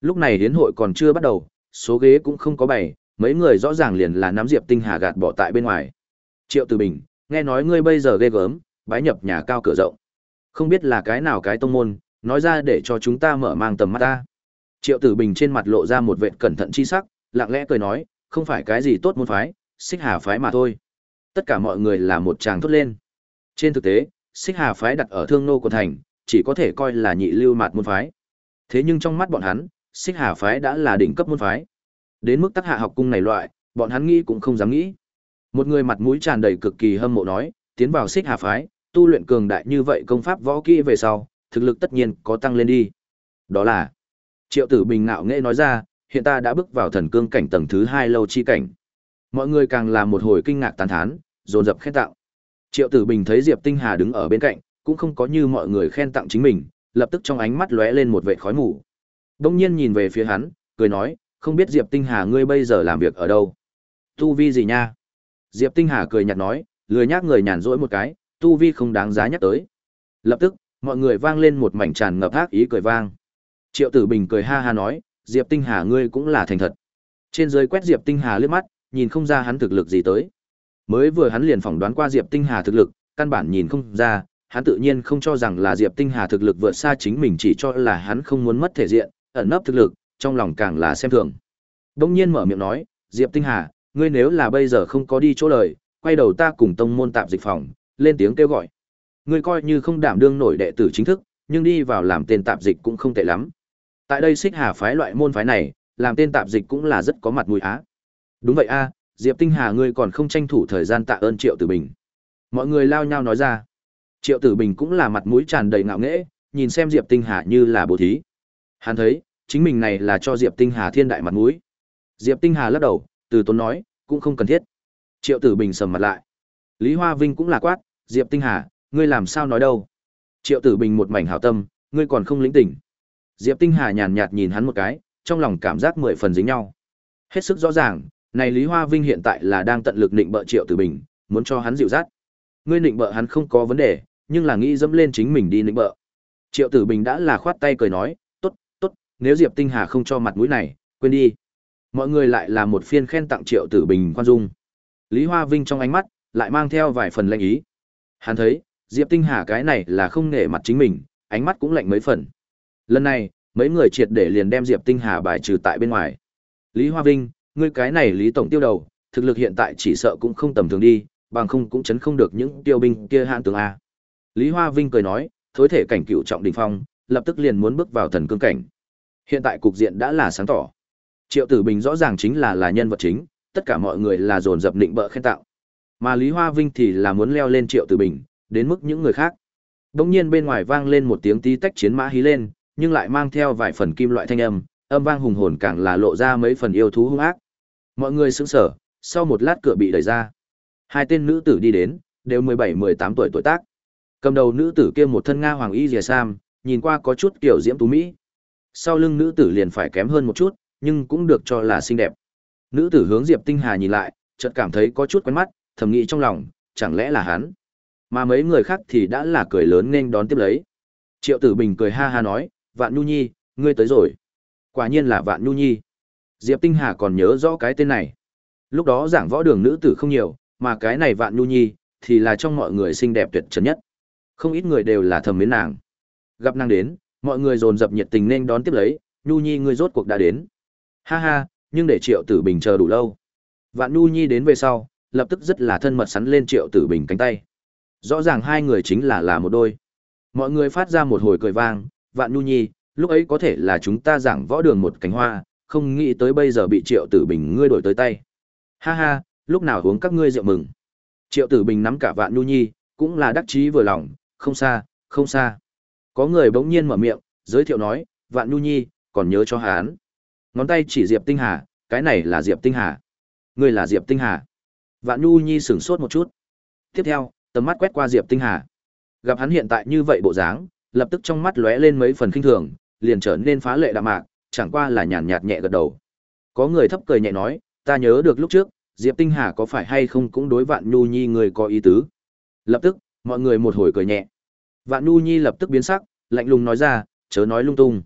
Lúc này hiến hội còn chưa bắt đầu, số ghế cũng không có bày, mấy người rõ ràng liền là nắm Diệp Tinh Hà gạt bỏ tại bên ngoài. Triệu Từ Bình, nghe nói ngươi bây giờ ghê gớm, bái nhập nhà cao cửa rộng. Không biết là cái nào cái tông môn, nói ra để cho chúng ta mở mang tầm mắt ta. Triệu Tử Bình trên mặt lộ ra một vệt cẩn thận chi sắc, lặng lẽ cười nói, không phải cái gì tốt môn phái, xích hà phái mà thôi. Tất cả mọi người là một tràng thốt lên. Trên thực tế, xích hà phái đặt ở thương nô của thành, chỉ có thể coi là nhị lưu mạt môn phái. Thế nhưng trong mắt bọn hắn, xích hà phái đã là đỉnh cấp môn phái. Đến mức tác hạ học cung này loại, bọn hắn nghĩ cũng không dám nghĩ. Một người mặt mũi tràn đầy cực kỳ hâm mộ nói, tiến vào xích hà phái, tu luyện cường đại như vậy công pháp võ kỹ về sau, thực lực tất nhiên có tăng lên đi. Đó là Triệu Tử Bình ngạo nghễ nói ra, hiện ta đã bước vào thần cương cảnh tầng thứ hai lâu chi cảnh. Mọi người càng là một hồi kinh ngạc tán thán, dồn dập khen tặng. Triệu Tử Bình thấy Diệp Tinh Hà đứng ở bên cạnh, cũng không có như mọi người khen tặng chính mình, lập tức trong ánh mắt lóe lên một vệt khói mù. Đông nhiên nhìn về phía hắn, cười nói, không biết Diệp Tinh Hà ngươi bây giờ làm việc ở đâu? Tu vi gì nha? Diệp Tinh Hà cười nhạt nói, lười nhác người nhàn rỗi một cái, tu vi không đáng giá nhắc tới. Lập tức, mọi người vang lên một mảnh tràn ngập ác ý cười vang. Triệu Tử Bình cười ha ha nói, Diệp Tinh Hà ngươi cũng là thành thật. Trên dưới quét Diệp Tinh Hà liếc mắt, nhìn không ra hắn thực lực gì tới. Mới vừa hắn liền phỏng đoán qua Diệp Tinh Hà thực lực, căn bản nhìn không ra, hắn tự nhiên không cho rằng là Diệp Tinh Hà thực lực vượt xa chính mình chỉ cho là hắn không muốn mất thể diện, ẩn nấp thực lực, trong lòng càng là xem thường. Đông nhiên mở miệng nói, Diệp Tinh Hà, ngươi nếu là bây giờ không có đi chỗ lời, quay đầu ta cùng tông môn tạm dịch phòng, lên tiếng kêu gọi. Ngươi coi như không đảm đương nổi đệ tử chính thức, nhưng đi vào làm tên tạm dịch cũng không tệ lắm. Tại đây Xích Hà phái loại môn phái này, làm tên tạm dịch cũng là rất có mặt mũi á. Đúng vậy a, Diệp Tinh Hà ngươi còn không tranh thủ thời gian tạ ơn Triệu Tử Bình. Mọi người lao nhau nói ra. Triệu Tử Bình cũng là mặt mũi tràn đầy ngạo nghễ, nhìn xem Diệp Tinh Hà như là bố thí. Hắn thấy, chính mình này là cho Diệp Tinh Hà thiên đại mặt mũi. Diệp Tinh Hà lắc đầu, từ tốn nói, cũng không cần thiết. Triệu Tử Bình sầm mặt lại. Lý Hoa Vinh cũng là quát, Diệp Tinh Hà, ngươi làm sao nói đâu? Triệu Tử Bình một mảnh hảo tâm, ngươi còn không lĩnh tỉnh. Diệp Tinh Hà nhàn nhạt nhìn hắn một cái, trong lòng cảm giác mười phần dính nhau. Hết sức rõ ràng, này Lý Hoa Vinh hiện tại là đang tận lực định bợ Triệu Tử Bình, muốn cho hắn dịu dắt. Ngươi định bợ hắn không có vấn đề, nhưng là nghĩ dẫm lên chính mình đi định bợ. Triệu Tử Bình đã là khoát tay cười nói, nếu Diệp Tinh Hà không cho mặt mũi này, quên đi. Mọi người lại là một phiên khen tặng Triệu Tử Bình khoan dung. Lý Hoa Vinh trong ánh mắt, lại mang theo vài phần lạnh ý. Hắn thấy, Diệp Tinh Hà cái này là không nể mặt chính mình, ánh mắt cũng lạnh mấy phần. Lần này, mấy người triệt để liền đem Diệp Tinh Hà bài trừ tại bên ngoài. Lý Hoa Vinh, ngươi cái này Lý Tổng tiêu đầu, thực lực hiện tại chỉ sợ cũng không tầm thường đi, bằng không cũng chấn không được những tiêu binh kia hạn tướng A. Lý Hoa Vinh cười nói, thối thể cảnh cựu trọng đỉnh phong, lập tức liền muốn bước vào thần cương cảnh. Hiện tại cục diện đã là sáng tỏ. Triệu Tử Bình rõ ràng chính là là nhân vật chính, tất cả mọi người là dồn dập định bợ khen tạo. Mà Lý Hoa Vinh thì là muốn leo lên Triệu Tử Bình, đến mức những người khác. Đống nhiên bên ngoài vang lên một tiếng tí tách chiến mã hí lên, nhưng lại mang theo vài phần kim loại thanh âm, âm vang hùng hồn càng là lộ ra mấy phần yêu thú hung ác. Mọi người sững sờ, sau một lát cửa bị đẩy ra. Hai tên nữ tử đi đến, đều 17-18 tuổi tuổi tác. Cầm đầu nữ tử kia một thân nga hoàng y rìa sam, nhìn qua có chút kiểu diễm tú mỹ. Sau lưng nữ tử liền phải kém hơn một chút, nhưng cũng được cho là xinh đẹp. Nữ tử hướng Diệp Tinh Hà nhìn lại, chợt cảm thấy có chút quen mắt, thầm nghĩ trong lòng, chẳng lẽ là hắn? Mà mấy người khác thì đã là cười lớn nên đón tiếp lấy. Triệu Tử Bình cười ha ha nói, Vạn Nhu Nhi, ngươi tới rồi. Quả nhiên là Vạn Nhu Nhi. Diệp Tinh Hà còn nhớ rõ cái tên này. Lúc đó giảng võ đường nữ tử không nhiều, mà cái này Vạn Nhu Nhi thì là trong mọi người xinh đẹp tuyệt trần nhất. Không ít người đều là thầm mến nàng. Gặp nàng đến, mọi người dồn dập nhiệt tình nên đón tiếp lấy, Nhu Nhi ngươi rốt cuộc đã đến. Ha ha, nhưng để Triệu Tử Bình chờ đủ lâu. Vạn Nhu Nhi đến về sau, lập tức rất là thân mật sắn lên Triệu Tử Bình cánh tay. Rõ ràng hai người chính là là một đôi. Mọi người phát ra một hồi cười vang, Vạn Nhu Nhi, lúc ấy có thể là chúng ta giảng võ đường một cánh hoa, không nghĩ tới bây giờ bị Triệu Tử Bình ngươi đổi tới tay. Ha ha, lúc nào uống các ngươi rượu mừng. Triệu Tử Bình nắm cả Vạn Nhu Nhi, cũng là đắc chí vừa lòng, không xa, không xa. Có người bỗng nhiên mở miệng, giới thiệu nói, Vạn Nhu Nhi, còn nhớ cho hắn Ngón tay chỉ Diệp Tinh Hà, cái này là Diệp Tinh Hà. Ngươi là Diệp Tinh Hà. Vạn Nhu Nhi sửng sốt một chút. Tiếp theo, tầm mắt quét qua Diệp Tinh Hà. Gặp hắn hiện tại như vậy bộ dáng, lập tức trong mắt lóe lên mấy phần kinh thường, liền trở nên phá lệ đạm mạc, chẳng qua là nhàn nhạt nhẹ gật đầu. Có người thấp cười nhẹ nói, ta nhớ được lúc trước, Diệp Tinh Hà có phải hay không cũng đối Vạn Nhu Nhi người có ý tứ. Lập tức, mọi người một hồi cười nhẹ. Vạn Nhu Nhi lập tức biến sắc, lạnh lùng nói ra, chớ nói lung tung.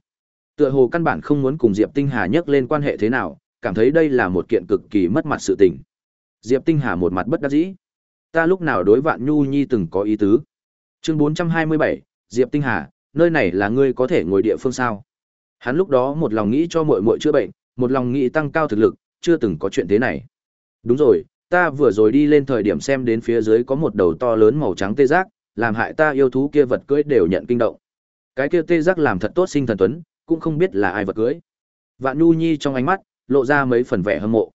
Tựa hồ căn bản không muốn cùng Diệp Tinh Hà nhắc lên quan hệ thế nào, cảm thấy đây là một kiện cực kỳ mất mặt sự tình. Diệp Tinh Hà một mặt bất đắc dĩ. Ta lúc nào đối Vạn Nhu Nhi từng có ý tứ. Chương 427, Diệp Tinh Hà, nơi này là ngươi có thể ngồi địa phương sao? Hắn lúc đó một lòng nghĩ cho muội muội chữa bệnh, một lòng nghĩ tăng cao thực lực, chưa từng có chuyện thế này. Đúng rồi, ta vừa rồi đi lên thời điểm xem đến phía dưới có một đầu to lớn màu trắng tê giác, làm hại ta yêu thú kia vật cưỡi đều nhận kinh động. Cái kia tê giác làm thật tốt sinh thần tuấn, cũng không biết là ai vật cưỡi. Vạn Nhu Nhi trong ánh mắt lộ ra mấy phần vẻ hâm mộ.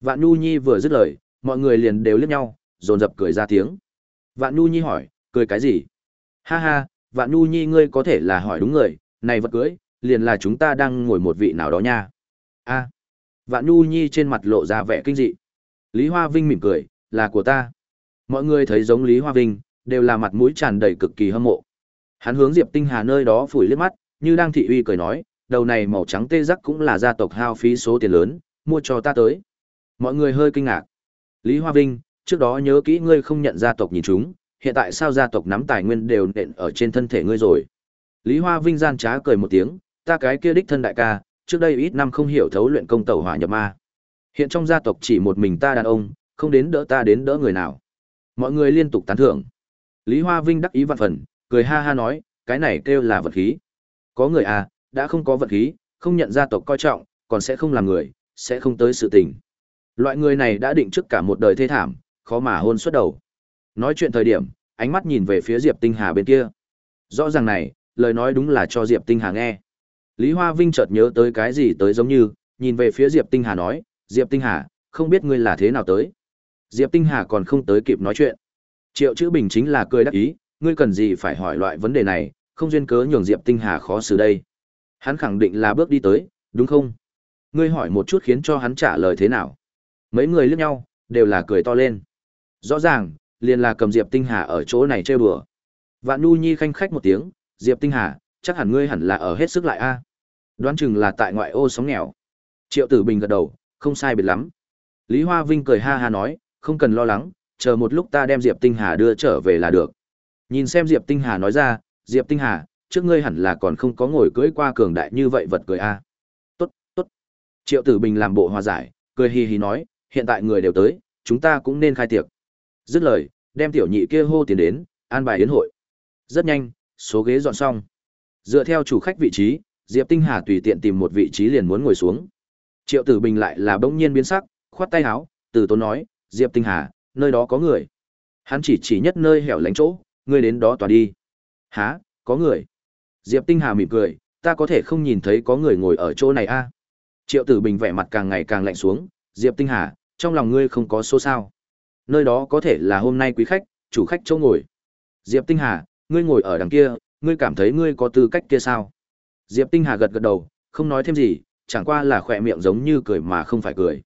Vạn Nhu Nhi vừa dứt lời, mọi người liền đều liếc nhau, dồn dập cười ra tiếng. Vạn Nhu Nhi hỏi, cười cái gì? Ha ha, Vạn Nhu Nhi ngươi có thể là hỏi đúng người, này vật cưỡi, liền là chúng ta đang ngồi một vị nào đó nha. A. Vạn Nhu Nhi trên mặt lộ ra vẻ kinh dị. Lý Hoa Vinh mỉm cười, là của ta. Mọi người thấy giống Lý Hoa Vinh, đều là mặt mũi tràn đầy cực kỳ hâm mộ. Hắn hướng Diệp Tinh Hà nơi đó phủi liếc mắt, như đang thị uy cười nói, đầu này màu trắng tê giác cũng là gia tộc hao phí số tiền lớn, mua cho ta tới. Mọi người hơi kinh ngạc. Lý Hoa Vinh, trước đó nhớ kỹ ngươi không nhận gia tộc nhìn chúng, hiện tại sao gia tộc nắm tài nguyên đều nện ở trên thân thể ngươi rồi. Lý Hoa Vinh gian trá cười một tiếng, ta cái kia đích thân đại ca, trước đây ít năm không hiểu thấu luyện công tẩu hỏa nhập ma. Hiện trong gia tộc chỉ một mình ta đàn ông, không đến đỡ ta đến đỡ người nào. Mọi người liên tục tán thưởng. Lý Hoa Vinh đắc ý vạn phần, cười ha ha nói, cái này kêu là vật khí. Có người à, đã không có vật khí, không nhận gia tộc coi trọng, còn sẽ không làm người, sẽ không tới sự tình. Loại người này đã định trước cả một đời thê thảm, khó mà hôn xuất đầu. Nói chuyện thời điểm, ánh mắt nhìn về phía Diệp Tinh Hà bên kia. Rõ ràng này, lời nói đúng là cho Diệp Tinh Hà nghe. Lý Hoa Vinh chợt nhớ tới cái gì tới giống như, nhìn về phía Diệp Tinh Hà nói, Diệp Tinh Hà, không biết ngươi là thế nào tới. Diệp Tinh Hà còn không tới kịp nói chuyện. Triệu chữ bình chính là cười đắc ý, ngươi cần gì phải hỏi loại vấn đề này, không duyên cớ nhường Diệp Tinh Hà khó xử đây. Hắn khẳng định là bước đi tới, đúng không? Ngươi hỏi một chút khiến cho hắn trả lời thế nào. Mấy người liếc nhau, đều là cười to lên. Rõ ràng, liền là cầm Diệp Tinh Hà ở chỗ này trêu đùa. Vạn Nhu Nhi khanh khách một tiếng, Diệp Tinh Hà, chắc hẳn ngươi hẳn là ở hết sức lại a. Đoán chừng là tại ngoại ô sống nghèo. Triệu Tử Bình gật đầu, không sai biệt lắm. Lý Hoa Vinh cười ha ha nói, không cần lo lắng, chờ một lúc ta đem Diệp Tinh Hà đưa trở về là được. Nhìn xem Diệp Tinh Hà nói ra, Diệp Tinh Hà, trước ngươi hẳn là còn không có ngồi cưỡi qua cường đại như vậy vật cười a. Tốt, tốt. Triệu Tử Bình làm bộ hòa giải, cười hì hì nói, hiện tại người đều tới, chúng ta cũng nên khai tiệc. Dứt lời, đem tiểu nhị kia hô tiền đến, an bài yến hội. Rất nhanh, số ghế dọn xong. Dựa theo chủ khách vị trí, Diệp Tinh Hà tùy tiện tìm một vị trí liền muốn ngồi xuống. Triệu Tử Bình lại là bỗng nhiên biến sắc, khoát tay áo, từ tốn nói, Diệp Tinh Hà, nơi đó có người. Hắn chỉ chỉ nhất nơi hẻo lánh chỗ, ngươi đến đó tòa đi. Há, có người. Diệp Tinh Hà mỉm cười, ta có thể không nhìn thấy có người ngồi ở chỗ này a. À? Triệu Tử Bình vẻ mặt càng ngày càng lạnh xuống, Diệp Tinh Hà, trong lòng ngươi không có số sao. Nơi đó có thể là hôm nay quý khách, chủ khách chỗ ngồi. Diệp Tinh Hà, ngươi ngồi ở đằng kia, ngươi cảm thấy ngươi có tư cách kia sao? Diệp Tinh Hà gật gật đầu, không nói thêm gì, chẳng qua là khỏe miệng giống như cười mà không phải cười.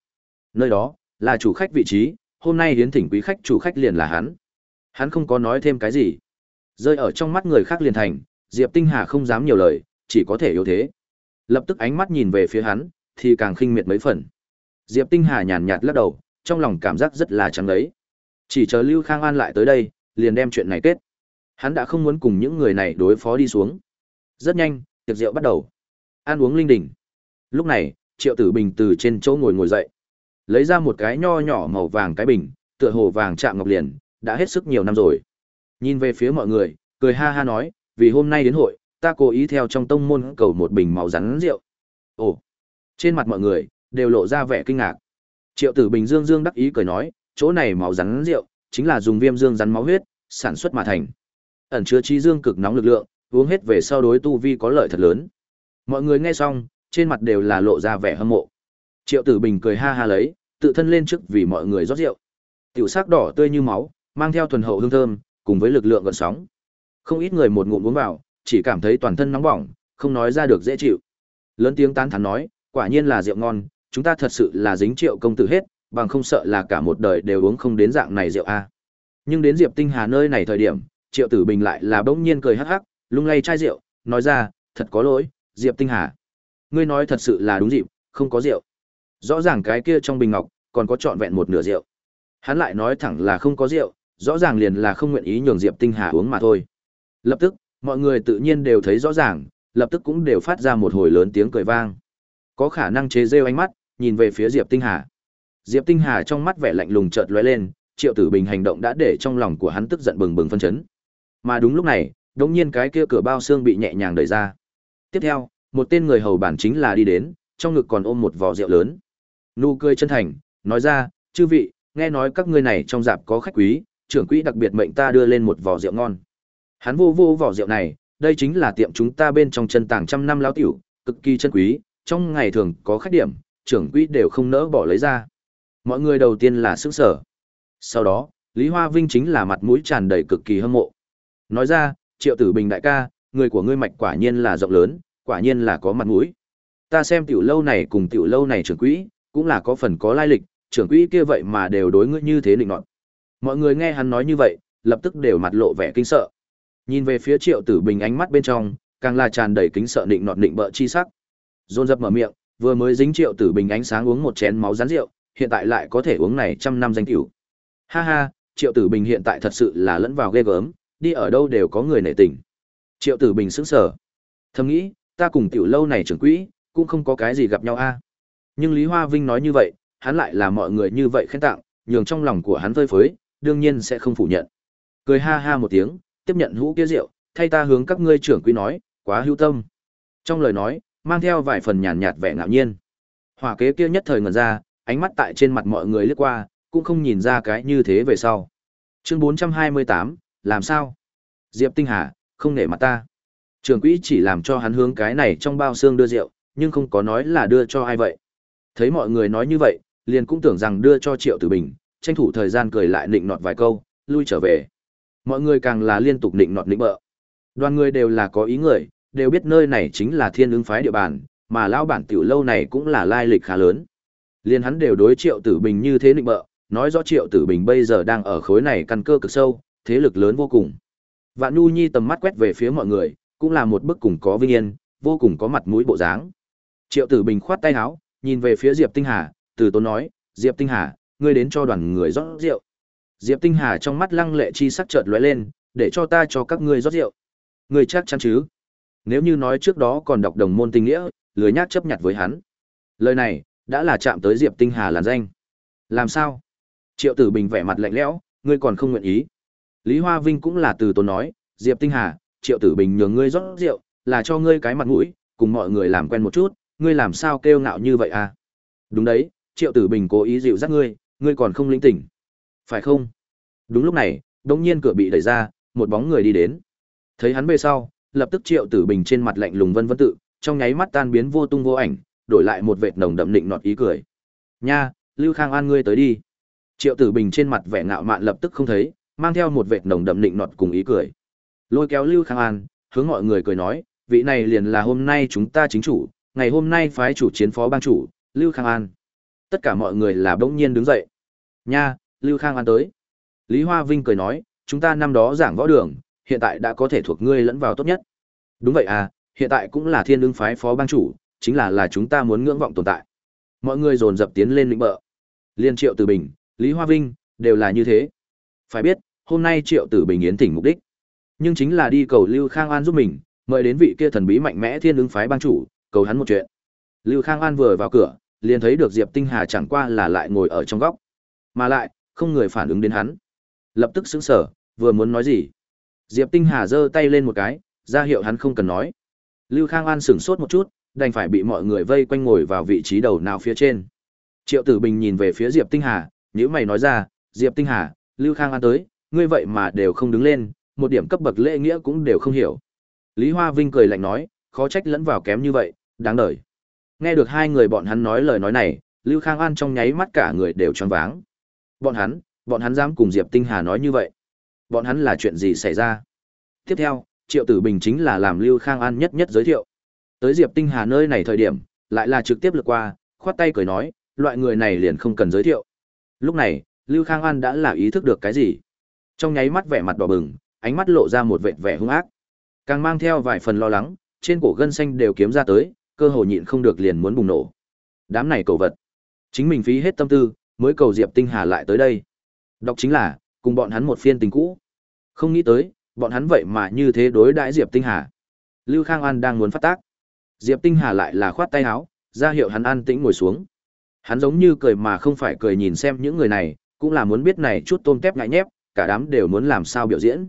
Nơi đó, là chủ khách vị trí, hôm nay hiến thỉnh quý khách chủ khách liền là hắn. Hắn không có nói thêm cái gì. Rơi ở trong mắt người khác liền thành, Diệp Tinh Hà không dám nhiều lời, chỉ có thể yếu thế. Lập tức ánh mắt nhìn về phía hắn, thì càng khinh miệt mấy phần. Diệp Tinh Hà nhàn nhạt lắc đầu, trong lòng cảm giác rất là trắng đấy. Chỉ chờ Lưu Khang An lại tới đây, liền đem chuyện này kết. Hắn đã không muốn cùng những người này đối phó đi xuống. Rất nhanh, tiệc rượu bắt đầu. Ăn uống linh đình. Lúc này, Triệu Tử Bình từ trên chỗ ngồi ngồi dậy, lấy ra một cái nho nhỏ màu vàng cái bình, tựa hồ vàng chạm ngọc liền, đã hết sức nhiều năm rồi. Nhìn về phía mọi người, cười ha ha nói, vì hôm nay đến hội, ta cố ý theo trong tông môn cầu một bình màu rắn rượu. Ồ, trên mặt mọi người, đều lộ ra vẻ kinh ngạc. Triệu tử bình dương dương đắc ý cười nói, chỗ này màu rắn rượu, chính là dùng viêm dương rắn máu huyết, sản xuất mà thành. Ẩn chứa trí dương cực nóng lực lượng, uống hết về sau đối tu vi có lợi thật lớn. Mọi người nghe xong, trên mặt đều là lộ ra vẻ hâm mộ. Triệu tử bình cười ha ha lấy, tự thân lên trước vì mọi người rót rượu. Tiểu sắc đỏ tươi như máu, mang theo thuần hậu hương thơm, cùng với lực lượng gợn sóng. Không ít người một ngụm uống vào, chỉ cảm thấy toàn thân nóng bỏng, không nói ra được dễ chịu. Lớn tiếng tán thán nói, quả nhiên là rượu ngon, chúng ta thật sự là dính triệu công tử hết, bằng không sợ là cả một đời đều uống không đến dạng này rượu a. Nhưng đến Diệp Tinh Hà nơi này thời điểm, Triệu Tử Bình lại là bỗng nhiên cười hắc hắc, lung lay chai rượu, nói ra, thật có lỗi, Diệp Tinh Hà. Ngươi nói thật sự là đúng dịp, không có rượu. Rõ ràng cái kia trong bình ngọc, còn có trọn vẹn một nửa rượu. Hắn lại nói thẳng là không có rượu, rõ ràng liền là không nguyện ý nhường Diệp Tinh Hà uống mà thôi. Lập tức, mọi người tự nhiên đều thấy rõ ràng, lập tức cũng đều phát ra một hồi lớn tiếng cười vang. Có khả năng chế rêu ánh mắt, nhìn về phía Diệp Tinh Hà. Diệp Tinh Hà trong mắt vẻ lạnh lùng chợt lóe lên, Triệu Tử Bình hành động đã để trong lòng của hắn tức giận bừng bừng phân chấn. Mà đúng lúc này, đột nhiên cái kia cửa bao xương bị nhẹ nhàng đẩy ra. Tiếp theo, một tên người hầu bản chính là đi đến, trong ngực còn ôm một vò rượu lớn. Nụ cười chân thành, nói ra, chư vị, nghe nói các ngươi này trong dạp có khách quý, trưởng quỹ đặc biệt mệnh ta đưa lên một vò rượu ngon. Hắn vô vô vỏ rượu này, đây chính là tiệm chúng ta bên trong chân tàng trăm năm lão tiểu, cực kỳ chân quý, trong ngày thường có khách điểm, trưởng quỹ đều không nỡ bỏ lấy ra. Mọi người đầu tiên là sức sở. Sau đó, Lý Hoa Vinh chính là mặt mũi tràn đầy cực kỳ hâm mộ. Nói ra, Triệu Tử Bình đại ca, người của ngươi mạch quả nhiên là rộng lớn, quả nhiên là có mặt mũi. Ta xem tiểu lâu này cùng tiểu lâu này trưởng quỹ, cũng là có phần có lai lịch, trưởng quỹ kia vậy mà đều đối ngươi như thế định nọt. Mọi người nghe hắn nói như vậy, lập tức đều mặt lộ vẻ kinh sợ. Nhìn về phía Triệu Tử Bình ánh mắt bên trong, càng là tràn đầy kính sợ định nọt định bợ chi sắc. Dồn dập mở miệng, vừa mới dính Triệu Tử Bình ánh sáng uống một chén máu rắn rượu, hiện tại lại có thể uống này trăm năm danh tiểu. Ha ha, Triệu Tử Bình hiện tại thật sự là lẫn vào ghê gớm, đi ở đâu đều có người nể tình. Triệu Tử Bình sững sờ. Thầm nghĩ, ta cùng tiểu lâu này trưởng quỹ, cũng không có cái gì gặp nhau a. Nhưng Lý Hoa Vinh nói như vậy, hắn lại là mọi người như vậy khen tặng, nhường trong lòng của hắn vơi phới, đương nhiên sẽ không phủ nhận. Cười ha ha một tiếng, tiếp nhận hũ kia rượu, thay ta hướng các ngươi trưởng quý nói, quá hữu tâm. Trong lời nói, mang theo vài phần nhàn nhạt vẻ ngạo nhiên. Hỏa kế kia nhất thời ngẩn ra, ánh mắt tại trên mặt mọi người lướt qua, cũng không nhìn ra cái như thế về sau. Chương 428, làm sao? Diệp Tinh Hà, không nể mặt ta. Trưởng quỹ chỉ làm cho hắn hướng cái này trong bao xương đưa rượu, nhưng không có nói là đưa cho ai vậy. Thấy mọi người nói như vậy, liền cũng tưởng rằng đưa cho Triệu Tử Bình, tranh thủ thời gian cười lại nịnh nọt vài câu, lui trở về. Mọi người càng là liên tục nịnh nọt nịnh bợ. Đoàn người đều là có ý người, đều biết nơi này chính là thiên ứng phái địa bàn, mà lão bản tiểu lâu này cũng là lai lịch khá lớn. Liên hắn đều đối triệu tử bình như thế nịnh bợ, nói rõ triệu tử bình bây giờ đang ở khối này căn cơ cực sâu, thế lực lớn vô cùng. Vạn Nhu Nhi tầm mắt quét về phía mọi người, cũng là một bức cùng có vinh yên, vô cùng có mặt mũi bộ dáng. Triệu Tử Bình khoát tay áo, nhìn về phía Diệp Tinh Hà, từ tốn nói, Diệp Tinh Hà, ngươi đến cho đoàn người rót rượu. Diệp Tinh Hà trong mắt lăng lệ chi sắc chợt lóe lên, để cho ta cho các ngươi rót rượu. Ngươi chắc chắn chứ? Nếu như nói trước đó còn đọc đồng môn tình nghĩa, lười nhác chấp nhặt với hắn. Lời này, đã là chạm tới Diệp Tinh Hà làn danh. Làm sao? Triệu Tử Bình vẻ mặt lạnh lẽo, ngươi còn không nguyện ý. Lý Hoa Vinh cũng là từ tốn nói, Diệp Tinh Hà, Triệu Tử Bình nhường ngươi rót rượu, là cho ngươi cái mặt mũi, cùng mọi người làm quen một chút, ngươi làm sao kêu ngạo như vậy à? Đúng đấy, Triệu Tử Bình cố ý dịu dắt ngươi, ngươi còn không linh tỉnh. Phải không? Đúng lúc này, đống nhiên cửa bị đẩy ra, một bóng người đi đến. Thấy hắn về sau, lập tức Triệu Tử Bình trên mặt lạnh lùng vân vân tự, trong nháy mắt tan biến vô tung vô ảnh, đổi lại một vệt nồng đậm định nọt ý cười. "Nha, Lưu Khang An ngươi tới đi." Triệu Tử Bình trên mặt vẻ ngạo mạn lập tức không thấy, mang theo một vệt nồng đậm định nọt cùng ý cười. Lôi kéo Lưu Khang An, hướng mọi người cười nói, vị này liền là hôm nay chúng ta chính chủ, ngày hôm nay phái chủ chiến phó bang chủ, Lưu Khang An. Tất cả mọi người là bỗng nhiên đứng dậy. Nha, Lưu Khang An tới. Lý Hoa Vinh cười nói, chúng ta năm đó giảng võ đường, hiện tại đã có thể thuộc ngươi lẫn vào tốt nhất. Đúng vậy à, hiện tại cũng là thiên đương phái phó bang chủ, chính là là chúng ta muốn ngưỡng vọng tồn tại. Mọi người dồn dập tiến lên lĩnh bợ. Liên Triệu Tử Bình, Lý Hoa Vinh, đều là như thế. Phải biết, hôm nay Triệu Tử Bình yến tỉnh mục đích, nhưng chính là đi cầu Lưu Khang An giúp mình, mời đến vị kia thần bí mạnh mẽ thiên ứng phái bang chủ, cầu hắn một chuyện. Lưu Khang An vừa vào cửa, liền thấy được Diệp Tinh Hà chẳng qua là lại ngồi ở trong góc, mà lại không người phản ứng đến hắn. Lập tức sững sờ, vừa muốn nói gì, Diệp Tinh Hà giơ tay lên một cái, ra hiệu hắn không cần nói. Lưu Khang An sững sốt một chút, đành phải bị mọi người vây quanh ngồi vào vị trí đầu nào phía trên. Triệu Tử Bình nhìn về phía Diệp Tinh Hà, nhíu mày nói ra, "Diệp Tinh Hà, Lưu Khang An tới, ngươi vậy mà đều không đứng lên, một điểm cấp bậc lễ nghĩa cũng đều không hiểu." Lý Hoa Vinh cười lạnh nói, khó trách lẫn vào kém như vậy, đáng đời. Nghe được hai người bọn hắn nói lời nói này, Lưu Khang An trong nháy mắt cả người đều choáng váng. Bọn hắn, bọn hắn dám cùng Diệp Tinh Hà nói như vậy. Bọn hắn là chuyện gì xảy ra? Tiếp theo, Triệu Tử Bình chính là làm Lưu Khang An nhất nhất giới thiệu. Tới Diệp Tinh Hà nơi này thời điểm, lại là trực tiếp lướt qua, khoát tay cười nói, loại người này liền không cần giới thiệu. Lúc này, Lưu Khang An đã là ý thức được cái gì. Trong nháy mắt vẻ mặt đỏ bừng, ánh mắt lộ ra một vệt vẻ hung ác. Càng mang theo vài phần lo lắng, trên cổ gân xanh đều kiếm ra tới, cơ hồ nhịn không được liền muốn bùng nổ. Đám này cầu vật, chính mình phí hết tâm tư, mới cầu Diệp Tinh Hà lại tới đây. Đọc chính là, cùng bọn hắn một phiên tình cũ. Không nghĩ tới, bọn hắn vậy mà như thế đối đãi Diệp Tinh Hà. Lưu Khang An đang muốn phát tác. Diệp Tinh Hà lại là khoát tay áo, ra hiệu hắn an tĩnh ngồi xuống. Hắn giống như cười mà không phải cười nhìn xem những người này, cũng là muốn biết này chút tôm tép ngại nhép, cả đám đều muốn làm sao biểu diễn.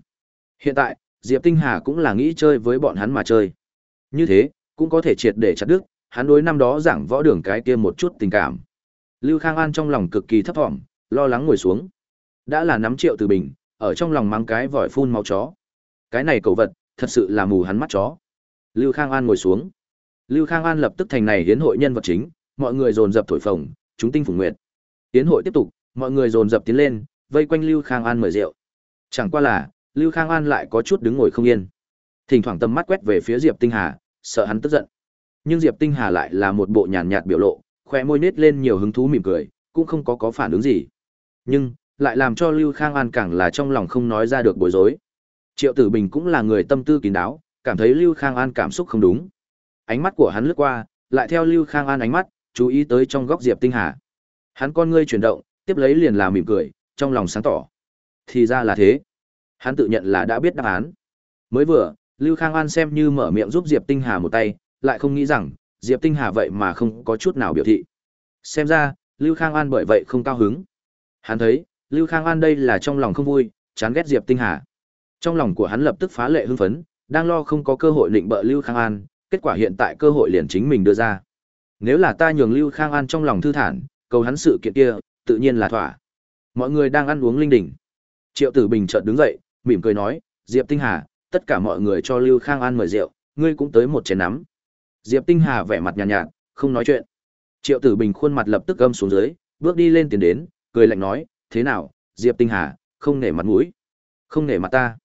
Hiện tại, Diệp Tinh Hà cũng là nghĩ chơi với bọn hắn mà chơi. Như thế, cũng có thể triệt để chặt đứt, hắn đối năm đó giảng võ đường cái kia một chút tình cảm. Lưu Khang An trong lòng cực kỳ thấp thỏm, lo lắng ngồi xuống. Đã là nắm triệu từ bình, ở trong lòng mang cái vòi phun máu chó. Cái này cầu vật, thật sự là mù hắn mắt chó. Lưu Khang An ngồi xuống. Lưu Khang An lập tức thành này hiến hội nhân vật chính, mọi người dồn dập thổi phồng, chúng tinh phùng nguyệt. Hiến hội tiếp tục, mọi người dồn dập tiến lên, vây quanh Lưu Khang An mời rượu. Chẳng qua là, Lưu Khang An lại có chút đứng ngồi không yên. Thỉnh thoảng tầm mắt quét về phía Diệp Tinh Hà, sợ hắn tức giận. Nhưng Diệp Tinh Hà lại là một bộ nhàn nhạt biểu lộ, khóe môi nết lên nhiều hứng thú mỉm cười, cũng không có có phản ứng gì. Nhưng, lại làm cho Lưu Khang An càng là trong lòng không nói ra được bối rối. Triệu Tử Bình cũng là người tâm tư kín đáo, cảm thấy Lưu Khang An cảm xúc không đúng. Ánh mắt của hắn lướt qua, lại theo Lưu Khang An ánh mắt, chú ý tới trong góc Diệp Tinh Hà. Hắn con ngươi chuyển động, tiếp lấy liền là mỉm cười, trong lòng sáng tỏ. Thì ra là thế. Hắn tự nhận là đã biết đáp án. Mới vừa, Lưu Khang An xem như mở miệng giúp Diệp Tinh Hà một tay, lại không nghĩ rằng, Diệp Tinh Hà vậy mà không có chút nào biểu thị. Xem ra, Lưu Khang An bởi vậy không cao hứng. Hắn thấy, Lưu Khang An đây là trong lòng không vui, chán ghét Diệp Tinh Hà. Trong lòng của hắn lập tức phá lệ hưng phấn, đang lo không có cơ hội định bợ Lưu Khang An, kết quả hiện tại cơ hội liền chính mình đưa ra. Nếu là ta nhường Lưu Khang An trong lòng thư thản, cầu hắn sự kiện kia, tự nhiên là thỏa. Mọi người đang ăn uống linh đình. Triệu Tử Bình chợt đứng dậy, mỉm cười nói, Diệp Tinh Hà, tất cả mọi người cho Lưu Khang An mời rượu, ngươi cũng tới một chén nắm. Diệp Tinh Hà vẻ mặt nhàn nhạt, nhạt, không nói chuyện. Triệu Tử Bình khuôn mặt lập tức gâm xuống dưới, bước đi lên tiền đến, cười lạnh nói, thế nào, Diệp Tinh Hà, không nể mặt mũi, không nể mặt ta,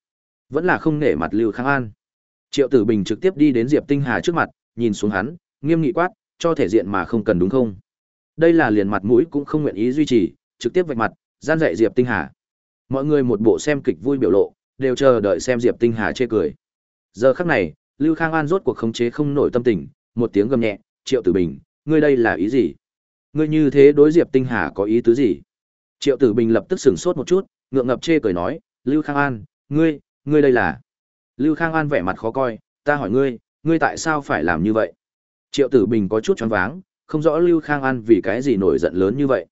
vẫn là không nể mặt Lưu Khang An. Triệu Tử Bình trực tiếp đi đến Diệp Tinh Hà trước mặt, nhìn xuống hắn, nghiêm nghị quát, cho thể diện mà không cần đúng không? Đây là liền mặt mũi cũng không nguyện ý duy trì, trực tiếp vạch mặt, gian dạy Diệp Tinh Hà. Mọi người một bộ xem kịch vui biểu lộ, đều chờ đợi xem Diệp Tinh Hà chê cười. Giờ khắc này, Lưu Khang An rốt cuộc khống chế không nổi tâm tình, một tiếng gầm nhẹ, "Triệu Tử Bình, ngươi đây là ý gì? Ngươi như thế đối Diệp Tinh Hà có ý tứ gì?" Triệu Tử Bình lập tức sửng sốt một chút, ngượng ngập chê cười nói, "Lưu Khang An, ngươi, ngươi đây là?" Lưu Khang An vẻ mặt khó coi, "Ta hỏi ngươi, ngươi tại sao phải làm như vậy?" Triệu Tử Bình có chút choáng váng, không rõ Lưu Khang An vì cái gì nổi giận lớn như vậy.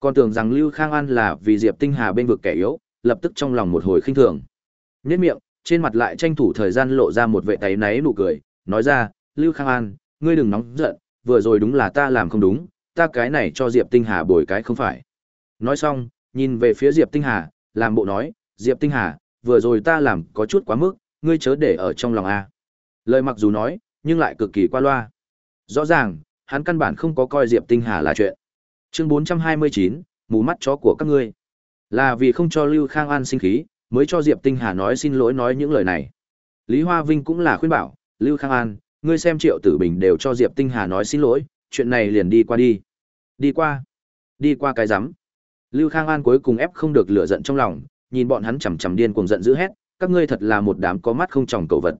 Còn tưởng rằng Lưu Khang An là vì Diệp Tinh Hà bên vực kẻ yếu, lập tức trong lòng một hồi khinh thường. Nhất miệng, trên mặt lại tranh thủ thời gian lộ ra một vệ tay náy nụ cười, nói ra, Lưu Khang An, ngươi đừng nóng giận, vừa rồi đúng là ta làm không đúng, ta cái này cho Diệp Tinh Hà bồi cái không phải. Nói xong, nhìn về phía Diệp Tinh Hà, làm bộ nói, Diệp Tinh Hà, vừa rồi ta làm có chút quá mức, ngươi chớ để ở trong lòng a. Lời mặc dù nói, nhưng lại cực kỳ qua loa. Rõ ràng, hắn căn bản không có coi Diệp Tinh Hà là chuyện. Chương 429, mù mắt chó của các ngươi. Là vì không cho Lưu Khang An sinh khí, mới cho Diệp Tinh Hà nói xin lỗi nói những lời này. Lý Hoa Vinh cũng là khuyên bảo, Lưu Khang An, ngươi xem Triệu Tử Bình đều cho Diệp Tinh Hà nói xin lỗi, chuyện này liền đi qua đi. Đi qua? Đi qua cái rắm. Lưu Khang An cuối cùng ép không được lửa giận trong lòng, nhìn bọn hắn chằm chằm điên cuồng giận dữ hét, các ngươi thật là một đám có mắt không tròng cầu vật.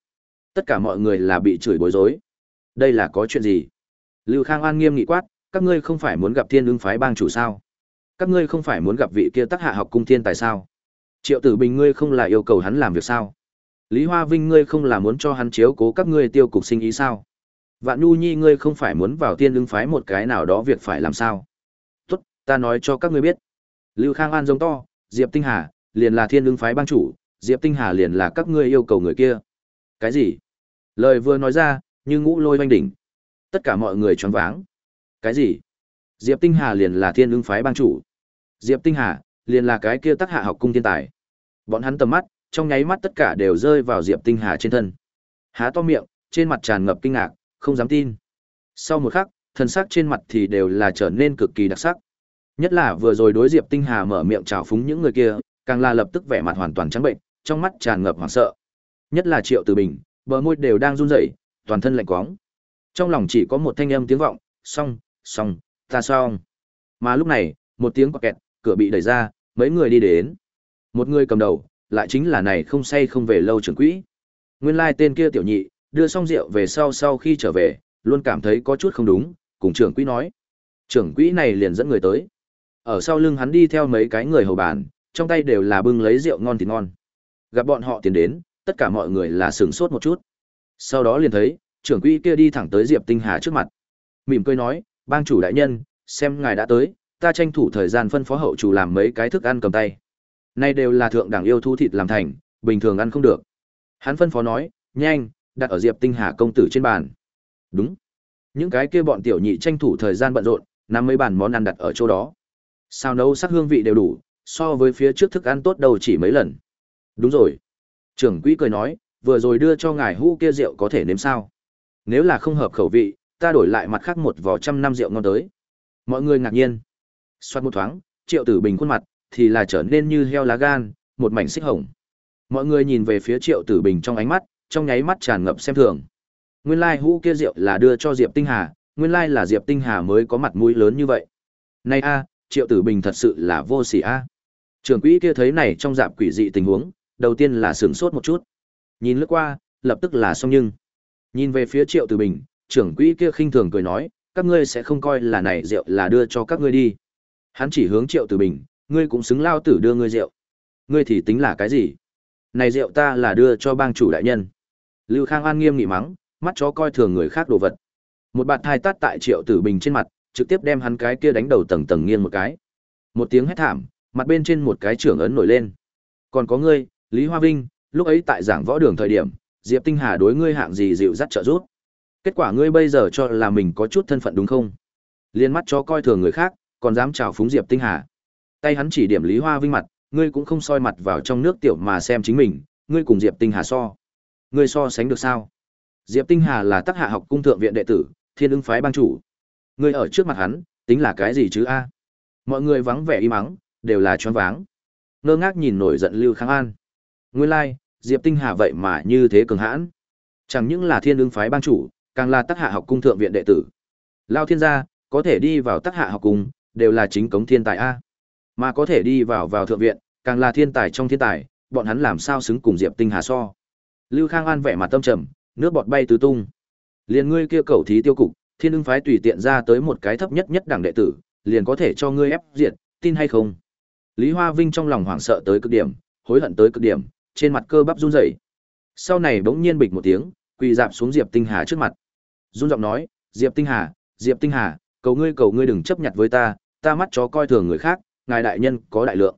Tất cả mọi người là bị chửi bối rối. Đây là có chuyện gì? Lưu Khang An nghiêm nghị quát, các ngươi không phải muốn gặp Thiên Ưng phái bang chủ sao? Các ngươi không phải muốn gặp vị kia Tắc Hạ học cung thiên tài sao? Triệu Tử Bình ngươi không là yêu cầu hắn làm việc sao? Lý Hoa Vinh ngươi không là muốn cho hắn chiếu cố các ngươi tiêu cục sinh ý sao? Vạn Nhu Nhi ngươi không phải muốn vào Thiên Ưng phái một cái nào đó việc phải làm sao? Tốt, ta nói cho các ngươi biết. Lưu Khang An giống to, Diệp Tinh Hà, liền là Thiên Ưng phái bang chủ, Diệp Tinh Hà liền là các ngươi yêu cầu người kia. Cái gì? Lời vừa nói ra, như ngũ lôi oanh đỉnh. Tất cả mọi người choáng váng. Cái gì? Diệp Tinh Hà liền là Thiên Ưng phái bang chủ. Diệp Tinh Hà liền là cái kia tác hạ học cung thiên tài. Bọn hắn tầm mắt, trong nháy mắt tất cả đều rơi vào Diệp Tinh Hà trên thân. Há to miệng, trên mặt tràn ngập kinh ngạc, không dám tin. Sau một khắc, thần sắc trên mặt thì đều là trở nên cực kỳ đặc sắc. Nhất là vừa rồi đối Diệp Tinh Hà mở miệng chào phúng những người kia, càng là lập tức vẻ mặt hoàn toàn trắng bệnh, trong mắt tràn ngập hoảng sợ. Nhất là Triệu Từ Bình, bờ môi đều đang run rẩy, toàn thân lạnh quáng Trong lòng chỉ có một thanh âm tiếng vọng, "Xong, xong, ta xong." Mà lúc này, một tiếng quạt kẹt, cửa bị đẩy ra, mấy người đi đến. Một người cầm đầu, lại chính là này không say không về lâu trưởng quỹ. Nguyên lai tên kia tiểu nhị, đưa xong rượu về sau sau khi trở về, luôn cảm thấy có chút không đúng, cùng trưởng quỹ nói. Trưởng quỹ này liền dẫn người tới. Ở sau lưng hắn đi theo mấy cái người hầu bàn, trong tay đều là bưng lấy rượu ngon thì ngon. Gặp bọn họ tiến đến, tất cả mọi người là sửng sốt một chút. Sau đó liền thấy, trưởng quỹ kia đi thẳng tới Diệp Tinh Hà trước mặt. Mỉm cười nói, bang chủ đại nhân, xem ngài đã tới, ta tranh thủ thời gian phân phó hậu chủ làm mấy cái thức ăn cầm tay này đều là thượng đẳng yêu thú thịt làm thành, bình thường ăn không được. Hắn phân phó nói, nhanh, đặt ở Diệp Tinh Hà công tử trên bàn. Đúng. Những cái kia bọn tiểu nhị tranh thủ thời gian bận rộn, nắm mấy bàn món ăn đặt ở chỗ đó. Sao nấu sắc hương vị đều đủ, so với phía trước thức ăn tốt đầu chỉ mấy lần. Đúng rồi. Trưởng quỹ cười nói, vừa rồi đưa cho ngài hũ kia rượu có thể nếm sao? Nếu là không hợp khẩu vị, ta đổi lại mặt khác một vò trăm năm rượu ngon tới. Mọi người ngạc nhiên. Xoát một thoáng, triệu tử bình khuôn mặt, thì là trở nên như heo lá gan, một mảnh xích hồng. Mọi người nhìn về phía triệu tử bình trong ánh mắt, trong nháy mắt tràn ngập xem thường. Nguyên lai hũ kia rượu là đưa cho Diệp Tinh Hà, nguyên lai là Diệp Tinh Hà mới có mặt mũi lớn như vậy. Này a, triệu tử bình thật sự là vô sỉ a. Trưởng quỹ kia thấy này trong dạng quỷ dị tình huống, đầu tiên là sửng sốt một chút. Nhìn lướt qua, lập tức là xong nhưng. Nhìn về phía Triệu Tử Bình, trưởng quỹ kia khinh thường cười nói, các ngươi sẽ không coi là này rượu là đưa cho các ngươi đi. Hắn chỉ hướng Triệu Tử Bình, ngươi cũng xứng lao tử đưa ngươi rượu. Ngươi thì tính là cái gì? Này rượu ta là đưa cho bang chủ đại nhân. Lưu Khang An nghiêm nghị mắng, mắt chó coi thường người khác đồ vật. Một bạt thai tát tại Triệu Tử Bình trên mặt, trực tiếp đem hắn cái kia đánh đầu tầng tầng nghiêng một cái. Một tiếng hét thảm, mặt bên trên một cái trưởng ấn nổi lên. Còn có ngươi, Lý Hoa Vinh, lúc ấy tại giảng võ đường thời điểm, Diệp Tinh Hà đối ngươi hạng gì dịu dắt trợ giúp. Kết quả ngươi bây giờ cho là mình có chút thân phận đúng không? Liên mắt chó coi thường người khác, còn dám chào phúng Diệp Tinh Hà. Tay hắn chỉ điểm Lý Hoa Vinh mặt, ngươi cũng không soi mặt vào trong nước tiểu mà xem chính mình, ngươi cùng Diệp Tinh Hà so. Ngươi so sánh được sao? Diệp Tinh Hà là tác hạ học cung thượng viện đệ tử, thiên ưng phái bang chủ. Ngươi ở trước mặt hắn, tính là cái gì chứ a? Mọi người vắng vẻ im mắng, đều là choáng váng. Ngơ ngác nhìn nổi giận Lưu Khang An. Nguyên lai, like, Diệp Tinh Hà vậy mà như thế cường hãn. Chẳng những là thiên ưng phái bang chủ, càng là tác hạ học cung thượng viện đệ tử. Lao thiên gia, có thể đi vào tác hạ học cung, đều là chính cống thiên tài A. Mà có thể đi vào vào thượng viện, càng là thiên tài trong thiên tài, bọn hắn làm sao xứng cùng Diệp Tinh Hà so. Lưu Khang An vẻ mặt tâm trầm, nước bọt bay tứ tung. Liền ngươi kia cầu thí tiêu cục, thiên ưng phái tùy tiện ra tới một cái thấp nhất nhất đẳng đệ tử, liền có thể cho ngươi ép diệt, tin hay không? Lý Hoa Vinh trong lòng hoảng sợ tới cực điểm, hối hận tới cực điểm, trên mặt cơ bắp run rẩy. Sau này bỗng nhiên bịch một tiếng, quỳ dạp xuống Diệp Tinh Hà trước mặt. Run giọng nói, "Diệp Tinh Hà, Diệp Tinh Hà, cầu ngươi cầu ngươi đừng chấp nhận với ta, ta mắt chó coi thường người khác, ngài đại nhân có đại lượng."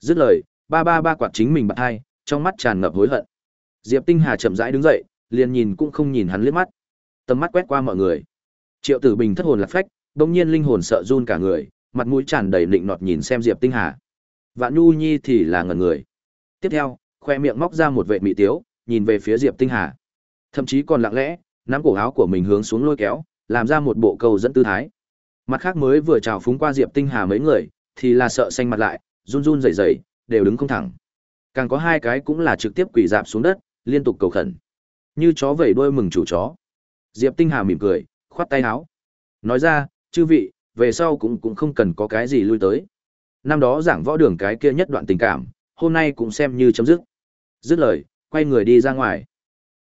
Dứt lời, ba ba ba quạt chính mình bật hai, trong mắt tràn ngập hối hận. Diệp Tinh Hà chậm rãi đứng dậy, liền nhìn cũng không nhìn hắn liếc mắt. Tầm mắt quét qua mọi người. Triệu Tử Bình thất hồn lạc phách, bỗng nhiên linh hồn sợ run cả người, mặt mũi tràn đầy lịnh nọt nhìn xem Diệp Tinh Hà. Vạn Nhu Nhi thì là ngần người. Tiếp theo, khoe miệng móc ra một vệ mị tiếu, nhìn về phía Diệp Tinh Hà. Thậm chí còn lặng lẽ, nắm cổ áo của mình hướng xuống lôi kéo, làm ra một bộ cầu dẫn tư thái. Mặt khác mới vừa chào phúng qua Diệp Tinh Hà mấy người, thì là sợ xanh mặt lại, run run rẩy rẩy, đều đứng không thẳng. Càng có hai cái cũng là trực tiếp quỳ dạp xuống đất, liên tục cầu khẩn. Như chó vẩy đuôi mừng chủ chó. Diệp Tinh Hà mỉm cười, khoát tay áo. Nói ra, chư vị, về sau cũng cũng không cần có cái gì lui tới. Năm đó giảng võ đường cái kia nhất đoạn tình cảm, hôm nay cũng xem như chấm dứt. Dứt lời, quay người đi ra ngoài.